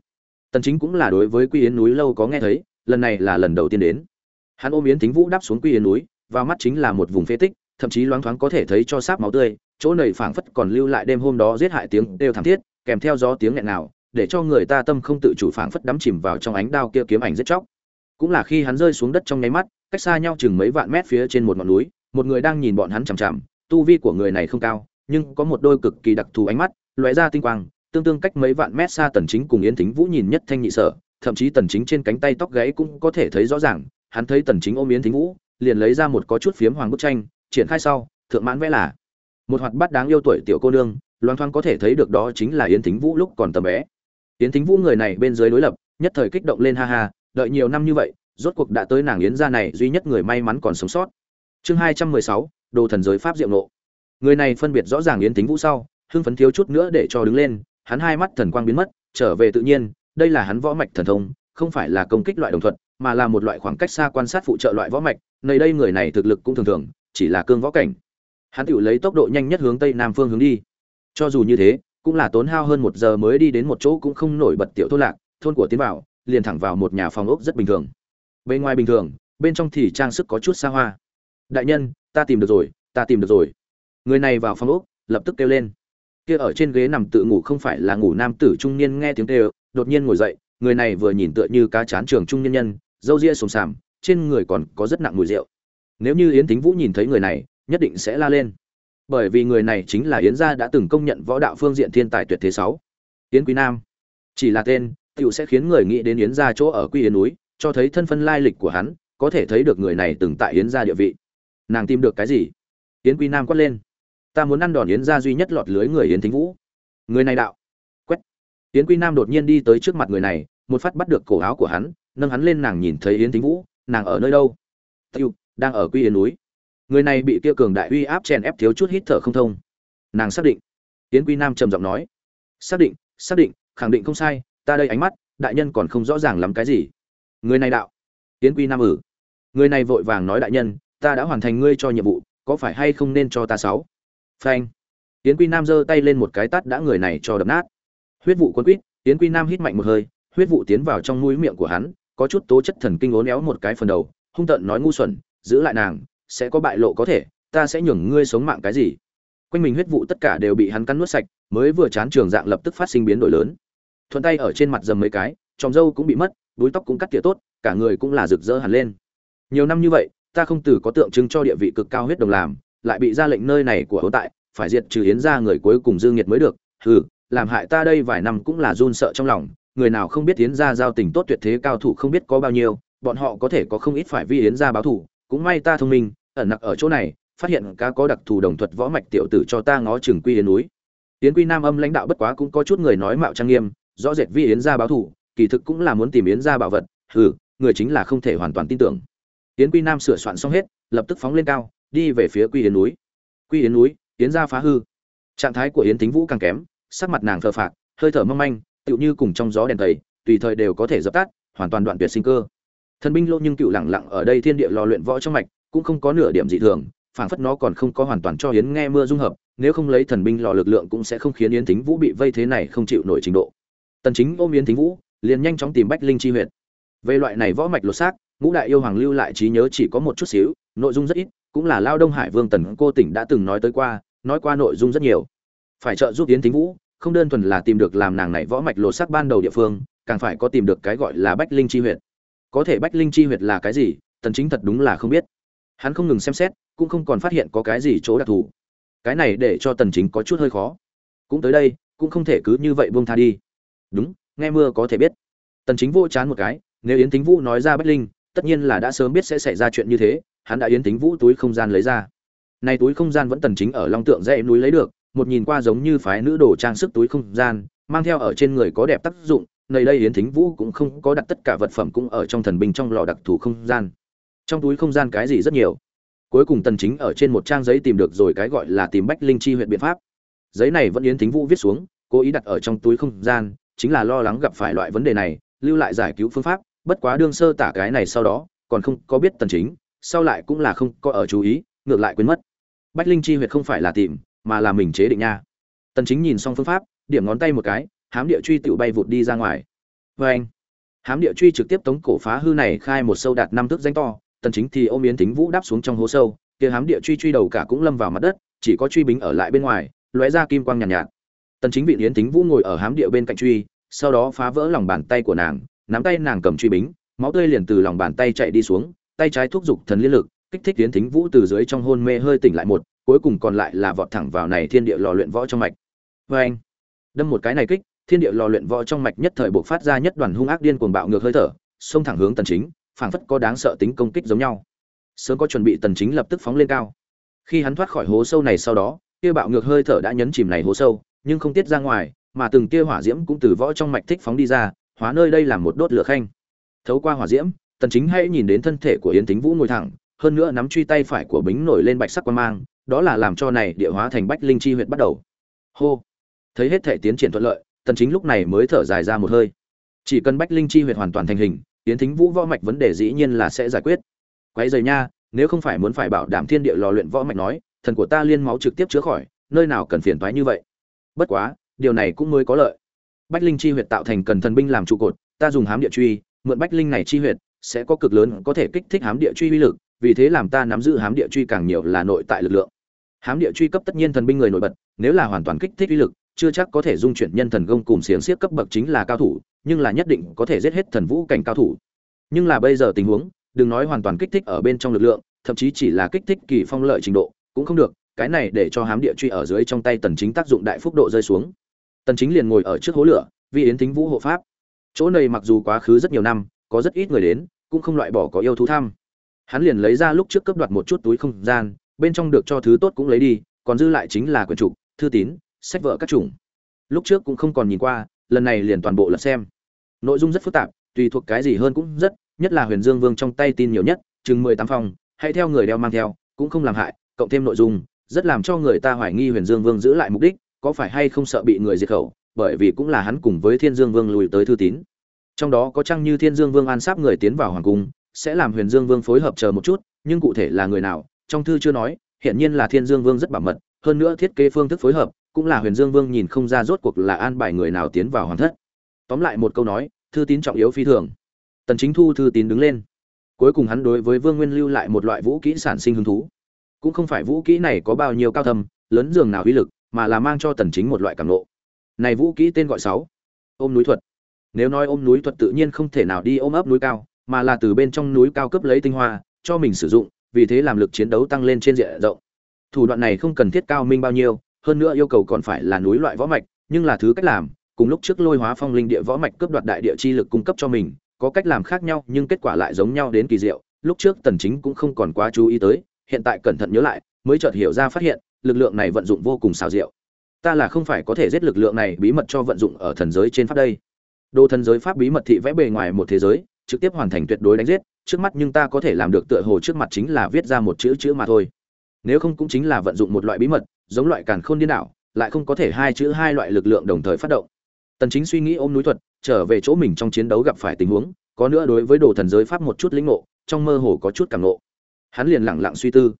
Tần chính cũng là đối với quy yến núi lâu có nghe thấy, lần này là lần đầu tiên đến. Hắn ôm yến thính vũ đáp xuống quy yến núi và mắt chính là một vùng phế tích, thậm chí loáng thoáng có thể thấy cho sáp máu tươi, chỗ này phảng phất còn lưu lại đêm hôm đó giết hại tiếng đều thảm thiết, kèm theo gió tiếng nghẹn nào để cho người ta tâm không tự chủ phảng phất đắm chìm vào trong ánh đao kia kiếm ảnh giết chóc. Cũng là khi hắn rơi xuống đất trong nháy mắt, cách xa nhau chừng mấy vạn mét phía trên một ngọn núi, một người đang nhìn bọn hắn chằm chằm, tu vi của người này không cao nhưng có một đôi cực kỳ đặc thù ánh mắt, lóe ra tinh quang, tương tương cách mấy vạn mét xa tần chính cùng yến thính vũ nhìn nhất thanh nhị sở, thậm chí tần chính trên cánh tay tóc gáy cũng có thể thấy rõ ràng, hắn thấy tần chính ôm yến thính vũ, liền lấy ra một có chút phiếm hoàng bức tranh, triển khai sau, thượng mãn vẽ là, một hoạt bát đáng yêu tuổi tiểu cô nương loan thoáng có thể thấy được đó chính là yến thính vũ lúc còn tầm bé. Yến thính vũ người này bên dưới đối lập, nhất thời kích động lên ha ha, đợi nhiều năm như vậy, rốt cuộc đã tới nàng yến gia này duy nhất người may mắn còn sống sót. Chương hai trăm mười sáu, đồ thần giới pháp diệu nộ người này phân biệt rõ ràng yến tính vũ sau, hưng phấn thiếu chút nữa để cho đứng lên, hắn hai mắt thần quang biến mất, trở về tự nhiên, đây là hắn võ mạch thần thông, không phải là công kích loại đồng thuận mà là một loại khoảng cách xa quan sát phụ trợ loại võ mạch, nơi đây người này thực lực cũng thường thường, chỉ là cương võ cảnh. Hắn tự lấy tốc độ nhanh nhất hướng tây nam phương hướng đi. Cho dù như thế, cũng là tốn hao hơn một giờ mới đi đến một chỗ cũng không nổi bật tiểu thôn lạc, thôn của tiến vào liền thẳng vào một nhà phòng ốc rất bình thường. Bên ngoài bình thường, bên trong thì trang sức có chút xa hoa. Đại nhân, ta tìm được rồi, ta tìm được rồi người này vào phòng ốc, lập tức kêu lên. Kia ở trên ghế nằm tự ngủ không phải là ngủ nam tử trung niên nghe tiếng kêu, đột nhiên ngồi dậy, người này vừa nhìn tựa như cá chán trường trung nhân nhân, râu ria sồm sàm trên người còn có rất nặng mùi rượu. Nếu như yến thính vũ nhìn thấy người này, nhất định sẽ la lên. Bởi vì người này chính là yến gia đã từng công nhận võ đạo phương diện thiên tài tuyệt thế sáu. Yến quý nam. Chỉ là tên tựu sẽ khiến người nghĩ đến yến gia chỗ ở quy yến núi, cho thấy thân phân lai lịch của hắn, có thể thấy được người này từng tại yến gia địa vị. Nàng tìm được cái gì? Yến quý nam quát lên ta muốn ăn đòn yến gia duy nhất lọt lưới người yến thính vũ. Người này đạo. Quét. Yến quy nam đột nhiên đi tới trước mặt người này, một phát bắt được cổ áo của hắn, nâng hắn lên nàng nhìn thấy yến thính vũ, nàng ở nơi đâu? Tiêu, đang ở quy yến núi. Người này bị kia cường đại uy áp chèn ép thiếu chút hít thở không thông. Nàng xác định. Yến quy nam trầm giọng nói. Xác định xác định, khẳng định không sai, ta đây ánh mắt, đại nhân còn không rõ ràng lắm cái gì. Người này đạo. Yến quy nam ử người này vội vàng nói đại nhân, ta đã hoàn thành ngươi cho nhiệm vụ, có phải hay không nên cho ta sáu? Phanh. Tiến quy nam giơ tay lên một cái tát đã người này cho đập nát. Huyết vụ quấn quýt tiến quy nam hít mạnh một hơi, huyết vụ tiến vào trong mũi miệng của hắn, có chút tố chất thần kinh ốn éo một cái phần đầu, hung tợn nói ngu xuẩn, giữ lại nàng, sẽ có bại lộ có thể, ta sẽ nhường ngươi sống mạng cái gì? Quanh mình huyết vụ tất cả đều bị hắn cắn nuốt sạch, mới vừa chán trường dạng lập tức phát sinh biến đổi lớn. Thuận tay ở trên mặt dầm mấy cái tròng râu cũng bị mất đuôi tóc cũng cắt tỉa tốt, cả người cũng là rực rỡ hẳn lên. Nhiều năm như vậy, ta không từ có tượng trưng cho địa vị cực cao huyết đồng làm lại bị ra lệnh nơi này của hữu tại, phải diệt trừ yến ra người cuối cùng dương nghiệt mới được. Hừ, làm hại ta đây vài năm cũng là run sợ trong lòng, người nào không biết yến ra giao tình tốt tuyệt thế cao thủ không biết có bao nhiêu, bọn họ có thể có không ít phải vi yến ra báo thủ cũng may ta thông minh, ẩn nặc ở chỗ này, phát hiện cá có đặc thù đồng thuật võ mạch tiểu tử cho ta ngó trường quy yến núi. Yến quy nam âm lãnh đạo bất quá cũng có chút người nói mạo trang nghiêm, rõ rệt vi yến ra báo thủ kỳ thực cũng là muốn tìm yến ra bảo vật, hừ, người chính là không thể hoàn toàn tin tưởng. Yến quy nam sửa soạn xong hết, lập tức phóng lên cao đi về phía quy yến núi. Quy yến núi, yến ra phá hư. Trạng thái của yến tính vũ càng kém, sắc mặt nàng thờ phạc, hơi thở mâm manh, tựu như cùng trong gió đèn tầy, tùy thời đều có thể dập tắt, hoàn toàn đoạn tuyệt sinh cơ. Thần binh lô nhưng cựu lẳng lặng ở đây thiên địa lò luyện võ trong mạch, cũng không có nửa điểm dị thường, phảng phất nó còn không có hoàn toàn cho yến nghe mưa dung hợp, nếu không lấy thần binh lò lực lượng cũng sẽ không khiến yến thính vũ bị vây thế này không chịu nổi trình độ. Tần chính ôm yến thính vũ, liền nhanh chóng tìm bách linh chi huyệt. Về loại này võ mạch lột xác, ngũ đại yêu hoàng lưu lại trí nhớ chỉ có một chút xíu, nội dung rất ít cũng là lao đông hải vương tần cô tỉnh đã từng nói tới qua, nói qua nội dung rất nhiều. Phải trợ giúp yến thính vũ, không đơn thuần là tìm được làm nàng này võ mạch lột sắc ban đầu địa phương, càng phải có tìm được cái gọi là bách linh chi huyệt. Có thể bách linh chi huyệt là cái gì, tần chính thật đúng là không biết. Hắn không ngừng xem xét, cũng không còn phát hiện có cái gì chỗ đặc thù. Cái này để cho tần chính có chút hơi khó. Cũng tới đây, cũng không thể cứ như vậy buông tha đi. Đúng, nghe mưa có thể biết. Tần chính vô chán một cái, nếu yến thính vũ nói ra bách linh, tất nhiên là đã sớm biết sẽ xảy ra chuyện như thế hắn đã yến tính vũ túi không gian lấy ra. Này túi không gian vẫn tần chính ở long tượng dãy núi lấy được, một nhìn qua giống như phái nữ đồ trang sức túi không gian, mang theo ở trên người có đẹp tác dụng, nơi đây yến thính vũ cũng không có đặt tất cả vật phẩm cũng ở trong thần binh trong lò đặc thù không gian. Trong túi không gian cái gì rất nhiều. Cuối cùng tần chính ở trên một trang giấy tìm được rồi cái gọi là tìm bách linh chi huyện biện pháp. Giấy này vẫn yến thính vũ viết xuống, cố ý đặt ở trong túi không gian, chính là lo lắng gặp phải loại vấn đề này, lưu lại giải cứu phương pháp, bất quá đương sơ tả cái này sau đó, còn không có biết tần chính sau lại cũng là không có ở chú ý ngược lại quên mất. Bách linh chi huyệt không phải là tìm mà là mình chế định nha. Tần chính nhìn xong phương pháp điểm ngón tay một cái hám địa truy tự bay vụt đi ra ngoài. Với anh hám địa truy trực tiếp tống cổ phá hư này khai một sâu đạt năm thước danh to tần chính thì ôm yến thính vũ đáp xuống trong hố sâu kia hám địa truy truy đầu cả cũng lâm vào mặt đất chỉ có truy bính ở lại bên ngoài lóe ra kim quang nhàn nhạt, nhạt. Tần chính vị yến thính vũ ngồi ở hám địa bên cạnh truy sau đó phá vỡ lòng bàn tay của nàng nắm tay nàng cầm truy bính máu tươi liền từ lòng bàn tay chạy đi xuống tay trái thúc giục thần liên lực, kích thích tiến thính vũ từ dưới trong hôn mê hơi tỉnh lại một, cuối cùng còn lại là vọt thẳng vào này thiên địa lò luyện võ trong mạch. Vê anh, đâm một cái này kích, thiên địa lò luyện võ trong mạch nhất thời buộc phát ra nhất đoàn hung ác điên cuồng bạo ngược hơi thở, xông thẳng hướng tần chính, phảng phất có đáng sợ tính công kích giống nhau. Sớm có chuẩn bị, tần chính lập tức phóng lên cao. Khi hắn thoát khỏi hố sâu này sau đó, kia bạo ngược hơi thở đã nhấn chìm này hố sâu, nhưng không tiết ra ngoài, mà từng kia hỏa diễm cũng từ võ trong mạch thích phóng đi ra, hóa nơi đây làm một đốt lửa khanh. Thấu qua hỏa diễm tần chính hãy nhìn đến thân thể của yến tính vũ ngồi thẳng, hơn nữa nắm truy tay phải của bính nổi lên bạch sắc quang mang, đó là làm cho này địa hóa thành bách linh chi huyệt bắt đầu. Hô! Thấy hết thể tiến triển thuận lợi, tần chính lúc này mới thở dài ra một hơi. Chỉ cần bách linh chi huyệt hoàn toàn thành hình, yến thính vũ võ mạch vấn đề dĩ nhiên là sẽ giải quyết. Quấy rời nha, nếu không phải muốn phải bảo đảm thiên địa lò luyện võ mạch nói, thần của ta liên máu trực tiếp chữa khỏi, nơi nào cần phiền toái như vậy? Bất quá, điều này cũng mới có lợi. Bách linh chi huyệt tạo thành cần thần binh làm trụ cột, ta dùng hám địa truy, mượn bách linh này chi huyệt sẽ có cực lớn có thể kích thích hám địa truy uy lực, vì thế làm ta nắm giữ hám địa truy càng nhiều là nội tại lực lượng. Hám địa truy cấp tất nhiên thần binh người nổi bật, nếu là hoàn toàn kích thích uy lực, chưa chắc có thể dung chuyển nhân thần công cùng xiềng xiếc cấp bậc chính là cao thủ, nhưng là nhất định có thể giết hết thần vũ cảnh cao thủ. Nhưng là bây giờ tình huống, đừng nói hoàn toàn kích thích ở bên trong lực lượng, thậm chí chỉ là kích thích kỳ phong lợi trình độ, cũng không được, cái này để cho hám địa truy ở dưới trong tay tần chính tác dụng đại phúc độ rơi xuống. Tần chính liền ngồi ở trước hố lửa vì yến thính vũ hộ pháp. Chỗ này mặc dù quá khứ rất nhiều năm, có rất ít người đến cũng không loại bỏ có yêu thú tham, hắn liền lấy ra lúc trước cấp đoạt một chút túi không gian bên trong được cho thứ tốt cũng lấy đi còn dư lại chính là quyển trục thư tín sách vợ các chủng. Lúc trước cũng không còn nhìn qua lần này liền toàn bộ lật xem. Nội dung rất phức tạp tùy thuộc cái gì hơn cũng rất nhất là huyền dương vương trong tay tin nhiều nhất chừng mười tám phòng hãy theo người đeo mang theo cũng không làm hại cộng thêm nội dung rất làm cho người ta hoài nghi huyền dương vương giữ lại mục đích có phải hay không sợ bị người diệt khẩu bởi vì cũng là hắn cùng với thiên dương vương lùi tới thư tín trong đó có chăng như thiên dương vương an sáp người tiến vào hoàng cung, sẽ làm huyền dương vương phối hợp chờ một chút, nhưng cụ thể là người nào, trong thư chưa nói hiện nhiên là thiên dương vương rất bảo mật, hơn nữa thiết kế phương thức phối hợp, cũng là huyền dương vương nhìn không ra rốt cuộc là an bài người nào tiến vào hoàng thất. Tóm lại một câu nói, thư tín trọng yếu phi thường. Tần chính thu thư tín đứng lên. Cuối cùng hắn đối với vương nguyên lưu lại một loại vũ kỹ sản sinh hứng thú. Cũng không phải vũ kỹ này có bao nhiêu cao thâm, lớn dường nào uy lực, mà là mang cho tần chính một loại cảm ngộ. Này vũ kỹ tên gọi sáu. Ôm núi thuật nếu nói ôm núi thuật tự nhiên không thể nào đi ôm ấp núi cao, mà là từ bên trong núi cao cấp lấy tinh hoa, cho mình sử dụng, vì thế làm lực chiến đấu tăng lên trên diện rộng. Thủ đoạn này không cần thiết cao minh bao nhiêu, hơn nữa yêu cầu còn phải là núi loại võ mạch, nhưng là thứ cách làm, cùng lúc trước lôi hóa phong linh địa võ mạch cướp đoạt đại địa chi lực cung cấp cho mình, có cách làm khác nhau, nhưng kết quả lại giống nhau đến kỳ diệu, lúc trước tần chính cũng không còn quá chú ý tới, hiện tại cẩn thận nhớ lại, mới chợt hiểu ra phát hiện, lực lượng này vận dụng vô cùng xảo diệu. Ta là không phải có thể giết lực lượng này bí mật cho vận dụng ở thần giới trên pháp đây đồ thần giới pháp bí mật thị vẽ bề ngoài một thế giới, trực tiếp hoàn thành tuyệt đối đánh giết, trước mắt nhưng ta có thể làm được tựa hồ trước mặt chính là viết ra một chữ chữ mà thôi. Nếu không cũng chính là vận dụng một loại bí mật, giống loại càn khôn điên đảo, lại không có thể hai chữ hai loại lực lượng đồng thời phát động. Tần chính suy nghĩ ôm núi thuật, trở về chỗ mình trong chiến đấu gặp phải tình huống, có nữa đối với đồ thần giới pháp một chút lĩnh ngộ, trong mơ hồ có chút cảm ngộ. Hắn liền lặng lặng suy tư.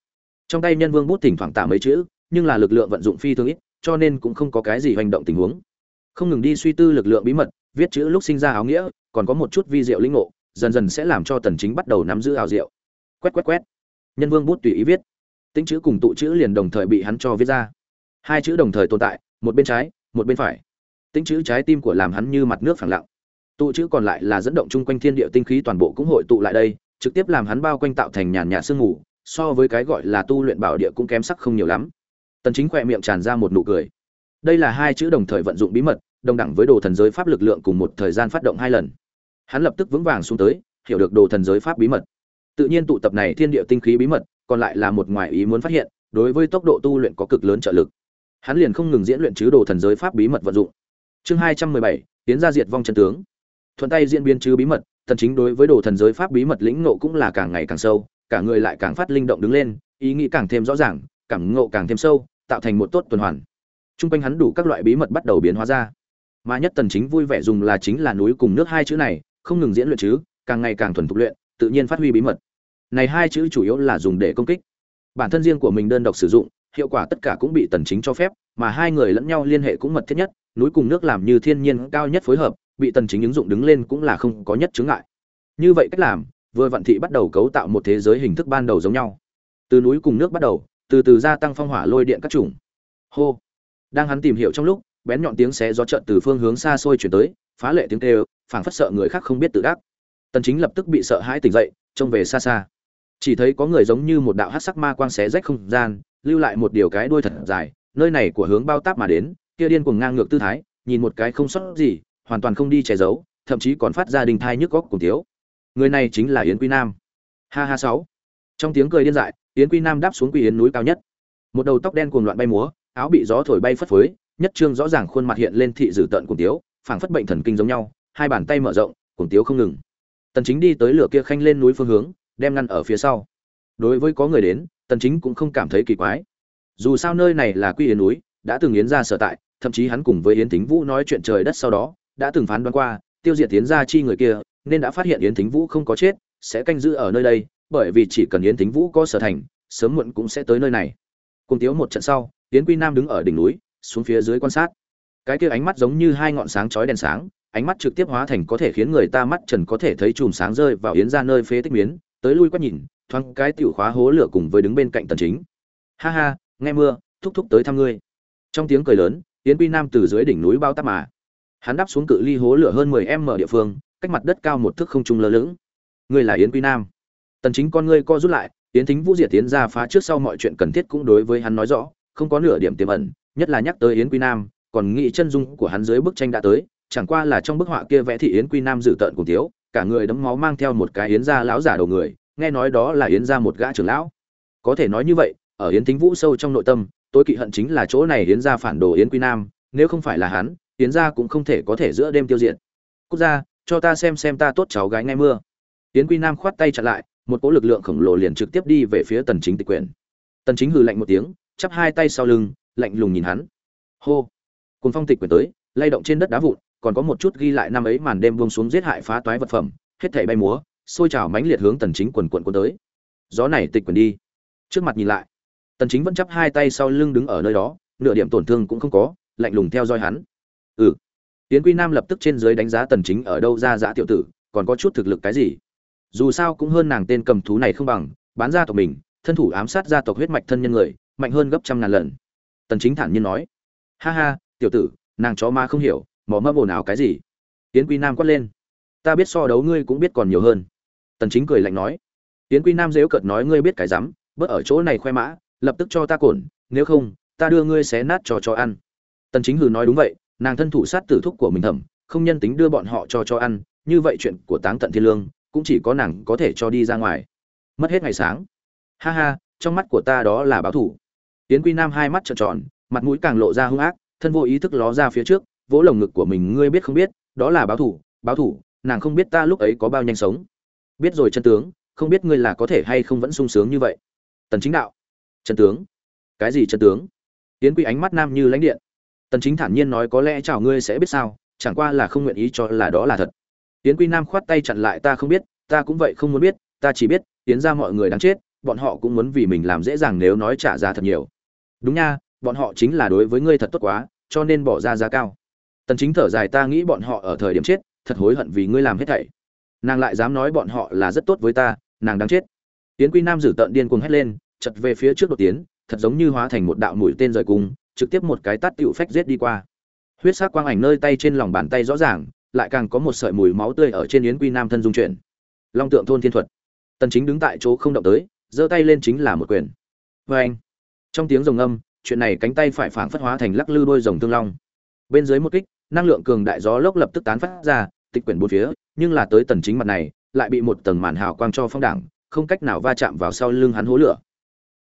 Trong tay nhân vương bút thỉnh thoảng tả mấy chữ, nhưng là lực lượng vận dụng phi thường ít, cho nên cũng không có cái gì hành động tình huống không ngừng đi suy tư lực lượng bí mật, viết chữ lúc sinh ra áo nghĩa, còn có một chút vi diệu linh ngộ, dần dần sẽ làm cho tần chính bắt đầu nắm giữ ảo diệu. Quét quét quét. Nhân vương bút tùy ý viết. Tính chữ cùng tụ chữ liền đồng thời bị hắn cho viết ra. Hai chữ đồng thời tồn tại, một bên trái, một bên phải. Tính chữ trái tim của làm hắn như mặt nước phẳng lặng. Tụ chữ còn lại là dẫn động chung quanh thiên địa tinh khí toàn bộ cũng hội tụ lại đây, trực tiếp làm hắn bao quanh tạo thành nhàn nhạt sương mù, so với cái gọi là tu luyện bảo địa cũng kém sắc không nhiều lắm. Tần chính khỏe miệng tràn ra một nụ cười đây là hai chữ đồng thời vận dụng bí mật, đồng đẳng với đồ thần giới pháp lực lượng cùng một thời gian phát động hai lần. Hắn lập tức vững vàng xuống tới, hiểu được đồ thần giới pháp bí mật. Tự nhiên tụ tập này thiên địa tinh khí bí mật, còn lại là một ngoài ý muốn phát hiện, đối với tốc độ tu luyện có cực lớn trợ lực. Hắn liền không ngừng diễn luyện chứ đồ thần giới pháp bí mật vận dụng. Chương hai trăm mười bảy, tiến ra diệt vong chân tướng. Thuận tay diễn biến chứ bí mật, thần chính đối với đồ thần giới pháp bí mật lĩnh ngộ cũng là càng ngày càng sâu, cả người lại càng phát linh động đứng lên, ý nghĩ càng thêm rõ ràng, cảm ngộ càng thêm sâu, tạo thành một tốt tuần hoàn. Trung quanh hắn đủ các loại bí mật bắt đầu biến hóa ra. Mà nhất tần chính vui vẻ dùng là chính là núi cùng nước hai chữ này, không ngừng diễn luyện chứ, càng ngày càng thuần thục luyện, tự nhiên phát huy bí mật. Này hai chữ chủ yếu là dùng để công kích. Bản thân riêng của mình đơn độc sử dụng, hiệu quả tất cả cũng bị tần chính cho phép, mà hai người lẫn nhau liên hệ cũng mật thiết nhất, núi cùng nước làm như thiên nhiên cao nhất phối hợp, bị tần chính ứng dụng đứng lên cũng là không có nhất chứng ngại. Như vậy cách làm, vừa vạn thị bắt đầu cấu tạo một thế giới hình thức ban đầu giống nhau. Từ núi cùng nước bắt đầu, từ từ gia tăng phong hỏa lôi điện các chủng. Hô đang hắn tìm hiểu trong lúc, bén nhọn tiếng xé gió trận từ phương hướng xa xôi chuyển tới, phá lệ tiếng kêu, phảng phất sợ người khác không biết tự đắc. Tần chính lập tức bị sợ hãi tỉnh dậy, trông về xa xa. Chỉ thấy có người giống như một đạo hắc sắc ma quang xé rách không gian, lưu lại một điều cái đuôi thật dài, nơi này của hướng bao táp mà đến, kia điên cuồng ngang ngược tư thái, nhìn một cái không sót gì, hoàn toàn không đi che giấu, thậm chí còn phát ra đình thai nhức góc cùng thiếu. Người này chính là yến quy nam. Ha ha sáu. Trong tiếng cười điên dại, yến quy nam đáp xuống quy yến núi cao nhất. Một đầu tóc đen cuồng loạn bay múa áo bị gió thổi bay phất phới, nhất trương rõ ràng khuôn mặt hiện lên thị dữ tận cùng tiếu, phảng phất bệnh thần kinh giống nhau, hai bàn tay mở rộng cùng tiếu không ngừng. Tần chính đi tới lửa kia khanh lên núi phương hướng, đem ngăn ở phía sau. Đối với có người đến, tần chính cũng không cảm thấy kỳ quái. Dù sao nơi này là quy yến núi, đã từng yến ra sở tại, thậm chí hắn cùng với yến thính vũ nói chuyện trời đất sau đó, đã từng phán đoán qua, tiêu diệt yến gia chi người kia, nên đã phát hiện yến thính vũ không có chết, sẽ canh giữ ở nơi đây, bởi vì chỉ cần yến thính vũ có sở thành, sớm muộn cũng sẽ tới nơi này. Cùng tiếu một trận sau yến quy nam đứng ở đỉnh núi, xuống phía dưới quan sát. Cái kia ánh mắt giống như hai ngọn sáng chói đèn sáng, ánh mắt trực tiếp hóa thành có thể khiến người ta mắt trần có thể thấy chùm sáng rơi vào yến ra nơi phế tích miến, tới lui quét nhìn, thoáng cái tiểu khóa hố lửa cùng với đứng bên cạnh tần chính. Ha ha, nghe mưa, thúc thúc tới thăm ngươi. Trong tiếng cười lớn, yến quy nam từ dưới đỉnh núi bao táp mà. Hắn đáp xuống cự ly hố lửa hơn 10 m địa phương, cách mặt đất cao một thước không trung lơ lửng. Ngươi là yến quy nam. Tần chính con ngươi co rút lại, yến thính vũ diệt tiến ra phá trước sau mọi chuyện cần thiết cũng đối với hắn nói rõ không có nửa điểm tiềm ẩn, nhất là nhắc tới yến quy nam, còn nghĩ chân dung của hắn dưới bức tranh đã tới, chẳng qua là trong bức họa kia vẽ thị yến quy nam dự tợn cùng thiếu, cả người đấm máu mang theo một cái yến gia lão giả đầu người, nghe nói đó là yến gia một gã trưởng lão. Có thể nói như vậy, ở yến thính vũ sâu trong nội tâm, tôi kỵ hận chính là chỗ này yến gia phản đồ yến quy nam, nếu không phải là hắn, yến ra cũng không thể có thể giữa đêm tiêu diệt. Quốc gia, cho ta xem xem ta tốt cháu gái ngay mưa. Yến quy nam khoát tay chặn lại, một cỗ lực lượng khổng lồ liền trực tiếp đi về phía tần chính tịch quyền. Tần chính hừ lạnh một tiếng chắp hai tay sau lưng, lạnh lùng nhìn hắn. Hô. Cùng phong tịch quyển tới, lay động trên đất đá vụn, còn có một chút ghi lại năm ấy màn đêm buông xuống giết hại phá toái vật phẩm, hết thảy bay múa xôi trào mãnh liệt hướng tần chính quần quần cuốn tới. Gió này tịch quyển đi. Trước mặt nhìn lại, tần chính vẫn chắp hai tay sau lưng đứng ở nơi đó, nửa điểm tổn thương cũng không có, lạnh lùng theo dõi hắn. Ừ. Tiến quy nam lập tức trên dưới đánh giá tần chính ở đâu ra dã tiểu tử, còn có chút thực lực cái gì? Dù sao cũng hơn nàng tên cầm thú này không bằng, bán gia tộc mình, thân thủ ám sát gia tộc huyết mạch thân nhân người mạnh hơn gấp trăm ngàn lần. Tần chính thản nhiên nói. Ha ha tiểu tử nàng chó ma không hiểu mỏ mơ ồn ào cái gì? Tiến quy nam quát lên. Ta biết so đấu ngươi cũng biết còn nhiều hơn. Tần chính cười lạnh nói. Tiến quy nam dếu cợt nói ngươi biết cái rắm bớt ở chỗ này khoe mã lập tức cho ta cồn, nếu không ta đưa ngươi xé nát cho cho ăn. Tần chính hừ nói đúng vậy nàng thân thủ sát tử thúc của mình thẩm không nhân tính đưa bọn họ cho cho ăn như vậy chuyện của táng tận thiên lương cũng chỉ có nàng có thể cho đi ra ngoài. Mất hết ngày sáng. Ha ha trong mắt của ta đó là báo thủ tiến quy nam hai mắt trợn tròn, mặt mũi càng lộ ra hung ác, thân vô ý thức ló ra phía trước, vỗ lồng ngực của mình, ngươi biết không biết, đó là báo thủ báo thủ, nàng không biết ta lúc ấy có bao nhanh sống. Biết rồi chân tướng, không biết ngươi là có thể hay không vẫn sung sướng như vậy. Tần chính đạo. Chân tướng. Cái gì chân tướng? Tiến quy ánh mắt nam như lãnh điện. Tần chính thản nhiên nói có lẽ chào ngươi sẽ biết sao, chẳng qua là không nguyện ý cho là đó là thật. Tiến quy nam khoát tay chặn lại ta không biết, ta cũng vậy không muốn biết, ta chỉ biết tiến ra mọi người đáng chết, bọn họ cũng muốn vì mình làm dễ dàng nếu nói trả giá thật nhiều đúng nha, bọn họ chính là đối với ngươi thật tốt quá, cho nên bỏ ra giá cao. Tần chính thở dài, ta nghĩ bọn họ ở thời điểm chết, thật hối hận vì ngươi làm hết thảy. Nàng lại dám nói bọn họ là rất tốt với ta, nàng đáng chết. Tiến quy nam dử tận điên cuồng hét lên, chật về phía trước đột tiến, thật giống như hóa thành một đạo mũi tên rời cung trực tiếp một cái tát tựu phách giết đi qua. Huyết sắc quang ảnh nơi tay trên lòng bàn tay rõ ràng, lại càng có một sợi mùi máu tươi ở trên yến quy nam thân dung chuyển. Long tượng thôn thiên thuật. Tần chính đứng tại chỗ không động tới, giơ tay lên chính là một quyền. Với anh trong tiếng rồng âm chuyện này cánh tay phải phảng phất hóa thành lắc lư đôi rồng tương long. Bên dưới một kích, năng lượng cường đại gió lốc lập tức tán phát ra, tịch quyển bốn phía, nhưng là tới tần chính mặt này, lại bị một tầng màn hào quang cho phong đảng, không cách nào va chạm vào sau lưng hắn hố lửa.